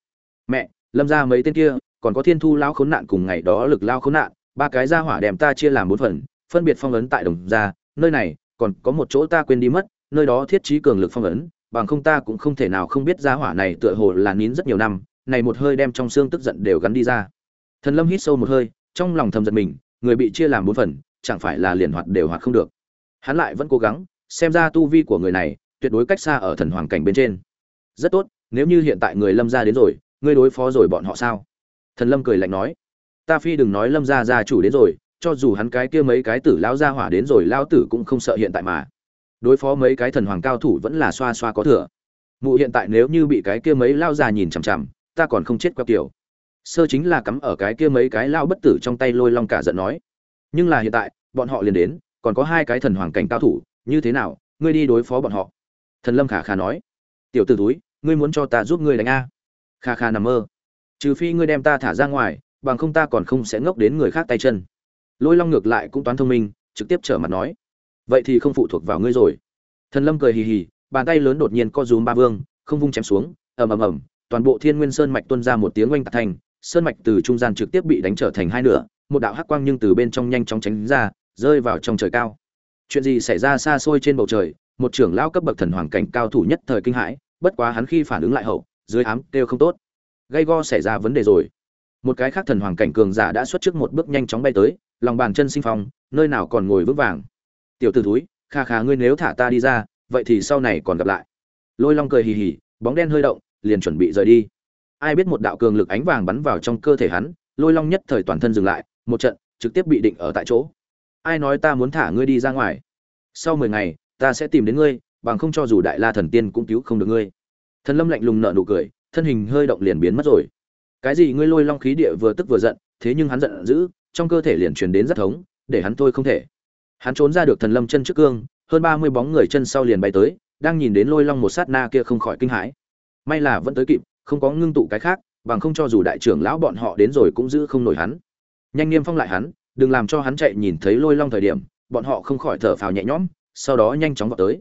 Mẹ, lâm ra mấy tên kia, còn có thiên thu lao khốn nạn cùng ngày đó lực lao khốn nạn, ba cái ra hỏa đem ta chia làm bốn phần, phân biệt phong ấn tại đồng gia, nơi này, còn có một chỗ ta quên đi mất, nơi đó thiết trí cường lực phong ấn, bằng không ta cũng không thể nào không biết ra hỏa này tựa hồ là nín rất nhiều năm, này một hơi đem trong xương tức giận đều gắn đi ra thần lâm hít sâu một hơi, trong lòng thầm giật mình, người bị chia làm bốn phần, chẳng phải là liền hoạt đều hoạt không được. Hắn lại vẫn cố gắng, xem ra tu vi của người này, tuyệt đối cách xa ở thần hoàng cảnh bên trên. Rất tốt, nếu như hiện tại người lâm gia đến rồi, ngươi đối phó rồi bọn họ sao? Thần lâm cười lạnh nói. Ta phi đừng nói lâm gia gia chủ đến rồi, cho dù hắn cái kia mấy cái tử lão gia hỏa đến rồi, lão tử cũng không sợ hiện tại mà. Đối phó mấy cái thần hoàng cao thủ vẫn là xoa xoa có thừa. Mụ hiện tại nếu như bị cái kia mấy lao già nhìn chằm chằm, ta còn không chết queo kiểu sơ chính là cắm ở cái kia mấy cái lao bất tử trong tay lôi long cả giận nói. Nhưng là hiện tại, bọn họ liền đến, còn có hai cái thần hoàng cảnh cao thủ, như thế nào, ngươi đi đối phó bọn họ. Thần lâm khả khả nói. Tiểu t ử túi, ngươi muốn cho ta giúp ngươi đánh a. Khả khả nằm mơ. Trừ phi ngươi đem ta thả ra ngoài, bằng không ta còn không sẽ ngốc đến người khác tay chân. Lôi long ngược lại cũng toán thông minh, trực tiếp trở mặt nói. Vậy thì không phụ thuộc vào ngươi rồi. Thần lâm cười hì hì, bàn tay lớn đột nhiên co rúm ba vương, không vung chém xuống, ầm ầm ầm, toàn bộ thiên nguyên sơn mạch tuôn ra một tiếng oanh tạc thành sơn mạch từ trung gian trực tiếp bị đánh trở thành hai nửa, một đạo hắc quang nhưng từ bên trong nhanh chóng tránh ra, rơi vào trong trời cao. Chuyện gì xảy ra xa xôi trên bầu trời, một trưởng lao cấp bậc thần hoàng cảnh cao thủ nhất thời kinh hãi, bất quá hắn khi phản ứng lại hậu, dưới ám kêu không tốt. Gây go xảy ra vấn đề rồi. Một cái khác thần hoàng cảnh cường giả đã xuất trước một bước nhanh chóng bay tới, lòng bàn chân sinh phong, nơi nào còn ngồi vững vàng. Tiểu t ử túi kha kha ngươi nếu thả ta đi ra, vậy thì sau này còn gặp lại. Lôi long cười hì hì, bóng đen hơi động, liền chuẩn bị rời đi ai biết một đạo cường lực ánh vàng bắn vào trong cơ thể hắn, lôi long nhất thời toàn thân dừng lại, một trận, trực tiếp bị định ở tại chỗ. Ai nói ta muốn thả ngươi đi ra ngoài? Sau mười ngày, ta sẽ tìm đến ngươi, bằng không cho dù đại la thần tiên cũng cứu không được ngươi. Thần lâm lạnh lùng nở nụ cười, thân hình hơi động liền biến mất rồi. Cái gì ngươi lôi long khí địa vừa tức vừa giận, thế nhưng hắn giận dữ, trong cơ thể liền truyền đến rất thống, để hắn thôi không thể. Hắn trốn ra được thần lâm chân trước cương, hơn ba mươi bóng người chân sau liền bay tới, đang nhìn đến lôi long một sát na kia không khỏi kinh hãi. May là vẫn tới kịp không có ngưng tụ cái khác, bằng không cho dù đại trưởng lão bọn họ đến rồi cũng giữ không nổi hắn. Nhanh niêm phong lại hắn, đừng làm cho hắn chạy nhìn thấy lôi long thời điểm, bọn họ không khỏi thở phào nhẹ nhõm, sau đó nhanh chóng vào tới.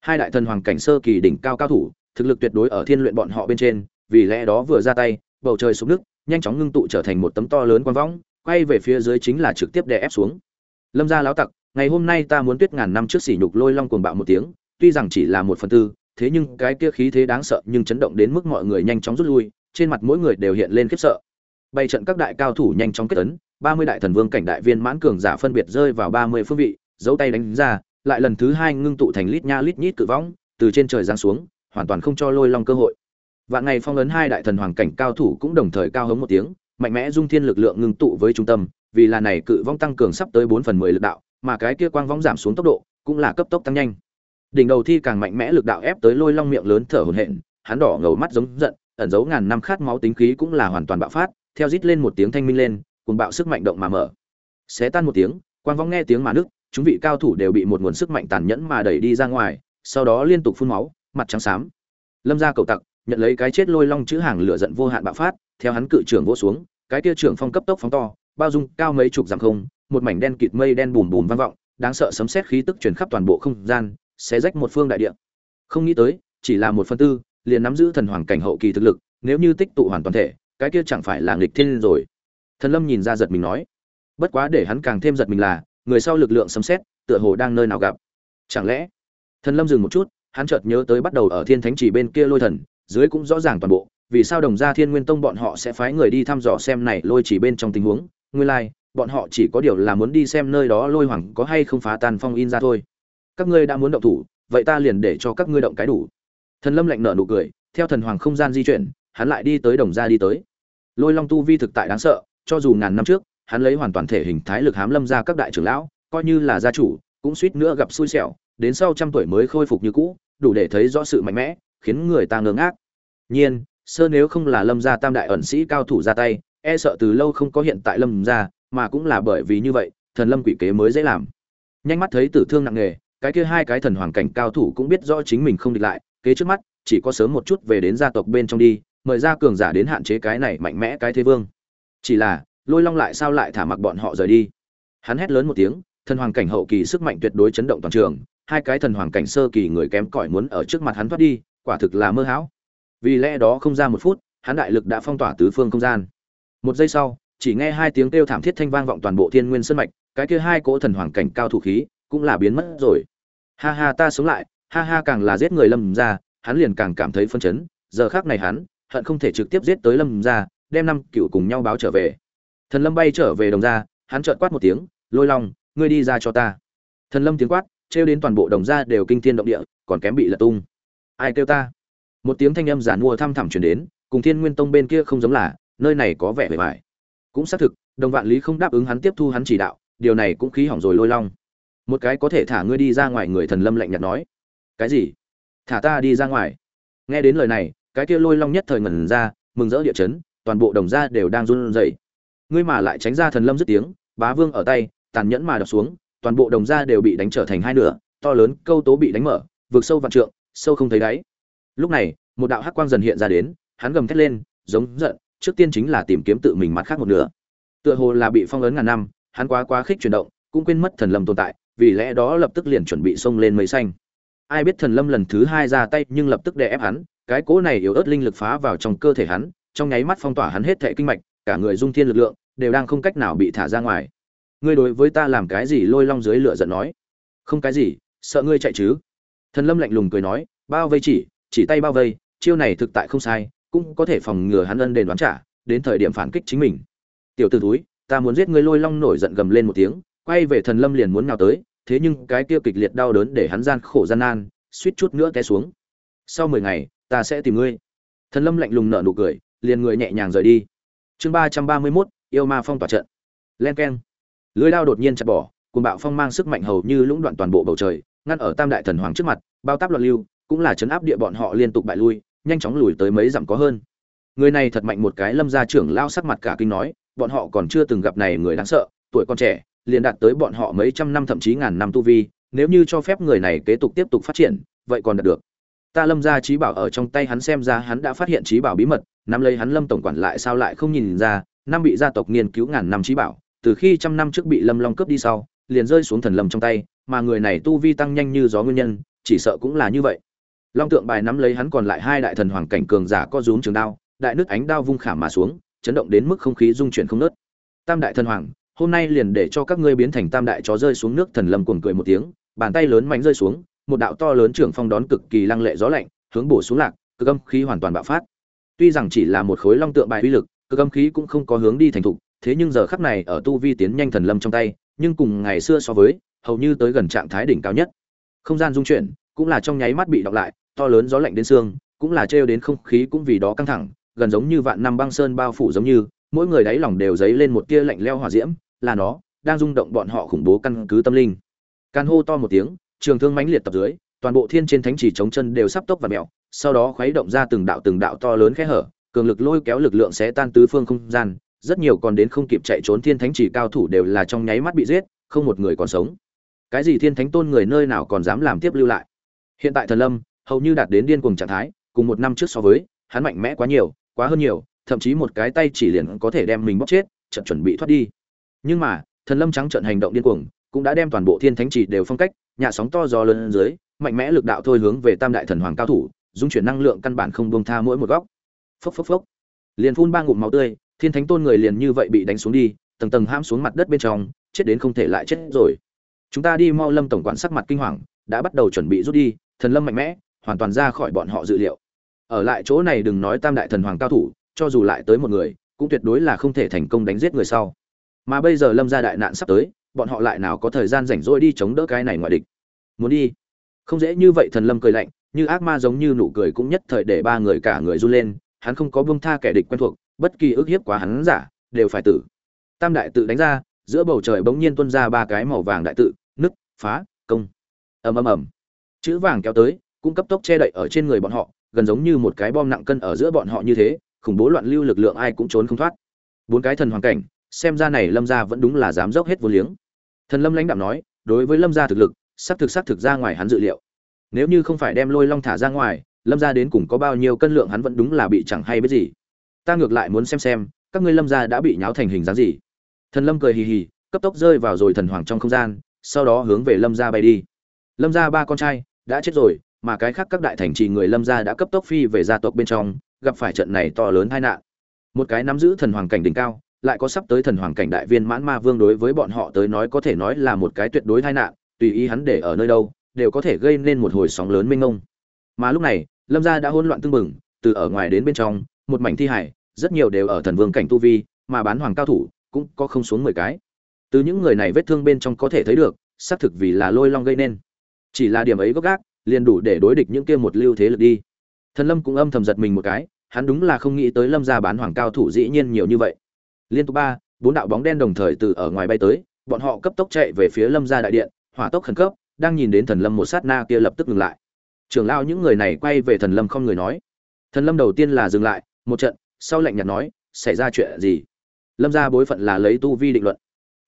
Hai đại thần hoàng cảnh sơ kỳ đỉnh cao cao thủ, thực lực tuyệt đối ở thiên luyện bọn họ bên trên, vì lẽ đó vừa ra tay, bầu trời xuống nước nhanh chóng ngưng tụ trở thành một tấm to lớn quang võng, quay về phía dưới chính là trực tiếp đè ép xuống. Lâm gia lão tặc, ngày hôm nay ta muốn tuyết ngàn năm trước sỉ nhục lôi long cuồng bạo một tiếng, tuy rằng chỉ là một phần tư thế nhưng cái kia khí thế đáng sợ nhưng chấn động đến mức mọi người nhanh chóng rút lui, trên mặt mỗi người đều hiện lên khiếp sợ. Bày trận các đại cao thủ nhanh chóng kết ấn, ba mươi đại thần vương cảnh đại viên mãn cường giả phân biệt rơi vào ba mươi phương vị, giấu tay đánh ra, lại lần thứ hai ngưng tụ thành lít nha lít nhít cự võng, từ trên trời giáng xuống, hoàn toàn không cho lôi long cơ hội. Vạn ngày phong ấn hai đại thần hoàng cảnh cao thủ cũng đồng thời cao hống một tiếng, mạnh mẽ dung thiên lực lượng ngưng tụ với trung tâm, vì là này cự vong tăng cường sắp tới bốn phần mười lực đạo, mà cái kia quang vong giảm xuống tốc độ, cũng là cấp tốc tăng nhanh đỉnh đầu thi càng mạnh mẽ lực đạo ép tới lôi long miệng lớn thở hổn hển, hắn đỏ ngầu mắt giống giận, ẩn giấu ngàn năm khát máu tính khí cũng là hoàn toàn bạo phát, theo rít lên một tiếng thanh minh lên cùng bạo sức mạnh động mà mở. Xé tan một tiếng, quang vong nghe tiếng mà nước chúng vị cao thủ đều bị một nguồn sức mạnh tàn nhẫn mà đẩy đi ra ngoài, sau đó liên tục phun máu, mặt trắng xám. Lâm ra cầu tặc, nhận lấy cái chết lôi long chữ hàng lửa giận vô hạn bạo phát, theo hắn cự trưởng vỗ xuống, cái kia trưởng phong cấp tốc phóng to, bao dung cao mấy chục dặm không, một mảnh đen kịt mây đen bùm bùm vang vọng, đáng sợ sấm sét khí tức truyền khắp toàn bộ không gian sẽ rách một phương đại địa. Không nghĩ tới chỉ là một phần tư liền nắm giữ thần hoàng cảnh hậu kỳ thực lực nếu như tích tụ hoàn toàn thể cái kia chẳng phải là nghịch thiên rồi. Thần lâm nhìn ra giật mình nói. Bất quá để hắn càng thêm giật mình là người sau lực lượng sấm xét, tựa hồ đang nơi nào gặp. Chẳng lẽ? Thần lâm dừng một chút hắn chợt nhớ tới bắt đầu ở thiên thánh chỉ bên kia lôi thần dưới cũng rõ ràng toàn bộ vì sao đồng gia thiên nguyên tông bọn họ sẽ phái người đi thăm dò xem này lôi chỉ bên trong tình huống. Nguyên lai like, bọn họ chỉ có điều là muốn đi xem nơi đó lôi hoàng có hay không phá tan phong in ra thôi các ngươi đã muốn động thủ, vậy ta liền để cho các ngươi động cái đủ. Thần lâm lạnh nở nụ cười, theo thần hoàng không gian di chuyển, hắn lại đi tới đồng gia đi tới. Lôi long tu vi thực tại đáng sợ, cho dù ngàn năm trước, hắn lấy hoàn toàn thể hình thái lực hám lâm ra các đại trưởng lão, coi như là gia chủ, cũng suýt nữa gặp xui xẻo, đến sau trăm tuổi mới khôi phục như cũ, đủ để thấy rõ sự mạnh mẽ, khiến người ta ngơ ngác. Nhiên, sơ nếu không là lâm gia tam đại ẩn sĩ cao thủ ra tay e sợ từ lâu không có hiện tại lâm gia, mà cũng là bởi vì như vậy, thần lâm quỷ kế mới dễ làm. Nhanh mắt thấy tử thương nặng nề cái kia hai cái thần hoàng cảnh cao thủ cũng biết rõ chính mình không địch lại, kế trước mắt, chỉ có sớm một chút về đến gia tộc bên trong đi, mời ra cường giả đến hạn chế cái này mạnh mẽ cái thế vương. Chỉ là, lôi long lại sao lại thả mặc bọn họ rời đi? Hắn hét lớn một tiếng, thần hoàng cảnh hậu kỳ sức mạnh tuyệt đối chấn động toàn trường, hai cái thần hoàng cảnh sơ kỳ người kém cỏi muốn ở trước mặt hắn thoát đi, quả thực là mơ hão. Vì lẽ đó không ra một phút, hắn đại lực đã phong tỏa tứ phương không gian. Một giây sau, chỉ nghe hai tiếng kêu thảm thiết thanh vang vọng toàn bộ thiên nguyên sơn mạch, cái kia hai cỗ thần hoàng cảnh cao thủ khí cũng là biến mất rồi ha ha ta sống lại, ha ha càng là giết người lâm ra hắn liền càng cảm thấy phân chấn, giờ khác này hắn, hận không thể trực tiếp giết tới lâm ra đem năm cựu cùng nhau báo trở về. Thần lâm bay trở về đồng ra hắn trợn quát một tiếng, lôi long, ngươi đi ra cho ta. Thần lâm tiếng quát, trêu đến toàn bộ đồng ra đều kinh thiên động địa, còn kém bị lật tung. Ai kêu ta? Một tiếng thanh âm giản mua thăm thẳm truyền đến, cùng thiên nguyên tông bên kia không giống là, nơi này có vẻ bề bài cũng xác thực, đồng vạn lý không đáp ứng hắn tiếp thu hắn chỉ đạo, điều này cũng khí hỏng rồi lôi long một cái có thể thả ngươi đi ra ngoài người thần lâm lạnh nhạt nói. Cái gì? Thả ta đi ra ngoài. Nghe đến lời này, cái kia lôi long nhất thời ngẩn ra, mừng rỡ địa chấn, toàn bộ đồng gia đều đang run rẩy. Ngươi mà lại tránh ra thần lâm dứt tiếng, bá vương ở tay, tàn nhẫn mà đập xuống, toàn bộ đồng gia đều bị đánh trở thành hai nửa, to lớn câu tố bị đánh mở vượt sâu vạn trượng, sâu không thấy đáy. Lúc này, một đạo hắc quang dần hiện ra đến, hắn gầm thét lên, giống giận, trước tiên chính là tìm kiếm tự mình mặt khác một nửa. Tựa hồ là bị phong ấn ngàn năm, hắn quá quá khích chuyển động, cũng quên mất thần lâm tồn tại vì lẽ đó lập tức liền chuẩn bị xông lên mây xanh. Ai biết thần lâm lần thứ hai ra tay nhưng lập tức đè ép hắn, cái cỗ này yếu ớt linh lực phá vào trong cơ thể hắn, trong nháy mắt phong tỏa hắn hết thệ kinh mạch, cả người dung thiên lực lượng đều đang không cách nào bị thả ra ngoài. Ngươi đối với ta làm cái gì? Lôi long dưới lửa giận nói. Không cái gì, sợ ngươi chạy chứ? Thần lâm lạnh lùng cười nói, bao vây chỉ chỉ tay bao vây, chiêu này thực tại không sai, cũng có thể phòng ngừa hắn ân đền đoán trả, đến thời điểm phản kích chính mình. Tiểu t ử túi ta muốn giết ngươi lôi long nổi giận gầm lên một tiếng quay về thần lâm liền muốn nào tới, thế nhưng cái kia kịch liệt đau đớn để hắn gian khổ gian nan, suýt chút nữa té xuống. Sau mười ngày, ta sẽ tìm ngươi. Thần lâm lạnh lùng nở nụ cười, liền người nhẹ nhàng rời đi. Chương ba trăm ba mươi mốt, yêu ma phong tỏa trận. Len k e n lưới đao đột nhiên chặt bỏ cùng bạo phong mang sức mạnh hầu như lũng đoạn toàn bộ bầu trời, ngăn ở tam đại thần hoàng trước mặt, bao táp loạn lưu, cũng là chấn áp địa bọn họ liên tục bại lui, nhanh chóng lùi tới mấy dặm có hơn. Người này thật mạnh một cái, lâm gia trưởng lao sắc mặt cả kinh nói, bọn họ còn chưa từng gặp này người đáng sợ, tuổi còn trẻ liền đạt tới bọn họ mấy trăm năm thậm chí ngàn năm tu vi, nếu như cho phép người này kế tục tiếp tục phát triển, vậy còn đạt được ta lâm gia trí bảo ở trong tay hắn xem ra hắn đã phát hiện trí bảo bí mật, nắm lấy hắn lâm tổng quản lại sao lại không nhìn ra, năm bị gia tộc nghiên cứu ngàn năm trí bảo, từ khi trăm năm trước bị lâm long cướp đi sau, liền rơi xuống thần lâm trong tay, mà người này tu vi tăng nhanh như gió nguyên nhân, chỉ sợ cũng là như vậy long tượng bài nắm lấy hắn còn lại hai đại thần hoàng cảnh cường giả có rúm trường đao, đại nước ánh đao vung khảm mà xuống, chấn động đến mức không khí dung chuyển không ngớt. tam đại thần hoàng hôm nay liền để cho các ngươi biến thành tam đại chó rơi xuống nước, thần lâm cuồng cười một tiếng, bàn tay lớn mạnh rơi xuống, một đạo to lớn trưởng phong đón cực kỳ lăng lệ gió lạnh, hướng bổ xuống lạc, cực âm khí hoàn toàn bạo phát. Tuy rằng chỉ là một khối long tượng bài uy lực, cực âm khí cũng không có hướng đi thành thục, thế nhưng giờ khắc này ở tu vi tiến nhanh thần lâm trong tay, nhưng cùng ngày xưa so với, hầu như tới gần trạng thái đỉnh cao nhất. Không gian dung chuyển, cũng là trong nháy mắt bị đọc lại, to lớn gió lạnh đến xương, cũng là trêu đến không khí cũng vì đó căng thẳng, gần giống như vạn năm băng sơn bao phủ giống như, mỗi người đáy lòng đều dấy lên một tia lạnh leo hỏa diễm là nó, đang rung động bọn họ khủng bố căn cứ tâm linh. Can hô to một tiếng, trường thương mãnh liệt tập dưới, toàn bộ thiên trên thánh chỉ chống chân đều sắp tốc và mèo sau đó khuấy động ra từng đạo từng đạo to lớn khẽ hở, cường lực lôi kéo lực lượng sẽ tan tứ phương không gian, rất nhiều còn đến không kịp chạy trốn thiên thánh chỉ cao thủ đều là trong nháy mắt bị giết, không một người còn sống. Cái gì thiên thánh tôn người nơi nào còn dám làm tiếp lưu lại? Hiện tại thần lâm, hầu như đạt đến điên cuồng trạng thái, cùng một năm trước so với, hắn mạnh mẽ quá nhiều, quá hơn nhiều, thậm chí một cái tay chỉ liền có thể đem mình bóc chết chậm chuẩn bị thoát đi nhưng mà, thần lâm trắng trận hành động điên cuồng, cũng đã đem toàn bộ thiên thánh chỉ đều phong cách, nhà sóng to gió lớn dưới, mạnh mẽ lực đạo thôi hướng về tam đại thần hoàng cao thủ, dung chuyển năng lượng căn bản không buông tha mỗi một góc. Phốc phốc phốc. Liền phun ba ngụm máu tươi, thiên thánh tôn người liền như vậy bị đánh xuống đi, tầng tầng ham xuống mặt đất bên trong, chết đến không thể lại chết rồi. Chúng ta đi mau lâm tổng quản sắc mặt kinh hoàng, đã bắt đầu chuẩn bị rút đi, thần lâm mạnh mẽ, hoàn toàn ra khỏi bọn họ dự liệu. Ở lại chỗ này đừng nói tam đại thần hoàng cao thủ, cho dù lại tới một người, cũng tuyệt đối là không thể thành công đánh giết người sau mà bây giờ lâm gia đại nạn sắp tới, bọn họ lại nào có thời gian rảnh rỗi đi chống đỡ cái này ngoại địch. Muốn đi? Không dễ như vậy, thần lâm cười lạnh, như ác ma giống như nụ cười cũng nhất thời để ba người cả người run lên, hắn không có buông tha kẻ địch quen thuộc, bất kỳ ức hiếp quá hắn giả, đều phải tử. Tam đại tự đánh ra, giữa bầu trời bỗng nhiên tuôn ra ba cái màu vàng đại tự, nứt, phá, công. Ầm ầm ầm. Chữ vàng kéo tới, cũng cấp tốc che đậy ở trên người bọn họ, gần giống như một cái bom nặng cân ở giữa bọn họ như thế, khủng bố loạn lưu lực lượng ai cũng trốn không thoát. Bốn cái thần hoàn cảnh xem ra này lâm gia vẫn đúng là dám dốc hết vô liếng. Thần lâm lãnh đạm nói, đối với lâm gia thực lực sắp thực sắp thực ra ngoài hắn dự liệu. Nếu như không phải đem lôi long thả ra ngoài, lâm gia đến cùng có bao nhiêu cân lượng hắn vẫn đúng là bị chẳng hay biết gì. Ta ngược lại muốn xem xem, các ngươi lâm gia đã bị nháo thành hình dáng gì. Thần lâm cười hì hì, cấp tốc rơi vào rồi thần hoàng trong không gian, sau đó hướng về lâm gia bay đi. Lâm gia ba con trai, đã chết rồi, mà cái khác các đại thành trì người lâm gia đã cấp tốc phi về gia tộc bên trong, gặp phải trận này to lớn tai nạn. Một cái nắm giữ thần hoàng cảnh đỉnh cao lại có sắp tới thần hoàng cảnh đại viên mãn ma vương đối với bọn họ tới nói có thể nói là một cái tuyệt đối tai nạn, tùy ý hắn để ở nơi đâu, đều có thể gây nên một hồi sóng lớn mênh mông. Mà lúc này, lâm gia đã hỗn loạn tương mừng từ ở ngoài đến bên trong, một mảnh thi hải, rất nhiều đều ở thần vương cảnh tu vi, mà bán hoàng cao thủ cũng có không xuống mười cái. Từ những người này vết thương bên trong có thể thấy được, xác thực vì là lôi long gây nên. Chỉ là điểm ấy gốc gác, liền đủ để đối địch những kia một lưu thế lực đi. Thần lâm cũng âm thầm giật mình một cái, hắn đúng là không nghĩ tới lâm gia bán hoàng cao thủ dĩ nhiên nhiều như vậy liên tục ba, bốn đạo bóng đen đồng thời từ ở ngoài bay tới, bọn họ cấp tốc chạy về phía lâm gia đại điện, hỏa tốc khẩn cấp, đang nhìn đến thần lâm một sát na kia lập tức ngừng lại. Trưởng lao những người này quay về thần lâm không người nói. Thần lâm đầu tiên là dừng lại, một trận, sau lạnh nhạt nói, xảy ra chuyện gì? Lâm gia bối phận là lấy tu vi định luận.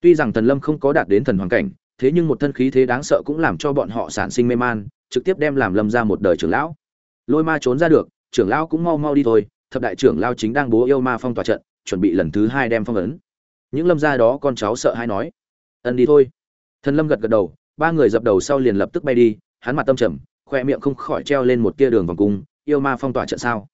Tuy rằng thần lâm không có đạt đến thần hoàng cảnh, thế nhưng một thân khí thế đáng sợ cũng làm cho bọn họ sản sinh mê man, trực tiếp đem làm lâm ra một đời trưởng lão. Lôi ma trốn ra được, trưởng lão cũng mau mau đi thôi, thập đại trưởng lão chính đang bố yêu ma phong tỏa trận chuẩn bị lần thứ hai đem phong ấn. Những lâm gia đó con cháu sợ hay nói, ân đi thôi. Thần lâm gật gật đầu, ba người dập đầu sau liền lập tức bay đi, hắn mặt tâm trầm, khoe miệng không khỏi treo lên một tia đường vòng cung, yêu ma phong tỏa trận sao?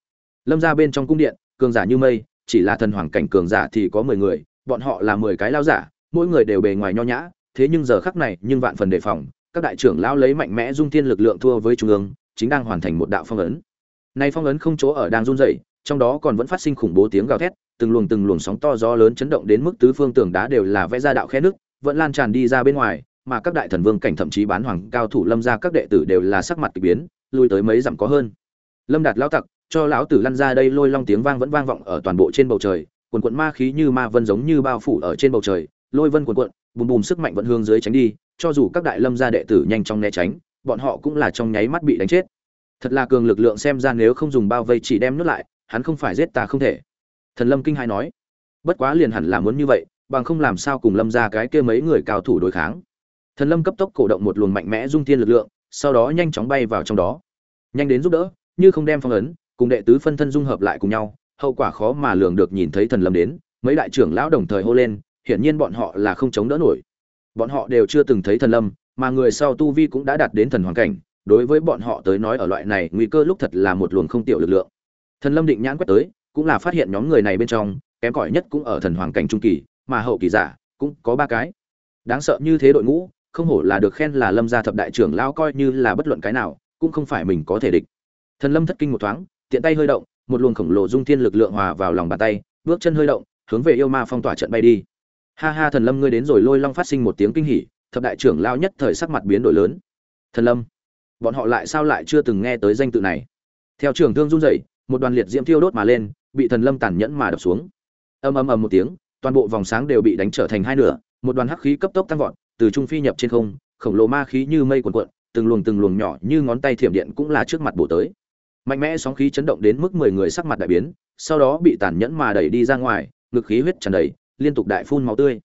Lâm ra bên trong cung điện, cường giả như mây, chỉ là thần hoàng cảnh cường giả thì có mười người, bọn họ là mười cái lao giả, mỗi người đều bề ngoài nho nhã, thế nhưng giờ khắc này nhưng vạn phần đề phòng, các đại trưởng lao lấy mạnh mẽ dung thiên lực lượng thua với trung ương, chính đang hoàn thành một đạo phong ấn. Nay phong ấn không chỗ ở đang run rẩy, trong đó còn vẫn phát sinh khủng bố tiếng gào thét từng luồng từng luồng sóng to gió lớn chấn động đến mức tứ phương tường đá đều là vẽ ra đạo khe nước, vẫn lan tràn đi ra bên ngoài, mà các đại thần vương cảnh thậm chí bán hoàng cao thủ lâm ra các đệ tử đều là sắc mặt kỳ biến, lui tới mấy dặm có hơn. Lâm đạt lão tặc, cho lão tử lăn ra đây lôi long tiếng vang vẫn vang vọng ở toàn bộ trên bầu trời, quần quận ma khí như ma vân giống như bao phủ ở trên bầu trời, lôi vân quần quận, bùm bùm sức mạnh vẫn hướng dưới tránh đi, cho dù các đại lâm gia đệ tử nhanh chóng né tránh, bọn họ cũng là trong nháy mắt bị đánh chết. Thật là cường lực lượng xem ra nếu không dùng bao vây chỉ đem nuốt lại, hắn không phải giết ta không thể thần lâm kinh hai nói, bất quá liền hẳn là muốn như vậy, bằng không làm sao cùng lâm ra cái kia mấy người cao thủ đối kháng. Thần lâm cấp tốc cổ động một luồng mạnh mẽ dung thiên lực lượng, sau đó nhanh chóng bay vào trong đó. Nhanh đến giúp đỡ, như không đem phong ấn, cùng đệ tứ phân thân dung hợp lại cùng nhau, hậu quả khó mà lường được nhìn thấy thần lâm đến, mấy đại trưởng lão đồng thời hô lên, hiển nhiên bọn họ là không chống đỡ nổi. Bọn họ đều chưa từng thấy thần lâm, mà người sau tu vi cũng đã đạt đến thần hoàng cảnh, đối với bọn họ tới nói ở loại này nguy cơ lúc thật là một luồng không tiểu lực lượng. Thần lâm định nhãn quét tới cũng là phát hiện nhóm người này bên trong, kém cỏi nhất cũng ở thần hoàng cảnh trung kỳ, mà hậu kỳ giả cũng có ba cái. Đáng sợ như thế đội ngũ, không hổ là được khen là lâm gia thập đại trưởng lão coi như là bất luận cái nào, cũng không phải mình có thể địch. Thần lâm thất kinh một thoáng, tiện tay hơi động, một luồng khổng lồ dung thiên lực lượng hòa vào lòng bàn tay, bước chân hơi động, hướng về yêu ma phong tỏa trận bay đi. Ha ha thần lâm ngươi đến rồi, lôi long phát sinh một tiếng kinh hỉ, thập đại trưởng lao nhất thời sắc mặt biến đổi lớn. Thần lâm, bọn họ lại sao lại chưa từng nghe tới danh tự này? Theo trường thương run rẩy một đoàn liệt diễm thiêu đốt mà lên, bị thần lâm tàn nhẫn mà đập xuống. Ầm ầm ầm một tiếng, toàn bộ vòng sáng đều bị đánh trở thành hai nửa, một đoàn hắc khí cấp tốc tăng vọt, từ trung phi nhập trên không, khổng lồ ma khí như mây cuồn cuộn, từng luồng từng luồng nhỏ như ngón tay thiểm điện cũng là trước mặt bổ tới. Mạnh mẽ sóng khí chấn động đến mức mười người sắc mặt đại biến, sau đó bị tàn nhẫn mà đẩy đi ra ngoài, ngực khí huyết tràn đầy, liên tục đại phun máu tươi.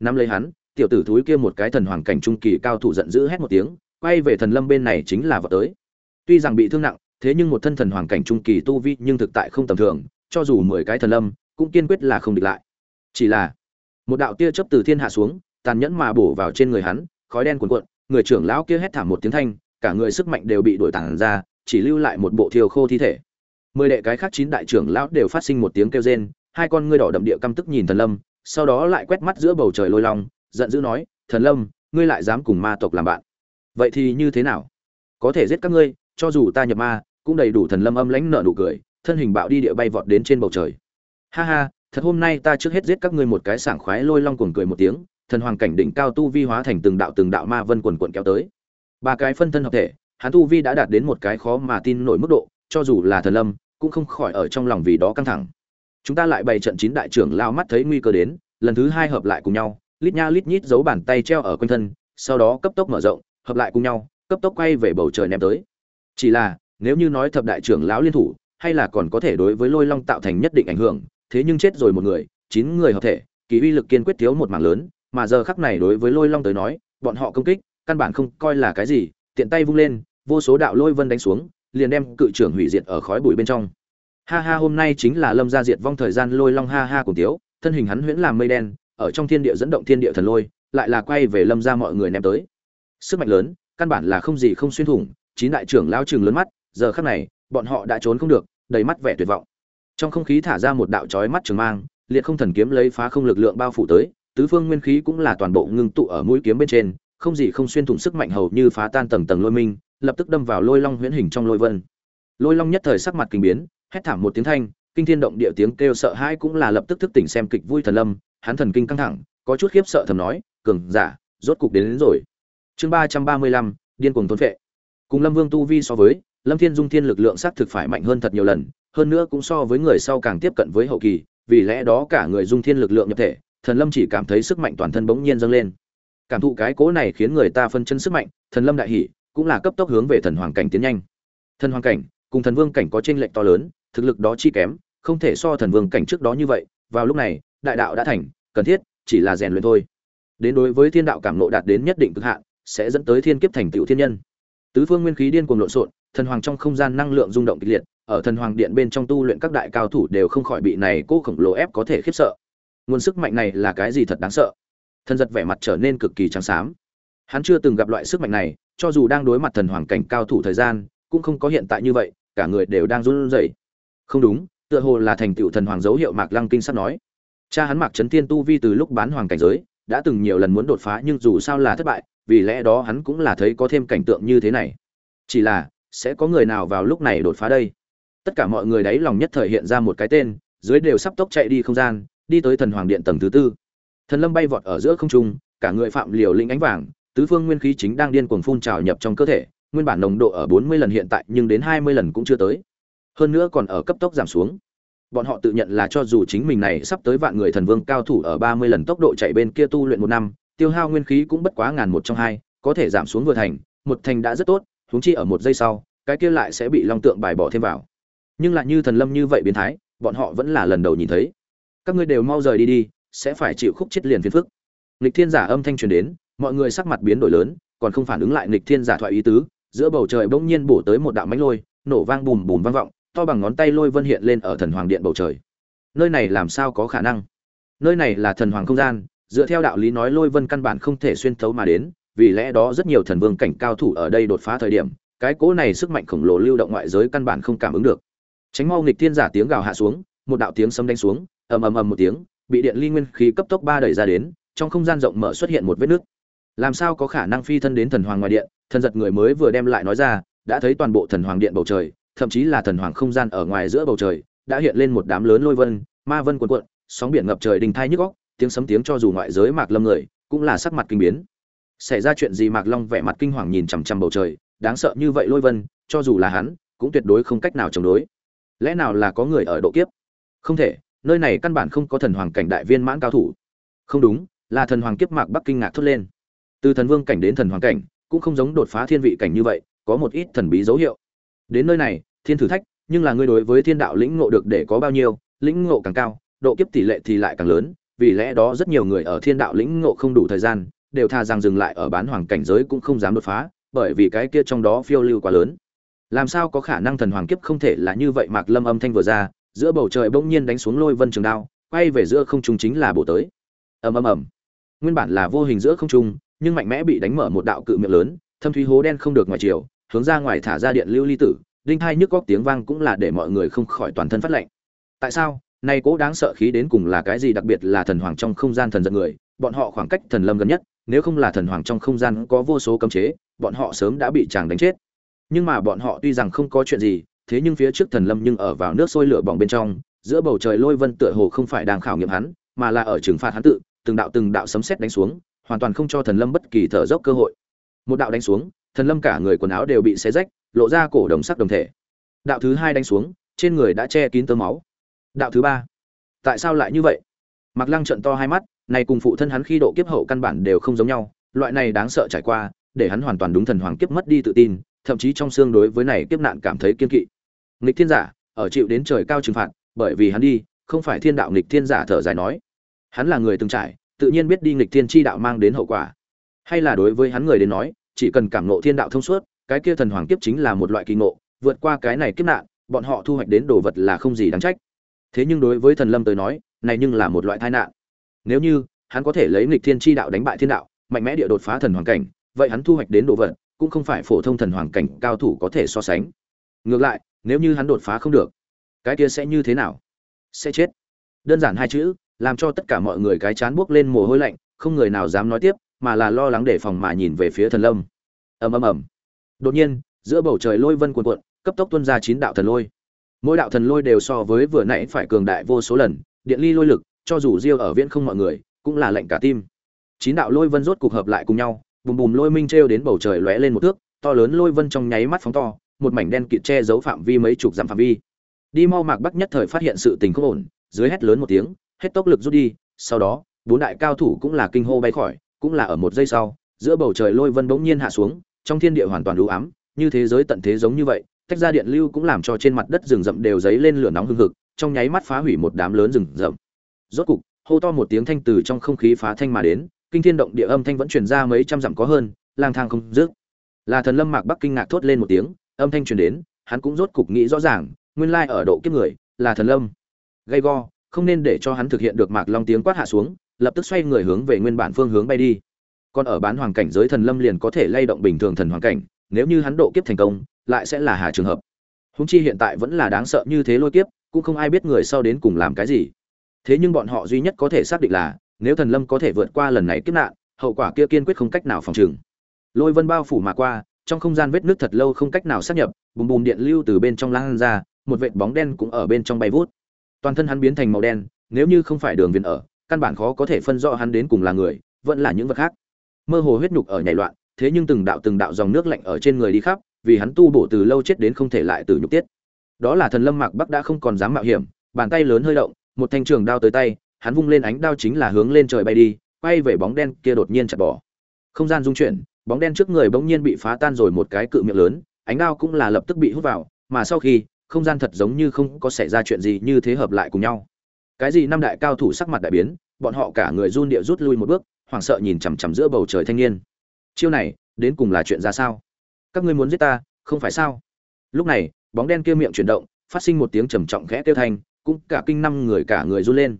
Nắm lấy hắn, tiểu tử thúi kia một cái thần hoàng cảnh trung kỳ cao thủ giận dữ hét một tiếng, quay về thần lâm bên này chính là vọt tới. Tuy rằng bị thương nặng thế nhưng một thân thần hoàng cảnh trung kỳ tu vi nhưng thực tại không tầm thường, cho dù mười cái thần lâm, cũng kiên quyết là không địch lại. Chỉ là, một đạo tia chớp từ thiên hạ xuống, tàn nhẫn mà bổ vào trên người hắn, khói đen cuồn cuộn, người trưởng lão kia hét thảm một tiếng thanh, cả người sức mạnh đều bị đổi tản ra, chỉ lưu lại một bộ thiêu khô thi thể. Mười đệ cái khác chín đại trưởng lão đều phát sinh một tiếng kêu rên, hai con ngươi đỏ đậm địa căm tức nhìn thần lâm, sau đó lại quét mắt giữa bầu trời lôi long, giận dữ nói, thần lâm, ngươi lại dám cùng ma tộc làm bạn. Vậy thì như thế nào? Có thể giết các ngươi cho dù ta nhập ma, cũng đầy đủ thần lâm âm lãnh nợ nụ cười, thân hình bạo đi địa bay vọt đến trên bầu trời. Ha ha, thật hôm nay ta trước hết giết các ngươi một cái sảng khoái lôi long cuồng cười một tiếng, thần hoàng cảnh đỉnh cao tu vi hóa thành từng đạo từng đạo ma vân quần quần kéo tới. Ba cái phân thân hợp thể, hắn tu vi đã đạt đến một cái khó mà tin nổi mức độ, cho dù là thần lâm, cũng không khỏi ở trong lòng vì đó căng thẳng. Chúng ta lại bày trận chín đại trưởng lao mắt thấy nguy cơ đến, lần thứ hai hợp lại cùng nhau, lít nha lít nhít giấu bàn tay treo ở quanh thân, sau đó cấp tốc mở rộng, hợp lại cùng nhau, cấp tốc quay về bầu trời ném tới chỉ là, nếu như nói thập đại trưởng lão liên thủ, hay là còn có thể đối với lôi long tạo thành nhất định ảnh hưởng, thế nhưng chết rồi một người, chín người hợp thể, kỳ uy lực kiên quyết thiếu một mảng lớn, mà giờ khắc này đối với lôi long tới nói, bọn họ công kích, căn bản không coi là cái gì, tiện tay vung lên, vô số đạo lôi vân đánh xuống, liền đem cự trưởng hủy diệt ở khói bụi bên trong. Ha ha, hôm nay chính là lâm gia diệt vong thời gian, lôi long ha ha cùng tiếu, thân hình hắn huyễn làm mây đen, ở trong thiên địa dẫn động thiên địa thần lôi, lại là quay về lâm gia mọi người ném tới. Sức mạnh lớn, căn bản là không gì không xuyên thủng chín đại trưởng lao trường lớn mắt giờ khắc này bọn họ đã trốn không được đầy mắt vẻ tuyệt vọng. Trong không khí thả ra một đạo chói mắt trường mang liệt không thần kiếm lấy phá không lực lượng bao phủ tới tứ phương nguyên khí cũng là toàn bộ ngưng tụ ở mũi kiếm bên trên không gì không xuyên thủng sức mạnh hầu như phá tan tầng tầng lôi minh lập tức đâm vào lôi long huyễn hình trong lôi vân. Lôi long nhất thời sắc mặt kinh biến hét thảm một tiếng thanh kinh thiên động địa tiếng kêu sợ hãi cũng là lập tức thức tỉnh xem kịch vui thần lâm hắn thần kinh căng thẳng có chút khiếp sợ thầm nói cường giả rốt cục đến, đến rồi. Chương ba trăm ba mươi lăm điên cuồng thôn vệ cùng lâm vương tu vi so với, lâm thiên dung thiên lực lượng xác thực phải mạnh hơn thật nhiều lần, hơn nữa cũng so với người sau càng tiếp cận với hậu kỳ, vì lẽ đó cả người dung thiên lực lượng nhập thể, thần lâm chỉ cảm thấy sức mạnh toàn thân bỗng nhiên dâng lên. Cảm thụ cái cố này khiến người ta phân chân sức mạnh, thần lâm đại hỷ cũng là cấp tốc hướng về thần hoàng cảnh tiến nhanh. Thần hoàng cảnh, cùng thần vương cảnh có chênh lệch to lớn, thực lực đó chi kém, không thể so thần vương cảnh trước đó như vậy, vào lúc này, đại đạo đã thành, cần thiết, chỉ là rèn luyện thôi. Đến đối với thiên đạo cảm nộ đạt đến nhất định cực hạn, sẽ dẫn tới thiên kiếp thành tựu thiên nhân tứ phương nguyên khí điên cuồng lộn xộn, thần hoàng trong không gian năng lượng rung động kịch liệt, ở thần hoàng điện bên trong tu luyện các đại cao thủ đều không khỏi bị này cô khổng lồ ép có thể khiếp sợ. Nguồn sức mạnh này là cái gì thật đáng sợ? Thần giật vẻ mặt trở nên cực kỳ trắng xám. Hắn chưa từng gặp loại sức mạnh này, cho dù đang đối mặt thần hoàng cảnh cao thủ thời gian, cũng không có hiện tại như vậy, cả người đều đang run rẩy. Không đúng, tựa hồ là thành tựu thần hoàng dấu hiệu mạc lăng kinh sắp nói. Cha hắn mạc trấn thiên tu vi từ lúc bán hoàng cảnh giới, đã từng nhiều lần muốn đột phá nhưng dù sao là thất bại vì lẽ đó hắn cũng là thấy có thêm cảnh tượng như thế này. Chỉ là, sẽ có người nào vào lúc này đột phá đây? Tất cả mọi người đấy lòng nhất thời hiện ra một cái tên, dưới đều sắp tốc chạy đi không gian, đi tới thần hoàng điện tầng thứ tư. Thần lâm bay vọt ở giữa không trung, cả người phạm liều linh ánh vàng, tứ phương nguyên khí chính đang điên cuồng phun trào nhập trong cơ thể, nguyên bản nồng độ ở 40 lần hiện tại, nhưng đến 20 lần cũng chưa tới. Hơn nữa còn ở cấp tốc giảm xuống. Bọn họ tự nhận là cho dù chính mình này sắp tới vạn người thần vương cao thủ ở 30 lần tốc độ chạy bên kia tu luyện một năm tiêu hao nguyên khí cũng bất quá ngàn một trong hai, có thể giảm xuống vừa thành, một thành đã rất tốt, huống chi ở một giây sau, cái kia lại sẽ bị long tượng bài bỏ thêm vào. Nhưng lại như thần lâm như vậy biến thái, bọn họ vẫn là lần đầu nhìn thấy. Các ngươi đều mau rời đi đi, sẽ phải chịu khúc chết liền phiền phức. Nghịch thiên giả âm thanh truyền đến, mọi người sắc mặt biến đổi lớn, còn không phản ứng lại nghịch thiên giả thoại ý tứ, giữa bầu trời bỗng nhiên bổ tới một đạo mánh lôi, nổ vang bùm bùm vang vọng, to bằng ngón tay lôi vân hiện lên ở thần hoàng điện bầu trời. Nơi này làm sao có khả năng? Nơi này là thần hoàng không gian dựa theo đạo lý nói lôi vân căn bản không thể xuyên thấu mà đến, vì lẽ đó rất nhiều thần vương cảnh cao thủ ở đây đột phá thời điểm, cái cỗ này sức mạnh khổng lồ lưu động ngoại giới căn bản không cảm ứng được. Tránh mau nghịch thiên giả tiếng gào hạ xuống, một đạo tiếng sấm đánh xuống, ầm ầm ầm một tiếng, bị điện ly nguyên khí cấp tốc ba đẩy ra đến, trong không gian rộng mở xuất hiện một vết nứt. Làm sao có khả năng phi thân đến thần hoàng ngoài điện, thần giật người mới vừa đem lại nói ra, đã thấy toàn bộ thần hoàng điện bầu trời, thậm chí là thần hoàng không gian ở ngoài giữa bầu trời, đã hiện lên một đám lớn lôi vân, ma vân cuộn cuộn, sóng biển ngập trời đình thai nhức góc tiếng sấm tiếng cho dù ngoại giới mạc lâm người, cũng là sắc mặt kinh biến. Xảy ra chuyện gì mạc long vẻ mặt kinh hoàng nhìn chằm chằm bầu trời, đáng sợ như vậy lôi vân, cho dù là hắn, cũng tuyệt đối không cách nào chống đối. Lẽ nào là có người ở độ kiếp? Không thể, nơi này căn bản không có thần hoàng cảnh đại viên mãn cao thủ. Không đúng, là thần hoàng kiếp mạc bắc kinh ngạc thốt lên. Từ thần vương cảnh đến thần hoàng cảnh, cũng không giống đột phá thiên vị cảnh như vậy, có một ít thần bí dấu hiệu. Đến nơi này, thiên thử thách, nhưng là ngươi đối với thiên đạo lĩnh ngộ được để có bao nhiêu, lĩnh ngộ càng cao, độ kiếp tỷ lệ thì lại càng lớn vì lẽ đó rất nhiều người ở thiên đạo lĩnh ngộ không đủ thời gian, đều tha rằng dừng lại ở bán hoàng cảnh giới cũng không dám đột phá, bởi vì cái kia trong đó phiêu lưu quá lớn. Làm sao có khả năng thần hoàng kiếp không thể là như vậy mạc lâm âm thanh vừa ra, giữa bầu trời bỗng nhiên đánh xuống lôi vân trường đao, quay về giữa không trung chính là bổ tới. Ầm ầm ầm. Nguyên bản là vô hình giữa không trung, nhưng mạnh mẽ bị đánh mở một đạo cự miệng lớn, thâm thúy hố đen không được ngoài chiều, hướng ra ngoài thả ra điện lưu ly tử, đinh hai nhức góc tiếng vang cũng là để mọi người không khỏi toàn thân phát lạnh tại sao? Nay cố đáng sợ khí đến cùng là cái gì, đặc biệt là thần hoàng trong không gian thần giận người, bọn họ khoảng cách thần lâm gần nhất, nếu không là thần hoàng trong không gian có vô số cấm chế, bọn họ sớm đã bị chàng đánh chết. Nhưng mà bọn họ tuy rằng không có chuyện gì, thế nhưng phía trước thần lâm nhưng ở vào nước sôi lửa bỏng bên trong, giữa bầu trời lôi vân tựa hồ không phải đang khảo nghiệm hắn, mà là ở trừng phạt hắn tự, từng đạo từng đạo sấm sét đánh xuống, hoàn toàn không cho thần lâm bất kỳ thở dốc cơ hội. Một đạo đánh xuống, thần lâm cả người quần áo đều bị xé rách, lộ ra cổ đồng sắc đồng thể. Đạo thứ hai đánh xuống, trên người đã che kín tơ máu đạo thứ ba. Tại sao lại như vậy? Mặc lăng trận to hai mắt, này cùng phụ thân hắn khi độ kiếp hậu căn bản đều không giống nhau, loại này đáng sợ trải qua, để hắn hoàn toàn đúng thần hoàng kiếp mất đi tự tin, thậm chí trong xương đối với này kiếp nạn cảm thấy kiên kỵ. Nghịch thiên giả, ở chịu đến trời cao trừng phạt, bởi vì hắn đi, không phải thiên đạo nghịch thiên giả thở dài nói. Hắn là người từng trải, tự nhiên biết đi nghịch thiên chi đạo mang đến hậu quả. Hay là đối với hắn người đến nói, chỉ cần cảm nộ thiên đạo thông suốt, cái kia thần hoàng kiếp chính là một loại kỳ ngộ, vượt qua cái này kiếp nạn, bọn họ thu hoạch đến đồ vật là không gì đáng trách thế nhưng đối với thần lâm tới nói, này nhưng là một loại tai nạn. Nếu như hắn có thể lấy nghịch thiên chi đạo đánh bại thiên đạo, mạnh mẽ địa đột phá thần hoàng cảnh, vậy hắn thu hoạch đến đồ vật, cũng không phải phổ thông thần hoàng cảnh cao thủ có thể so sánh. Ngược lại, nếu như hắn đột phá không được, cái kia sẽ như thế nào? Sẽ chết. Đơn giản hai chữ, làm cho tất cả mọi người cái chán buốc lên mồ hôi lạnh, không người nào dám nói tiếp, mà là lo lắng để phòng mà nhìn về phía thần lâm. Ầm ầm ầm. Đột nhiên, giữa bầu trời lôi vân cuồn cuộn, cấp tốc tuôn ra chín đạo thần lôi mỗi đạo thần lôi đều so với vừa nãy phải cường đại vô số lần, điện ly lôi lực, cho dù riêu ở viễn không mọi người, cũng là lệnh cả tim. Chín đạo lôi vân rốt cục hợp lại cùng nhau, bùm bùm lôi minh trêu đến bầu trời lóe lên một thước, to lớn lôi vân trong nháy mắt phóng to, một mảnh đen kịt che giấu phạm vi mấy chục dặm phạm vi. Đi mau mạc bắc nhất thời phát hiện sự tình không ổn, dưới hét lớn một tiếng, hết tốc lực rút đi, sau đó, bốn đại cao thủ cũng là kinh hô bay khỏi, cũng là ở một giây sau, giữa bầu trời lôi vân bỗng nhiên hạ xuống, trong thiên địa hoàn toàn đủ ám, như thế giới tận thế giống như vậy tách ra điện lưu cũng làm cho trên mặt đất rừng rậm đều dấy lên lửa nóng hừng hực, trong nháy mắt phá hủy một đám lớn rừng rậm. Rốt cục, hô to một tiếng thanh từ trong không khí phá thanh mà đến, kinh thiên động địa âm thanh vẫn truyền ra mấy trăm dặm có hơn, lang thang không dứt. Là thần lâm mạc bắc kinh ngạc thốt lên một tiếng, âm thanh truyền đến, hắn cũng rốt cục nghĩ rõ ràng, nguyên lai ở độ kiếp người, là thần lâm. Gay go, không nên để cho hắn thực hiện được mạc long tiếng quát hạ xuống, lập tức xoay người hướng về nguyên bản phương hướng bay đi. Còn ở bán hoàng cảnh giới thần lâm liền có thể lay động bình thường thần hoàng cảnh, nếu như hắn độ kiếp thành công lại sẽ là hà trường hợp. Húng chi hiện tại vẫn là đáng sợ như thế lôi kiếp, cũng không ai biết người sau đến cùng làm cái gì. Thế nhưng bọn họ duy nhất có thể xác định là, nếu thần lâm có thể vượt qua lần này kiếp nạn, hậu quả kia kiên quyết không cách nào phòng trừng. Lôi vân bao phủ mà qua, trong không gian vết nước thật lâu không cách nào xác nhập, bùm bùm điện lưu từ bên trong lan ra, một vệt bóng đen cũng ở bên trong bay vút. Toàn thân hắn biến thành màu đen, nếu như không phải đường viền ở, căn bản khó có thể phân rõ hắn đến cùng là người, vẫn là những vật khác. Mơ hồ huyết nhục ở nhảy loạn, thế nhưng từng đạo từng đạo dòng nước lạnh ở trên người đi khắp vì hắn tu bổ từ lâu chết đến không thể lại từ nhục tiết. Đó là thần lâm mạc bắc đã không còn dám mạo hiểm, bàn tay lớn hơi động, một thanh trường đao tới tay, hắn vung lên ánh đao chính là hướng lên trời bay đi, quay về bóng đen kia đột nhiên chặt bỏ. Không gian dung chuyển, bóng đen trước người bỗng nhiên bị phá tan rồi một cái cự miệng lớn, ánh đao cũng là lập tức bị hút vào, mà sau khi, không gian thật giống như không có xảy ra chuyện gì như thế hợp lại cùng nhau. Cái gì năm đại cao thủ sắc mặt đại biến, bọn họ cả người run địa rút lui một bước, hoảng sợ nhìn chằm chằm giữa bầu trời thanh niên. Chiêu này, đến cùng là chuyện ra sao? Các ngươi muốn giết ta, không phải sao? Lúc này, bóng đen kia miệng chuyển động, phát sinh một tiếng trầm trọng khẽ tiêu thanh, cũng cả kinh năm người cả người run lên.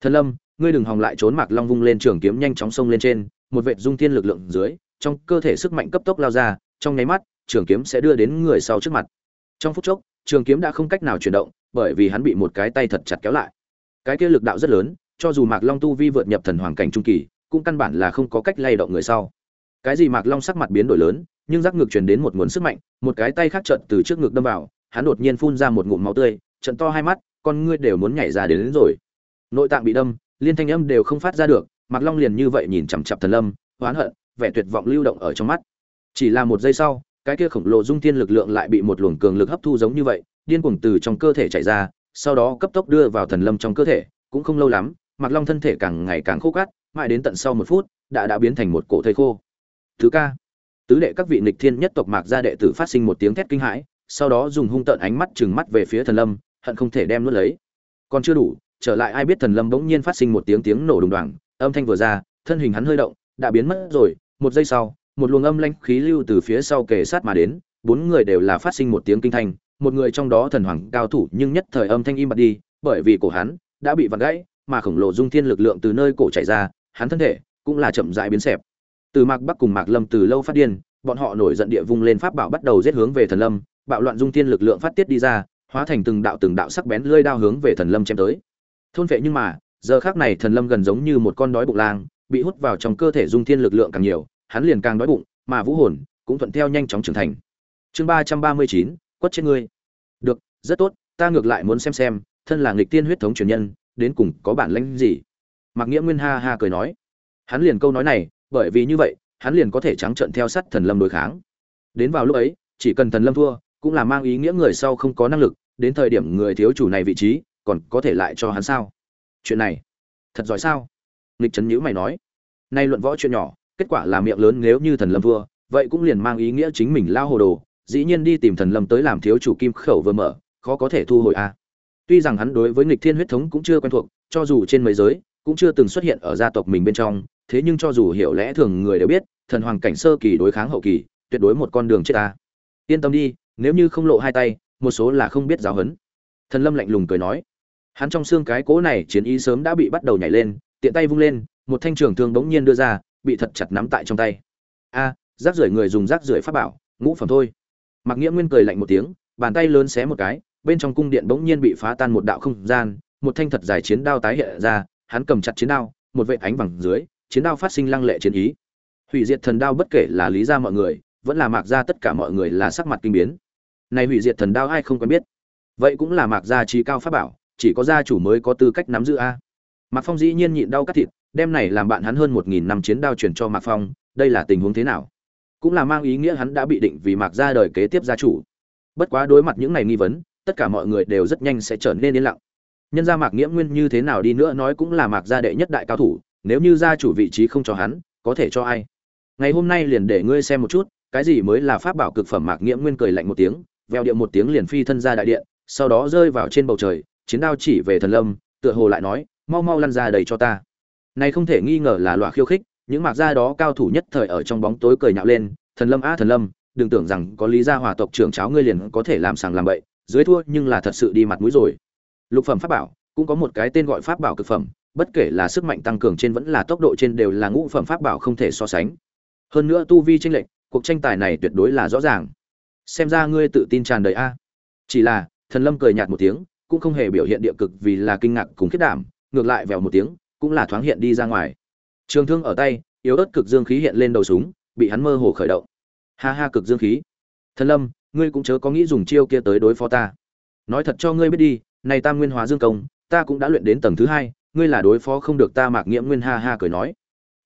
Thần lâm, ngươi đừng hòng lại trốn mạc long vung lên trường kiếm nhanh chóng xông lên trên, một vệt dung thiên lực lượng dưới, trong cơ thể sức mạnh cấp tốc lao ra, trong nháy mắt, trường kiếm sẽ đưa đến người sau trước mặt. Trong phút chốc, trường kiếm đã không cách nào chuyển động, bởi vì hắn bị một cái tay thật chặt kéo lại. Cái kia lực đạo rất lớn, cho dù mạc long tu vi vượt nhập thần hoàng cảnh trung kỳ, cũng căn bản là không có cách lay động người sau. Cái gì mạc long sắc mặt biến đổi lớn nhưng giác ngược truyền đến một nguồn sức mạnh một cái tay khác trận từ trước ngực đâm vào hắn đột nhiên phun ra một ngụm máu tươi trận to hai mắt con ngươi đều muốn nhảy ra đến, đến rồi. Nội tạng bị đâm liên thanh âm đều không phát ra được mạc long liền như vậy nhìn chằm chằm thần lâm oán hận vẻ tuyệt vọng lưu động ở trong mắt. Chỉ là một giây sau cái kia khổng lồ dung thiên lực lượng lại bị một luồng cường lực hấp thu giống như vậy điên cuồng từ trong cơ thể chạy ra sau đó cấp tốc đưa vào thần lâm trong cơ thể cũng không lâu lắm mạc long thân thể càng ngày càng khô cát mãi đến tận sau một phút đã đã biến thành một cổ thây khô. Thứ ca tứ đệ các vị nịch thiên nhất tộc mạc gia đệ tử phát sinh một tiếng thét kinh hãi, sau đó dùng hung tợn ánh mắt chừng mắt về phía thần lâm, hận không thể đem nuốt lấy. Còn chưa đủ, trở lại ai biết thần lâm bỗng nhiên phát sinh một tiếng tiếng nổ đùng đoàng, âm thanh vừa ra, thân hình hắn hơi động, đã biến mất rồi, một giây sau, một luồng âm lanh khí lưu từ phía sau kề sát mà đến, bốn người đều là phát sinh một tiếng kinh thanh, một người trong đó thần hoàng cao thủ nhưng nhất thời âm thanh im bặt đi, bởi vì cổ hắn đã bị vặn gãy, mà khổng lồ dung thiên lực lượng từ nơi cổ chảy ra, hắn thân thể cũng là chậm rãi biến xẹp từ mạc bắc cùng mạc lâm từ lâu phát điên, bọn họ nổi giận địa vung lên pháp bảo bắt đầu giết hướng về thần lâm, bạo loạn dung thiên lực lượng phát tiết đi ra, hóa thành từng đạo từng đạo sắc bén lưỡi đao hướng về thần lâm chém tới. Thôn vệ nhưng mà, giờ khác này thần lâm gần giống như một con đói bụng lang, bị hút vào trong cơ thể dung thiên lực lượng càng nhiều, hắn liền càng đói bụng, mà vũ hồn cũng thuận theo nhanh chóng trưởng thành. Chương ba trăm ba mươi chín, quất trên ngươi. Được, rất tốt, ta ngược lại muốn xem xem, thân là nghịch tiên huyết thống truyền nhân, đến cùng có bản lĩnh gì? Mạc nghĩa nguyên ha ha cười nói. Hắn liền câu nói này bởi vì như vậy, hắn liền có thể trắng trợn theo sát thần lâm đối kháng. Đến vào lúc ấy, chỉ cần thần lâm thua, cũng là mang ý nghĩa người sau không có năng lực, đến thời điểm người thiếu chủ này vị trí, còn có thể lại cho hắn sao? Chuyện này, thật giỏi sao? Nghịch trấn nhữ mày nói. Nay luận võ chuyện nhỏ, kết quả là miệng lớn nếu như thần lâm thua, vậy cũng liền mang ý nghĩa chính mình lao hồ đồ, dĩ nhiên đi tìm thần lâm tới làm thiếu chủ kim khẩu vừa mở, khó có thể thu hồi a tuy rằng hắn đối với nghịch thiên huyết thống cũng chưa quen thuộc, cho dù trên mấy giới, cũng chưa từng xuất hiện ở gia tộc mình bên trong thế nhưng cho dù hiểu lẽ thường người đều biết, thần hoàng cảnh sơ kỳ đối kháng hậu kỳ, tuyệt đối một con đường chết ta. Yên tâm đi, nếu như không lộ hai tay, một số là không biết giáo hấn thần lâm lạnh lùng cười nói. Hắn trong xương cái cố này chiến ý sớm đã bị bắt đầu nhảy lên, tiện tay vung lên, một thanh trường thương bỗng nhiên đưa ra, bị thật chặt nắm tại trong tay. A, rác rưởi người dùng rác rưởi pháp bảo, ngũ phẩm thôi. Mặc nghĩa nguyên cười lạnh một tiếng, bàn tay lớn xé một cái, bên trong cung điện bỗng nhiên bị phá tan một đạo không gian, một thanh thật dài chiến đao tái hiện ra, hắn cầm chặt chiến đao, một vệ ánh vàng dưới chiến đao phát sinh lăng lệ chiến ý. Hủy diệt thần đao bất kể là lý ra mọi người, vẫn là mạc ra tất cả mọi người là sắc mặt kinh biến. Này hủy diệt thần đao ai không quen biết? Vậy cũng là mạc gia trí cao pháp bảo, chỉ có gia chủ mới có tư cách nắm giữ a. Mạc phong dĩ nhiên nhịn đau cắt thịt, đem này làm bạn hắn hơn một nghìn năm chiến đao chuyển cho mạc phong, đây là tình huống thế nào? Cũng là mang ý nghĩa hắn đã bị định vì mạc gia đời kế tiếp gia chủ. Bất quá đối mặt những này nghi vấn, tất cả mọi người đều rất nhanh sẽ trở nên yên lặng. Nhân gia mạc nghĩa nguyên như thế nào đi nữa nói cũng là mạc gia đệ nhất đại cao thủ nếu như gia chủ vị trí không cho hắn, có thể cho ai? Ngày hôm nay liền để ngươi xem một chút, cái gì mới là pháp bảo cực phẩm mạc nghiễm nguyên cười lạnh một tiếng veo điệu một tiếng liền phi thân ra đại điện, sau đó rơi vào trên bầu trời, chiến đao chỉ về thần lâm, tựa hồ lại nói, mau mau lăn ra đầy cho ta. Này không thể nghi ngờ là loại khiêu khích, những mạc gia đó cao thủ nhất thời ở trong bóng tối cười nhạo lên, thần lâm a, thần lâm, đừng tưởng rằng có lý gia hòa tộc trưởng cháu ngươi liền có thể làm sàng làm bậy, dưới thua nhưng là thật sự đi mặt mũi rồi. Lục phẩm pháp bảo, cũng có một cái tên gọi pháp bảo cực phẩm bất kể là sức mạnh tăng cường trên vẫn là tốc độ trên đều là ngũ phẩm pháp bảo không thể so sánh. Hơn nữa tu vi tranh lệch, cuộc tranh tài này tuyệt đối là rõ ràng. Xem ra ngươi tự tin tràn đầy a. Chỉ là, thần lâm cười nhạt một tiếng, cũng không hề biểu hiện địa cực vì là kinh ngạc cùng khiếp đảm, ngược lại vèo một tiếng, cũng là thoáng hiện đi ra ngoài. Trường thương ở tay, yếu ớt cực dương khí hiện lên đầu súng, bị hắn mơ hồ khởi động. Ha ha cực dương khí. Thần lâm, ngươi cũng chớ có nghĩ dùng chiêu kia tới đối phó ta. Nói thật cho ngươi biết đi, này tam nguyên hóa dương công, ta cũng đã luyện đến tầng thứ hai ngươi là đối phó không được ta mạc nghiễm nguyên ha ha cười nói.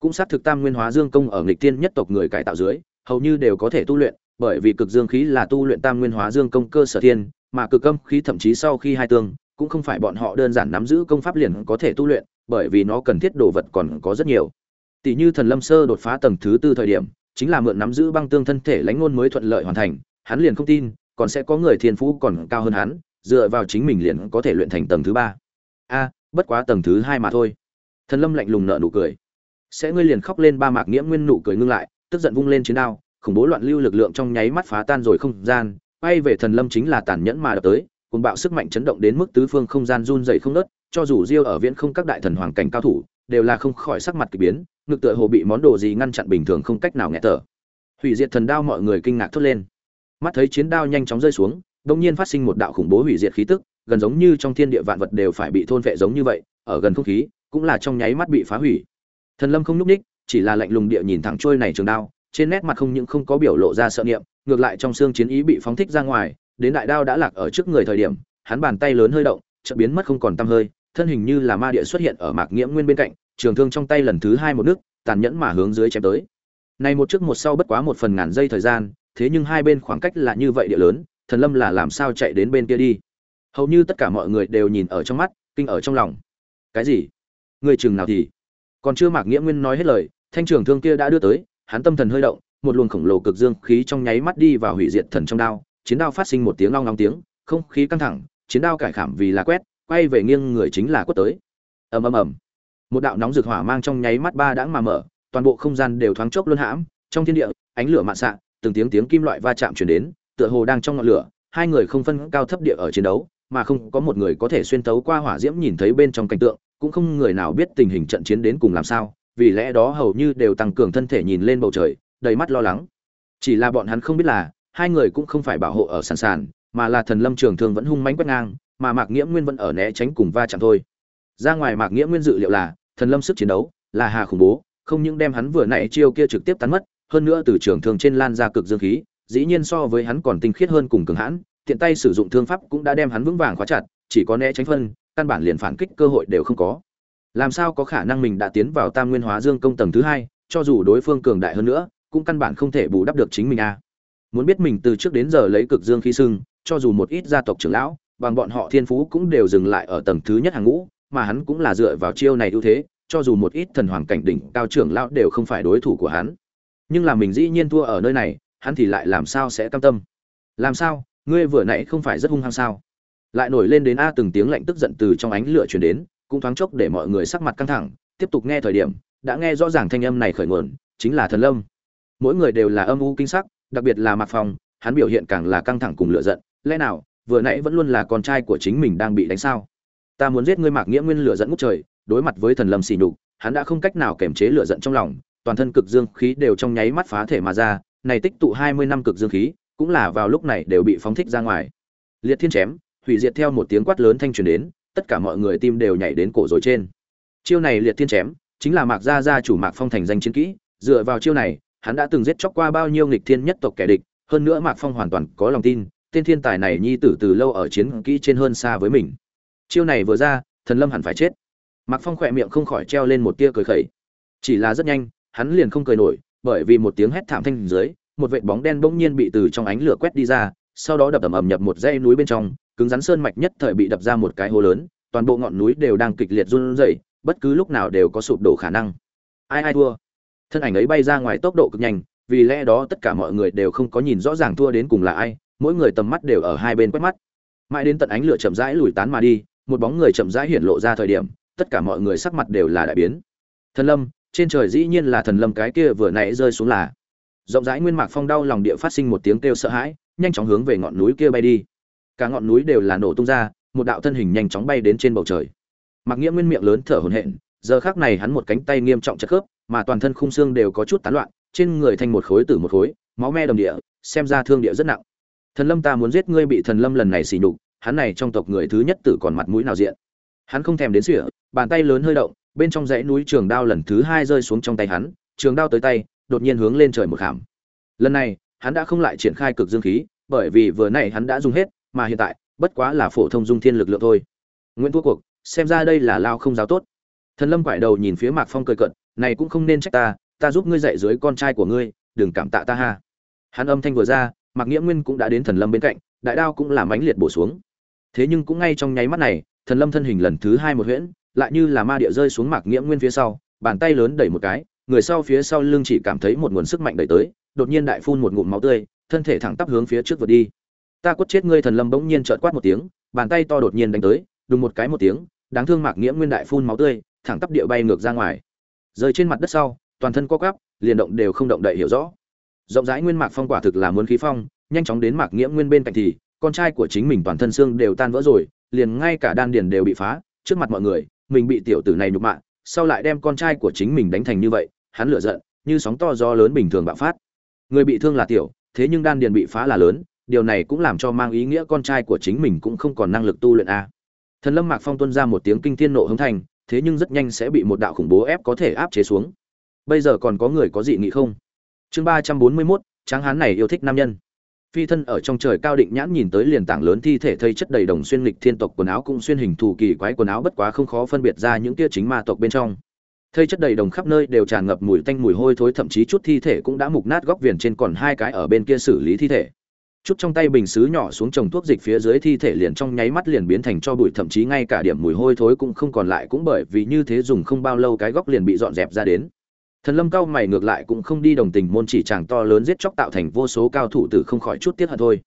Cũng xác thực tam nguyên hóa dương công ở nghịch tiên nhất tộc người cải tạo dưới, hầu như đều có thể tu luyện, bởi vì cực dương khí là tu luyện tam nguyên hóa dương công cơ sở thiên, mà cực âm khí thậm chí sau khi hai tương, cũng không phải bọn họ đơn giản nắm giữ công pháp liền có thể tu luyện, bởi vì nó cần thiết đồ vật còn có rất nhiều. Tỷ như thần lâm sơ đột phá tầng thứ tư thời điểm, chính là mượn nắm giữ băng tương thân thể lãnh ngôn mới thuận lợi hoàn thành, hắn liền không tin, còn sẽ có người thiên phú còn cao hơn hắn, dựa vào chính mình liền có thể luyện thành tầng thứ ba. A bất quá tầng thứ hai mà thôi. Thần lâm lạnh lùng nợ nụ cười. Sẽ ngươi liền khóc lên ba mạc nghĩa nguyên nụ cười ngưng lại, tức giận vung lên chiến đao, khủng bố loạn lưu lực lượng trong nháy mắt phá tan rồi không gian bay về thần lâm chính là tàn nhẫn mà đập tới cùng bạo sức mạnh chấn động đến mức tứ phương không gian run dày không nớt cho dù diêu ở viễn không các đại thần hoàng cảnh cao thủ, đều là không khỏi sắc mặt kỳ biến, ngực tựa hồ bị món đồ gì ngăn chặn bình thường không cách nào nhẹ tở. hủy diệt thần đao mọi người kinh ngạc thốt lên. Mắt thấy chiến đao nhanh chóng rơi xuống đông nhiên phát sinh một đạo khủng bố hủy diệt khí tức gần giống như trong thiên địa vạn vật đều phải bị thôn vệ giống như vậy, ở gần không khí, cũng là trong nháy mắt bị phá hủy. Thần lâm không núp ních, chỉ là lạnh lùng địa nhìn thẳng trôi này trường đao, trên nét mặt không những không có biểu lộ ra sợ niệm, ngược lại trong xương chiến ý bị phóng thích ra ngoài, đến đại đao đã lạc ở trước người thời điểm, hắn bàn tay lớn hơi động, chợt biến mất không còn tăm hơi, thân hình như là ma địa xuất hiện ở mạc nghiễm nguyên bên cạnh, trường thương trong tay lần thứ hai một nước, tàn nhẫn mà hướng dưới chém tới. Này một trước một sau bất quá một phần ngàn giây thời gian, thế nhưng hai bên khoảng cách là như vậy địa lớn, thần lâm là làm sao chạy đến bên kia đi? Hầu như tất cả mọi người đều nhìn ở trong mắt, kinh ở trong lòng. Cái gì? Người chừng nào thì? Còn chưa mạc nghĩa nguyên nói hết lời, thanh trường thương kia đã đưa tới, hắn tâm thần hơi động, một luồng khổng lồ cực dương khí trong nháy mắt đi vào hủy diệt thần trong đao, chiến đao phát sinh một tiếng long long tiếng, không khí căng thẳng, chiến đao cải khảm vì là quét, quay về nghiêng người chính là quất tới. Ầm ầm ầm. Một đạo nóng rực hỏa mang trong nháy mắt ba đãng mà mở, toàn bộ không gian đều thoáng chốc luân hãm, trong thiên địa, ánh lửa mạn xạ, từng tiếng tiếng kim loại va chạm truyền đến, tựa hồ đang trong ngọn lửa, hai người không phân cao thấp địa ở chiến đấu mà không có một người có thể xuyên tấu qua hỏa diễm nhìn thấy bên trong cảnh tượng, cũng không người nào biết tình hình trận chiến đến cùng làm sao, vì lẽ đó hầu như đều tăng cường thân thể nhìn lên bầu trời, đầy mắt lo lắng. Chỉ là bọn hắn không biết là, hai người cũng không phải bảo hộ ở sàn sàn, mà là thần lâm trường thương vẫn hung mãnh quét ngang, mà mạc nghiễm nguyên vẫn ở né tránh cùng va chạm thôi. Ra ngoài mạc nghiễm nguyên dự liệu là, thần lâm sức chiến đấu, là hà khủng bố, không những đem hắn vừa nãy chiêu kia trực tiếp tán mất, hơn nữa từ trường thương trên lan ra cực dương khí, dĩ nhiên so với hắn còn tinh khiết hơn cùng cường hãn tiện tay sử dụng thương pháp cũng đã đem hắn vững vàng khóa chặt, chỉ có né tránh phân, căn bản liền phản kích cơ hội đều không có. Làm sao có khả năng mình đã tiến vào tam nguyên hóa dương công tầng thứ hai, cho dù đối phương cường đại hơn nữa, cũng căn bản không thể bù đắp được chính mình a muốn biết mình từ trước đến giờ lấy cực dương khí sưng, cho dù một ít gia tộc trưởng lão, bằng bọn họ thiên phú cũng đều dừng lại ở tầng thứ nhất hàng ngũ, mà hắn cũng là dựa vào chiêu này ưu thế, cho dù một ít thần hoàng cảnh đỉnh cao trưởng lão đều không phải đối thủ của hắn. Nhưng là mình dĩ nhiên thua ở nơi này, hắn thì lại làm sao sẽ cam tâm? Làm sao? Ngươi vừa nãy không phải rất hung hăng sao? Lại nổi lên đến a từng tiếng lạnh tức giận từ trong ánh lửa truyền đến cũng thoáng chốc để mọi người sắc mặt căng thẳng tiếp tục nghe thời điểm đã nghe rõ ràng thanh âm này khởi nguồn chính là thần lâm. Mỗi người đều là âm u kinh sắc đặc biệt là mạc phòng, hắn biểu hiện càng là căng thẳng cùng lựa giận. Lẽ nào vừa nãy vẫn luôn là con trai của chính mình đang bị đánh sao? Ta muốn giết ngươi mạc nghĩa nguyên lửa dẫn ngút trời đối mặt với thần lâm xỉ nhục hắn đã không cách nào kiềm chế lửa giận trong lòng toàn thân cực dương khí đều trong nháy mắt phá thể mà ra này tích tụ hai mươi năm cực dương khí cũng là vào lúc này đều bị phóng thích ra ngoài. Liệt thiên chém, hủy diệt theo một tiếng quát lớn thanh truyền đến, tất cả mọi người tim đều nhảy đến cổ rồi trên. Chiêu này liệt thiên chém, chính là mạc gia gia chủ mạc phong thành danh chiến kỹ, dựa vào chiêu này, hắn đã từng giết chóc qua bao nhiêu nghịch thiên nhất tộc kẻ địch, hơn nữa mạc phong hoàn toàn có lòng tin, tên thiên tài này nhi tử từ lâu ở chiến kỹ trên hơn xa với mình. Chiêu này vừa ra, thần lâm hẳn phải chết. Mạc phong khỏe miệng không khỏi treo lên một tia cười khẩy. Chỉ là rất nhanh, hắn liền không cười nổi, bởi vì một tiếng hét thảm thanh dưới một vệt bóng đen bỗng nhiên bị từ trong ánh lửa quét đi ra, sau đó đập ầm ầm nhập một dãy núi bên trong, cứng rắn sơn mạch nhất thời bị đập ra một cái hố lớn, toàn bộ ngọn núi đều đang kịch liệt run rẩy, bất cứ lúc nào đều có sụp đổ khả năng. Ai ai thua? Thân ảnh ấy bay ra ngoài tốc độ cực nhanh, vì lẽ đó tất cả mọi người đều không có nhìn rõ ràng thua đến cùng là ai, mỗi người tầm mắt đều ở hai bên quét mắt. Mãi đến tận ánh lửa chậm rãi lùi tán mà đi, một bóng người chậm rãi hiện lộ ra thời điểm, tất cả mọi người sắc mặt đều là đại biến. Thần lâm, trên trời dĩ nhiên là thần lâm cái kia vừa nãy rơi xuống là rộng rãi nguyên mạc phong đau lòng địa phát sinh một tiếng kêu sợ hãi, nhanh chóng hướng về ngọn núi kia bay đi. Cả ngọn núi đều là nổ tung ra, một đạo thân hình nhanh chóng bay đến trên bầu trời. Mặc nghĩa nguyên miệng lớn thở hổn hển, giờ khác này hắn một cánh tay nghiêm trọng chất khớp, mà toàn thân khung xương đều có chút tán loạn, trên người thành một khối tử một khối, máu me đồng địa, xem ra thương địa rất nặng. Thần lâm ta muốn giết ngươi bị thần lâm lần này xỉ nhục, hắn này trong tộc người thứ nhất tử còn mặt mũi nào diện? Hắn không thèm đến sỉa bàn tay lớn hơi động, bên trong dãy núi trường đao lần thứ hai rơi xuống trong tay hắn, trường đao tới tay đột nhiên hướng lên trời một khảm. Lần này, hắn đã không lại triển khai cực dương khí, bởi vì vừa nãy hắn đã dùng hết, mà hiện tại, bất quá là phổ thông dung thiên lực lượng thôi. Nguyễn thua cuộc, xem ra đây là lao không giáo tốt. Thần lâm quải đầu nhìn phía mạc phong cười cận này cũng không nên trách ta ta giúp ngươi dạy dưới con trai của ngươi, đừng cảm tạ ta ha. Hắn âm thanh vừa ra, mạc nghĩa nguyên cũng đã đến thần lâm bên cạnh, đại đao cũng làm ánh liệt bổ xuống. Thế nhưng cũng ngay trong nháy mắt này, thần lâm thân hình lần thứ hai một huyễn, lại như là ma địa rơi xuống mạc nghĩa nguyên phía sau, bàn tay lớn đẩy một cái người sau phía sau lưng chỉ cảm thấy một nguồn sức mạnh đẩy tới, đột nhiên đại phun một ngụm máu tươi, thân thể thẳng tắp hướng phía trước vượt đi. Ta quất chết ngươi thần lâm bỗng nhiên trợn quát một tiếng, bàn tay to đột nhiên đánh tới, đùng một cái một tiếng, đáng thương mạc nghĩa nguyên đại phun máu tươi, thẳng tắp địa bay ngược ra ngoài. Rơi trên mặt đất sau, toàn thân co quắp, liền động đều không động đậy hiểu rõ. Rộng rãi nguyên mạc phong quả thực là muốn khí phong, nhanh chóng đến mạc nghĩa nguyên bên cạnh thì, con trai của chính mình toàn thân xương đều tan vỡ rồi, liền ngay cả đan điền đều bị phá, trước mặt mọi người, mình bị tiểu tử này nhục mạ, sau lại đem con trai của chính mình đánh thành như vậy hắn lửa giận, như sóng to gió lớn bình thường bạo phát. Người bị thương là tiểu, thế nhưng đan điền bị phá là lớn, điều này cũng làm cho mang ý nghĩa con trai của chính mình cũng không còn năng lực tu luyện a. Thần lâm mạc phong tuân ra một tiếng kinh thiên nộ hống thành, thế nhưng rất nhanh sẽ bị một đạo khủng bố ép có thể áp chế xuống. Bây giờ còn có người có dị nghị không? Chương ba trăm bốn mươi mốt, tráng hán này yêu thích nam nhân. Phi thân ở trong trời cao định nhãn nhìn tới liền tảng lớn thi thể thây chất đầy đồng xuyên lịch thiên tộc quần áo cũng xuyên hình thù kỳ quái quần áo bất quá không khó phân biệt ra những tia chính ma tộc bên trong thây chất đầy đồng khắp nơi đều tràn ngập mùi tanh mùi hôi thối, thậm chí chút thi thể cũng đã mục nát góc viền trên còn hai cái ở bên kia xử lý thi thể. Chút trong tay bình xứ nhỏ xuống trồng thuốc dịch phía dưới thi thể liền trong nháy mắt liền biến thành cho bụi, thậm chí ngay cả điểm mùi hôi thối cũng không còn lại, cũng bởi vì như thế dùng không bao lâu cái góc liền bị dọn dẹp ra đến. Thần lâm cao mày ngược lại cũng không đi đồng tình môn chỉ chàng to lớn giết chóc tạo thành vô số cao thủ tử không khỏi chút tiếc hận thôi.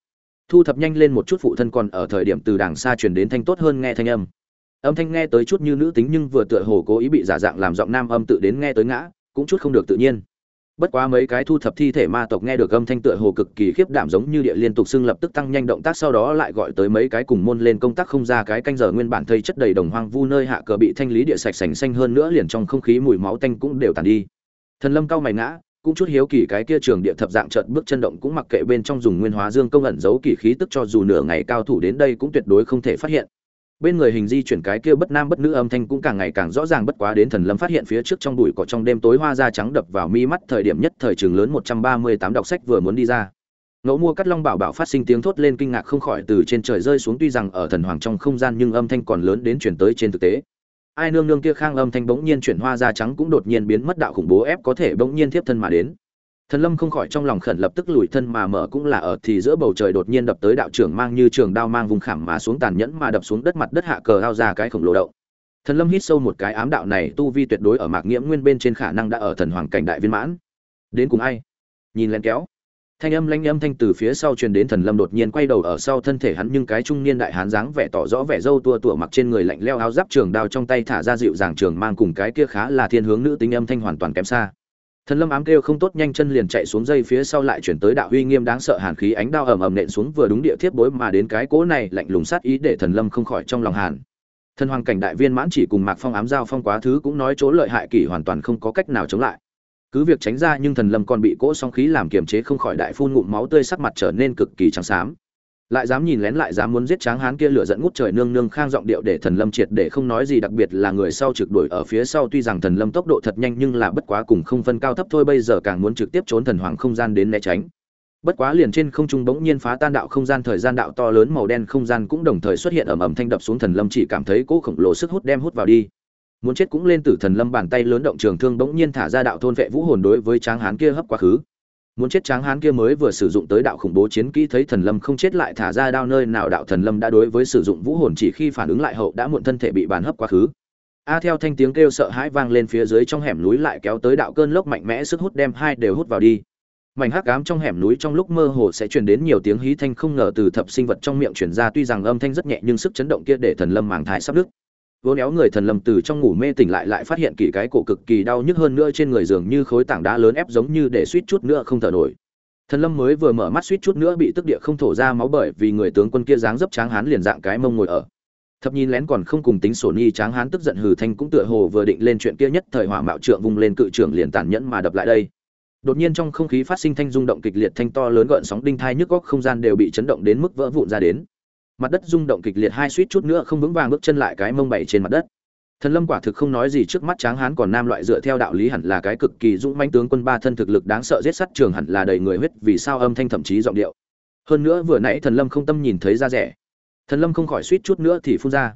Thu thập nhanh lên một chút phụ thân còn ở thời điểm từ đàng xa truyền đến thanh tốt hơn nghe thanh âm âm thanh nghe tới chút như nữ tính nhưng vừa tựa hồ cố ý bị giả dạng làm giọng nam âm tự đến nghe tới ngã, cũng chút không được tự nhiên. Bất quá mấy cái thu thập thi thể ma tộc nghe được âm thanh tựa hồ cực kỳ khiếp đảm giống như địa liên tục xưng lập tức tăng nhanh động tác sau đó lại gọi tới mấy cái cùng môn lên công tác không ra cái canh giờ nguyên bản thây chất đầy đồng hoang vu nơi hạ cờ bị thanh lý địa sạch sành xanh hơn nữa liền trong không khí mùi máu tanh cũng đều tàn đi. Thần lâm cao mày ngã, cũng chút hiếu kỳ cái kia trường địa thập dạng chợt bước chân động cũng mặc kệ bên trong dùng nguyên hóa dương công ẩn giấu kỳ khí tức cho dù nửa ngày cao thủ đến đây cũng tuyệt đối không thể phát hiện bên người hình di chuyển cái kia bất nam bất nữ âm thanh cũng càng ngày càng rõ ràng bất quá đến thần lâm phát hiện phía trước trong bụi cỏ trong đêm tối hoa da trắng đập vào mi mắt thời điểm nhất thời trường lớn một trăm ba mươi tám đọc sách vừa muốn đi ra. Ngẫu mua cắt long bảo bảo phát sinh tiếng thốt lên kinh ngạc không khỏi từ trên trời rơi xuống tuy rằng ở thần hoàng trong không gian nhưng âm thanh còn lớn đến chuyển tới trên thực tế. Ai nương nương kia khang âm thanh bỗng nhiên chuyển hoa da trắng cũng đột nhiên biến mất, đạo khủng bố ép có thể bỗng nhiên tiếp thân mà đến thần lâm không khỏi trong lòng khẩn lập tức lùi thân mà mở cũng là ở thì giữa bầu trời đột nhiên đập tới đạo trưởng mang như trường đao mang vùng khảm mà xuống tàn nhẫn mà đập xuống đất mặt đất hạ cờ ao ra cái khổng lồ động. Thần lâm hít sâu một cái ám đạo này tu vi tuyệt đối ở mạc nghiễm nguyên bên trên khả năng đã ở thần hoàng cảnh đại viên mãn. Đến cùng ai? Nhìn lên kéo. Thanh âm lanh âm thanh từ phía sau truyền đến thần lâm đột nhiên quay đầu ở sau thân thể hắn nhưng cái trung niên đại hán dáng vẻ tỏ rõ vẻ dâu tua tủa mặc trên người lạnh leo áo giáp trường đao trong tay thả ra dịu dàng trường mang cùng cái kia khá là thiên hướng nữ tính âm thanh hoàn toàn kém xa thần lâm ám kêu không tốt, nhanh chân liền chạy xuống dây phía sau lại chuyển tới đạo huy nghiêm đáng sợ hàn khí ánh đao ầm ầm nện xuống vừa đúng địa thiếp bối mà đến cái cỗ này lạnh lùng sát ý để thần lâm không khỏi trong lòng hàn. Thần hoàng cảnh đại viên mãn chỉ cùng mạc phong ám giao phong quá thứ cũng nói chỗ lợi hại kỷ hoàn toàn không có cách nào chống lại. Cứ việc tránh ra nhưng thần lâm còn bị cỗ song khí làm kiềm chế không khỏi đại phun ngụm máu tươi sắc mặt trở nên cực kỳ trắng xám lại dám nhìn lén lại dám muốn giết tráng hán kia lửa dẫn ngút trời nương nương khang giọng điệu để thần lâm triệt để không nói gì, đặc biệt là người sau trực đuổi ở phía sau, tuy rằng thần lâm tốc độ thật nhanh nhưng là bất quá cùng không phân cao thấp thôi, bây giờ càng muốn trực tiếp trốn thần hoàng không gian đến né tránh. Bất quá liền trên không trung bỗng nhiên phá tan đạo không gian, thời gian đạo to lớn màu đen không gian cũng đồng thời xuất hiện ầm ầm thanh đập xuống thần lâm, chỉ cảm thấy cỗ khổng lồ sức hút đem hút vào đi. Muốn chết cũng lên tử thần lâm bàn tay lớn động trường thương bỗng nhiên thả ra đạo thôn vệ vũ hồn đối với tráng hán kia hấp quá khứ muốn chết tráng hán kia mới vừa sử dụng tới đạo khủng bố chiến kỹ thấy thần lâm không chết lại thả ra đao nơi nào đạo thần lâm đã đối với sử dụng vũ hồn chỉ khi phản ứng lại hậu đã muộn thân thể bị bàn hấp quá khứ. A theo thanh tiếng kêu sợ hãi vang lên phía dưới trong hẻm núi lại kéo tới đạo cơn lốc mạnh mẽ sức hút đem hai đều hút vào đi. Mảnh hắc ám trong hẻm núi trong lúc mơ hồ sẽ truyền đến nhiều tiếng hí thanh không ngờ từ thập sinh vật trong miệng truyền ra tuy rằng âm thanh rất nhẹ nhưng sức chấn động kia để thần lâm màng thai sắp đứt vô néo người thần lâm từ trong ngủ mê tỉnh lại lại phát hiện kỳ cái cổ cực kỳ đau nhức hơn nữa trên người giường như khối tảng đá lớn ép giống như để suýt chút nữa không thở nổi. Thần lâm mới vừa mở mắt suýt chút nữa bị tức địa không thổ ra máu bởi vì người tướng quân kia dáng dấp tráng hán liền dạng cái mông ngồi ở. Thập nhìn lén còn không cùng tính sổ ni tráng hán tức giận hừ thanh cũng tựa hồ vừa định lên chuyện kia nhất thời hỏa mạo trượng vung lên cự trưởng liền tàn nhẫn mà đập lại đây. Đột nhiên trong không khí phát sinh thanh rung động kịch liệt thanh to lớn gợn sóng đinh thai nhức góc không gian đều bị chấn động đến mức vỡ vụn ra đến mặt đất rung động kịch liệt hai suýt chút nữa không vững vàng bước chân lại cái mông bảy trên mặt đất. Thần lâm quả thực không nói gì trước mắt tráng hán còn nam loại dựa theo đạo lý hẳn là cái cực kỳ dũng mãnh tướng quân ba thân thực lực đáng sợ giết sắt trường hẳn là đầy người huyết vì sao âm thanh thậm chí giọng điệu. Hơn nữa vừa nãy thần lâm không tâm nhìn thấy ra rẻ. Thần lâm không khỏi suýt chút nữa thì phun ra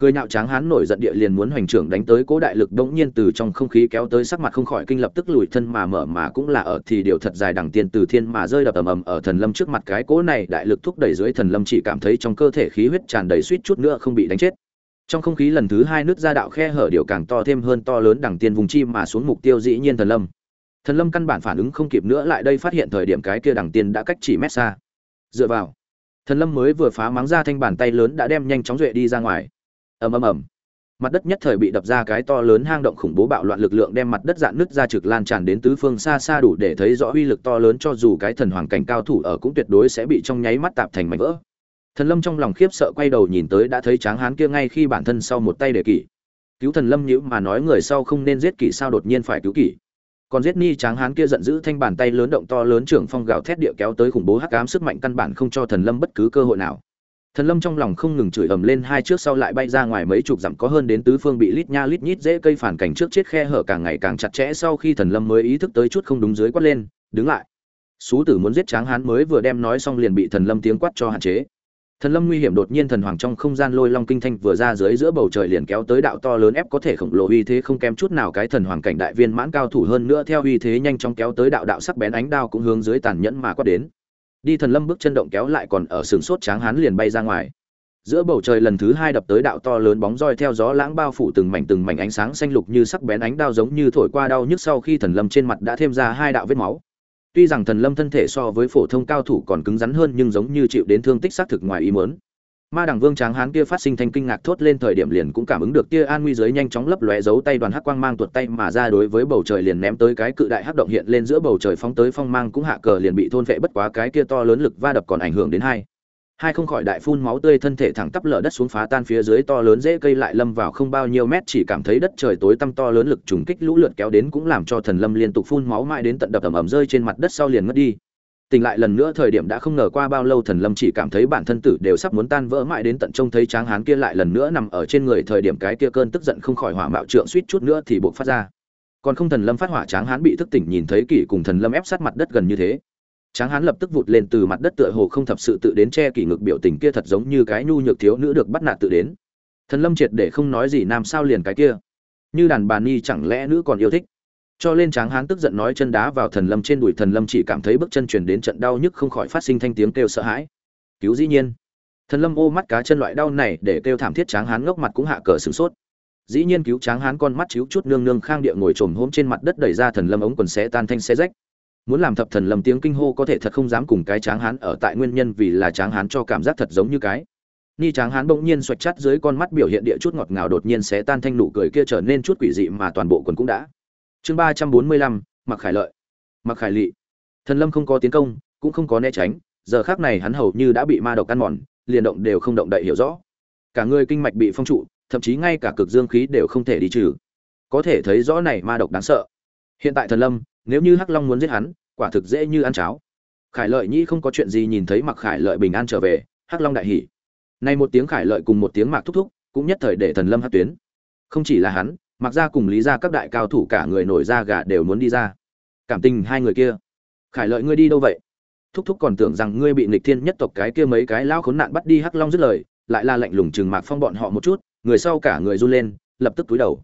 cười nhạo tráng hán nổi giận địa liền muốn hoành trưởng đánh tới cố đại lực đống nhiên từ trong không khí kéo tới sắc mặt không khỏi kinh lập tức lùi thân mà mở mà cũng là ở thì điều thật dài đằng tiền từ thiên mà rơi đập ầm ầm ở thần lâm trước mặt cái cố này đại lực thúc đẩy dưới thần lâm chỉ cảm thấy trong cơ thể khí huyết tràn đầy suýt chút nữa không bị đánh chết. Trong không khí lần thứ hai nước ra đạo khe hở điều càng to thêm hơn to lớn đằng tiền vùng chi mà xuống mục tiêu dĩ nhiên thần lâm. Thần lâm căn bản phản ứng không kịp nữa lại đây phát hiện thời điểm cái kia đằng tiền đã cách chỉ mét xa. Dựa vào, thần lâm mới vừa phá mắng ra thanh bàn tay lớn đã đem nhanh chóng duệ đi ra ngoài ầm ầm ầm. Mặt đất nhất thời bị đập ra cái to lớn hang động khủng bố bạo loạn lực lượng đem mặt đất dạn nứt ra trực lan tràn đến tứ phương xa xa đủ để thấy rõ uy lực to lớn cho dù cái thần hoàng cảnh cao thủ ở cũng tuyệt đối sẽ bị trong nháy mắt tạp thành mảnh vỡ. Thần lâm trong lòng khiếp sợ quay đầu nhìn tới đã thấy tráng hán kia ngay khi bản thân sau một tay để kỷ. Cứu thần lâm nhữ mà nói người sau không nên giết kỷ sao đột nhiên phải cứu kỷ. Còn giết ni tráng hán kia giận dữ thanh bàn tay lớn động to lớn trưởng phong gào thét địa kéo tới khủng bố hắc ám sức mạnh căn bản không cho thần lâm bất cứ cơ hội nào thần lâm trong lòng không ngừng chửi ầm lên hai trước sau lại bay ra ngoài mấy chục dặm có hơn đến tứ phương bị lít nha lít nhít dễ cây phản cảnh trước chết khe hở càng ngày càng chặt chẽ sau khi thần lâm mới ý thức tới chút không đúng dưới quát lên, đứng lại. Xú tử muốn giết tráng hán mới vừa đem nói xong liền bị thần lâm tiếng quát cho hạn chế. Thần lâm nguy hiểm đột nhiên thần hoàng trong không gian lôi long kinh thanh vừa ra dưới giữa bầu trời liền kéo tới đạo to lớn ép có thể khổng lồ uy thế không kém chút nào cái thần hoàng cảnh đại viên mãn cao thủ hơn nữa theo uy thế nhanh chóng kéo tới đạo đạo sắc bén ánh đao cũng hướng dưới tàn nhẫn mà quát đến đi thần lâm bước chân động kéo lại còn ở sừng sốt tráng hán liền bay ra ngoài. Giữa bầu trời lần thứ hai đập tới đạo to lớn bóng roi theo gió lãng bao phủ từng mảnh từng mảnh ánh sáng xanh lục như sắc bén ánh đao giống như thổi qua đau nhức sau khi thần lâm trên mặt đã thêm ra hai đạo vết máu. Tuy rằng thần lâm thân thể so với phổ thông cao thủ còn cứng rắn hơn nhưng giống như chịu đến thương tích xác thực ngoài ý muốn ma đẳng vương tráng hán kia phát sinh thanh kinh ngạc thốt lên thời điểm liền cũng cảm ứng được tia an nguy giới nhanh chóng lấp lóe giấu tay đoàn hắc quang mang tuột tay mà ra đối với bầu trời liền ném tới cái cự đại hắc động hiện lên giữa bầu trời phóng tới phong mang cũng hạ cờ liền bị thôn vệ bất quá cái kia to lớn lực va đập còn ảnh hưởng đến hai. Hai không khỏi đại phun máu tươi thân thể thẳng tắp lở đất xuống phá tan phía dưới to lớn dễ cây lại lâm vào không bao nhiêu mét chỉ cảm thấy đất trời tối tăm to lớn lực trùng kích lũ lượt kéo đến cũng làm cho thần lâm liên tục phun máu mãi đến tận đập ầm ầm rơi trên mặt đất sau liền ngất đi tỉnh lại lần nữa thời điểm đã không ngờ qua bao lâu thần lâm chỉ cảm thấy bản thân tử đều sắp muốn tan vỡ mãi đến tận trông thấy tráng hán kia lại lần nữa nằm ở trên người thời điểm cái kia cơn tức giận không khỏi hỏa mạo trượng suýt chút nữa thì buộc phát ra. Còn không thần lâm phát hỏa tráng hán bị thức tỉnh nhìn thấy kỷ cùng thần lâm ép sát mặt đất gần như thế. Tráng hán lập tức vụt lên từ mặt đất tựa hồ không thập sự tự đến che kỷ ngực biểu tình kia thật giống như cái nhu nhược thiếu nữ được bắt nạt tự đến. Thần lâm triệt để không nói gì nam sao liền cái kia. Như đàn bà ni chẳng lẽ nữ còn yêu thích? Cho lên tráng hán tức giận nói chân đá vào thần lâm trên đùi thần lâm chỉ cảm thấy bước chân chuyển đến trận đau nhức không khỏi phát sinh thanh tiếng kêu sợ hãi. Cứu dĩ nhiên. Thần lâm ô mắt cá chân loại đau này để kêu thảm thiết tráng hán ngốc mặt cũng hạ cờ sửng sốt. Dĩ nhiên cứu tráng hán con mắt chiếu chút nương nương khang địa ngồi trồm hôm trên mặt đất đẩy ra thần lâm ống quần xé tan thanh xé rách. Muốn làm thập thần lâm tiếng kinh hô có thể thật không dám cùng cái tráng hán ở tại nguyên nhân vì là tráng hán cho cảm giác thật giống như cái. Ni tráng hán bỗng nhiên xoạch chắt dưới con mắt biểu hiện địa chút ngọt ngào đột nhiên xé tan thanh nụ cười kia trở nên chút quỷ dị mà toàn bộ quần cũng đã chương ba trăm bốn mươi lăm mặc khải lợi. Mặc khải lị. Thần lâm không có tiến công, cũng không có né tránh, giờ khác này hắn hầu như đã bị ma độc ăn mòn, liền động đều không động đậy hiểu rõ. Cả người kinh mạch bị phong trụ, thậm chí ngay cả cực dương khí đều không thể đi trừ. Có thể thấy rõ này ma độc đáng sợ. Hiện tại thần lâm, nếu như hắc long muốn giết hắn, quả thực dễ như ăn cháo. Khải lợi nhĩ không có chuyện gì nhìn thấy mặc khải lợi bình an trở về, hắc long đại hỉ. Nay một tiếng khải lợi cùng một tiếng mạc thúc thúc, cũng nhất thời để thần lâm hát tuyến. Không chỉ là hắn mặc ra cùng lý ra các đại cao thủ cả người nổi ra gà đều muốn đi ra. Cảm tình hai người kia. Khải lợi ngươi đi đâu vậy? Thúc thúc còn tưởng rằng ngươi bị nghịch thiên nhất tộc cái kia mấy cái lao khốn nạn bắt đi hắc long dứt lời, lại là lạnh lùng chừng mạc phong bọn họ một chút, người sau cả người run lên, lập tức túi đầu.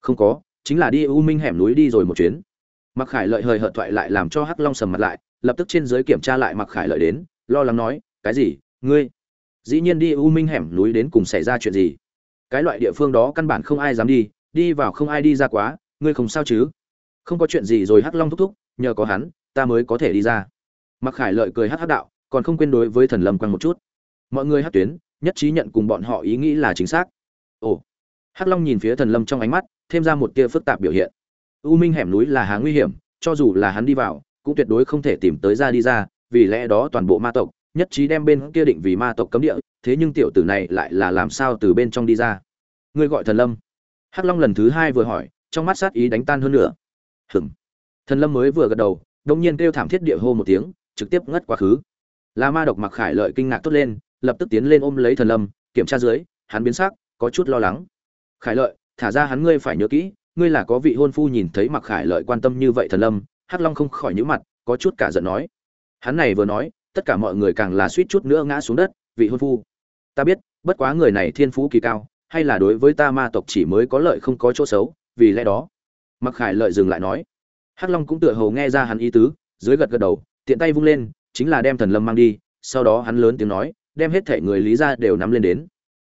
Không có, chính là đi u minh hẻm núi đi rồi một chuyến. Mặc khải lợi hời hợt thoại lại làm cho hắc long sầm mặt lại, lập tức trên giới kiểm tra lại mặc khải lợi đến, lo lắng nói, cái gì? Ngươi? Dĩ nhiên đi u minh hẻm núi đến cùng xảy ra chuyện gì? Cái loại địa phương đó căn bản không ai dám đi đi vào không ai đi ra quá, ngươi không sao chứ? Không có chuyện gì rồi hắc long thúc thúc, nhờ có hắn, ta mới có thể đi ra. Mặc khải lợi cười hắc hắc đạo, còn không quên đối với thần lâm quăng một chút. Mọi người hắc tuyến, nhất trí nhận cùng bọn họ ý nghĩ là chính xác. Ồ. Hắc long nhìn phía thần lâm trong ánh mắt, thêm ra một tia phức tạp biểu hiện. U minh hẻm núi là há nguy hiểm, cho dù là hắn đi vào, cũng tuyệt đối không thể tìm tới ra đi ra, vì lẽ đó toàn bộ ma tộc, nhất trí đem bên kia định vì ma tộc cấm địa, thế nhưng tiểu tử này lại là làm sao từ bên trong đi ra? Ngươi gọi thần lâm hắc long lần thứ hai vừa hỏi, trong mắt sát ý đánh tan hơn nữa. Hừng thần lâm mới vừa gật đầu đông nhiên kêu thảm thiết địa hô một tiếng, trực tiếp ngất quá khứ. Là ma độc mặc khải lợi kinh ngạc tốt lên, lập tức tiến lên ôm lấy thần lâm, kiểm tra dưới, hắn biến sắc, có chút lo lắng. Khải lợi, thả ra hắn ngươi phải nhớ kỹ, ngươi là có vị hôn phu nhìn thấy mặc khải lợi quan tâm như vậy thần lâm, hắc long không khỏi nhíu mặt, có chút cả giận nói. Hắn này vừa nói, tất cả mọi người càng là suýt chút nữa ngã xuống đất, vị hôn phu. Ta biết, bất quá người này thiên phú kỳ cao hay là đối với ta ma tộc chỉ mới có lợi không có chỗ xấu, vì lẽ đó. Mặc khải lợi dừng lại nói. Hắc long cũng tựa hồ nghe ra hắn ý tứ, dưới gật gật đầu, tiện tay vung lên, chính là đem thần lâm mang đi, sau đó hắn lớn tiếng nói, đem hết thể người lý ra đều nắm lên đến.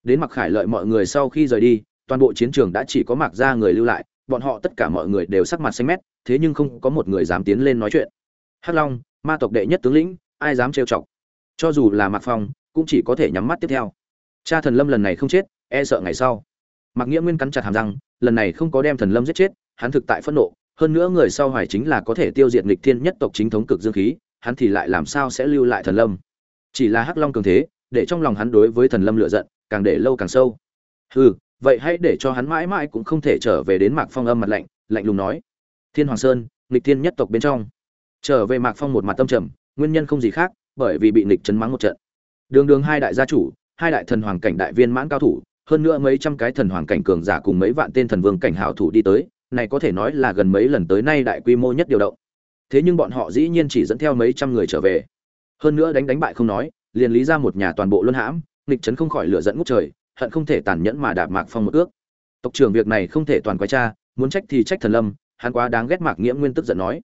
Đến mặc khải lợi mọi người sau khi rời đi, toàn bộ chiến trường đã chỉ có mặc ra người lưu lại, bọn họ tất cả mọi người đều sắc mặt xanh mét, thế nhưng không có một người dám tiến lên nói chuyện. Hắc long, ma tộc đệ nhất tướng lĩnh, ai dám trêu chọc? Cho dù là mạc phong, cũng chỉ có thể nhắm mắt tiếp theo. Cha thần lâm lần này không chết e sợ ngày sau. Mạc nghĩa nguyên cắn chặt hàm răng, lần này không có đem thần lâm giết chết, hắn thực tại phẫn nộ, hơn nữa người sau hoài chính là có thể tiêu diệt nghịch thiên nhất tộc chính thống cực dương khí, hắn thì lại làm sao sẽ lưu lại thần lâm? Chỉ là hắc long cường thế, để trong lòng hắn đối với thần lâm lựa giận, càng để lâu càng sâu. Hừ, vậy hãy để cho hắn mãi mãi cũng không thể trở về đến mạc phong âm mặt lạnh lạnh lùng nói. Thiên hoàng sơn, nghịch thiên nhất tộc bên trong. Trở về mạc phong một mặt tâm trầm, nguyên nhân không gì khác, bởi vì bị nghịch chấn mắng một trận. Đường đường hai đại gia chủ, hai đại thần hoàng cảnh đại viên mãn cao thủ hơn nữa mấy trăm cái thần hoàng cảnh cường giả cùng mấy vạn tên thần vương cảnh hảo thủ đi tới, này có thể nói là gần mấy lần tới nay đại quy mô nhất điều động. Thế nhưng bọn họ dĩ nhiên chỉ dẫn theo mấy trăm người trở về. Hơn nữa đánh đánh bại không nói, liền lý ra một nhà toàn bộ luân hãm, nghịch chấn không khỏi lửa dẫn ngút trời, hận không thể tàn nhẫn mà đạp mạc phong một ước. Tộc trưởng việc này không thể toàn quái cha muốn trách thì trách thần lâm, hắn quá đáng ghét mạc nghĩa nguyên tức giận nói.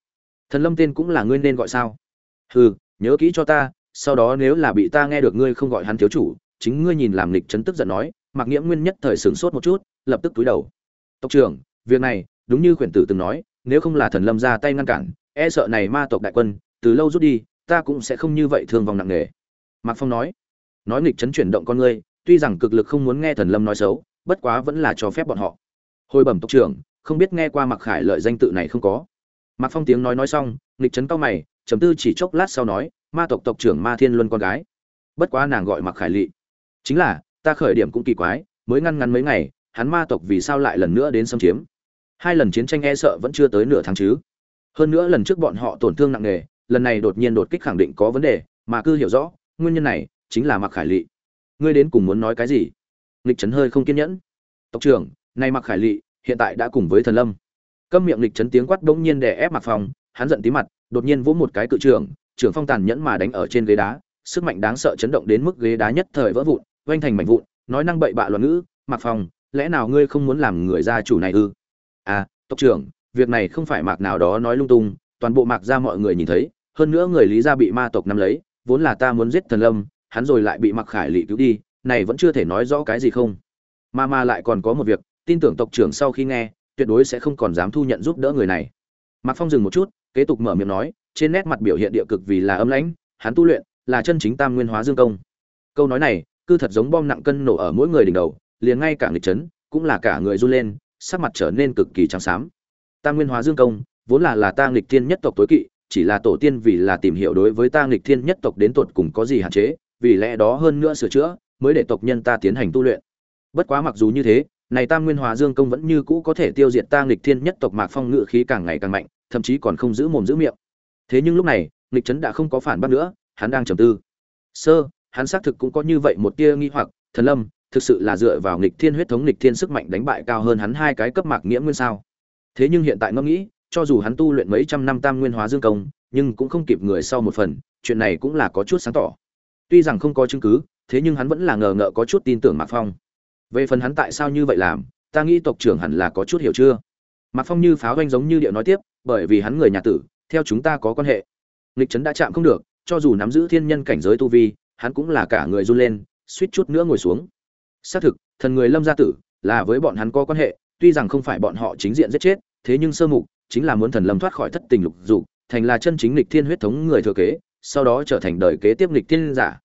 Thần lâm tên cũng là ngươi nên gọi sao? Hừ, nhớ kỹ cho ta, sau đó nếu là bị ta nghe được ngươi không gọi hắn thiếu chủ, chính ngươi nhìn làm nghịch chấn tức giận nói mạc nghiễm nguyên nhất thời sửng sốt một chút, lập tức túi đầu. Tộc trưởng, việc này, đúng như khuyển tử từng nói, nếu không là thần lâm ra tay ngăn cản e sợ này ma tộc đại quân, từ lâu rút đi, ta cũng sẽ không như vậy thương vong nặng nề. Mạc phong nói. Nói nghịch chấn chuyển động con ngươi tuy rằng cực lực không muốn nghe thần lâm nói xấu, bất quá vẫn là cho phép bọn họ. Hồi bẩm tộc trưởng, không biết nghe qua mạc khải lợi danh tự này không có. Mạc phong tiếng nói nói xong, nghịch chấn cao mày chấm tư chỉ chốc lát sau nói, ma tộc tộc trưởng ma thiên luân con gái. Bất quá nàng gọi mạc khải lỵ chính là ta khởi điểm cũng kỳ quái, mới ngăn ngắn mấy ngày, hắn ma tộc vì sao lại lần nữa đến xâm chiếm? Hai lần chiến tranh e sợ vẫn chưa tới nửa tháng chứ? Hơn nữa lần trước bọn họ tổn thương nặng nề, lần này đột nhiên đột kích khẳng định có vấn đề, mà cứ hiểu rõ, nguyên nhân này chính là mặc khải lỵ ngươi đến cùng muốn nói cái gì? Nghịch trấn hơi không kiên nhẫn. Tộc trưởng, nay mặc khải lỵ hiện tại đã cùng với thần lâm. Câm miệng nghịch trấn tiếng quát bỗng nhiên đè ép mặc phòng hắn giận tí mặt, đột nhiên vỗ một cái cự trưởng trưởng phong tàn nhẫn mà đánh ở trên ghế đá, sức mạnh đáng sợ chấn động đến mức ghế đá nhất thời vỡ vụn vanh thành mảnh vụn nói năng bậy bạ loạn ngữ mặc Phong, lẽ nào ngươi không muốn làm người gia chủ này ư? À tộc trưởng việc này không phải mạc nào đó nói lung tung toàn bộ mạc ra mọi người nhìn thấy hơn nữa người lý gia bị ma tộc nắm lấy vốn là ta muốn giết thần lâm hắn rồi lại bị mặc khải lị cứu đi này vẫn chưa thể nói rõ cái gì không? Mà mà lại còn có một việc tin tưởng tộc trưởng sau khi nghe tuyệt đối sẽ không còn dám thu nhận giúp đỡ người này. Mạc phong dừng một chút kế tục mở miệng nói trên nét mặt biểu hiện địa cực vì là âm lãnh hắn tu luyện là chân chính tam nguyên hóa dương công. Câu nói này cứ thật giống bom nặng cân nổ ở mỗi người đỉnh đầu, liền ngay cả nghịch chấn, cũng là cả người run lên, sắc mặt trở nên cực kỳ trắng xám. Tam nguyên hóa dương công, vốn là là ta nghịch thiên nhất tộc tối kỵ, chỉ là tổ tiên vì là tìm hiểu đối với ta nghịch thiên nhất tộc đến tột cùng có gì hạn chế, vì lẽ đó hơn nữa sửa chữa, mới để tộc nhân ta tiến hành tu luyện. Bất quá mặc dù như thế, này tam nguyên hóa dương công vẫn như cũ có thể tiêu diệt ta nghịch thiên nhất tộc mạc phong ngự khí càng ngày càng mạnh, thậm chí còn không giữ mồm giữ miệng. Thế nhưng lúc này, nghịch trấn đã không có phản bác nữa, hắn đang trầm tư. Sơ hắn xác thực cũng có như vậy một tia nghi hoặc, thần lâm, thực sự là dựa vào nghịch thiên huyết thống nghịch thiên sức mạnh đánh bại cao hơn hắn hai cái cấp mạc nghĩa nguyên sao. Thế nhưng hiện tại ngẫm nghĩ, cho dù hắn tu luyện mấy trăm năm tam nguyên hóa dương công, nhưng cũng không kịp người sau một phần, chuyện này cũng là có chút sáng tỏ. Tuy rằng không có chứng cứ, thế nhưng hắn vẫn là ngờ ngợ có chút tin tưởng mạc phong. Về phần hắn tại sao như vậy làm, ta nghĩ tộc trưởng hẳn là có chút hiểu chưa? Mạc phong như pháo doanh giống như điệu nói tiếp, bởi vì hắn người nhà tử, theo chúng ta có quan hệ. Nghịch trấn đã chạm không được, cho dù nắm giữ thiên nhân cảnh giới tu vi hắn cũng là cả người run lên, suýt chút nữa ngồi xuống. Xác thực, thần người lâm gia tử là với bọn hắn có quan hệ, tuy rằng không phải bọn họ chính diện giết chết, thế nhưng sơ mục chính là muốn thần lâm thoát khỏi thất tình lục dục, thành là chân chính lịch thiên huyết thống người thừa kế, sau đó trở thành đời kế tiếp lịch thiên giả.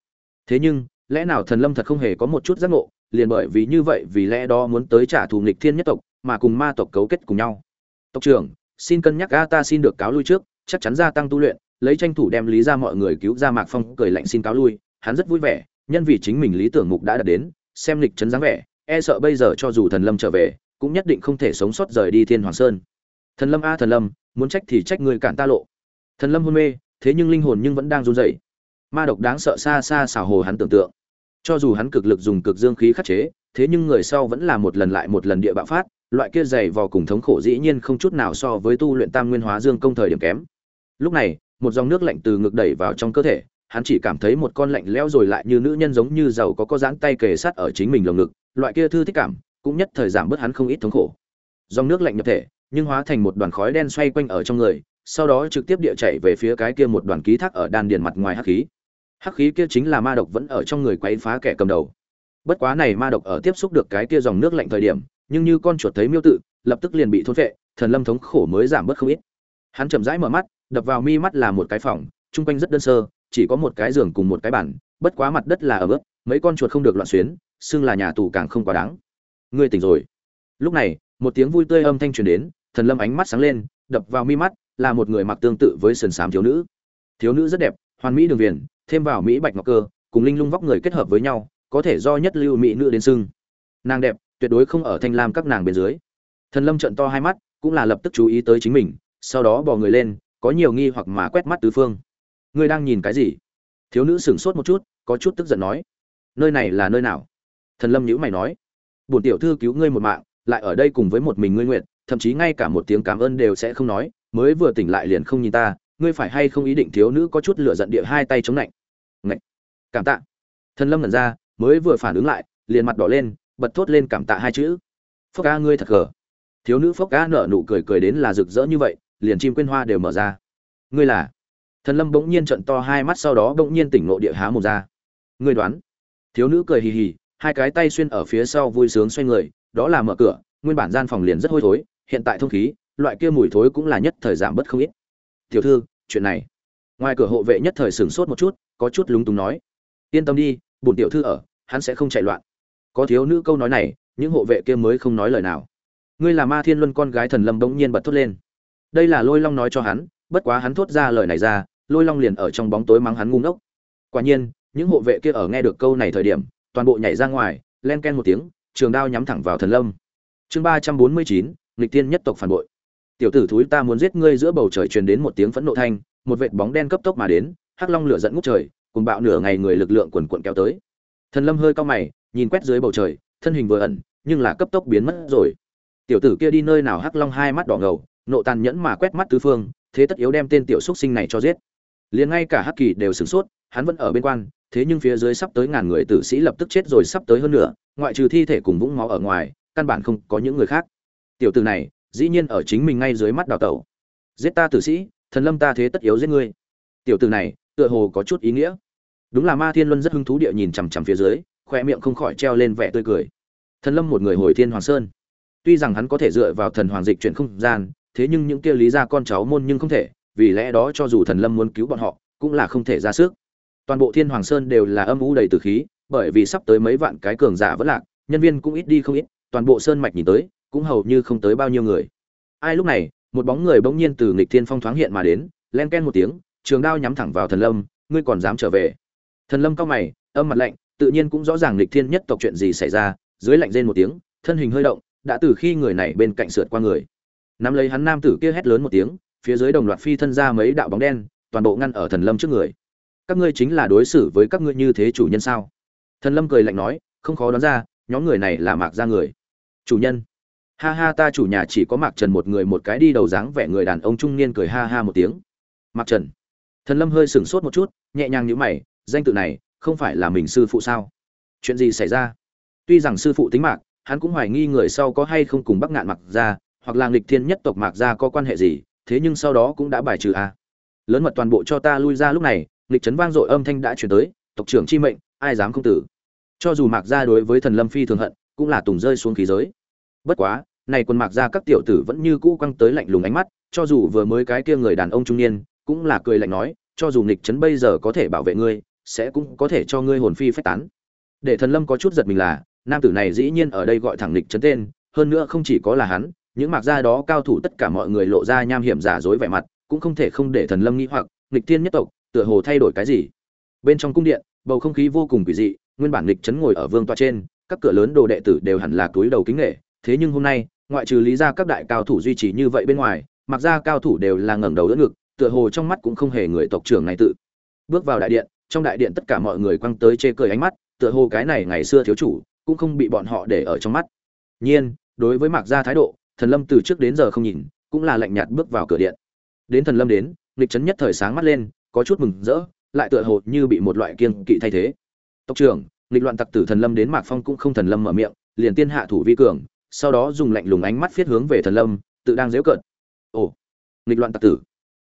Thế nhưng, lẽ nào thần lâm thật không hề có một chút giác ngộ, liền bởi vì như vậy vì lẽ đó muốn tới trả thù nghịch thiên nhất tộc, mà cùng ma tộc cấu kết cùng nhau. Tộc trưởng, xin cân nhắc a ta xin được cáo lui trước, chắc chắn gia tăng tu luyện, lấy tranh thủ đem lý ra mọi người cứu ra mạc phong cười lạnh xin cáo lui hắn rất vui vẻ, nhân vì chính mình lý tưởng mục đã đạt đến, xem lịch trấn dáng vẻ e sợ bây giờ cho dù thần lâm trở về, cũng nhất định không thể sống sót rời đi thiên hoàng sơn. Thần lâm a, thần lâm, muốn trách thì trách người cản ta lộ. Thần lâm hôn mê, thế nhưng linh hồn nhưng vẫn đang run rẩy. Ma độc đáng sợ xa xa xảo hồ hắn tưởng tượng. Cho dù hắn cực lực dùng cực dương khí khắc chế, thế nhưng người sau vẫn là một lần lại một lần địa bạo phát, loại kia dày vò cùng thống khổ dĩ nhiên không chút nào so với tu luyện tam nguyên hóa dương công thời điểm kém. Lúc này, một dòng nước lạnh từ ngực đẩy vào trong cơ thể hắn chỉ cảm thấy một con lạnh lẽo rồi lại như nữ nhân giống như giàu có có dáng tay kề sát ở chính mình lồng ngực loại kia thư thích cảm cũng nhất thời giảm bớt hắn không ít thống khổ. Dòng nước lạnh nhập thể nhưng hóa thành một đoàn khói đen xoay quanh ở trong người sau đó trực tiếp địa chạy về phía cái kia một đoàn ký thác ở đan điền mặt ngoài hắc khí. Hắc khí kia chính là ma độc vẫn ở trong người quấy phá kẻ cầm đầu. Bất quá này ma độc ở tiếp xúc được cái kia dòng nước lạnh thời điểm nhưng như con chuột thấy miêu tự lập tức liền bị thôn phệ, thần lâm thống khổ mới giảm bớt không ít. Hắn chậm rãi mở mắt đập vào mi mắt là một cái phòng trung quanh rất đơn sơ chỉ có một cái giường cùng một cái bàn, bất quá mặt đất là ở bước mấy con chuột không được loạn xuyến, xưng là nhà tù càng không quá đáng. Ngươi tỉnh rồi. Lúc này, một tiếng vui tươi âm thanh truyền đến, thần lâm ánh mắt sáng lên, đập vào mi mắt, là một người mặc tương tự với sườn xám thiếu nữ. Thiếu nữ rất đẹp, hoàn mỹ đường viền, thêm vào mỹ bạch ngọc cơ, cùng linh lung vóc người kết hợp với nhau, có thể do nhất lưu mỹ nữ đến sưng nàng đẹp, tuyệt đối không ở thanh lam các nàng bên dưới. Thần lâm trận to hai mắt, cũng là lập tức chú ý tới chính mình, sau đó bò người lên, có nhiều nghi hoặc mà quét mắt tứ phương ngươi đang nhìn cái gì? Thiếu nữ sửng sốt một chút, có chút tức giận nói. Nơi này là nơi nào? Thần lâm nhữ mày nói. Bổn tiểu thư cứu ngươi một mạng, lại ở đây cùng với một mình ngươi nguyện, thậm chí ngay cả một tiếng cảm ơn đều sẽ không nói, mới vừa tỉnh lại liền không nhìn ta, ngươi phải hay không ý định thiếu nữ có chút lửa giận địa hai tay chống lạnh? Ngạnh cảm tạ. Thần lâm ngẩn ra, mới vừa phản ứng lại, liền mặt đỏ lên, bật thốt lên cảm tạ hai chữ. Phốc ca ngươi thật gờ. Thiếu nữ phốc ca nở nụ cười cười đến là rực rỡ như vậy, liền chim quên hoa đều mở ra. Ngươi là? Thần lâm bỗng nhiên trận to hai mắt sau đó bỗng nhiên tỉnh ngộ địa há mồm ra. Ngươi đoán. Thiếu nữ cười hì hì, hai cái tay xuyên ở phía sau vui sướng xoay người, đó là mở cửa, nguyên bản gian phòng liền rất hôi thối, hiện tại thông khí, loại kia mùi thối cũng là nhất thời giảm bớt không ít. Tiểu thư, chuyện này. Ngoài cửa hộ vệ nhất thời sửng sốt một chút, có chút lúng túng nói. Yên tâm đi, bổn tiểu thư ở, hắn sẽ không chạy loạn. Có thiếu nữ câu nói này, những hộ vệ kia mới không nói lời nào. Ngươi là ma thiên luân con gái thần lâm bỗng nhiên bật thốt lên. Đây là lôi long nói cho hắn, bất quá hắn thốt ra lời này ra lôi long liền ở trong bóng tối mắng hắn ngu ngốc. Quả nhiên, những hộ vệ kia ở nghe được câu này thời điểm, toàn bộ nhảy ra ngoài, len ken một tiếng, trường đao nhắm thẳng vào thần lâm. Chương ba trăm bốn mươi chín, nghịch tiên nhất tộc phản bội. Tiểu tử thúi ta muốn giết ngươi giữa bầu trời truyền đến một tiếng phẫn nộ thanh, một vệt bóng đen cấp tốc mà đến, hắc long lửa dẫn ngút trời, cùng bạo nửa ngày người lực lượng quần quận kéo tới. Thần lâm hơi cao mày, nhìn quét dưới bầu trời, thân hình vừa ẩn, nhưng là cấp tốc biến mất rồi. Tiểu tử kia đi nơi nào hắc long hai mắt đỏ ngầu, nộ tàn nhẫn mà quét mắt tứ phương, thế tất yếu đem tên tiểu xúc sinh này cho giết liền ngay cả hắc kỳ đều sửng sốt, hắn vẫn ở bên quan, thế nhưng phía dưới sắp tới ngàn người tử sĩ lập tức chết rồi sắp tới hơn nữa ngoại trừ thi thể cùng vũng máu ở ngoài, căn bản không có những người khác. Tiểu tử này, dĩ nhiên ở chính mình ngay dưới mắt đào tẩu. Giết ta tử sĩ, thần lâm ta thế tất yếu giết ngươi. Tiểu tử này, tựa hồ có chút ý nghĩa. Đúng là ma thiên luân rất hứng thú địa nhìn chằm chằm phía dưới khoe miệng không khỏi treo lên vẻ tươi cười. Thần lâm một người hồi thiên hoàng sơn. Tuy rằng hắn có thể dựa vào thần hoàng dịch chuyển không gian, thế nhưng những kia lý ra con cháu môn nhưng không thể vì lẽ đó cho dù thần lâm muốn cứu bọn họ, cũng là không thể ra sức. Toàn bộ thiên hoàng sơn đều là âm u đầy từ khí, bởi vì sắp tới mấy vạn cái cường giả vẫn lạc, nhân viên cũng ít đi không ít, toàn bộ sơn mạch nhìn tới, cũng hầu như không tới bao nhiêu người. Ai lúc này, một bóng người bỗng nhiên từ nghịch thiên phong thoáng hiện mà đến, len ken một tiếng, trường đao nhắm thẳng vào thần lâm, ngươi còn dám trở về? Thần lâm cao mày, âm mặt lạnh, tự nhiên cũng rõ ràng nghịch thiên nhất tộc chuyện gì xảy ra, dưới lạnh rên một tiếng, thân hình hơi động, đã từ khi người này bên cạnh sượt qua người. Nắm lấy hắn nam tử kia hét lớn một tiếng phía dưới đồng loạt phi thân ra mấy đạo bóng đen, toàn bộ ngăn ở thần lâm trước người. Các ngươi chính là đối xử với các ngươi như thế chủ nhân sao? Thần lâm cười lạnh nói, không khó đoán ra, nhóm người này là mạc gia người. Chủ nhân. Ha ha, ta chủ nhà chỉ có mạc trần một người, một cái đi đầu dáng vẻ người đàn ông trung niên cười ha ha một tiếng. Mạc trần. Thần lâm hơi sửng sốt một chút, nhẹ nhàng nhíu mày, danh tự này, không phải là mình sư phụ sao? Chuyện gì xảy ra? Tuy rằng sư phụ tính mạc, hắn cũng hoài nghi người sau có hay không cùng bắc ngạn mạc ra hoặc là nghịch thiên nhất tộc mạc ra có quan hệ gì thế nhưng sau đó cũng đã bài trừ a. Lớn mật toàn bộ cho ta lui ra lúc này, nghịch trấn vang dội âm thanh đã chuyển tới, tộc trưởng chi mệnh, ai dám không tử. Cho dù mạc gia đối với thần lâm phi thường hận, cũng là tùng rơi xuống khí giới. Bất quá, này quân mạc gia các tiểu tử vẫn như cũ quăng tới lạnh lùng ánh mắt, cho dù vừa mới cái kia người đàn ông trung niên, cũng là cười lạnh nói, cho dù nghịch trấn bây giờ có thể bảo vệ ngươi, sẽ cũng có thể cho ngươi hồn phi phách tán. Để thần lâm có chút giật mình là, nam tử này dĩ nhiên ở đây gọi thẳng lịch chấn tên, hơn nữa không chỉ có là hắn những mạc gia đó cao thủ tất cả mọi người lộ ra nham hiểm giả dối vẻ mặt, cũng không thể không để thần lâm nghĩ hoặc lịch thiên nhất tộc, tựa hồ thay đổi cái gì? Bên trong cung điện, bầu không khí vô cùng kỳ dị, nguyên bản lịch chấn ngồi ở vương toa trên, các cửa lớn đồ đệ tử đều hẳn là túi đầu kính nghệ thế nhưng hôm nay, ngoại trừ lý ra các đại cao thủ duy trì như vậy bên ngoài mặc ra cao thủ đều là ngẩng đầu đỡ ngực, tựa hồ trong mắt cũng không hề người tộc trưởng này tự. Bước vào đại điện, trong đại điện tất cả mọi người quăng tới chê cười ánh mắt, tựa hồ cái này ngày xưa thiếu chủ, cũng không bị bọn họ để ở trong mắt. Nhiên, đối với mặc gia thái độ thần lâm từ trước đến giờ không nhìn, cũng là lạnh nhạt bước vào cửa điện. Đến thần lâm đến, nghịch chấn nhất thời sáng mắt lên, có chút mừng rỡ, lại tựa hồ như bị một loại kiêng kỵ thay thế. Tộc trưởng, nghịch loạn tặc tử thần lâm đến mạc phong cũng không thần lâm mở miệng, liền tiên hạ thủ vi cường, sau đó dùng lạnh lùng ánh mắt phiết hướng về thần lâm, tự đang dễu cợt. Ồ, nghịch loạn tặc tử.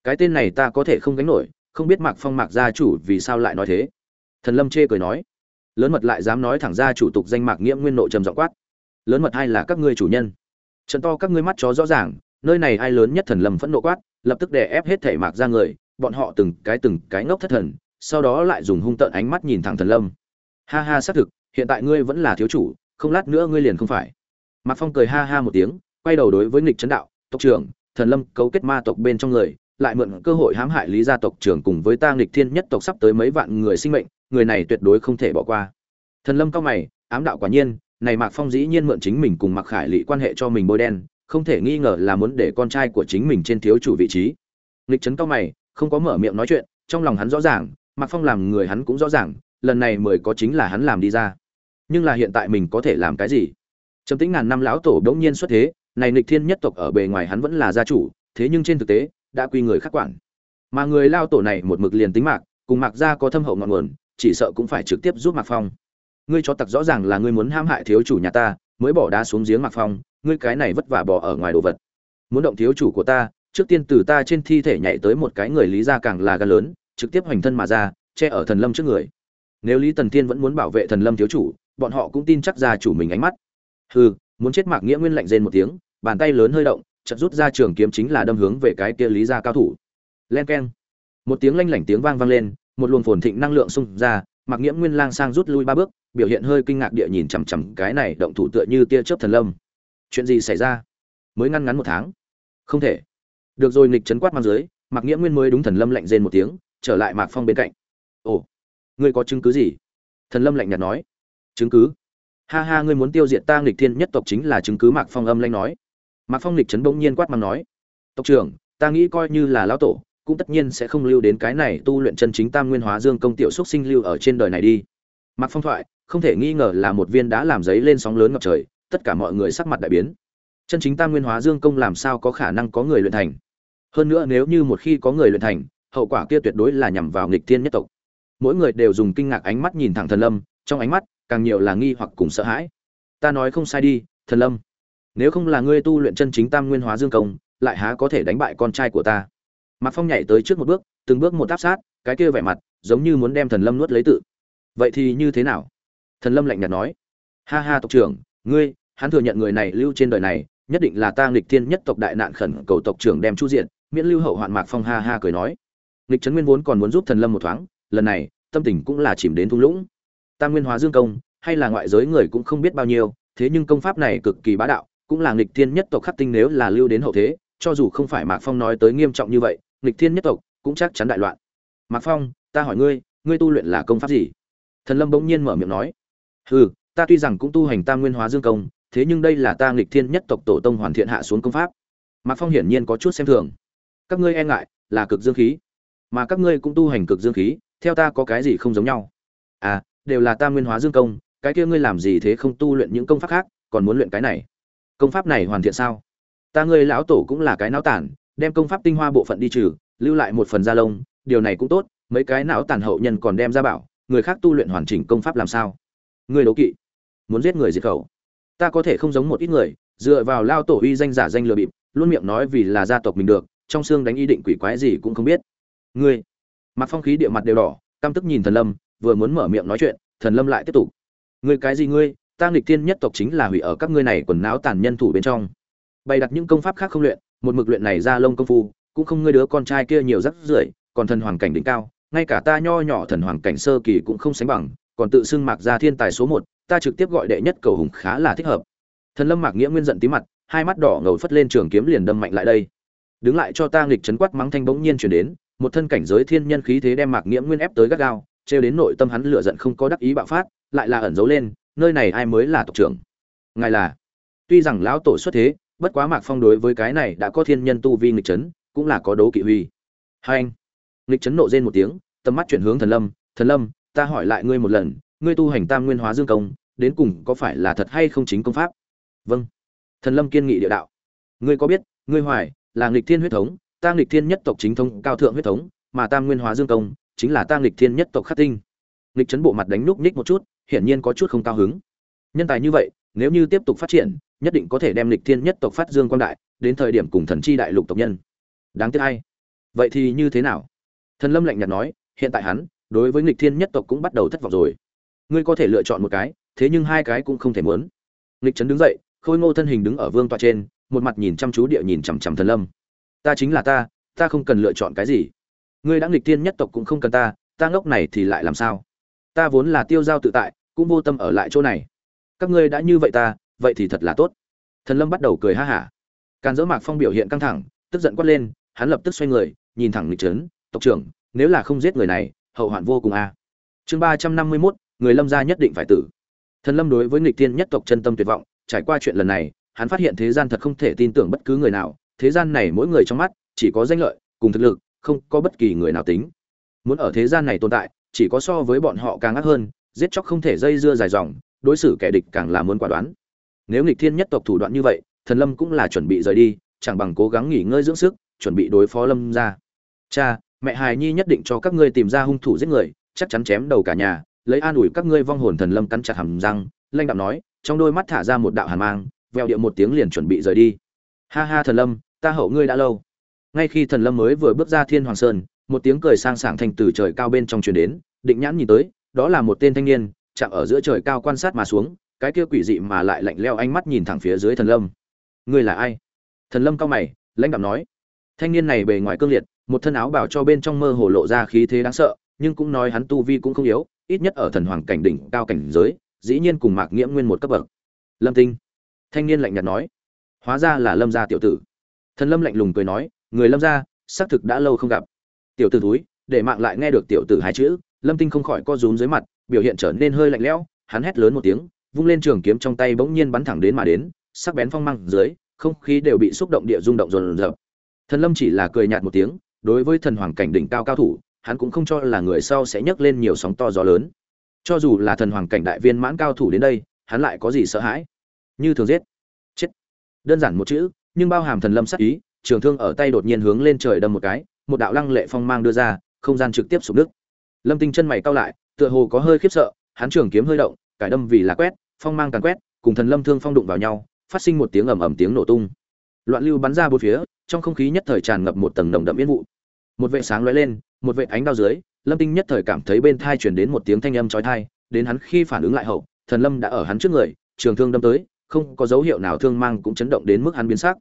Cái tên này ta có thể không gánh nổi, không biết mạc phong mạc gia chủ vì sao lại nói thế. Thần lâm chê cười nói. Lớn mật lại dám nói thẳng ra chủ tục danh mạc nghiễm nguyên nộ trầm giọng quát. Lớn mật hay là các ngươi chủ nhân? Trận to các ngươi mắt chó rõ ràng, nơi này ai lớn nhất thần lâm phẫn nộ quát, lập tức đè ép hết thể mạc ra người, bọn họ từng cái từng cái ngốc thất thần, sau đó lại dùng hung tợn ánh mắt nhìn thẳng thần lâm. Ha ha, xác thực, hiện tại ngươi vẫn là thiếu chủ, không lát nữa ngươi liền không phải. Mạc phong cười ha ha một tiếng, quay đầu đối với nghịch chấn đạo, tộc trưởng, thần lâm cấu kết ma tộc bên trong người, lại mượn cơ hội hãm hại lý gia tộc trưởng cùng với ta nghịch thiên nhất tộc sắp tới mấy vạn người sinh mệnh, người này tuyệt đối không thể bỏ qua. Thần lâm cao mày, ám đạo quả nhiên này mạc phong dĩ nhiên mượn chính mình cùng mặc khải lị quan hệ cho mình bôi đen, không thể nghi ngờ là muốn để con trai của chính mình trên thiếu chủ vị trí. Lịch trấn cao mày, không có mở miệng nói chuyện, trong lòng hắn rõ ràng, mạc phong làm người hắn cũng rõ ràng, lần này mời có chính là hắn làm đi ra. Nhưng là hiện tại mình có thể làm cái gì? Trầm tĩnh ngàn năm lão tổ đống nhiên xuất thế, này Lịch thiên nhất tộc ở bề ngoài hắn vẫn là gia chủ, thế nhưng trên thực tế, đã quy người khác quản. Mà người lao tổ này một mực liền tính mạc, cùng mạc gia có thâm hậu ngọn nguồn, chỉ sợ cũng phải trực tiếp giúp mạc phong ngươi cho tặc rõ ràng là ngươi muốn hãm hại thiếu chủ nhà ta, mới bỏ đá xuống giếng mạc phong, ngươi cái này vất vả bỏ ở ngoài đồ vật. Muốn động thiếu chủ của ta, trước tiên từ ta trên thi thể nhảy tới một cái người lý gia càng là gan lớn, trực tiếp hoành thân mà ra, che ở thần lâm trước người. Nếu lý tần tiên vẫn muốn bảo vệ thần lâm thiếu chủ, bọn họ cũng tin chắc ra chủ mình ánh mắt. Hừ, muốn chết mạc nghĩa nguyên lạnh rên một tiếng, bàn tay lớn hơi động, chợt rút ra trường kiếm chính là đâm hướng về cái kia lý gia cao thủ. Len keng. Một tiếng lanh lảnh tiếng vang vang lên, một luồng phồn thịnh năng lượng xung ra, mạc Nghĩa nguyên lang sang rút lui ba bước biểu hiện hơi kinh ngạc địa nhìn chằm chằm cái này động thủ tựa như tia chớp thần lâm. Chuyện gì xảy ra? Mới ngăn ngắn một tháng? Không thể. Được rồi, nghịch chấn quát mang dưới, mạc nghĩa nguyên mới đúng thần lâm lạnh rên một tiếng, trở lại mạc phong bên cạnh. Ồ, ngươi có chứng cứ gì? Thần lâm lạnh nhạt nói. Chứng cứ? Ha ha, ngươi muốn tiêu diệt ta nghịch thiên nhất tộc chính là chứng cứ mạc phong âm lanh nói. Mạc phong nghịch chấn bỗng nhiên quát mang nói. Tộc trưởng, ta nghĩ coi như là lão tổ, cũng tất nhiên sẽ không lưu đến cái này tu luyện chân chính tam nguyên hóa dương công tiểu xúc sinh lưu ở trên đời này đi. Mạc phong thoại không thể nghi ngờ là một viên đã làm giấy lên sóng lớn ngập trời, tất cả mọi người sắc mặt đại biến. Chân chính tam nguyên hóa dương công làm sao có khả năng có người luyện thành? Hơn nữa nếu như một khi có người luyện thành, hậu quả kia tuyệt đối là nhằm vào nghịch thiên nhất tộc. Mỗi người đều dùng kinh ngạc ánh mắt nhìn thẳng thần lâm, trong ánh mắt, càng nhiều là nghi hoặc cùng sợ hãi. Ta nói không sai đi, thần lâm. Nếu không là ngươi tu luyện chân chính tam nguyên hóa dương công, lại há có thể đánh bại con trai của ta? Mạc phong nhảy tới trước một bước, từng bước một áp sát, cái kia vẻ mặt giống như muốn đem thần lâm nuốt lấy tự. Vậy thì như thế nào? Thần lâm lạnh nhạt nói. Ha ha tộc trưởng, ngươi, hắn thừa nhận người này lưu trên đời này, nhất định là ta nghịch thiên nhất tộc đại nạn khẩn cầu tộc trưởng đem chu diện miễn lưu hậu hoạn mạc phong ha ha cười nói. Nghịch trấn nguyên vốn còn muốn giúp thần lâm một thoáng, lần này, tâm tình cũng là chìm đến thung lũng. Tam nguyên hóa dương công, hay là ngoại giới người cũng không biết bao nhiêu, thế nhưng công pháp này cực kỳ bá đạo, cũng là nghịch thiên nhất tộc khắc tinh nếu là lưu đến hậu thế, cho dù không phải mạc phong nói tới nghiêm trọng như vậy, nghịch thiên nhất tộc cũng chắc chắn đại loạn. Mạc phong, ta hỏi ngươi ngươi tu luyện là công pháp gì? Thần lâm bỗng nhiên mở miệng nói hừ, ta tuy rằng cũng tu hành tam nguyên hóa dương công, thế nhưng đây là ta nghịch thiên nhất tộc tổ tông hoàn thiện hạ xuống công pháp. Mạc phong hiển nhiên có chút xem thường. Các ngươi e ngại, là cực dương khí. Mà các ngươi cũng tu hành cực dương khí, theo ta có cái gì không giống nhau? À đều là tam nguyên hóa dương công, cái kia ngươi làm gì thế không tu luyện những công pháp khác, còn muốn luyện cái này? Công pháp này hoàn thiện sao? Ta ngươi lão tổ cũng là cái não tản, đem công pháp tinh hoa bộ phận đi trừ, lưu lại một phần da lông, điều này cũng tốt, mấy cái não tàn hậu nhân còn đem ra bảo, người khác tu luyện hoàn chỉnh công pháp làm sao? Người đấu kỵ, muốn giết người diệt khẩu. Ta có thể không giống một ít người, dựa vào lao tổ uy danh giả danh lừa bịp, luôn miệng nói vì là gia tộc mình được, trong xương đánh ý định quỷ quái gì cũng không biết. Ngươi, mặc phong khí địa mặt đều đỏ, căm tức nhìn thần lâm, vừa muốn mở miệng nói chuyện, thần lâm lại tiếp tục. Ngươi cái gì ngươi, ta nghịch thiên nhất tộc chính là hủy ở các ngươi này quần não tàn nhân thủ bên trong. Bày đặt những công pháp khác không luyện, một mực luyện này ra lông công phu, cũng không ngươi đứa con trai kia nhiều rắc rưởi, còn thần hoàng cảnh đỉnh cao, ngay cả ta nho nhỏ thần hoàng cảnh sơ kỳ cũng không sánh bằng còn tự xưng mạc gia thiên tài số một, ta trực tiếp gọi đệ nhất cầu hùng khá là thích hợp. Thần lâm mạc nghĩa nguyên giận tí mặt, hai mắt đỏ ngầu phất lên trường kiếm liền đâm mạnh lại đây. Đứng lại cho ta nghịch chấn quát mắng thanh bỗng nhiên chuyển đến, một thân cảnh giới thiên nhân khí thế đem mạc nghĩa nguyên ép tới gắt gao, trêu đến nội tâm hắn lửa giận không có đắc ý bạo phát, lại là ẩn giấu lên, nơi này ai mới là tộc trưởng? Ngài là? Tuy rằng lão tổ xuất thế, bất quá mạc phong đối với cái này đã có thiên nhân tu vi nghịch chấn, cũng là có đấu kỵ huy. Hai anh, nghịch chấn nộ rên một tiếng, tầm mắt chuyển hướng thần lâm thần lâm ta hỏi lại ngươi một lần, ngươi tu hành tam nguyên hóa dương công, đến cùng có phải là thật hay không chính công pháp? Vâng. Thần lâm kiên nghị địa đạo. Ngươi có biết, ngươi hoài, là nghịch thiên huyết thống, ta nghịch thiên nhất tộc chính thống, cao thượng huyết thống, mà tam nguyên hóa dương công, chính là ta nghịch thiên nhất tộc khắc tinh. Nghịch chấn bộ mặt đánh núc ních một chút, hiển nhiên có chút không cao hứng. Nhân tài như vậy, nếu như tiếp tục phát triển, nhất định có thể đem nghịch thiên nhất tộc phát dương quan đại, đến thời điểm cùng thần chi đại lục tộc nhân. Đáng tiếc hay vậy thì như thế nào? Thần lâm lạnh nhạt nói, hiện tại hắn đối với nghịch thiên nhất tộc cũng bắt đầu thất vọng rồi. Ngươi có thể lựa chọn một cái, thế nhưng hai cái cũng không thể muốn. Nghịch trấn đứng dậy, khôi ngô thân hình đứng ở vương tọa trên, một mặt nhìn chăm chú địa nhìn chằm chằm thần lâm. Ta chính là ta ta không cần lựa chọn cái gì. Ngươi đã nghịch thiên nhất tộc cũng không cần ta ta ngốc này thì lại làm sao? Ta vốn là tiêu giao tự tại, cũng vô tâm ở lại chỗ này. Các ngươi đã như vậy ta, vậy thì thật là tốt. Thần lâm bắt đầu cười ha hả. Càn dỡ mạc phong biểu hiện căng thẳng, tức giận quát lên, hắn lập tức xoay người, nhìn thẳng nghịch trấn, tộc trưởng, nếu là không giết người này hậu hoạn vô cùng a. Chương ba trăm năm mươi mốt, người lâm gia nhất định phải tử. Thần lâm đối với nghịch thiên nhất tộc chân tâm tuyệt vọng, trải qua chuyện lần này, hắn phát hiện thế gian thật không thể tin tưởng bất cứ người nào. Thế gian này mỗi người trong mắt chỉ có danh lợi, cùng thực lực, không có bất kỳ người nào tính. Muốn ở thế gian này tồn tại, chỉ có so với bọn họ càng ác hơn, giết chóc không thể dây dưa dài dòng, đối xử kẻ địch càng là muốn quả đoán. Nếu nghịch thiên nhất tộc thủ đoạn như vậy, thần lâm cũng là chuẩn bị rời đi, chẳng bằng cố gắng nghỉ ngơi dưỡng sức, chuẩn bị đối phó lâm ra cha mẹ hài nhi nhất định cho các ngươi tìm ra hung thủ giết người, chắc chắn chém đầu cả nhà, lấy an ủi các ngươi vong hồn thần lâm cắn chặt hàm răng, lanh đạo nói, trong đôi mắt thả ra một đạo hàn mang veo điệu một tiếng liền chuẩn bị rời đi. Ha ha thần lâm, ta hậu ngươi đã lâu. Ngay khi thần lâm mới vừa bước ra thiên hoàng sơn, một tiếng cười sang sảng thành từ trời cao bên trong truyền đến, định nhãn nhìn tới, đó là một tên thanh niên, chạm ở giữa trời cao quan sát mà xuống, cái kia quỷ dị mà lại lạnh leo ánh mắt nhìn thẳng phía dưới thần lâm. Ngươi là ai? Thần lâm cao mày lãnh đạo nói thanh niên này bề ngoài cương liệt, một thân áo bảo cho bên trong mơ hồ lộ ra khí thế đáng sợ, nhưng cũng nói hắn tu vi cũng không yếu, ít nhất ở thần hoàng cảnh đỉnh cao cảnh giới, dĩ nhiên cùng mạc nghiễm nguyên một cấp bậc. Lâm tinh. Thanh niên lạnh nhạt nói. Hóa ra là lâm gia tiểu tử. Thần lâm lạnh lùng cười nói, người lâm gia, xác thực đã lâu không gặp. Tiểu tử túi để mạng lại nghe được tiểu tử hai chữ, lâm tinh không khỏi co rúm dưới mặt, biểu hiện trở nên hơi lạnh lẽo, hắn hét lớn một tiếng, vung lên trường kiếm trong tay bỗng nhiên bắn thẳng đến mà đến, sắc bén phong mang dưới, không khí đều bị xúc động địa rung động rồn rập thần lâm chỉ là cười nhạt một tiếng, đối với thần hoàng cảnh đỉnh cao cao thủ, hắn cũng không cho là người sau sẽ nhấc lên nhiều sóng to gió lớn. Cho dù là thần hoàng cảnh đại viên mãn cao thủ đến đây, hắn lại có gì sợ hãi? Như thường giết, chết. Đơn giản một chữ, nhưng bao hàm thần lâm sắc ý, trường thương ở tay đột nhiên hướng lên trời đâm một cái, một đạo lăng lệ phong mang đưa ra, không gian trực tiếp sụp nước lâm tinh chân mày cau lại, tựa hồ có hơi khiếp sợ, hắn trường kiếm hơi động, cải đâm vì là quét, phong mang càng quét, cùng thần lâm thương phong đụng vào nhau, phát sinh một tiếng ầm ầm tiếng nổ tung loạn lưu bắn ra bốn phía, trong không khí nhất thời tràn ngập một tầng nồng đậm yên vụ. Một vệ sáng lóe lên, một vệ ánh đao dưới, lâm tinh nhất thời cảm thấy bên thai chuyển đến một tiếng thanh âm chói tai, đến hắn khi phản ứng lại hậu, thần lâm đã ở hắn trước người, trường thương đâm tới, không có dấu hiệu nào thương mang cũng chấn động đến mức hắn biến sắc.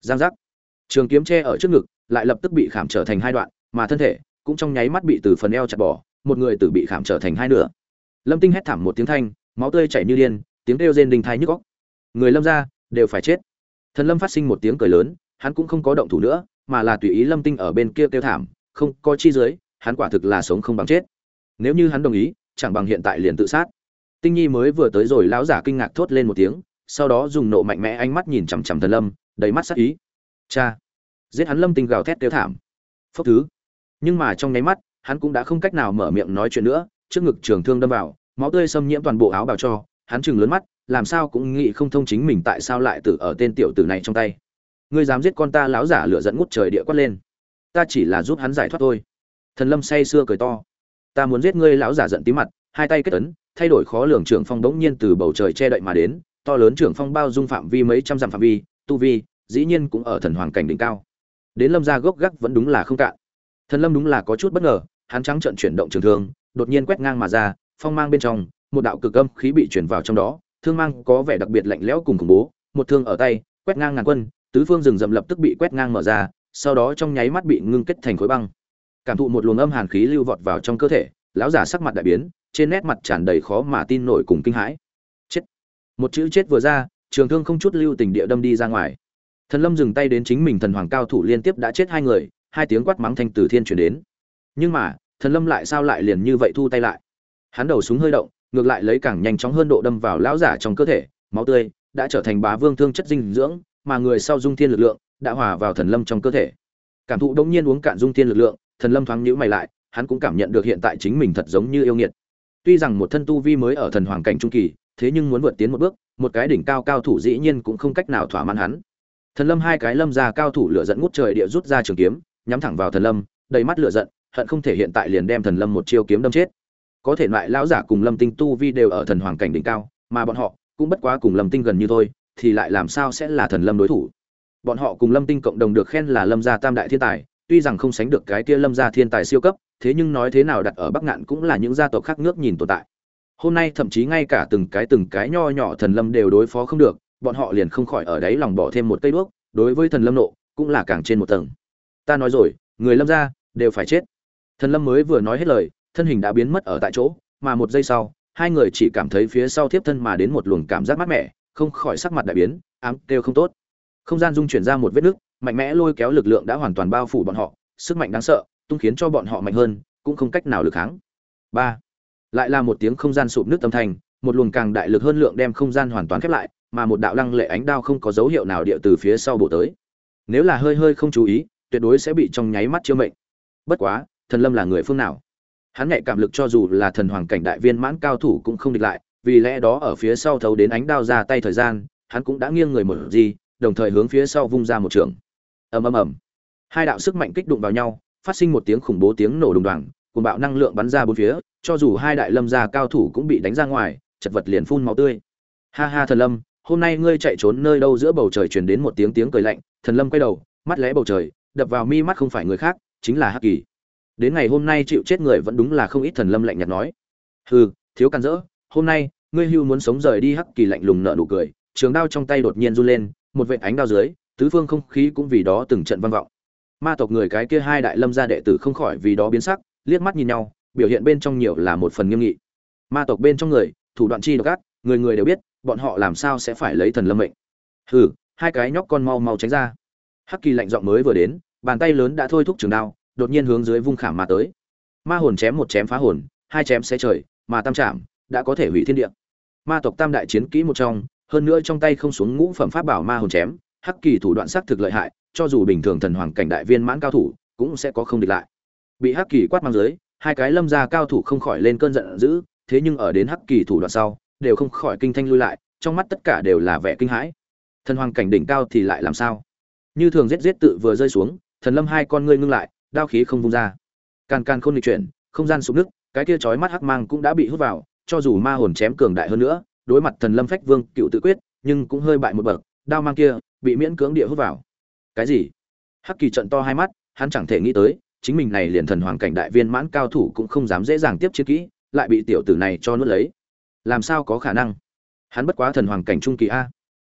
Giang giác. Trường kiếm che ở trước ngực, lại lập tức bị khảm trở thành hai đoạn, mà thân thể cũng trong nháy mắt bị từ phần eo chặt bỏ, một người tử bị khảm trở thành hai nửa. Lâm tinh hét thảm một tiếng thanh, máu tươi chảy như điên, tiếng kêu rên đình thai nhức góc người lâm ra, đều phải chết thần lâm phát sinh một tiếng cười lớn, hắn cũng không có động thủ nữa, mà là tùy ý lâm tinh ở bên kia kêu thảm, không, có chi dưới, hắn quả thực là sống không bằng chết. Nếu như hắn đồng ý, chẳng bằng hiện tại liền tự sát. Tinh nhi mới vừa tới rồi, lão giả kinh ngạc thốt lên một tiếng, sau đó dùng nộ mạnh mẽ ánh mắt nhìn chằm chằm thần lâm, đầy mắt sắc ý. Cha! Giết hắn lâm tinh gào thét kêu thảm. Phốc thứ. Nhưng mà trong nháy mắt, hắn cũng đã không cách nào mở miệng nói chuyện nữa, trước ngực trường thương đâm vào, máu tươi xâm nhiễm toàn bộ áo bào cho, hắn chừng lớn mắt làm sao cũng nghĩ không thông chính mình tại sao lại tử ở tên tiểu tử này trong tay. Ngươi dám giết con ta lão giả lửa dẫn ngút trời địa quát lên. Ta chỉ là giúp hắn giải thoát thôi. Thần lâm say sưa cười to. Ta muốn giết ngươi lão giả giận tí mặt, hai tay kết ấn, thay đổi khó lường trưởng phong bỗng nhiên từ bầu trời che đậy mà đến, to lớn trưởng phong bao dung phạm vi mấy trăm dặm phạm vi, tu vi, dĩ nhiên cũng ở thần hoàng cảnh đỉnh cao. Đến lâm gia gốc gác vẫn đúng là không cạn. Thần lâm đúng là có chút bất ngờ, hắn trắng trợn chuyển động trường thương, đột nhiên quét ngang mà ra, phong mang bên trong, một đạo cực âm khí bị chuyển vào trong đó thương mang có vẻ đặc biệt lạnh lẽo cùng khủng bố, một thương ở tay, quét ngang ngàn quân, tứ phương rừng rậm lập tức bị quét ngang mở ra, sau đó trong nháy mắt bị ngưng kết thành khối băng. Cảm thụ một luồng âm hàn khí lưu vọt vào trong cơ thể, lão giả sắc mặt đại biến, trên nét mặt tràn đầy khó mà tin nổi cùng kinh hãi. Chết. một chữ chết vừa ra, trường thương không chút lưu tình địa đâm đi ra ngoài. Thần lâm dừng tay đến chính mình thần hoàng cao thủ liên tiếp đã chết hai người, hai tiếng quát mắng thanh từ thiên chuyển đến. Nhưng mà, thần lâm lại sao lại liền như vậy thu tay lại? Hắn đầu súng hơi động ngược lại lấy càng nhanh chóng hơn độ đâm vào lão giả trong cơ thể, máu tươi đã trở thành bá vương thương chất dinh dưỡng, mà người sau dung thiên lực lượng đã hòa vào thần lâm trong cơ thể. Cảm thụ đông nhiên uống cạn dung thiên lực lượng, thần lâm thoáng nhíu mày lại, hắn cũng cảm nhận được hiện tại chính mình thật giống như yêu nghiệt. Tuy rằng một thân tu vi mới ở thần hoàng cảnh trung kỳ, thế nhưng muốn vượt tiến một bước, một cái đỉnh cao cao thủ dĩ nhiên cũng không cách nào thỏa mãn hắn. Thần lâm hai cái lâm ra cao thủ lửa dẫn ngút trời địa rút ra trường kiếm, nhắm thẳng vào thần lâm, đầy mắt lửa giận, hận không thể hiện tại liền đem thần lâm một chiêu kiếm đâm chết có thể loại lão giả cùng lâm tinh tu vi đều ở thần hoàng cảnh đỉnh cao, mà bọn họ cũng bất quá cùng lâm tinh gần như thôi, thì lại làm sao sẽ là thần lâm đối thủ? Bọn họ cùng lâm tinh cộng đồng được khen là lâm gia tam đại thiên tài, tuy rằng không sánh được cái kia lâm gia thiên tài siêu cấp, thế nhưng nói thế nào đặt ở bắc ngạn cũng là những gia tộc khác nước nhìn tồn tại. Hôm nay thậm chí ngay cả từng cái từng cái nho nhỏ thần lâm đều đối phó không được, bọn họ liền không khỏi ở đấy lòng bỏ thêm một cây đuốc, đối với thần lâm nộ cũng là càng trên một tầng. Ta nói rồi, người lâm gia đều phải chết. Thần lâm mới vừa nói hết lời thân hình đã biến mất ở tại chỗ, mà một giây sau, hai người chỉ cảm thấy phía sau tiếp thân mà đến một luồng cảm giác mát mẻ, không khỏi sắc mặt đại biến, ám kêu không tốt. Không gian dung chuyển ra một vết nứt mạnh mẽ lôi kéo lực lượng đã hoàn toàn bao phủ bọn họ, sức mạnh đáng sợ, tung khiến cho bọn họ mạnh hơn, cũng không cách nào lực kháng. Ba, lại là một tiếng không gian sụp nước âm thanh, một luồng càng đại lực hơn lượng đem không gian hoàn toàn khép lại, mà một đạo lăng lệ ánh đao không có dấu hiệu nào địa từ phía sau bộ tới. Nếu là hơi hơi không chú ý, tuyệt đối sẽ bị trong nháy mắt chiêu mệnh. Bất quá, thần lâm là người phương nào? Hắn nhạy cảm lực cho dù là thần hoàng cảnh đại viên mãn cao thủ cũng không địch lại, vì lẽ đó ở phía sau thấu đến ánh đao ra tay thời gian, hắn cũng đã nghiêng người một gì, đồng thời hướng phía sau vung ra một trường. Ầm ầm ầm. Hai đạo sức mạnh kích đụng vào nhau, phát sinh một tiếng khủng bố tiếng nổ đùng đoàng cùng bạo năng lượng bắn ra bốn phía, cho dù hai đại lâm gia cao thủ cũng bị đánh ra ngoài, chật vật liền phun máu tươi. Ha ha thần lâm, hôm nay ngươi chạy trốn nơi đâu giữa bầu trời truyền đến một tiếng tiếng cười lạnh, thần lâm quay đầu, mắt lẽ bầu trời, đập vào mi mắt không phải người khác, chính là hắc kỳ đến ngày hôm nay chịu chết người vẫn đúng là không ít thần lâm lạnh nhạt nói. Hừ, thiếu can dỡ, hôm nay, ngươi hưu muốn sống rời đi hắc kỳ lạnh lùng nợ nụ cười, trường đao trong tay đột nhiên run lên, một vệt ánh đao dưới, tứ phương không khí cũng vì đó từng trận vang vọng. Ma tộc người cái kia hai đại lâm gia đệ tử không khỏi vì đó biến sắc, liếc mắt nhìn nhau, biểu hiện bên trong nhiều là một phần nghiêm nghị. Ma tộc bên trong người, thủ đoạn chi độc ác, người người đều biết, bọn họ làm sao sẽ phải lấy thần lâm mệnh. Hừ, hai cái nhóc con mau mau tránh ra. Hắc kỳ lạnh giọng mới vừa đến, bàn tay lớn đã thôi thúc trường đao đột nhiên hướng dưới vung khảm mà tới. Ma hồn chém một chém phá hồn, hai chém xe trời, mà tam chạm đã có thể hủy thiên địa. Ma tộc tam đại chiến kỹ một trong, hơn nữa trong tay không xuống ngũ phẩm pháp bảo ma hồn chém, hắc kỳ thủ đoạn sắc thực lợi hại, cho dù bình thường thần hoàng cảnh đại viên mãn cao thủ, cũng sẽ có không địch lại. Bị hắc kỳ quát mang dưới, hai cái lâm gia cao thủ không khỏi lên cơn giận dữ, thế nhưng ở đến hắc kỳ thủ đoạn sau, đều không khỏi kinh thanh lui lại, trong mắt tất cả đều là vẻ kinh hãi. Thần hoàng cảnh đỉnh cao thì lại làm sao? Như thường giết giết tự vừa rơi xuống, thần lâm hai con ngươi ngưng lại đao khí không vung ra. Can can không lịch chuyển, không gian sụp nước cái kia chói mắt hắc mang cũng đã bị hút vào, cho dù ma hồn chém cường đại hơn nữa, đối mặt thần lâm phách vương cựu tự quyết, nhưng cũng hơi bại một bậc, đao mang kia bị miễn cưỡng địa hút vào. Cái gì? Hắc kỳ trận to hai mắt, hắn chẳng thể nghĩ tới, chính mình này liền thần hoàng cảnh đại viên mãn cao thủ cũng không dám dễ dàng tiếp chiến kỹ, lại bị tiểu tử này cho nuốt lấy. Làm sao có khả năng? Hắn bất quá thần hoàng cảnh trung kỳ a.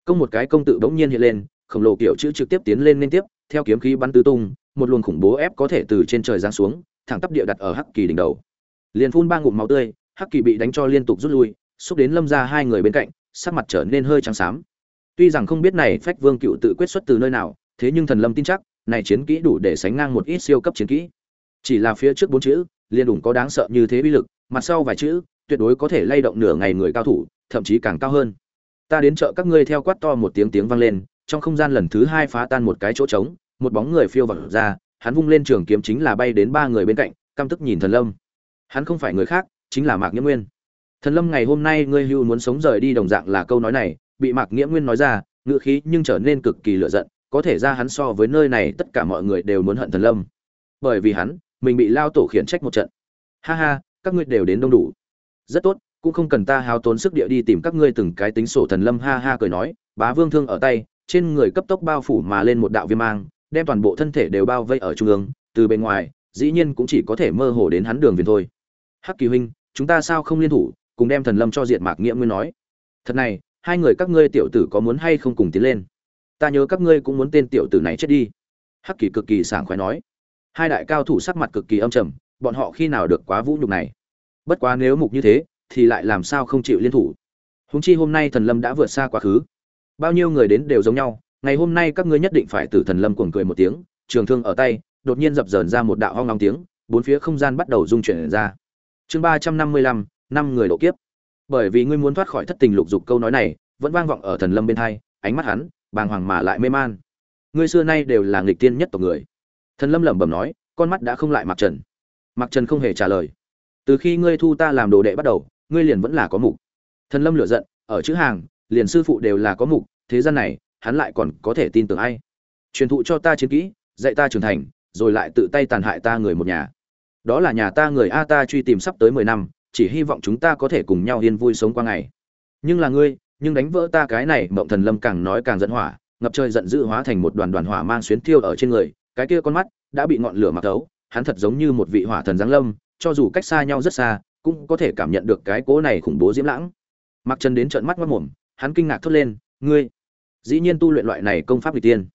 Công một cái công tự bỗng nhiên hiện lên, khổng lồ kiểu chữ trực tiếp tiến lên liên tiếp, theo kiếm khí bắn tứ tung một luồng khủng bố ép có thể từ trên trời giáng xuống, thẳng tắp địa đặt ở hắc kỳ đỉnh đầu. Liền phun ba ngụm máu tươi, hắc kỳ bị đánh cho liên tục rút lui, xúc đến lâm gia hai người bên cạnh, sắc mặt trở nên hơi trắng xám. Tuy rằng không biết này phách vương cựu tự quyết xuất từ nơi nào, thế nhưng thần lâm tin chắc, này chiến kỹ đủ để sánh ngang một ít siêu cấp chiến kỹ. Chỉ là phía trước bốn chữ, liền đủ có đáng sợ như thế bi lực, mặt sau vài chữ, tuyệt đối có thể lay động nửa ngày người cao thủ, thậm chí càng cao hơn. Ta đến chợ các ngươi theo quát to một tiếng tiếng vang lên, trong không gian lần thứ hai phá tan một cái chỗ trống một bóng người phiêu vào ra, hắn vung lên trường kiếm chính là bay đến ba người bên cạnh, căm tức nhìn thần lâm. Hắn không phải người khác, chính là mạc nghĩa nguyên. Thần lâm ngày hôm nay ngươi hưu muốn sống rời đi đồng dạng là câu nói này, bị mạc nghĩa nguyên nói ra ngựa khí nhưng trở nên cực kỳ lửa giận, có thể ra hắn so với nơi này tất cả mọi người đều muốn hận thần lâm. Bởi vì hắn, mình bị lao tổ khiển trách một trận. Ha ha, các ngươi đều đến đông đủ. Rất tốt, cũng không cần ta hao tốn sức địa đi tìm các ngươi từng cái tính sổ thần lâm ha ha cười nói, bá vương thương ở tay, trên người cấp tốc bao phủ mà lên một đạo viêm mang đem toàn bộ thân thể đều bao vây ở trung ương, từ bên ngoài, dĩ nhiên cũng chỉ có thể mơ hồ đến hắn đường viền thôi. Hắc kỳ huynh, chúng ta sao không liên thủ, cùng đem thần lâm cho diệt mạc nghĩa nguyên nói. Thật này, hai người các ngươi tiểu tử có muốn hay không cùng tiến lên? Ta nhớ các ngươi cũng muốn tên tiểu tử này chết đi. Hắc kỳ cực kỳ sảng khoái nói. Hai đại cao thủ sắc mặt cực kỳ âm trầm, bọn họ khi nào được quá vũ nhục này? Bất quá nếu mục như thế, thì lại làm sao không chịu liên thủ? Húng chi hôm nay thần lâm đã vượt xa quá khứ. Bao nhiêu người đến đều giống nhau ngày hôm nay các ngươi nhất định phải tử thần lâm cuồng cười một tiếng, trường thương ở tay, đột nhiên dập dờn ra một đạo hoang long tiếng, bốn phía không gian bắt đầu rung chuyển ra. Chương ba trăm năm mươi lăm, năm người độ kiếp. Bởi vì ngươi muốn thoát khỏi thất tình lục dục câu nói này, vẫn vang vọng ở thần lâm bên thai ánh mắt hắn, bàng hoàng mà lại mê man. Ngươi xưa nay đều là nghịch tiên nhất tộc người. Thần lâm lẩm bẩm nói, con mắt đã không lại mặc trần. Mặc trần không hề trả lời. Từ khi ngươi thu ta làm đồ đệ bắt đầu, ngươi liền vẫn là có mục. Thần lâm lửa giận, ở chữ hàng, liền sư phụ đều là có mục, thế gian này hắn lại còn có thể tin tưởng ai. Truyền thụ cho ta chiến kỹ, dạy ta trưởng thành, rồi lại tự tay tàn hại ta người một nhà. Đó là nhà ta người a ta truy tìm sắp tới mười năm, chỉ hy vọng chúng ta có thể cùng nhau yên vui sống qua ngày. Nhưng là ngươi, nhưng đánh vỡ ta cái này, mộng thần lâm càng nói càng giận hỏa, ngập trời giận dữ hóa thành một đoàn đoàn hỏa mang xuyến thiêu ở trên người, cái kia con mắt đã bị ngọn lửa mặc thấu hắn thật giống như một vị hỏa thần giáng lâm, cho dù cách xa nhau rất xa, cũng có thể cảm nhận được cái cố này khủng bố diễm lãng. Mặc chân đến trợn mắt mất mồm hắn kinh ngạc thốt lên, ngươi dĩ nhiên tu luyện loại này công pháp vị tiên.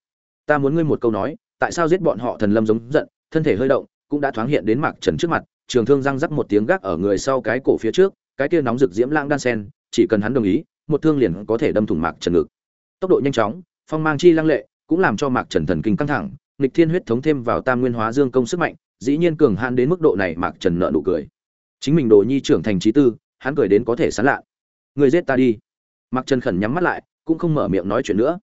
Ta muốn ngươi một câu nói, tại sao giết bọn họ thần lâm giống giận, thân thể hơi động, cũng đã thoáng hiện đến mạc trần trước mặt, trường thương răng rắc một tiếng gác ở người sau cái cổ phía trước, cái kia nóng rực diễm lãng đan sen, chỉ cần hắn đồng ý, một thương liền có thể đâm thủng mạc trần ngực. Tốc độ nhanh chóng, phong mang chi lăng lệ, cũng làm cho mạc trần thần kinh căng thẳng, nghịch thiên huyết thống thêm vào tam nguyên hóa dương công sức mạnh, dĩ nhiên cường hãn đến mức độ này mạc trần nợ nụ cười. Chính mình đồ nhi trưởng thành trí tư, hắn cười đến có thể sán lạ. Người giết ta đi. Mạc trần khẩn nhắm mắt lại cũng không mở miệng nói chuyện nữa.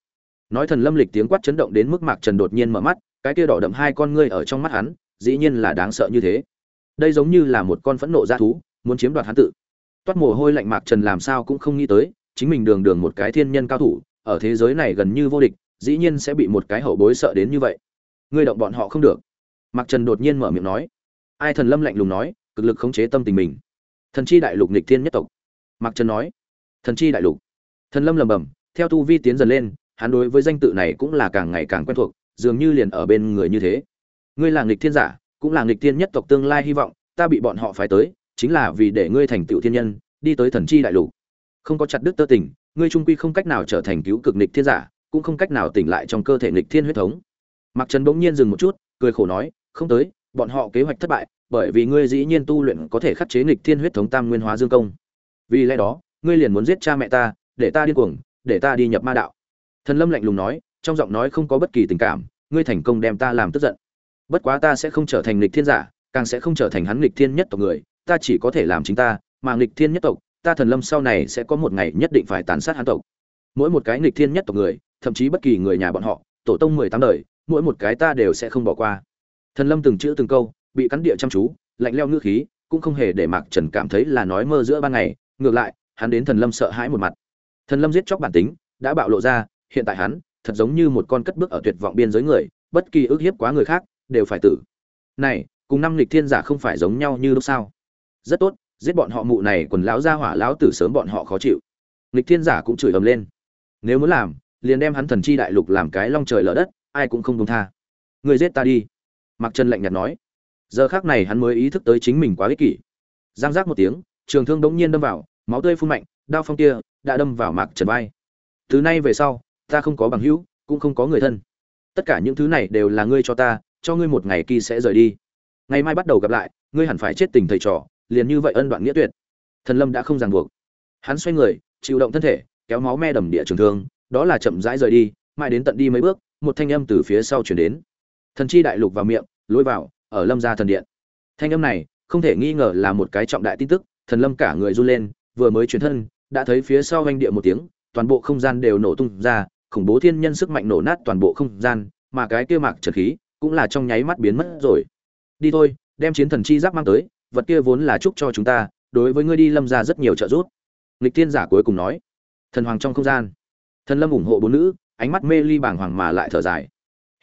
Nói thần lâm lịch tiếng quát chấn động đến mức mạc trần đột nhiên mở mắt, cái kia đỏ đậm hai con ngươi ở trong mắt hắn, dĩ nhiên là đáng sợ như thế. Đây giống như là một con phẫn nộ g thú, muốn chiếm đoạt hắn tự. Toát mồ hôi lạnh mạc trần làm sao cũng không nghĩ tới, chính mình đường đường một cái thiên nhân cao thủ, ở thế giới này gần như vô địch, dĩ nhiên sẽ bị một cái hậu bối sợ đến như vậy. Ngươi động bọn họ không được. Mạc trần đột nhiên mở miệng nói. Ai thần lâm lạnh lùng nói, cực lực khống chế tâm tình mình. Thần chi đại lục nịch thiên nhất tộc. Mạc trần nói. Thần chi đại lục. Thần lâm lầm bầm theo tu vi tiến dần lên, hắn đối với danh tự này cũng là càng ngày càng quen thuộc, dường như liền ở bên người như thế. Ngươi là nghịch thiên giả, cũng là nghịch thiên nhất tộc tương lai hy vọng, ta bị bọn họ phái tới, chính là vì để ngươi thành tựu thiên nhân, đi tới thần chi đại lục. Không có chặt đứt tơ tình, ngươi trung quy không cách nào trở thành cứu cực nghịch thiên giả, cũng không cách nào tỉnh lại trong cơ thể nghịch thiên huyết thống. Mặc trần bỗng nhiên dừng một chút, cười khổ nói, không tới, bọn họ kế hoạch thất bại, bởi vì ngươi dĩ nhiên tu luyện có thể khắc chế nghịch thiên huyết thống tam nguyên hóa dương công. Vì lẽ đó, ngươi liền muốn giết cha mẹ ta, để ta điên cuồng để ta đi nhập ma đạo. Thần lâm lạnh lùng nói, trong giọng nói không có bất kỳ tình cảm, ngươi thành công đem ta làm tức giận. Bất quá ta sẽ không trở thành nghịch thiên giả, càng sẽ không trở thành hắn nghịch thiên nhất tộc người, ta chỉ có thể làm chính ta, mà nghịch thiên nhất tộc, ta thần lâm sau này sẽ có một ngày nhất định phải tàn sát hắn tộc. Mỗi một cái nghịch thiên nhất tộc người, thậm chí bất kỳ người nhà bọn họ, tổ tông mười tám đời, mỗi một cái ta đều sẽ không bỏ qua. Thần lâm từng chữ từng câu, bị cắn địa chăm chú, lạnh leo ngữ khí, cũng không hề để mạc trần cảm thấy là nói mơ giữa ban ngày, ngược lại, hắn đến thần lâm sợ hãi một mặt thần lâm giết chóc bản tính, đã bạo lộ ra, hiện tại hắn, thật giống như một con cất bước ở tuyệt vọng biên giới người, bất kỳ ước hiếp quá người khác, đều phải tử. Này, cùng năm lịch thiên giả không phải giống nhau như lúc sao? Rất tốt, giết bọn họ mụ này, quần lão ra hỏa lão tử sớm bọn họ khó chịu. Lịch thiên giả cũng chửi ầm lên. Nếu muốn làm, liền đem hắn thần chi đại lục làm cái long trời lở đất, ai cũng không đông tha. Người giết ta đi. Mặc trần lạnh nhạt nói. Giờ khác này hắn mới ý thức tới chính mình quá ích kỷ. Giang giác một tiếng, trường thương đống nhiên đâm vào, máu tươi phun mạnh, đao phong kia đã đâm vào mạc trần vai. Từ nay về sau, ta không có bằng hữu, cũng không có người thân. Tất cả những thứ này đều là ngươi cho ta, cho ngươi một ngày kỳ sẽ rời đi. Ngày mai bắt đầu gặp lại, ngươi hẳn phải chết tình thầy trò, liền như vậy ân đoạn nghĩa tuyệt. Thần lâm đã không ràng buộc. Hắn xoay người, chịu động thân thể, kéo máu me đầm địa trường thương, đó là chậm rãi rời đi, mãi đến tận đi mấy bước, một thanh âm từ phía sau chuyển đến. Thần chi đại lục vào miệng, lôi vào, ở lâm gia thần điện. Thanh âm này, không thể nghi ngờ là một cái trọng đại tin tức, thần lâm cả người run lên, vừa mới chuyển thân đã thấy phía sau anh địa một tiếng, toàn bộ không gian đều nổ tung ra, khủng bố thiên nhân sức mạnh nổ nát toàn bộ không gian, mà cái kia mạc trật khí cũng là trong nháy mắt biến mất rồi. Đi thôi, đem chiến thần chi giáp mang tới, vật kia vốn là chúc cho chúng ta, đối với ngươi đi lâm ra rất nhiều trợ giúp. Nghịch tiên giả cuối cùng nói. Thần hoàng trong không gian. Thần lâm ủng hộ bốn nữ, ánh mắt mê ly bàng hoàng mà lại thở dài.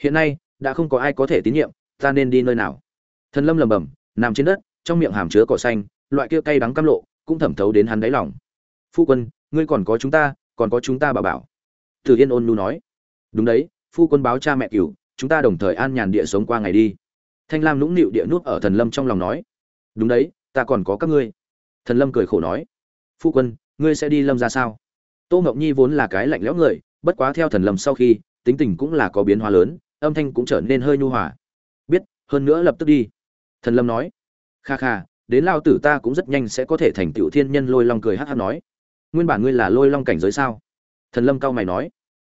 Hiện nay, đã không có ai có thể tín nhiệm, ta nên đi nơi nào? Thần lâm lầm bầm nằm trên đất, trong miệng hàm chứa cỏ xanh, loại kia cay đắng cam lộ, cũng thẩm thấu đến hắn đáy lòng phu quân, ngươi còn có chúng ta, còn có chúng ta bà bảo. Từ yên ôn nu nói. Đúng đấy, phu quân báo cha mẹ cửu, chúng ta đồng thời an nhàn địa sống qua ngày đi. Thanh lam nũng nịu địa nuốt ở thần lâm trong lòng nói. Đúng đấy, ta còn có các ngươi. Thần lâm cười khổ nói. Phu quân, ngươi sẽ đi lâm ra sao? Tô ngọc nhi vốn là cái lạnh lẽo người, bất quá theo thần lâm sau khi, tính tình cũng là có biến hóa lớn, âm thanh cũng trở nên hơi nhu hòa. Biết, hơn nữa lập tức đi. Thần lâm nói. Kha kha, đến lao tử ta cũng rất nhanh sẽ có thể thành tựu thiên nhân lôi long cười hát hát nói nguyên bản ngươi là lôi long cảnh giới sao? Thần lâm cao mày nói.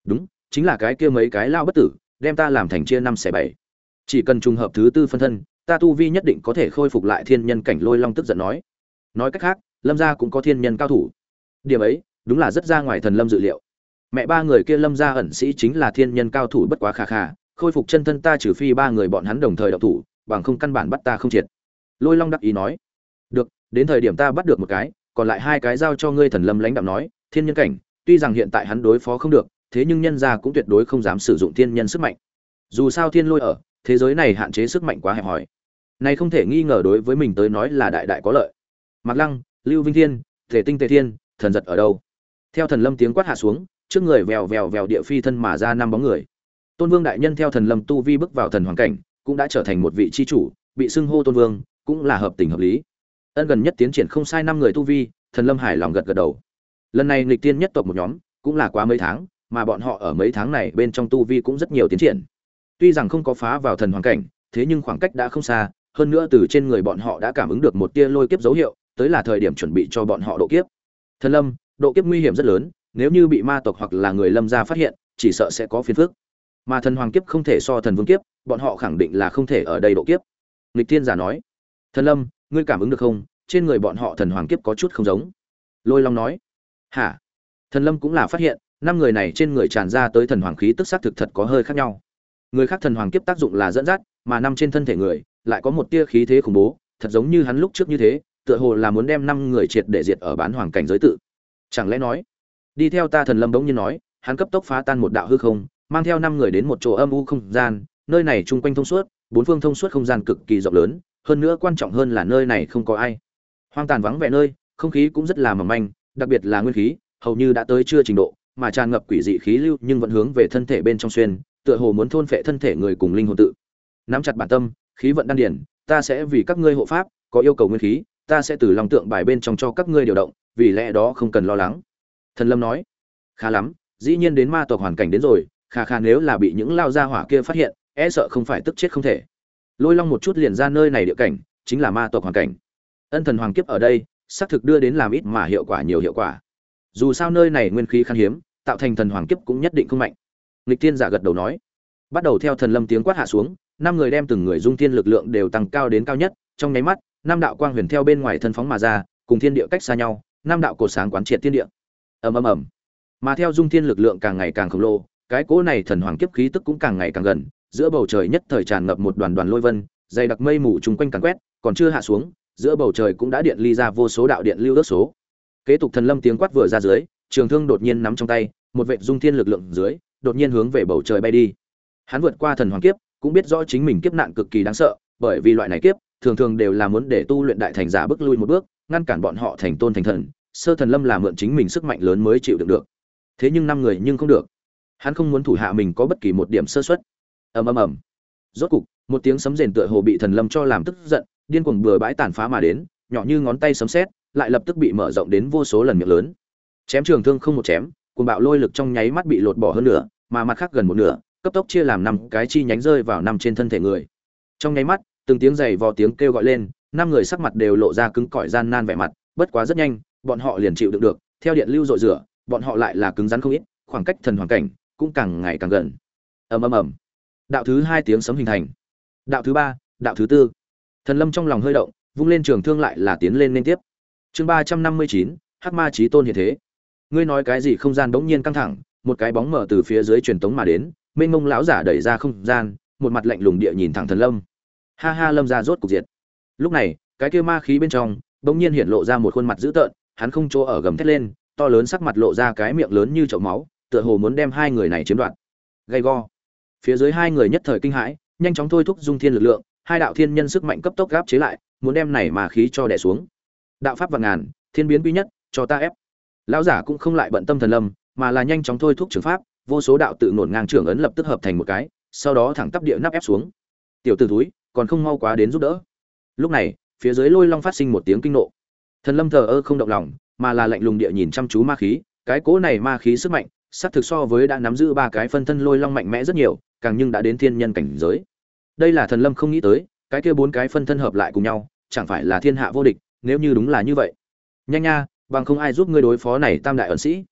Đúng, chính là cái kia mấy cái lao bất tử, đem ta làm thành chia năm xẻ bảy. Chỉ cần trùng hợp thứ tư phân thân, ta tu vi nhất định có thể khôi phục lại thiên nhân cảnh lôi long tức giận nói. Nói cách khác, lâm gia cũng có thiên nhân cao thủ. Điểm ấy, đúng là rất ra ngoài thần lâm dự liệu. Mẹ ba người kia lâm gia ẩn sĩ chính là thiên nhân cao thủ bất quá khà khà, khôi phục chân thân ta trừ phi ba người bọn hắn đồng thời đậu thủ, bằng không căn bản bắt ta không triệt. Lôi long đắc ý nói. Được, đến thời điểm ta bắt được một cái còn lại hai cái giao cho ngươi thần lâm lãnh đạo nói thiên nhân cảnh tuy rằng hiện tại hắn đối phó không được thế nhưng nhân gia cũng tuyệt đối không dám sử dụng thiên nhân sức mạnh dù sao thiên lôi ở thế giới này hạn chế sức mạnh quá hẹp hòi này không thể nghi ngờ đối với mình tới nói là đại đại có lợi mặc Lăng, Lưu Vinh Thiên, Thể Tinh Tề Thiên, thần giật ở đâu? Theo thần lâm tiếng quát hạ xuống, trước người vèo vèo vèo địa phi thân mà ra năm bóng người. Tôn Vương đại nhân theo thần lâm tu vi bước vào thần hoàng cảnh, cũng đã trở thành một vị chi chủ, bị xưng hô Tôn Vương, cũng là hợp tình hợp lý. Ân gần nhất tiến triển không sai năm người tu vi, thần lâm hài lòng gật gật đầu. Lần này nghịch tiên nhất tộc một nhóm, cũng là quá mấy tháng, mà bọn họ ở mấy tháng này bên trong tu vi cũng rất nhiều tiến triển. Tuy rằng không có phá vào thần hoàng cảnh, thế nhưng khoảng cách đã không xa, hơn nữa từ trên người bọn họ đã cảm ứng được một tia lôi kiếp dấu hiệu, tới là thời điểm chuẩn bị cho bọn họ độ kiếp. Thần Lâm, độ kiếp nguy hiểm rất lớn, nếu như bị ma tộc hoặc là người Lâm gia phát hiện, chỉ sợ sẽ có phiền phức. Mà thần hoàng kiếp không thể so thần vương kiếp, bọn họ khẳng định là không thể ở đây độ kiếp. nghịch Thiên giả nói: "Thần Lâm, ngươi cảm ứng được không? Trên người bọn họ thần hoàng kiếp có chút không giống." Lôi Long nói: "Hả?" Thần Lâm cũng là phát hiện, năm người này trên người tràn ra tới thần hoàng khí tức xác thực thật có hơi khác nhau. Người khác thần hoàng kiếp tác dụng là dẫn dắt, mà năm trên thân thể người lại có một tia khí thế khủng bố, thật giống như hắn lúc trước như thế, tựa hồ là muốn đem năm người triệt để diệt ở bán hoàng cảnh giới tự chẳng lẽ nói đi theo ta thần lâm bỗng nhiên nói hắn cấp tốc phá tan một đạo hư không mang theo năm người đến một chỗ âm u không gian nơi này chung quanh thông suốt bốn phương thông suốt không gian cực kỳ rộng lớn hơn nữa quan trọng hơn là nơi này không có ai. Hoang tàn vắng vẻ nơi, không khí cũng rất là mỏng manh, đặc biệt là nguyên khí, hầu như đã tới chưa trình độ, mà tràn ngập quỷ dị khí lưu nhưng vẫn hướng về thân thể bên trong xuyên, tựa hồ muốn thôn phệ thân thể người cùng linh hồn tự. Nắm chặt bản tâm, khí vận đan điển, ta sẽ vì các ngươi hộ pháp, có yêu cầu nguyên khí, ta sẽ từ lòng tượng bài bên trong cho các ngươi điều động, vì lẽ đó không cần lo lắng. Thần lâm nói. Khá lắm, dĩ nhiên đến ma tộc hoàn cảnh đến rồi, khà khà nếu là bị những lao gia hỏa kia phát hiện e sợ không phải tức chết không thể lôi long một chút liền ra nơi này địa cảnh chính là ma tộc hoàn cảnh ân thần hoàng kiếp ở đây xác thực đưa đến làm ít mà hiệu quả nhiều hiệu quả dù sao nơi này nguyên khí khan hiếm tạo thành thần hoàng kiếp cũng nhất định không mạnh nghịch tiên giả gật đầu nói bắt đầu theo thần lâm tiếng quát hạ xuống năm người đem từng người dung tiên lực lượng đều tăng cao đến cao nhất trong nháy mắt năm đạo quang huyền theo bên ngoài thân phóng mà ra, cùng thiên địa cách xa nhau, năm đạo cột sáng quán triệt thiên địa. Ầm ầm ầm. Mà theo dung thiên lực lượng càng ngày càng khổng lồ, cái cỗ này thần hoàng kiếp khí tức cũng càng ngày càng gần, giữa bầu trời nhất thời tràn ngập một đoàn đoàn lôi vân, dày đặc mây mù chung quanh càn quét, còn chưa hạ xuống, giữa bầu trời cũng đã điện ly ra vô số đạo điện lưu ước số. Kế tục thần lâm tiếng quát vừa ra dưới, trường thương đột nhiên nắm trong tay, một vệ dung thiên lực lượng dưới, đột nhiên hướng về bầu trời bay đi. Hắn vượt qua thần hoàng kiếp, cũng biết rõ chính mình kiếp nạn cực kỳ đáng sợ, bởi vì loại này kiếp, thường thường đều là muốn để tu luyện đại thành giả bước lui một bước, ngăn cản bọn họ thành tôn thành thần. Sơ thần lâm là mượn chính mình sức mạnh lớn mới chịu đựng được. Thế nhưng năm người nhưng không được. Hắn không muốn thủ hạ mình có bất kỳ một điểm sơ suất. Ầm ầm ầm. Rốt cục, một tiếng sấm rền tựa hồ bị thần lâm cho làm tức giận, điên cuồng bừa bãi tàn phá mà đến, nhỏ như ngón tay sấm sét, lại lập tức bị mở rộng đến vô số lần miệng lớn. Chém trường thương không một chém, cuồng bạo lôi lực trong nháy mắt bị lột bỏ hơn nửa, mà mặt khác gần một nửa, cấp tốc chia làm năm cái chi nhánh rơi vào năm trên thân thể người. Trong nháy mắt, từng tiếng giày vò tiếng kêu gọi lên năm người sắc mặt đều lộ ra cứng cỏi gian nan vẻ mặt bất quá rất nhanh bọn họ liền chịu đựng được theo điện lưu dội rửa bọn họ lại là cứng rắn không ít khoảng cách thần hoàn cảnh cũng càng ngày càng gần ầm ầm ầm đạo thứ hai tiếng sấm hình thành. Đạo thứ ba, đạo thứ tư. Thần lâm trong lòng hơi động, vung lên trường thương lại là tiến lên liên tiếp. Chương ba trăm năm mươi chín, hắc ma trí tôn hiện thế. Ngươi nói cái gì không gian bỗng nhiên căng thẳng, một cái bóng mở từ phía dưới truyền tống mà đến, mênh mông lão giả đẩy ra không gian, một mặt lạnh lùng địa nhìn thẳng thần lâm. Ha ha, lâm ra rốt cục diệt. Lúc này, cái kia ma khí bên trong, bỗng nhiên hiện lộ ra một khuôn mặt dữ tợn, hắn không chỗ ở gầm thét lên, to lớn sắc mặt lộ ra cái miệng lớn như chậu máu, tựa hồ muốn đem hai người này chiếm đoạt. Gay go phía dưới hai người nhất thời kinh hãi, nhanh chóng thôi thúc dung thiên lực lượng, hai đạo thiên nhân sức mạnh cấp tốc gáp chế lại, muốn đem này mà khí cho đẻ xuống. Đạo pháp vạn ngàn, thiên biến quy nhất, cho ta ép. Lão giả cũng không lại bận tâm thần lâm, mà là nhanh chóng thôi thúc trường pháp, vô số đạo tự nổn ngang trưởng ấn lập tức hợp thành một cái, sau đó thẳng tắp địa nắp ép xuống. Tiểu t ử túi còn không mau quá đến giúp đỡ. Lúc này, phía dưới lôi long phát sinh một tiếng kinh nộ. Thần lâm thờ ơ không động lòng, mà là lạnh lùng địa nhìn chăm chú ma khí, cái cố này ma khí sức mạnh xác thực so với đã nắm giữ ba cái phân thân lôi long mạnh mẽ rất nhiều càng nhưng đã đến thiên nhân cảnh giới. Đây là thần lâm không nghĩ tới, cái kia bốn cái phân thân hợp lại cùng nhau, chẳng phải là thiên hạ vô địch, nếu như đúng là như vậy. Nhanh nha, bằng không ai giúp ngươi đối phó này tam đại ẩn sĩ.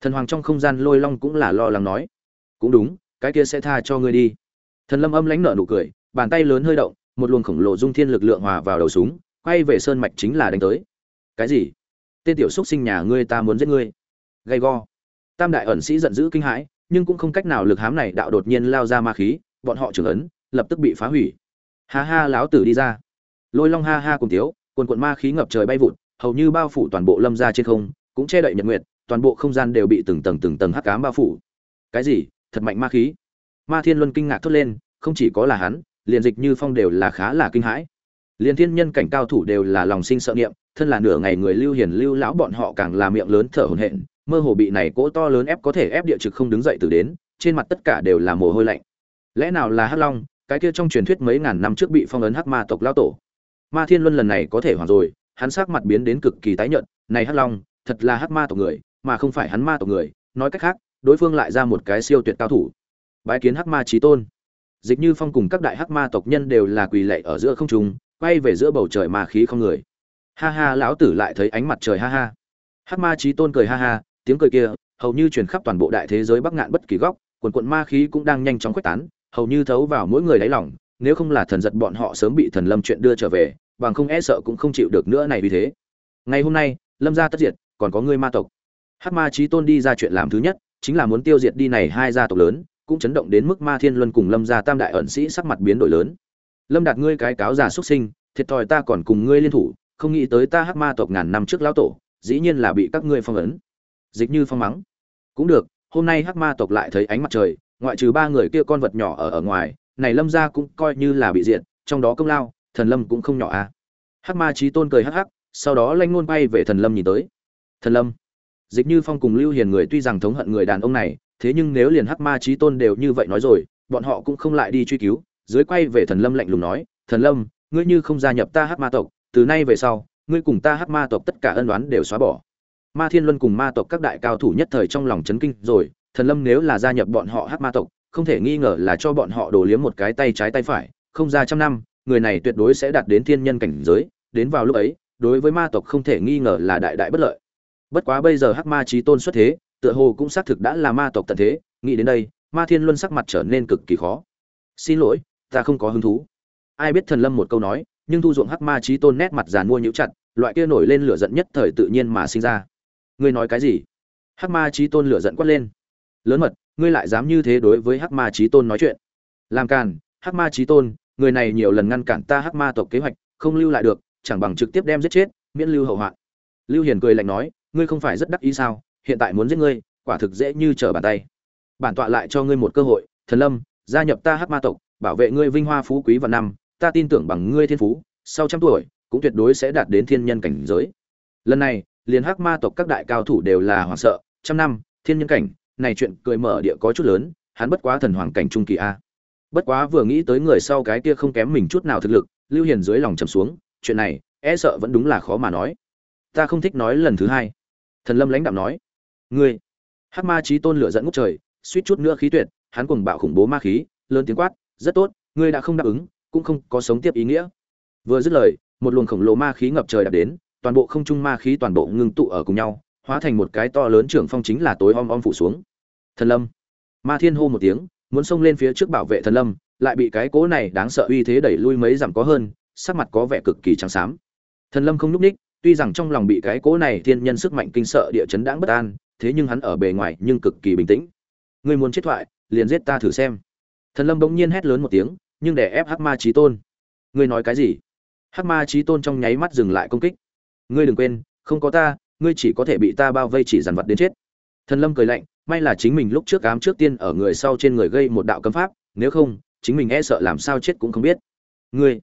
Thần hoàng trong không gian lôi long cũng là lo lắng nói. Cũng đúng, cái kia sẽ tha cho ngươi đi. Thần lâm âm lãnh nở nụ cười, bàn tay lớn hơi động, một luồng khổng lồ dung thiên lực lượng hòa vào đầu súng, quay về sơn mạch chính là đánh tới. Cái gì? Tên tiểu xúc sinh nhà ngươi ta muốn giết ngươi. Gay go. Tam đại ẩn sĩ giận dữ kinh hãi nhưng cũng không cách nào lực hám này đạo đột nhiên lao ra ma khí, bọn họ trưởng ấn, lập tức bị phá hủy. Ha ha láo tử đi ra. Lôi long ha ha cùng tiếu quần quận ma khí ngập trời bay vụt, hầu như bao phủ toàn bộ lâm ra trên không, cũng che đậy nhật nguyệt, toàn bộ không gian đều bị từng tầng từng tầng hắc cám bao phủ. Cái gì? Thật mạnh ma khí. Ma thiên luân kinh ngạc thốt lên, không chỉ có là hắn, liền dịch như phong đều là khá là kinh hãi. Liền thiên nhân cảnh cao thủ đều là lòng sinh sợ niệm, thân là nửa ngày người lưu hiền lưu lão bọn họ càng là miệng lớn thở hổn hển mơ hồ bị này cỗ to lớn ép có thể ép địa trực không đứng dậy từ đến, trên mặt tất cả đều là mồ hôi lạnh. Lẽ nào là hắc long, cái kia trong truyền thuyết mấy ngàn năm trước bị phong ấn hắc ma tộc lao tổ? Ma thiên luân lần này có thể hoàn rồi, hắn sắc mặt biến đến cực kỳ tái nhợt, này hắc long, thật là hắc ma tộc người, mà không phải hắn ma tộc người. Nói cách khác, đối phương lại ra một cái siêu tuyệt cao thủ. Bái kiến hắc ma trí tôn. Dịch như phong cùng các đại hắc ma tộc nhân đều là quỳ lệ ở giữa không trung, quay về giữa bầu trời mà khí không người. Ha ha, lão tử lại thấy ánh mặt trời, ha ha. Hắc ma trí tôn cười ha ha tiếng cười kia, hầu như truyền khắp toàn bộ đại thế giới bắc ngạn bất kỳ góc, quần quận ma khí cũng đang nhanh chóng khuếch tán, hầu như thấu vào mỗi người đáy lòng, nếu không là thần giật bọn họ sớm bị thần lâm chuyện đưa trở về, bằng không e sợ cũng không chịu được nữa này vì thế. Ngày hôm nay, lâm gia tất diệt, còn có ngươi ma tộc. Hắc ma trí tôn đi ra chuyện làm thứ nhất, chính là muốn tiêu diệt đi này hai gia tộc lớn, cũng chấn động đến mức ma thiên luân cùng lâm gia tam đại ẩn sĩ sắc mặt biến đổi lớn. Lâm đạt ngươi cái cáo già xuất sinh, thiệt thòi ta còn cùng ngươi liên thủ, không nghĩ tới ta hắc ma tộc ngàn năm trước lão tổ, dĩ nhiên là bị các ngươi phong ấn dịch như phong mắng. Cũng được, hôm nay hắc ma tộc lại thấy ánh mặt trời, ngoại trừ ba người kia con vật nhỏ ở ở ngoài, này lâm gia cũng coi như là bị diện trong đó công lao, thần lâm cũng không nhỏ à. hắc ma trí tôn cười hắc hắc, sau đó lanh ngôn bay về thần lâm nhìn tới. Thần lâm. Dịch như phong cùng lưu hiền người tuy rằng thống hận người đàn ông này, thế nhưng nếu liền hắc ma trí tôn đều như vậy nói rồi, bọn họ cũng không lại đi truy cứu, dưới quay về thần lâm lạnh lùng nói, thần lâm, ngươi như không gia nhập ta hắc ma tộc, từ nay về sau, ngươi cùng ta hắc ma tộc tất cả ân đoán đều xóa bỏ ma thiên luân cùng ma tộc các đại cao thủ nhất thời trong lòng chấn kinh rồi, thần lâm nếu là gia nhập bọn họ hắc ma tộc, không thể nghi ngờ là cho bọn họ đổ liếm một cái tay trái tay phải, không ra trăm năm, người này tuyệt đối sẽ đạt đến thiên nhân cảnh giới, đến vào lúc ấy, đối với ma tộc không thể nghi ngờ là đại đại bất lợi. Bất quá bây giờ hắc ma trí tôn xuất thế, tựa hồ cũng xác thực đã là ma tộc tận thế, nghĩ đến đây, ma thiên luân sắc mặt trở nên cực kỳ khó. Xin lỗi, ta không có hứng thú. Ai biết thần lâm một câu nói, nhưng thu dụng hắc ma trí tôn nét mặt giàn mua nhũ chặt, loại kia nổi lên lửa giận nhất thời tự nhiên mà sinh ra ngươi nói cái gì? Hắc ma trí tôn lửa giận quát lên. Lớn mật, ngươi lại dám như thế đối với hắc ma trí tôn nói chuyện. Làm càn, hắc ma trí tôn, người này nhiều lần ngăn cản ta hắc ma tộc kế hoạch, không lưu lại được, chẳng bằng trực tiếp đem giết chết, miễn lưu hậu hoạn. Lưu hiền cười lạnh nói, ngươi không phải rất đắc ý sao? Hiện tại muốn giết ngươi, quả thực dễ như trở bàn tay. Bản tọa lại cho ngươi một cơ hội, thần lâm, gia nhập ta hắc ma tộc, bảo vệ ngươi vinh hoa phú quý và năm, ta tin tưởng bằng ngươi thiên phú, sau trăm tuổi, cũng tuyệt đối sẽ đạt đến thiên nhân cảnh giới. Lần này liền hắc ma tộc các đại cao thủ đều là hoảng sợ, trăm năm, thiên nhân cảnh, này chuyện cười mở địa có chút lớn, hắn bất quá thần hoàng cảnh trung kỳ a. Bất quá vừa nghĩ tới người sau cái kia không kém mình chút nào thực lực, lưu hiền dưới lòng trầm xuống, chuyện này e sợ vẫn đúng là khó mà nói. Ta không thích nói lần thứ hai. Thần lâm lãnh đạm nói. Ngươi. Hắc ma chí tôn lửa dẫn ngút trời, suýt chút nữa khí tuyệt, hắn cuồng bạo khủng bố ma khí, lớn tiếng quát, rất tốt, ngươi đã không đáp ứng, cũng không có sống tiếp ý nghĩa. Vừa dứt lời, một luồng khổng lồ ma khí ngập trời đạp đến toàn bộ không trung ma khí toàn bộ ngưng tụ ở cùng nhau, hóa thành một cái to lớn trưởng phong chính là tối om om phủ xuống. Thần lâm. Ma thiên hô một tiếng, muốn xông lên phía trước bảo vệ thần lâm, lại bị cái cố này đáng sợ uy thế đẩy lui mấy dặm có hơn, sắc mặt có vẻ cực kỳ trắng xám. Thần lâm không nhúc ních tuy rằng trong lòng bị cái cố này thiên nhân sức mạnh kinh sợ địa chấn đãng bất an, thế nhưng hắn ở bề ngoài nhưng cực kỳ bình tĩnh. Ngươi muốn chết thoại, liền giết ta thử xem. Thần lâm bỗng nhiên hét lớn một tiếng, nhưng để ép hắc ma trí tôn. Ngươi nói cái gì? Hắc ma trí tôn trong nháy mắt dừng lại công kích ngươi đừng quên, không có ta, ngươi chỉ có thể bị ta bao vây chỉ dằn vặt đến chết. Thần lâm cười lạnh, may là chính mình lúc trước ám trước tiên ở người sau trên người gây một đạo cấm pháp, nếu không, chính mình e sợ làm sao chết cũng không biết. Ngươi,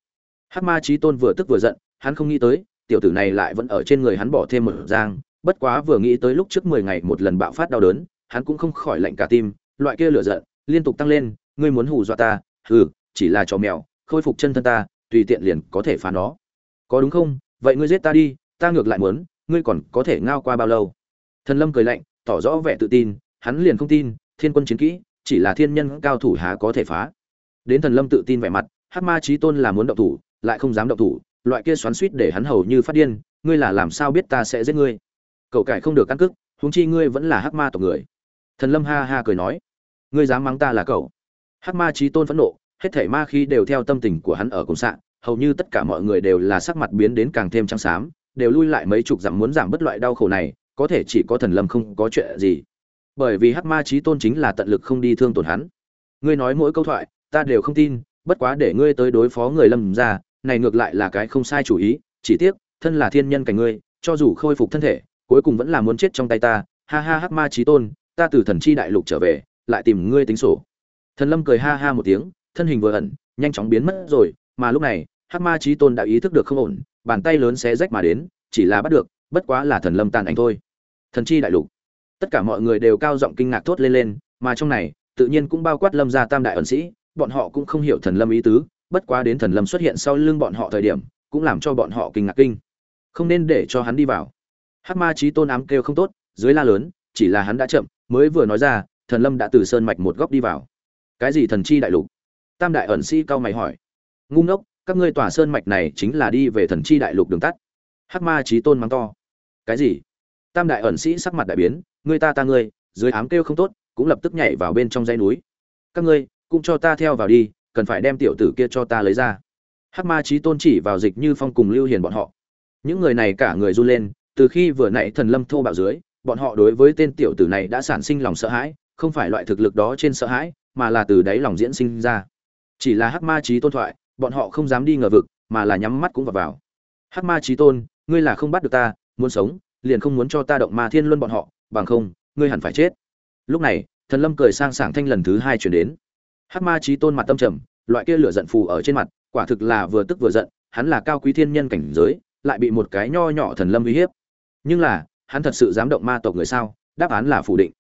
hắc ma trí tôn vừa tức vừa giận, hắn không nghĩ tới, tiểu tử này lại vẫn ở trên người hắn bỏ thêm một giang, bất quá vừa nghĩ tới lúc trước mười ngày một lần bạo phát đau đớn, hắn cũng không khỏi lạnh cả tim, loại kia lửa giận liên tục tăng lên, ngươi muốn hù dọa ta, hừ, chỉ là trò mèo, khôi phục chân thân ta, tùy tiện liền có thể phá nó. Có đúng không? Vậy ngươi giết ta đi ta ngược lại muốn, ngươi còn có thể ngao qua bao lâu? Thần lâm cười lạnh, tỏ rõ vẻ tự tin, hắn liền không tin, thiên quân chiến kỹ, chỉ là thiên nhân cao thủ há có thể phá. Đến thần lâm tự tin vẻ mặt hát ma trí tôn là muốn động thủ, lại không dám động thủ, loại kia xoắn suýt để hắn hầu như phát điên, ngươi là làm sao biết ta sẽ giết ngươi? Cậu cải không được căn cức huống chi ngươi vẫn là hắc ma tộc người. Thần lâm ha ha cười nói, ngươi dám mắng ta là cậu. Hắc ma trí tôn phẫn nộ, hết thảy ma khí đều theo tâm tình của hắn ở cùng sạn hầu như tất cả mọi người đều là sắc mặt biến đến càng thêm trắng xám đều lui lại mấy chục dặm muốn giảm bớt loại đau khổ này, có thể chỉ có thần lâm không có chuyện gì. Bởi vì hắc ma trí tôn chính là tận lực không đi thương tổn hắn. Ngươi nói mỗi câu thoại, ta đều không tin, bất quá để ngươi tới đối phó người lâm ra, này ngược lại là cái không sai chủ ý, chỉ tiếc, thân là thiên nhân cảnh ngươi, cho dù khôi phục thân thể, cuối cùng vẫn là muốn chết trong tay ta. Ha ha hắc ma trí tôn, ta từ thần chi đại lục trở về, lại tìm ngươi tính sổ. Thần lâm cười ha ha một tiếng, thân hình vừa ẩn, nhanh chóng biến mất rồi, mà lúc này, hắc ma trí tôn đã ý thức được không ổn bàn tay lớn xé rách mà đến, chỉ là bắt được, bất quá là thần lâm tàn ảnh thôi. Thần chi đại lục. Tất cả mọi người đều cao giọng kinh ngạc thốt lên lên, mà trong này, tự nhiên cũng bao quát lâm gia tam đại ẩn sĩ, bọn họ cũng không hiểu thần lâm ý tứ, bất quá đến thần lâm xuất hiện sau lưng bọn họ thời điểm, cũng làm cho bọn họ kinh ngạc kinh. Không nên để cho hắn đi vào. Hắc ma chí tôn ám kêu không tốt, dưới la lớn, chỉ là hắn đã chậm, mới vừa nói ra, thần lâm đã từ sơn mạch một góc đi vào. Cái gì thần chi đại lục? Tam đại ẩn sĩ cao mày hỏi. Ngu ngốc các ngươi tỏa sơn mạch này chính là đi về thần chi đại lục đường tắt. Hắc ma trí tôn mắng to. Cái gì? Tam đại ẩn sĩ sắc mặt đại biến, ngươi ta ta ngươi, dưới ám kêu không tốt, cũng lập tức nhảy vào bên trong dãy núi. Các ngươi, cũng cho ta theo vào đi, cần phải đem tiểu tử kia cho ta lấy ra. Hắc ma trí tôn chỉ vào dịch như phong cùng lưu hiền bọn họ. Những người này cả người run lên, từ khi vừa nãy thần lâm thô bạo dưới, bọn họ đối với tên tiểu tử này đã sản sinh lòng sợ hãi, không phải loại thực lực đó trên sợ hãi, mà là từ đáy lòng diễn sinh ra. Chỉ là hắc ma trí tôn thoại bọn họ không dám đi ngờ vực, mà là nhắm mắt cũng vào vào. Hắc ma trí tôn, ngươi là không bắt được ta, muốn sống, liền không muốn cho ta động ma thiên luân bọn họ, bằng không, ngươi hẳn phải chết. Lúc này, thần lâm cười sang sảng thanh lần thứ hai chuyển đến. Hắc ma trí tôn mặt tâm trầm, loại kia lửa giận phù ở trên mặt, quả thực là vừa tức vừa giận, hắn là cao quý thiên nhân cảnh giới, lại bị một cái nho nhỏ thần lâm uy hiếp. Nhưng là, hắn thật sự dám động ma tộc người sao? Đáp án là phủ định.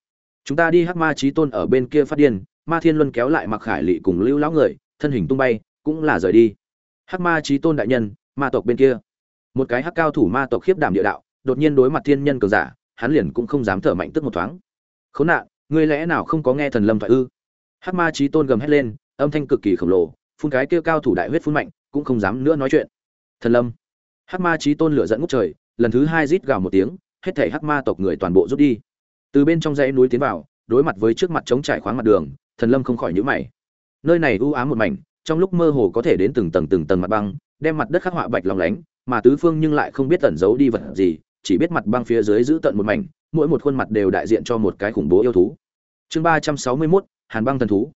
Chúng ta đi hắc ma trí tôn ở bên kia phát điên, ma thiên luân kéo lại mặc khải lị cùng lưu lão người, thân hình tung bay cũng là rời đi. Hắc ma trí tôn đại nhân, ma tộc bên kia. Một cái hắc cao thủ ma tộc khiếp đảm địa đạo, đột nhiên đối mặt thiên nhân cường giả, hắn liền cũng không dám thở mạnh tức một thoáng. Khốn nạn, ngươi lẽ nào không có nghe thần lâm thoại ư? Hắc ma trí tôn gầm hét lên, âm thanh cực kỳ khổng lồ, phun cái kia cao thủ đại huyết phun mạnh, cũng không dám nữa nói chuyện. Thần lâm. Hắc ma trí tôn lửa dẫn ngút trời, lần thứ hai rít gào một tiếng, hết thảy hắc ma tộc người toàn bộ rút đi. Từ bên trong dãy núi tiến vào, đối mặt với trước mặt trống trải khoáng mặt đường, thần lâm không khỏi nhíu mày. Nơi này u ám một mảnh trong lúc mơ hồ có thể đến từng tầng từng tầng mặt băng, đem mặt đất khắc họa bạch lòng lánh, mà tứ phương nhưng lại không biết tẩn giấu đi vật gì, chỉ biết mặt băng phía dưới giữ tận một mảnh, mỗi một khuôn mặt đều đại diện cho một cái khủng bố yêu thú. Chương ba trăm sáu mươi mốt, hàn băng thần thú.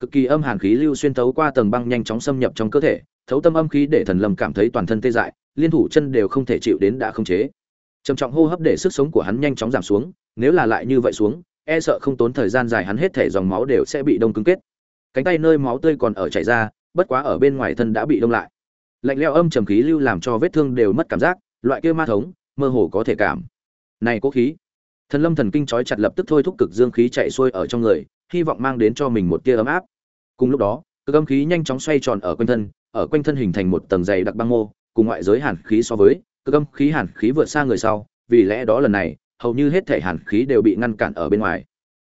Cực kỳ âm hàn khí lưu xuyên thấu qua tầng băng nhanh chóng xâm nhập trong cơ thể, thấu tâm âm khí để thần lâm cảm thấy toàn thân tê dại, liên thủ chân đều không thể chịu đến đã không chế. Trầm trọng hô hấp để sức sống của hắn nhanh chóng giảm xuống, nếu là lại như vậy xuống e sợ không tốn thời gian dài hắn hết thể dòng máu đều sẽ bị đông cứng kết cánh tay nơi máu tươi còn ở chảy ra, bất quá ở bên ngoài thân đã bị đông lại. Lạnh leo âm trầm khí lưu làm cho vết thương đều mất cảm giác, loại kia ma thống, mơ hồ có thể cảm. Này cố khí. Thần lâm thần kinh chói chặt lập tức thôi thúc cực dương khí chạy xuôi ở trong người, hy vọng mang đến cho mình một tia ấm áp. Cùng lúc đó, cực âm khí nhanh chóng xoay tròn ở quanh thân, ở quanh thân hình thành một tầng dày đặc băng mô, cùng ngoại giới hàn khí so với, cực âm khí hàn khí vượt xa người sau, vì lẽ đó lần này, hầu như hết thể hàn khí đều bị ngăn cản ở bên ngoài.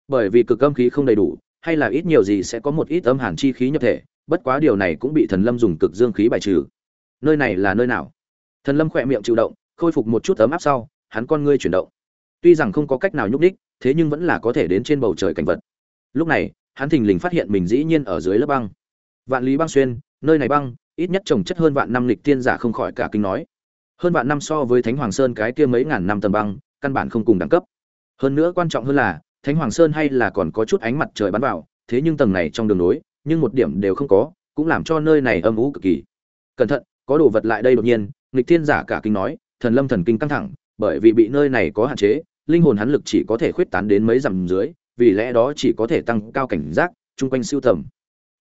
Bởi vì cực âm khí không đầy đủ hay là ít nhiều gì sẽ có một ít âm hàn chi khí nhập thể, bất quá điều này cũng bị thần lâm dùng cực dương khí bài trừ. Nơi này là nơi nào? Thần lâm khẽ miệng chịu động, khôi phục một chút ấm áp sau, hắn con ngươi chuyển động. Tuy rằng không có cách nào nhúc đích thế nhưng vẫn là có thể đến trên bầu trời cảnh vật. Lúc này, hắn thình lình phát hiện mình dĩ nhiên ở dưới lớp băng. Vạn lý băng xuyên, nơi này băng, ít nhất trồng chất hơn vạn năm lịch tiên giả không khỏi cả kinh nói. Hơn vạn năm so với thánh hoàng sơn cái kia mấy ngàn năm tầm băng, căn bản không cùng đẳng cấp. Hơn nữa quan trọng hơn là thánh hoàng sơn hay là còn có chút ánh mặt trời bắn vào, thế nhưng tầng này trong đường nối, nhưng một điểm đều không có, cũng làm cho nơi này âm ú cực kỳ. Cẩn thận, có đồ vật lại đây đột nhiên, nghịch thiên giả cả kinh nói, thần lâm thần kinh căng thẳng, bởi vì bị nơi này có hạn chế, linh hồn hắn lực chỉ có thể khuyết tán đến mấy dặm dưới, vì lẽ đó chỉ có thể tăng cao cảnh giác, chung quanh siêu tầm.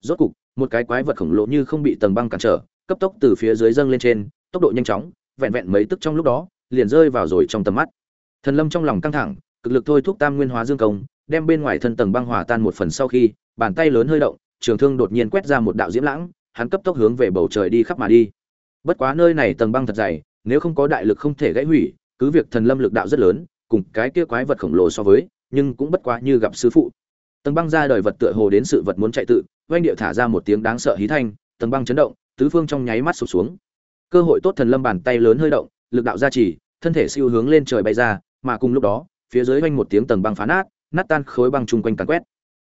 Rốt cục, một cái quái vật khổng lồ như không bị tầng băng cản trở, cấp tốc từ phía dưới dâng lên trên, tốc độ nhanh chóng, vẹn vẹn mấy tức trong lúc đó, liền rơi vào rồi trong tầm mắt. Thần lâm trong lòng căng thẳng cực lực thôi thúc tam nguyên hóa dương công, đem bên ngoài thân tầng băng hòa tan một phần sau khi, bàn tay lớn hơi động, trường thương đột nhiên quét ra một đạo diễm lãng, hắn cấp tốc hướng về bầu trời đi khắp mà đi. Bất quá nơi này tầng băng thật dày, nếu không có đại lực không thể gãy hủy, cứ việc thần lâm lực đạo rất lớn, cùng cái kia quái vật khổng lồ so với, nhưng cũng bất quá như gặp sư phụ. Tầng băng ra đời vật tựa hồ đến sự vật muốn chạy tự oanh điệu thả ra một tiếng đáng sợ hí thanh, tầng băng chấn động, tứ phương trong nháy mắt sụp xuống. Cơ hội tốt thần lâm bàn tay lớn hơi động, lực đạo gia trì, thân thể siêu hướng lên trời bay ra, mà cùng lúc đó phía dưới vang một tiếng tầng băng phá nát nát tan khối băng chung quanh càn quét.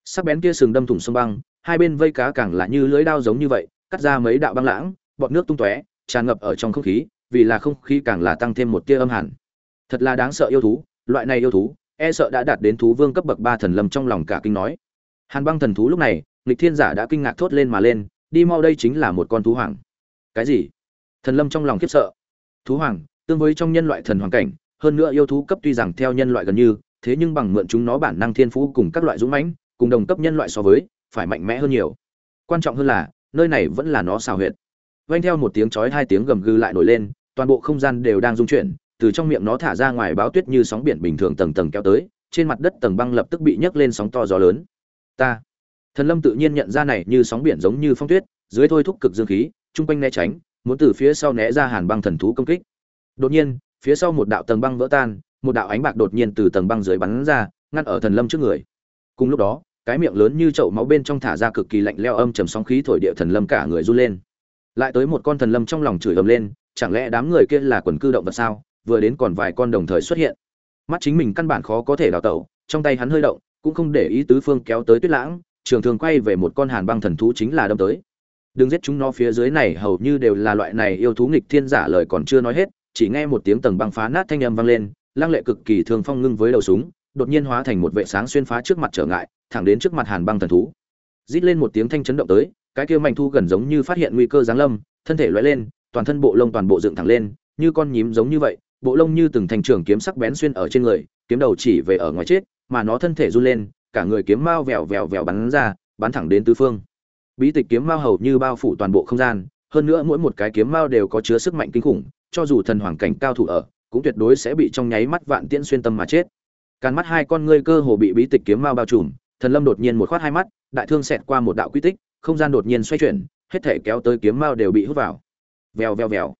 Sắc bén kia sừng đâm thủng sông băng, hai bên vây cá càng là như lưới đao giống như vậy, cắt ra mấy đạo băng lãng, bọt nước tung tóe, tràn ngập ở trong không khí, vì là không khí càng là tăng thêm một tia âm hàn thật là đáng sợ yêu thú, loại này yêu thú e sợ đã đạt đến thú vương cấp bậc ba thần lâm trong lòng cả kinh nói. Hàn băng thần thú lúc này Lịch thiên giả đã kinh ngạc thốt lên mà lên, đi mau đây chính là một con thú hoàng. Cái gì? Thần lâm trong lòng khiếp sợ. Thú hoàng, tương với trong nhân loại thần hoàng cảnh hơn nữa yêu thú cấp tuy rằng theo nhân loại gần như, thế nhưng bằng mượn chúng nó bản năng thiên phú cùng các loại dũng mãnh, cùng đồng cấp nhân loại so với, phải mạnh mẽ hơn nhiều. Quan trọng hơn là, nơi này vẫn là nó xào huyệt. Vang theo một tiếng chói hai tiếng gầm gừ lại nổi lên, toàn bộ không gian đều đang rung chuyển, từ trong miệng nó thả ra ngoài báo tuyết như sóng biển bình thường tầng tầng kéo tới, trên mặt đất tầng băng lập tức bị nhấc lên sóng to gió lớn. Ta, thần lâm tự nhiên nhận ra này như sóng biển giống như phong tuyết, dưới thôi thúc cực dương khí trung quanh né tránh, muốn từ phía sau né ra hàn băng thần thú công kích. Đột nhiên phía sau một đạo tầng băng vỡ tan, một đạo ánh bạc đột nhiên từ tầng băng dưới bắn ra, ngăn ở thần lâm trước người. Cùng lúc đó, cái miệng lớn như chậu máu bên trong thả ra cực kỳ lạnh leo âm trầm sóng khí thổi địa thần lâm cả người run lên. Lại tới một con thần lâm trong lòng chửi ầm lên, chẳng lẽ đám người kia là quần cư động vật sao? Vừa đến còn vài con đồng thời xuất hiện. Mắt chính mình căn bản khó có thể đào tẩu, trong tay hắn hơi động, cũng không để ý tứ phương kéo tới tuyết lãng, trường thường quay về một con hàn băng thần thú chính là đâm tới. Đừng giết chúng nó phía dưới này, hầu như đều là loại này yêu thú nghịch thiên giả lời còn chưa nói hết chỉ nghe một tiếng tầng băng phá nát thanh âm vang lên, lăng lệ cực kỳ thường phong ngưng với đầu súng, đột nhiên hóa thành một vệ sáng xuyên phá trước mặt trở ngại, thẳng đến trước mặt hàn băng thần thú. Rít lên một tiếng thanh chấn động tới, cái kia mạnh thu gần giống như phát hiện nguy cơ giáng lâm, thân thể lóe lên, toàn thân bộ lông toàn bộ dựng thẳng lên, như con nhím giống như vậy, bộ lông như từng thành trường kiếm sắc bén xuyên ở trên người, kiếm đầu chỉ về ở ngoài chết, mà nó thân thể run lên, cả người kiếm mao vèo vèo vèo bắn ra, bắn thẳng đến tứ phương. Bí tịch kiếm mao hầu như bao phủ toàn bộ không gian, hơn nữa mỗi một cái kiếm mao đều có chứa sức mạnh kinh khủng cho dù thần hoàng cảnh cao thủ ở, cũng tuyệt đối sẽ bị trong nháy mắt vạn tiễn xuyên tâm mà chết. Càn mắt hai con ngươi cơ hồ bị bí tịch kiếm mao bao trùm, thần lâm đột nhiên một khoát hai mắt, đại thương xẹt qua một đạo quy tích, không gian đột nhiên xoay chuyển, hết thể kéo tới kiếm mao đều bị hút vào. Vèo vèo vèo.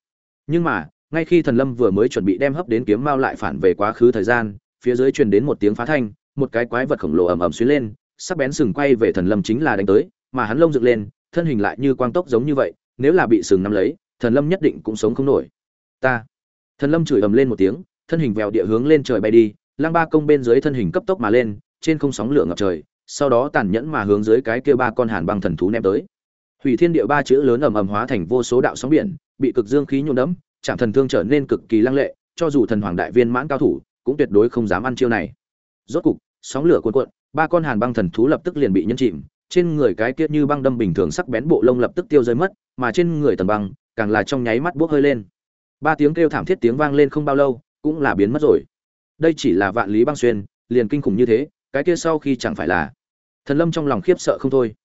Nhưng mà, ngay khi thần lâm vừa mới chuẩn bị đem hấp đến kiếm mao lại phản về quá khứ thời gian, phía dưới truyền đến một tiếng phá thanh, một cái quái vật khổng lồ ầm ầm xuyên lên, sắc bén sừng quay về thần lâm chính là đánh tới, mà hắn lông dựng lên, thân hình lại như quang tốc giống như vậy, nếu là bị sừng nắm lấy, thần lâm nhất định cũng sống không nổi ta. Thần lâm chửi ầm lên một tiếng, thân hình vèo địa hướng lên trời bay đi, lang ba công bên dưới thân hình cấp tốc mà lên, trên không sóng lửa ngập trời, sau đó tàn nhẫn mà hướng dưới cái kia ba con hàn băng thần thú ném tới. Hủy thiên địa ba chữ lớn ầm ầm hóa thành vô số đạo sóng biển, bị cực dương khí nhuộm đẫm chạm thần thương trở nên cực kỳ lăng lệ, cho dù thần hoàng đại viên mãn cao thủ, cũng tuyệt đối không dám ăn chiêu này. Rốt cục, sóng lửa cuộn cuộn, ba con hàn băng thần thú lập tức liền bị nhấn chìm, trên người cái kia như băng đâm bình thường sắc bén bộ lông lập tức tiêu rơi mất, mà trên người tần băng, càng là trong nháy mắt bốc hơi lên ba tiếng kêu thảm thiết tiếng vang lên không bao lâu, cũng là biến mất rồi. Đây chỉ là vạn lý băng xuyên, liền kinh khủng như thế, cái kia sau khi chẳng phải là. Thần lâm trong lòng khiếp sợ không thôi.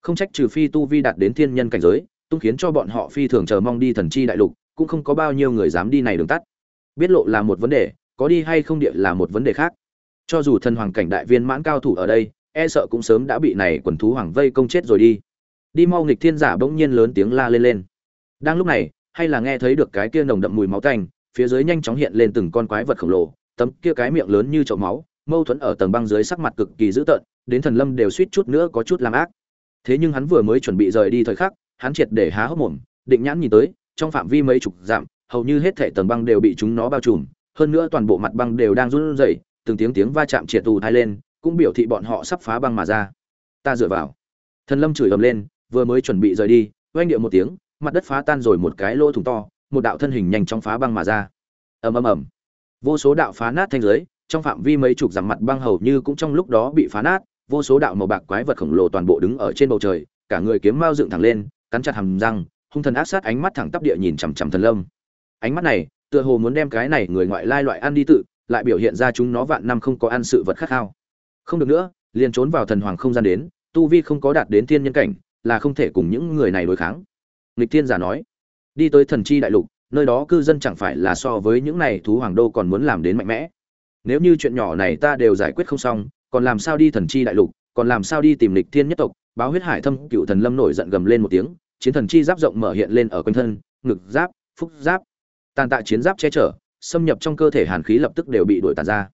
Không trách trừ phi tu vi đạt đến thiên nhân cảnh giới tung khiến cho bọn họ phi thường chờ mong đi thần chi đại lục, cũng không có bao nhiêu người dám đi này đường tắt. Biết lộ là một vấn đề, có đi hay không địa là một vấn đề khác. Cho dù thần hoàng cảnh đại viên mãn cao thủ ở đây e sợ cũng sớm đã bị này quần thú hoàng vây công chết rồi đi. Đi mau nghịch thiên giả bỗng nhiên lớn tiếng la lên lên. Đang lúc này hay là nghe thấy được cái kia nồng đậm mùi máu tanh, phía dưới nhanh chóng hiện lên từng con quái vật khổng lồ, tấm kia cái miệng lớn như chậu máu, mâu thuẫn ở tầng băng dưới sắc mặt cực kỳ dữ tợn, đến thần lâm đều suýt chút nữa có chút làm ác. Thế nhưng hắn vừa mới chuẩn bị rời đi thời khắc, hắn triệt để há hốc mồm, định nhãn nhìn tới, trong phạm vi mấy chục dặm, hầu như hết thảy tầng băng đều bị chúng nó bao trùm, hơn nữa toàn bộ mặt băng đều đang run rẩy, từng tiếng tiếng va chạm triệt tù thai lên, cũng biểu thị bọn họ sắp phá băng mà ra. Ta dựa vào. Thần lâm chửi ầm lên, vừa mới chuẩn bị rời đi, oanh điệu một tiếng mặt đất phá tan rồi một cái lỗ thủng to, một đạo thân hình nhanh chóng phá băng mà ra. Ầm ầm ầm. Vô số đạo phá nát thanh giới, trong phạm vi mấy chục dặm mặt băng hầu như cũng trong lúc đó bị phá nát, vô số đạo màu bạc quái vật khổng lồ toàn bộ đứng ở trên bầu trời, cả người kiếm mao dựng thẳng lên, cắn chặt hàm răng, hung thần ác sát ánh mắt thẳng tắp địa nhìn chằm chằm thần lâm. Ánh mắt này, tựa hồ muốn đem cái này người ngoại lai loại ăn đi tự, lại biểu hiện ra chúng nó vạn năm không có ăn sự vật khát khao không được nữa, liền trốn vào thần hoàng không gian đến, tu vi không có đạt đến tiên nhân cảnh, là không thể cùng những người này đối kháng nghịch thiên giả nói, đi tới thần chi đại lục, nơi đó cư dân chẳng phải là so với những này thú hoàng đô còn muốn làm đến mạnh mẽ. Nếu như chuyện nhỏ này ta đều giải quyết không xong, còn làm sao đi thần chi đại lục, còn làm sao đi tìm lịch thiên nhất tộc? Báo huyết hải thâm, cựu thần lâm nổi giận gầm lên một tiếng, chiến thần chi giáp rộng mở hiện lên ở quanh thân, ngực giáp, phúc giáp. Tàn tạ chiến giáp che chở, xâm nhập trong cơ thể hàn khí lập tức đều bị đuổi tàn ra.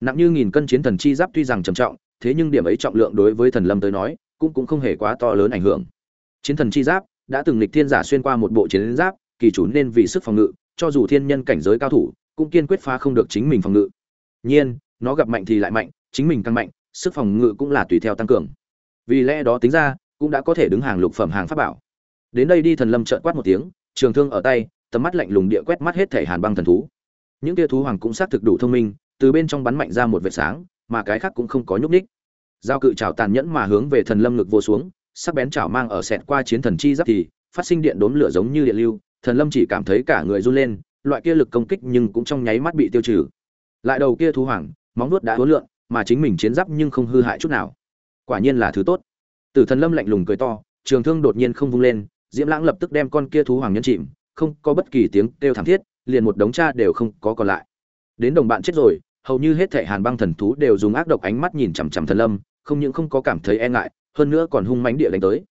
Nặng như nghìn cân chiến thần chi giáp tuy rằng trầm trọng, thế nhưng điểm ấy trọng lượng đối với thần lâm tới nói, cũng cũng không hề quá to lớn ảnh hưởng. Chiến thần chi giáp đã từng lịch thiên giả xuyên qua một bộ chiến giáp, kỳ chủ nên vì sức phòng ngự, cho dù thiên nhân cảnh giới cao thủ, cũng kiên quyết phá không được chính mình phòng ngự. Nhiên, nó gặp mạnh thì lại mạnh, chính mình càng mạnh, sức phòng ngự cũng là tùy theo tăng cường. Vì lẽ đó tính ra, cũng đã có thể đứng hàng lục phẩm hàng pháp bảo. Đến đây đi thần lâm trợn quát một tiếng, trường thương ở tay, tầm mắt lạnh lùng địa quét mắt hết thể hàn băng thần thú. Những tia thú hoàng cũng xác thực đủ thông minh, từ bên trong bắn mạnh ra một vệt sáng, mà cái khác cũng không có nhúc ních giao cự trào tàn nhẫn mà hướng về thần lâm ngực vô xuống sắc bén chảo mang ở sẹt qua chiến thần chi giáp thì phát sinh điện đốn lửa giống như điện lưu thần lâm chỉ cảm thấy cả người run lên loại kia lực công kích nhưng cũng trong nháy mắt bị tiêu trừ. Lại đầu kia thú hoàng móng nuốt đã hối lượn, mà chính mình chiến giáp nhưng không hư hại chút nào. Quả nhiên là thứ tốt. Tử thần lâm lạnh lùng cười to trường thương đột nhiên không vung lên diễm lãng lập tức đem con kia thú hoàng nhân chìm không có bất kỳ tiếng kêu thảm thiết liền một đống cha đều không có còn lại. Đến đồng bạn chết rồi hầu như hết thể hàn băng thần thú đều dùng ác độc ánh mắt nhìn chằm chằm thần lâm không những không có cảm thấy e ngại hơn nữa còn hung mãnh địa đánh tới.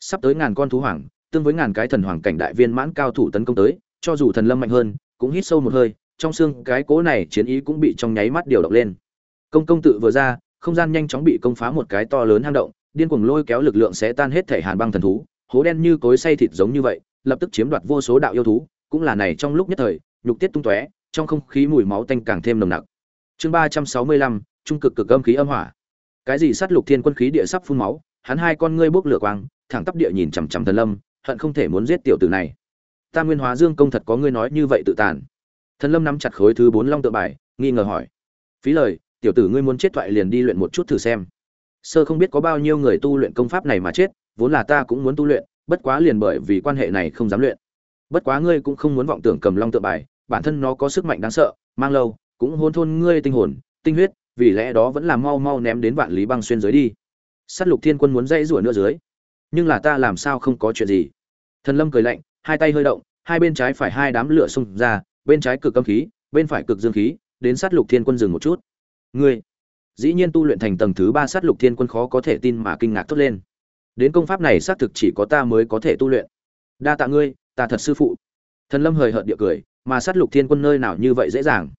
Sắp tới ngàn con thú hoàng, tương với ngàn cái thần hoàng cảnh đại viên mãn cao thủ tấn công tới, cho dù thần lâm mạnh hơn, cũng hít sâu một hơi, trong xương cái cố này chiến ý cũng bị trong nháy mắt điều động lên. Công công tự vừa ra, không gian nhanh chóng bị công phá một cái to lớn hang động, điên cuồng lôi kéo lực lượng sẽ tan hết thể hàn băng thần thú, hố đen như cối xay thịt giống như vậy, lập tức chiếm đoạt vô số đạo yêu thú, cũng là này trong lúc nhất thời, nhục tiết tung tóe, trong không khí mùi máu tanh càng thêm nồng nặc. Chương ba trăm sáu mươi lăm, trung cực cực âm khí âm hỏa. Cái gì sát lục thiên quân khí địa sắp phun máu? Hắn hai con ngươi bốc lửa quang, thẳng tắp địa nhìn chằm chằm thần lâm, hận không thể muốn giết tiểu tử này. Ta nguyên hóa dương công thật có ngươi nói như vậy tự tàn. Thần lâm nắm chặt khối thứ bốn long tự bài, nghi ngờ hỏi. Phí lời, tiểu tử ngươi muốn chết thoại liền đi luyện một chút thử xem. Sơ không biết có bao nhiêu người tu luyện công pháp này mà chết, vốn là ta cũng muốn tu luyện, bất quá liền bởi vì quan hệ này không dám luyện. Bất quá ngươi cũng không muốn vọng tưởng cầm long tự bài, bản thân nó có sức mạnh đáng sợ, mang lâu, cũng hôn thôn ngươi tinh hồn, tinh huyết, vì lẽ đó vẫn là mau mau ném đến vạn lý băng xuyên dưới đi. Sát lục thiên quân muốn dãy rủa nữa dưới. Nhưng là ta làm sao không có chuyện gì? Thần lâm cười lạnh, hai tay hơi động, hai bên trái phải hai đám lửa xung ra, bên trái cực âm khí, bên phải cực dương khí, đến sát lục thiên quân dừng một chút. Ngươi, dĩ nhiên tu luyện thành tầng thứ ba sát lục thiên quân khó có thể tin mà kinh ngạc thốt lên. Đến công pháp này xác thực chỉ có ta mới có thể tu luyện. Đa tạ ngươi, ta thật sư phụ. Thần lâm hời hợt địa cười, mà sát lục thiên quân nơi nào như vậy dễ dàng?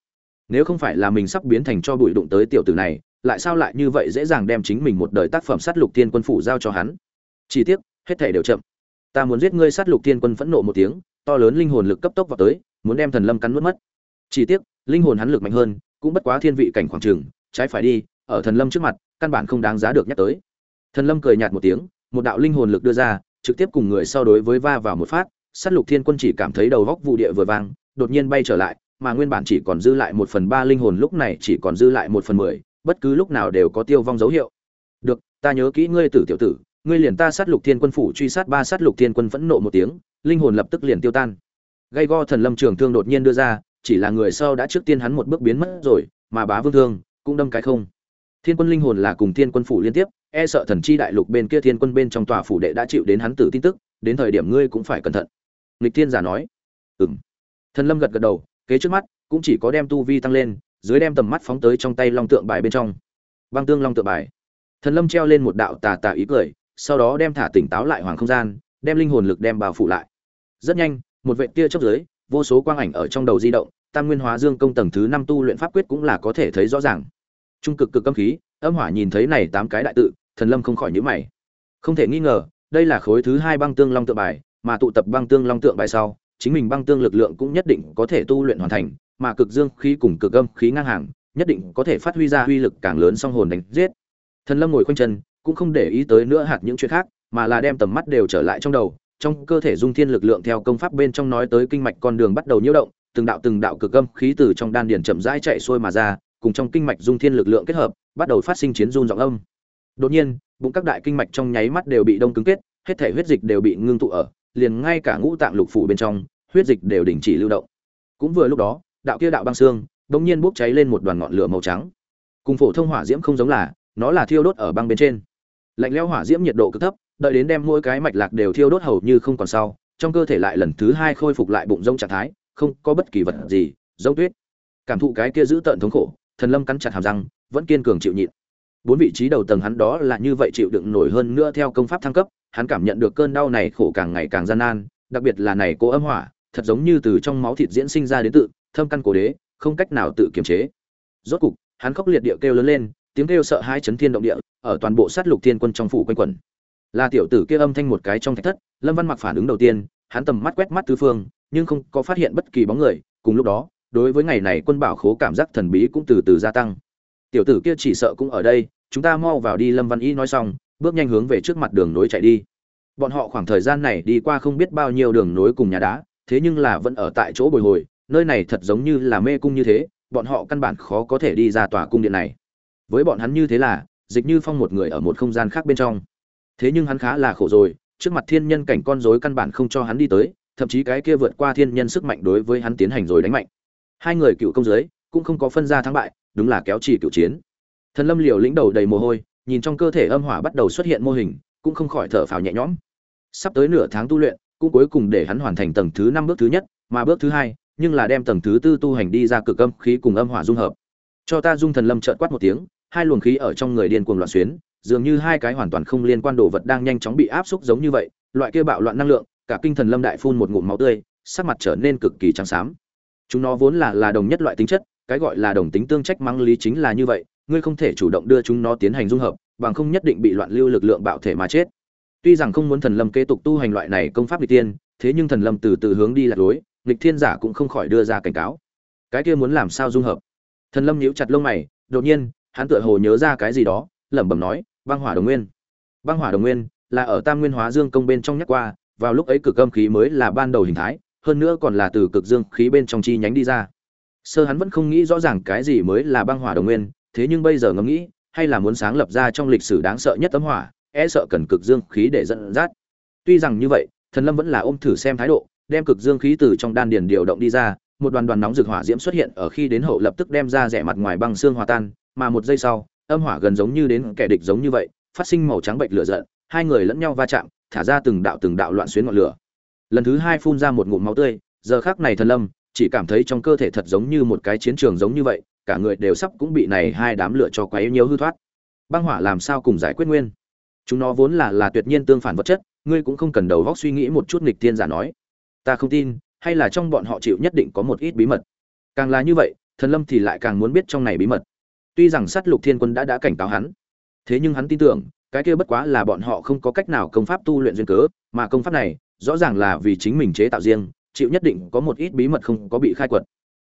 Nếu không phải là mình sắp biến thành cho bụi đụng tới tiểu tử này lại sao lại như vậy dễ dàng đem chính mình một đời tác phẩm sát lục thiên quân phủ giao cho hắn? Chỉ tiếc, hết thể đều chậm. Ta muốn giết ngươi sát lục thiên quân phẫn nộ một tiếng, to lớn linh hồn lực cấp tốc vào tới, muốn đem thần lâm cắn nuốt mất. Chỉ tiếc, linh hồn hắn lực mạnh hơn, cũng bất quá thiên vị cảnh khoảng trường, trái phải đi, ở thần lâm trước mặt, căn bản không đáng giá được nhắc tới. Thần lâm cười nhạt một tiếng, một đạo linh hồn lực đưa ra, trực tiếp cùng người sau đối với va vào một phát, sát lục thiên quân chỉ cảm thấy đầu góc vụ địa vừa vang, đột nhiên bay trở lại, mà nguyên bản chỉ còn dư lại một phần ba linh hồn, lúc này chỉ còn dư lại một phần mười bất cứ lúc nào đều có tiêu vong dấu hiệu. Được, ta nhớ kỹ ngươi tử tiểu tử, ngươi liền ta sát lục thiên quân phủ truy sát ba sát lục thiên quân phẫn nộ một tiếng, linh hồn lập tức liền tiêu tan. Gây go thần lâm trường thương đột nhiên đưa ra, chỉ là người sau đã trước tiên hắn một bước biến mất rồi, mà bá vương thương cũng đâm cái không. Thiên quân linh hồn là cùng thiên quân phủ liên tiếp e sợ thần chi đại lục bên kia thiên quân bên trong tòa phủ đệ đã chịu đến hắn tử tin tức, đến thời điểm ngươi cũng phải cẩn thận. Nghịch thiên giả nói. Ừm. Thần lâm gật gật đầu, kế trước mắt cũng chỉ có đem tu vi tăng lên dưới đem tầm mắt phóng tới trong tay long tượng bài bên trong. Băng tương long tượng bài. Thần lâm treo lên một đạo tà tà ý cười, sau đó đem thả tỉnh táo lại hoàng không gian, đem linh hồn lực đem bao phủ lại. Rất nhanh, một vệ tia chớp dưới, vô số quang ảnh ở trong đầu di động, tam nguyên hóa dương công tầng thứ năm tu luyện pháp quyết cũng là có thể thấy rõ ràng. Trung cực cực âm khí, âm hỏa nhìn thấy này tám cái đại tự, thần lâm không khỏi nhíu mày. Không thể nghi ngờ, đây là khối thứ hai băng tương long tượng bài, mà tụ tập băng tương long tượng bài sau, chính mình băng tương lực lượng cũng nhất định có thể tu luyện hoàn thành mà cực dương khí cùng cực âm khí ngang hàng, nhất định có thể phát huy ra uy lực càng lớn song hồn đánh giết. Thần lâm ngồi khoanh chân, cũng không để ý tới nữa hạt những chuyện khác, mà là đem tầm mắt đều trở lại trong đầu, trong cơ thể dung thiên lực lượng theo công pháp bên trong nói tới kinh mạch con đường bắt đầu nhiễu động, từng đạo từng đạo cực âm khí từ trong đan điền chậm rãi chạy xuôi mà ra, cùng trong kinh mạch dung thiên lực lượng kết hợp, bắt đầu phát sinh chiến run giọng âm. Đột nhiên, bụng các đại kinh mạch trong nháy mắt đều bị đông cứng kết, hết thể huyết dịch đều bị ngưng tụ ở, liền ngay cả ngũ tạng lục phủ bên trong, huyết dịch đều đình chỉ lưu động. Cũng vừa lúc đó đạo kia đạo băng xương bỗng nhiên bốc cháy lên một đoàn ngọn lửa màu trắng. Cùng phổ thông hỏa diễm không giống là, nó là thiêu đốt ở băng bên trên. Lạnh lẽo hỏa diễm nhiệt độ cực thấp, đợi đến đem mỗi cái mạch lạc đều thiêu đốt hầu như không còn sau, trong cơ thể lại lần thứ hai khôi phục lại bụng rông trạng thái, không có bất kỳ vật gì giống tuyết. Cảm thụ cái kia giữ tợn thống khổ, thần lâm cắn chặt hàm răng, vẫn kiên cường chịu nhịn. Bốn vị trí đầu tầng hắn đó là như vậy chịu đựng nổi hơn nữa theo công pháp thăng cấp, hắn cảm nhận được cơn đau này khổ càng ngày càng gian nan, đặc biệt là này cố âm hỏa, thật giống như từ trong máu thịt diễn sinh ra đến tự thâm căn cổ đế, không cách nào tự kiềm chế. Rốt cục, hắn khóc liệt địa kêu lớn lên, tiếng kêu sợ hai chấn thiên động địa, ở toàn bộ sát lục thiên quân trong phủ quanh quẩn. Là tiểu tử kia âm thanh một cái trong thạch thất, lâm văn mặc phản ứng đầu tiên, hắn tầm mắt quét mắt tứ phương, nhưng không có phát hiện bất kỳ bóng người, cùng lúc đó, đối với ngày này quân bảo khố cảm giác thần bí cũng từ từ gia tăng. Tiểu tử kia chỉ sợ cũng ở đây, chúng ta mau vào đi, lâm văn y nói xong, bước nhanh hướng về trước mặt đường nối chạy đi. Bọn họ khoảng thời gian này đi qua không biết bao nhiêu đường nối cùng nhà đá, thế nhưng là vẫn ở tại chỗ bồi hồi nơi này thật giống như là mê cung như thế, bọn họ căn bản khó có thể đi ra tòa cung điện này. Với bọn hắn như thế là, dịch như phong một người ở một không gian khác bên trong. Thế nhưng hắn khá là khổ rồi, trước mặt thiên nhân cảnh con rối căn bản không cho hắn đi tới, thậm chí cái kia vượt qua thiên nhân sức mạnh đối với hắn tiến hành rồi đánh mạnh. Hai người cựu công giới, cũng không có phân ra thắng bại, đúng là kéo chỉ cựu chiến. Thần lâm liều lĩnh đầu đầy mồ hôi, nhìn trong cơ thể âm hỏa bắt đầu xuất hiện mô hình, cũng không khỏi thở phào nhẹ nhõm. Sắp tới nửa tháng tu luyện, cũng cuối cùng để hắn hoàn thành tầng thứ năm bước thứ nhất, mà bước thứ hai nhưng là đem tầng thứ tư tu hành đi ra cực âm khí cùng âm hỏa dung hợp. Cho ta dung thần lâm chợt quát một tiếng, hai luồng khí ở trong người điên cuồng loạn xuyến, dường như hai cái hoàn toàn không liên quan đồ vật đang nhanh chóng bị áp xúc giống như vậy, loại kia bạo loạn năng lượng, cả kinh thần lâm đại phun một ngụm máu tươi, sắc mặt trở nên cực kỳ trắng xám. Chúng nó vốn là là đồng nhất loại tính chất, cái gọi là đồng tính tương trách mắng lý chính là như vậy, ngươi không thể chủ động đưa chúng nó tiến hành dung hợp, bằng không nhất định bị loạn lưu lực lượng bạo thể mà chết. Tuy rằng không muốn thần lâm kế tục tu hành loại này công pháp đi tiên, thế nhưng thần lâm từ từ hướng đi lạc lối nghịch thiên giả cũng không khỏi đưa ra cảnh cáo. Cái kia muốn làm sao dung hợp? Thần lâm nhíu chặt lông mày, đột nhiên, hắn tựa hồ nhớ ra cái gì đó, lẩm bẩm nói, băng hỏa đồng nguyên. Băng hỏa đồng nguyên là ở tam nguyên hóa dương công bên trong nhắc qua, vào lúc ấy cực âm khí mới là ban đầu hình thái, hơn nữa còn là từ cực dương khí bên trong chi nhánh đi ra. Sơ hắn vẫn không nghĩ rõ ràng cái gì mới là băng hỏa đồng nguyên, thế nhưng bây giờ ngẫm nghĩ, hay là muốn sáng lập ra trong lịch sử đáng sợ nhất tấm hỏa e sợ cần cực dương khí để dẫn dắt. Tuy rằng như vậy, thần lâm vẫn là ôm thử xem thái độ đem cực dương khí từ trong đan điền điều động đi ra, một đoàn đoàn nóng rực hỏa diễm xuất hiện ở khi đến hậu lập tức đem ra rẻ mặt ngoài băng xương hòa tan, mà một giây sau, âm hỏa gần giống như đến kẻ địch giống như vậy, phát sinh màu trắng bệnh lửa giận, hai người lẫn nhau va chạm, thả ra từng đạo từng đạo loạn xuyến ngọn lửa. Lần thứ hai phun ra một ngụm máu tươi, giờ khắc này thần lâm, chỉ cảm thấy trong cơ thể thật giống như một cái chiến trường giống như vậy, cả người đều sắp cũng bị này hai đám lửa cho quấy nhiều hư thoát. Băng hỏa làm sao cùng giải quyết nguyên? Chúng nó vốn là là tuyệt nhiên tương phản vật chất, ngươi cũng không cần đầu óc suy nghĩ một chút nghịch thiên giả nói ta không tin, hay là trong bọn họ chịu nhất định có một ít bí mật. Càng là như vậy, thần lâm thì lại càng muốn biết trong này bí mật. Tuy rằng sát lục thiên quân đã đã cảnh cáo hắn, thế nhưng hắn tin tưởng, cái kia bất quá là bọn họ không có cách nào công pháp tu luyện duyên cớ, mà công pháp này, rõ ràng là vì chính mình chế tạo riêng, chịu nhất định có một ít bí mật không có bị khai quật.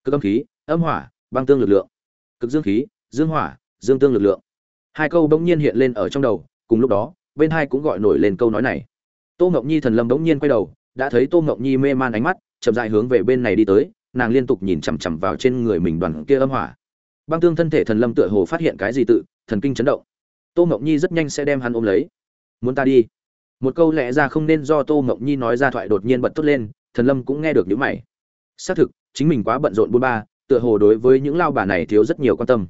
Cực âm khí, âm hỏa, băng tương lực lượng. Cực dương khí, dương hỏa, dương tương lực lượng. Hai câu bỗng nhiên hiện lên ở trong đầu, cùng lúc đó, bên hai cũng gọi nổi lên câu nói này. Tô ngọc nhi thần lâm bỗng nhiên quay đầu đã thấy tô ngọc nhi mê man ánh mắt, chậm dại hướng về bên này đi tới, nàng liên tục nhìn chằm chằm vào trên người mình đoàn kia âm hỏa. Băng tương thân thể thần lâm tựa hồ phát hiện cái gì tự, thần kinh chấn động. Tô ngọc nhi rất nhanh sẽ đem hắn ôm lấy. Muốn ta đi? Một câu lẽ ra không nên do tô ngọc nhi nói ra thoại đột nhiên bật tốt lên, thần lâm cũng nghe được những mày. Xác thực, chính mình quá bận rộn bôn ba, tựa hồ đối với những lao bà này thiếu rất nhiều quan tâm.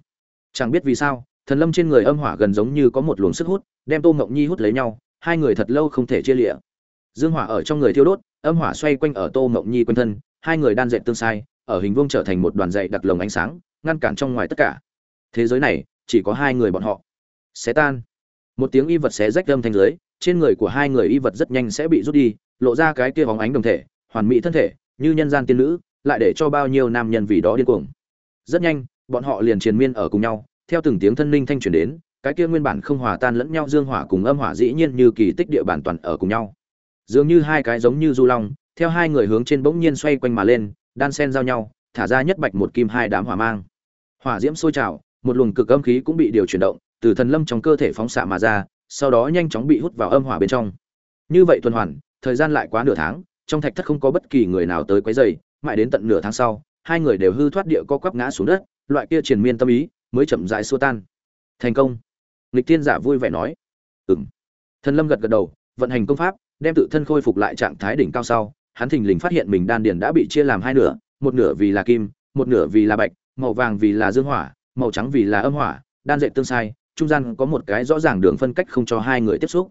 Chẳng biết vì sao, thần lâm trên người âm hỏa gần giống như có một luồng sức hút, đem tô ngọc nhi hút lấy nhau, hai người thật lâu không thể chia lịa dương hỏa ở trong người thiêu đốt, âm hỏa xoay quanh ở tô ngọc nhi quanh thân, hai người đan dệt tương sai, ở hình vuông trở thành một đoàn dậy đặc lồng ánh sáng, ngăn cản trong ngoài tất cả. Thế giới này, chỉ có hai người bọn họ. Xé tan. Một tiếng y vật xé rách âm thanh dưới, trên người của hai người y vật rất nhanh sẽ bị rút đi, lộ ra cái kia bóng ánh đồng thể, hoàn mỹ thân thể, như nhân gian tiên nữ, lại để cho bao nhiêu nam nhân vì đó điên cuồng. Rất nhanh, bọn họ liền triền miên ở cùng nhau, theo từng tiếng thân linh thanh truyền đến, cái kia nguyên bản không hòa tan lẫn nhau dương hỏa cùng âm hỏa dĩ nhiên như kỳ tích địa bản toàn ở cùng nhau dường như hai cái giống như du long, theo hai người hướng trên bỗng nhiên xoay quanh mà lên, đan sen giao nhau, thả ra nhất bạch một kim hai đám hỏa mang. Hỏa diễm sôi trào, một luồng cực âm khí cũng bị điều chuyển động, từ thần lâm trong cơ thể phóng xạ mà ra, sau đó nhanh chóng bị hút vào âm hỏa bên trong. Như vậy tuần hoàn, thời gian lại quá nửa tháng, trong thạch thất không có bất kỳ người nào tới quấy rầy, mãi đến tận nửa tháng sau, hai người đều hư thoát địa co quắp ngã xuống đất, loại kia triền miên tâm ý mới chậm rãi xua tan. Thành công. Lịch tiên giả vui vẻ nói. Ừm. Thần lâm gật gật đầu, vận hành công pháp đem tự thân khôi phục lại trạng thái đỉnh cao sau, hắn thình lình phát hiện mình đan điền đã bị chia làm hai nửa, một nửa vì là kim, một nửa vì là bạch, màu vàng vì là dương hỏa, màu trắng vì là âm hỏa, đan dệt tương sai, trung gian có một cái rõ ràng đường phân cách không cho hai người tiếp xúc.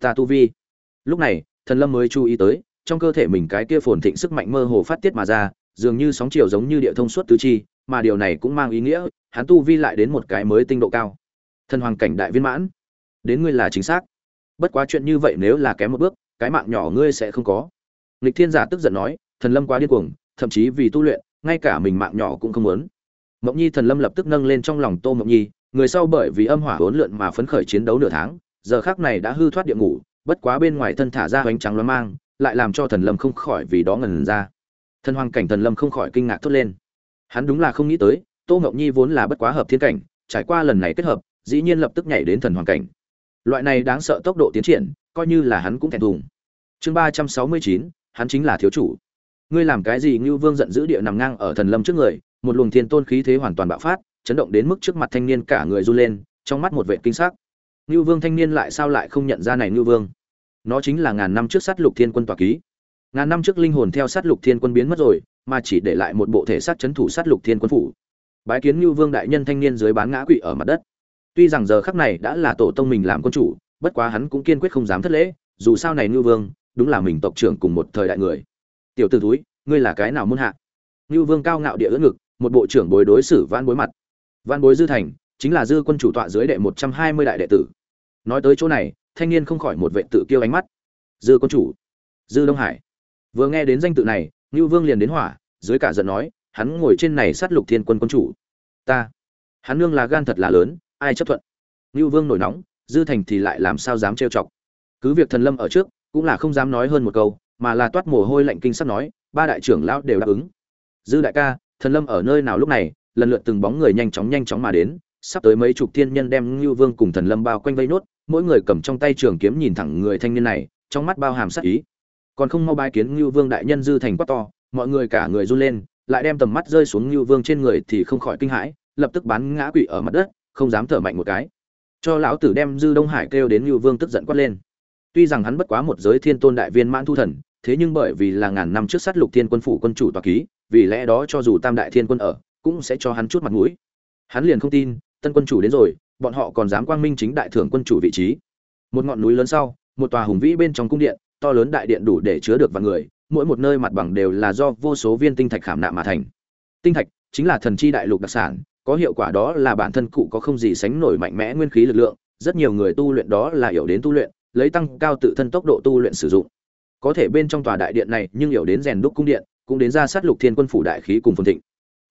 Ta tu vi. Lúc này, thần lâm mới chú ý tới, trong cơ thể mình cái kia phồn thịnh sức mạnh mơ hồ phát tiết mà ra, dường như sóng chiều giống như địa thông suốt tứ chi, mà điều này cũng mang ý nghĩa, hắn tu vi lại đến một cái mới tinh độ cao. Thần hoàng cảnh đại viên mãn. Đến ngươi là chính xác bất quá chuyện như vậy nếu là kém một bước, cái mạng nhỏ ngươi sẽ không có. Lịch thiên giả tức giận nói, thần lâm quá điên cuồng, thậm chí vì tu luyện, ngay cả mình mạng nhỏ cũng không muốn. Mộng nhi thần lâm lập tức nâng lên trong lòng tô mộng nhi, người sau bởi vì âm hỏa hỗn lượn mà phấn khởi chiến đấu nửa tháng, giờ khác này đã hư thoát địa ngủ bất quá bên ngoài thân thả ra hoành trắng loáng mang, lại làm cho thần lâm không khỏi vì đó ngần ra. Thần hoàng cảnh thần lâm không khỏi kinh ngạc thốt lên. Hắn đúng là không nghĩ tới, tô Mộng nhi vốn là bất quá hợp thiên cảnh, trải qua lần này kết hợp, dĩ nhiên lập tức nhảy đến thần hoàng cảnh loại này đáng sợ tốc độ tiến triển, coi như là hắn cũng thẹn thùng. Chương ba trăm sáu mươi chín, hắn chính là thiếu chủ. Ngươi làm cái gì ngưu vương giận dữ địa nằm ngang ở thần lâm trước người, một luồng thiên tôn khí thế hoàn toàn bạo phát, chấn động đến mức trước mặt thanh niên cả người run lên, trong mắt một vệ kinh sắc. Ngưu vương thanh niên lại sao lại không nhận ra này ngưu vương? Nó chính là ngàn năm trước sát lục thiên quân tòa ký. Ngàn năm trước linh hồn theo sát lục thiên quân biến mất rồi, mà chỉ để lại một bộ thể sát chấn thủ sát lục thiên quân phủ. Bái kiến ngưu vương đại nhân thanh niên dưới bán ngã quỵ ở mặt đất tuy rằng giờ khắc này đã là tổ tông mình làm quân chủ, bất quá hắn cũng kiên quyết không dám thất lễ, dù sao này ngưu vương, đúng là mình tộc trưởng cùng một thời đại người. Tiểu t ử túi ngươi là cái nào muôn hạ? Ngưu vương cao ngạo địa ưỡn ngực, một bộ trưởng bối đối xử van bối mặt. Van bối dư thành, chính là dư quân chủ tọa dưới đệ một trăm hai mươi đại đệ tử. Nói tới chỗ này, thanh niên không khỏi một vệ tự kêu ánh mắt. Dư quân chủ, dư đông hải. Vừa nghe đến danh tự này, ngưu vương liền đến hỏa, dưới cả giận nói, hắn ngồi trên này sát lục thiên quân quân chủ. Ta, hắn nương là gan thật là lớn ai chấp thuận? Ngưu vương nổi nóng, dư thành thì lại làm sao dám trêu chọc? Cứ việc thần lâm ở trước, cũng là không dám nói hơn một câu, mà là toát mồ hôi lạnh kinh sắp nói, ba đại trưởng lão đều đáp ứng. Dư đại ca, thần lâm ở nơi nào lúc này? Lần lượt từng bóng người nhanh chóng nhanh chóng mà đến, sắp tới mấy chục thiên nhân đem ngưu vương cùng thần lâm bao quanh vây nốt, mỗi người cầm trong tay trường kiếm nhìn thẳng người thanh niên này, trong mắt bao hàm sát ý. Còn không mau bái kiến ngưu vương đại nhân dư thành quát to, mọi người cả người run lên, lại đem tầm mắt rơi xuống ngưu vương trên người thì không khỏi kinh hãi, lập tức bắn ngã quỵ ở mặt đất không dám thở mạnh một cái. Cho lão tử đem dư đông hải kêu đến ngưu vương tức giận quát lên. Tuy rằng hắn bất quá một giới thiên tôn đại viên mãn thu thần, thế nhưng bởi vì là ngàn năm trước sát lục thiên quân phủ quân chủ tòa ký, vì lẽ đó cho dù tam đại thiên quân ở, cũng sẽ cho hắn chút mặt mũi. Hắn liền không tin, tân quân chủ đến rồi, bọn họ còn dám quang minh chính đại thưởng quân chủ vị trí. Một ngọn núi lớn sau, một tòa hùng vĩ bên trong cung điện, to lớn đại điện đủ để chứa được vạn người, mỗi một nơi mặt bằng đều là do vô số viên tinh thạch khảm nạm mà thành. Tinh thạch chính là thần chi đại lục đặc sản có hiệu quả đó là bản thân cụ có không gì sánh nổi mạnh mẽ nguyên khí lực lượng, rất nhiều người tu luyện đó là hiểu đến tu luyện, lấy tăng cao tự thân tốc độ tu luyện sử dụng. Có thể bên trong tòa đại điện này nhưng hiểu đến rèn đúc cung điện, cũng đến ra sát lục thiên quân phủ đại khí cùng phồn thịnh.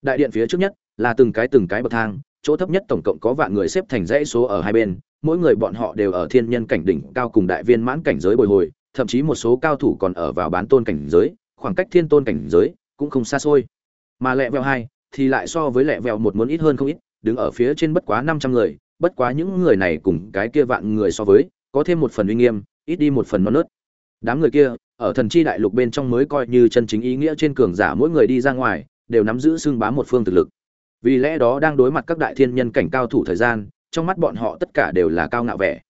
Đại điện phía trước nhất là từng cái từng cái bậc thang, chỗ thấp nhất tổng cộng có vạn người xếp thành dãy số ở hai bên, mỗi người bọn họ đều ở thiên nhân cảnh đỉnh cao cùng đại viên mãn cảnh giới bồi hồi, thậm chí một số cao thủ còn ở vào bán tôn cảnh giới, khoảng cách thiên tôn cảnh giới cũng không xa xôi. Mà lẹ vẹo hai thì lại so với lẹ vẹo một muốn ít hơn không ít, đứng ở phía trên bất quá năm trăm người, bất quá những người này cùng cái kia vạn người so với, có thêm một phần uy nghiêm, ít đi một phần non nớt. Đám người kia, ở thần chi đại lục bên trong mới coi như chân chính ý nghĩa trên cường giả mỗi người đi ra ngoài, đều nắm giữ xương bá một phương thực lực. Vì lẽ đó đang đối mặt các đại thiên nhân cảnh cao thủ thời gian, trong mắt bọn họ tất cả đều là cao ngạo vẻ.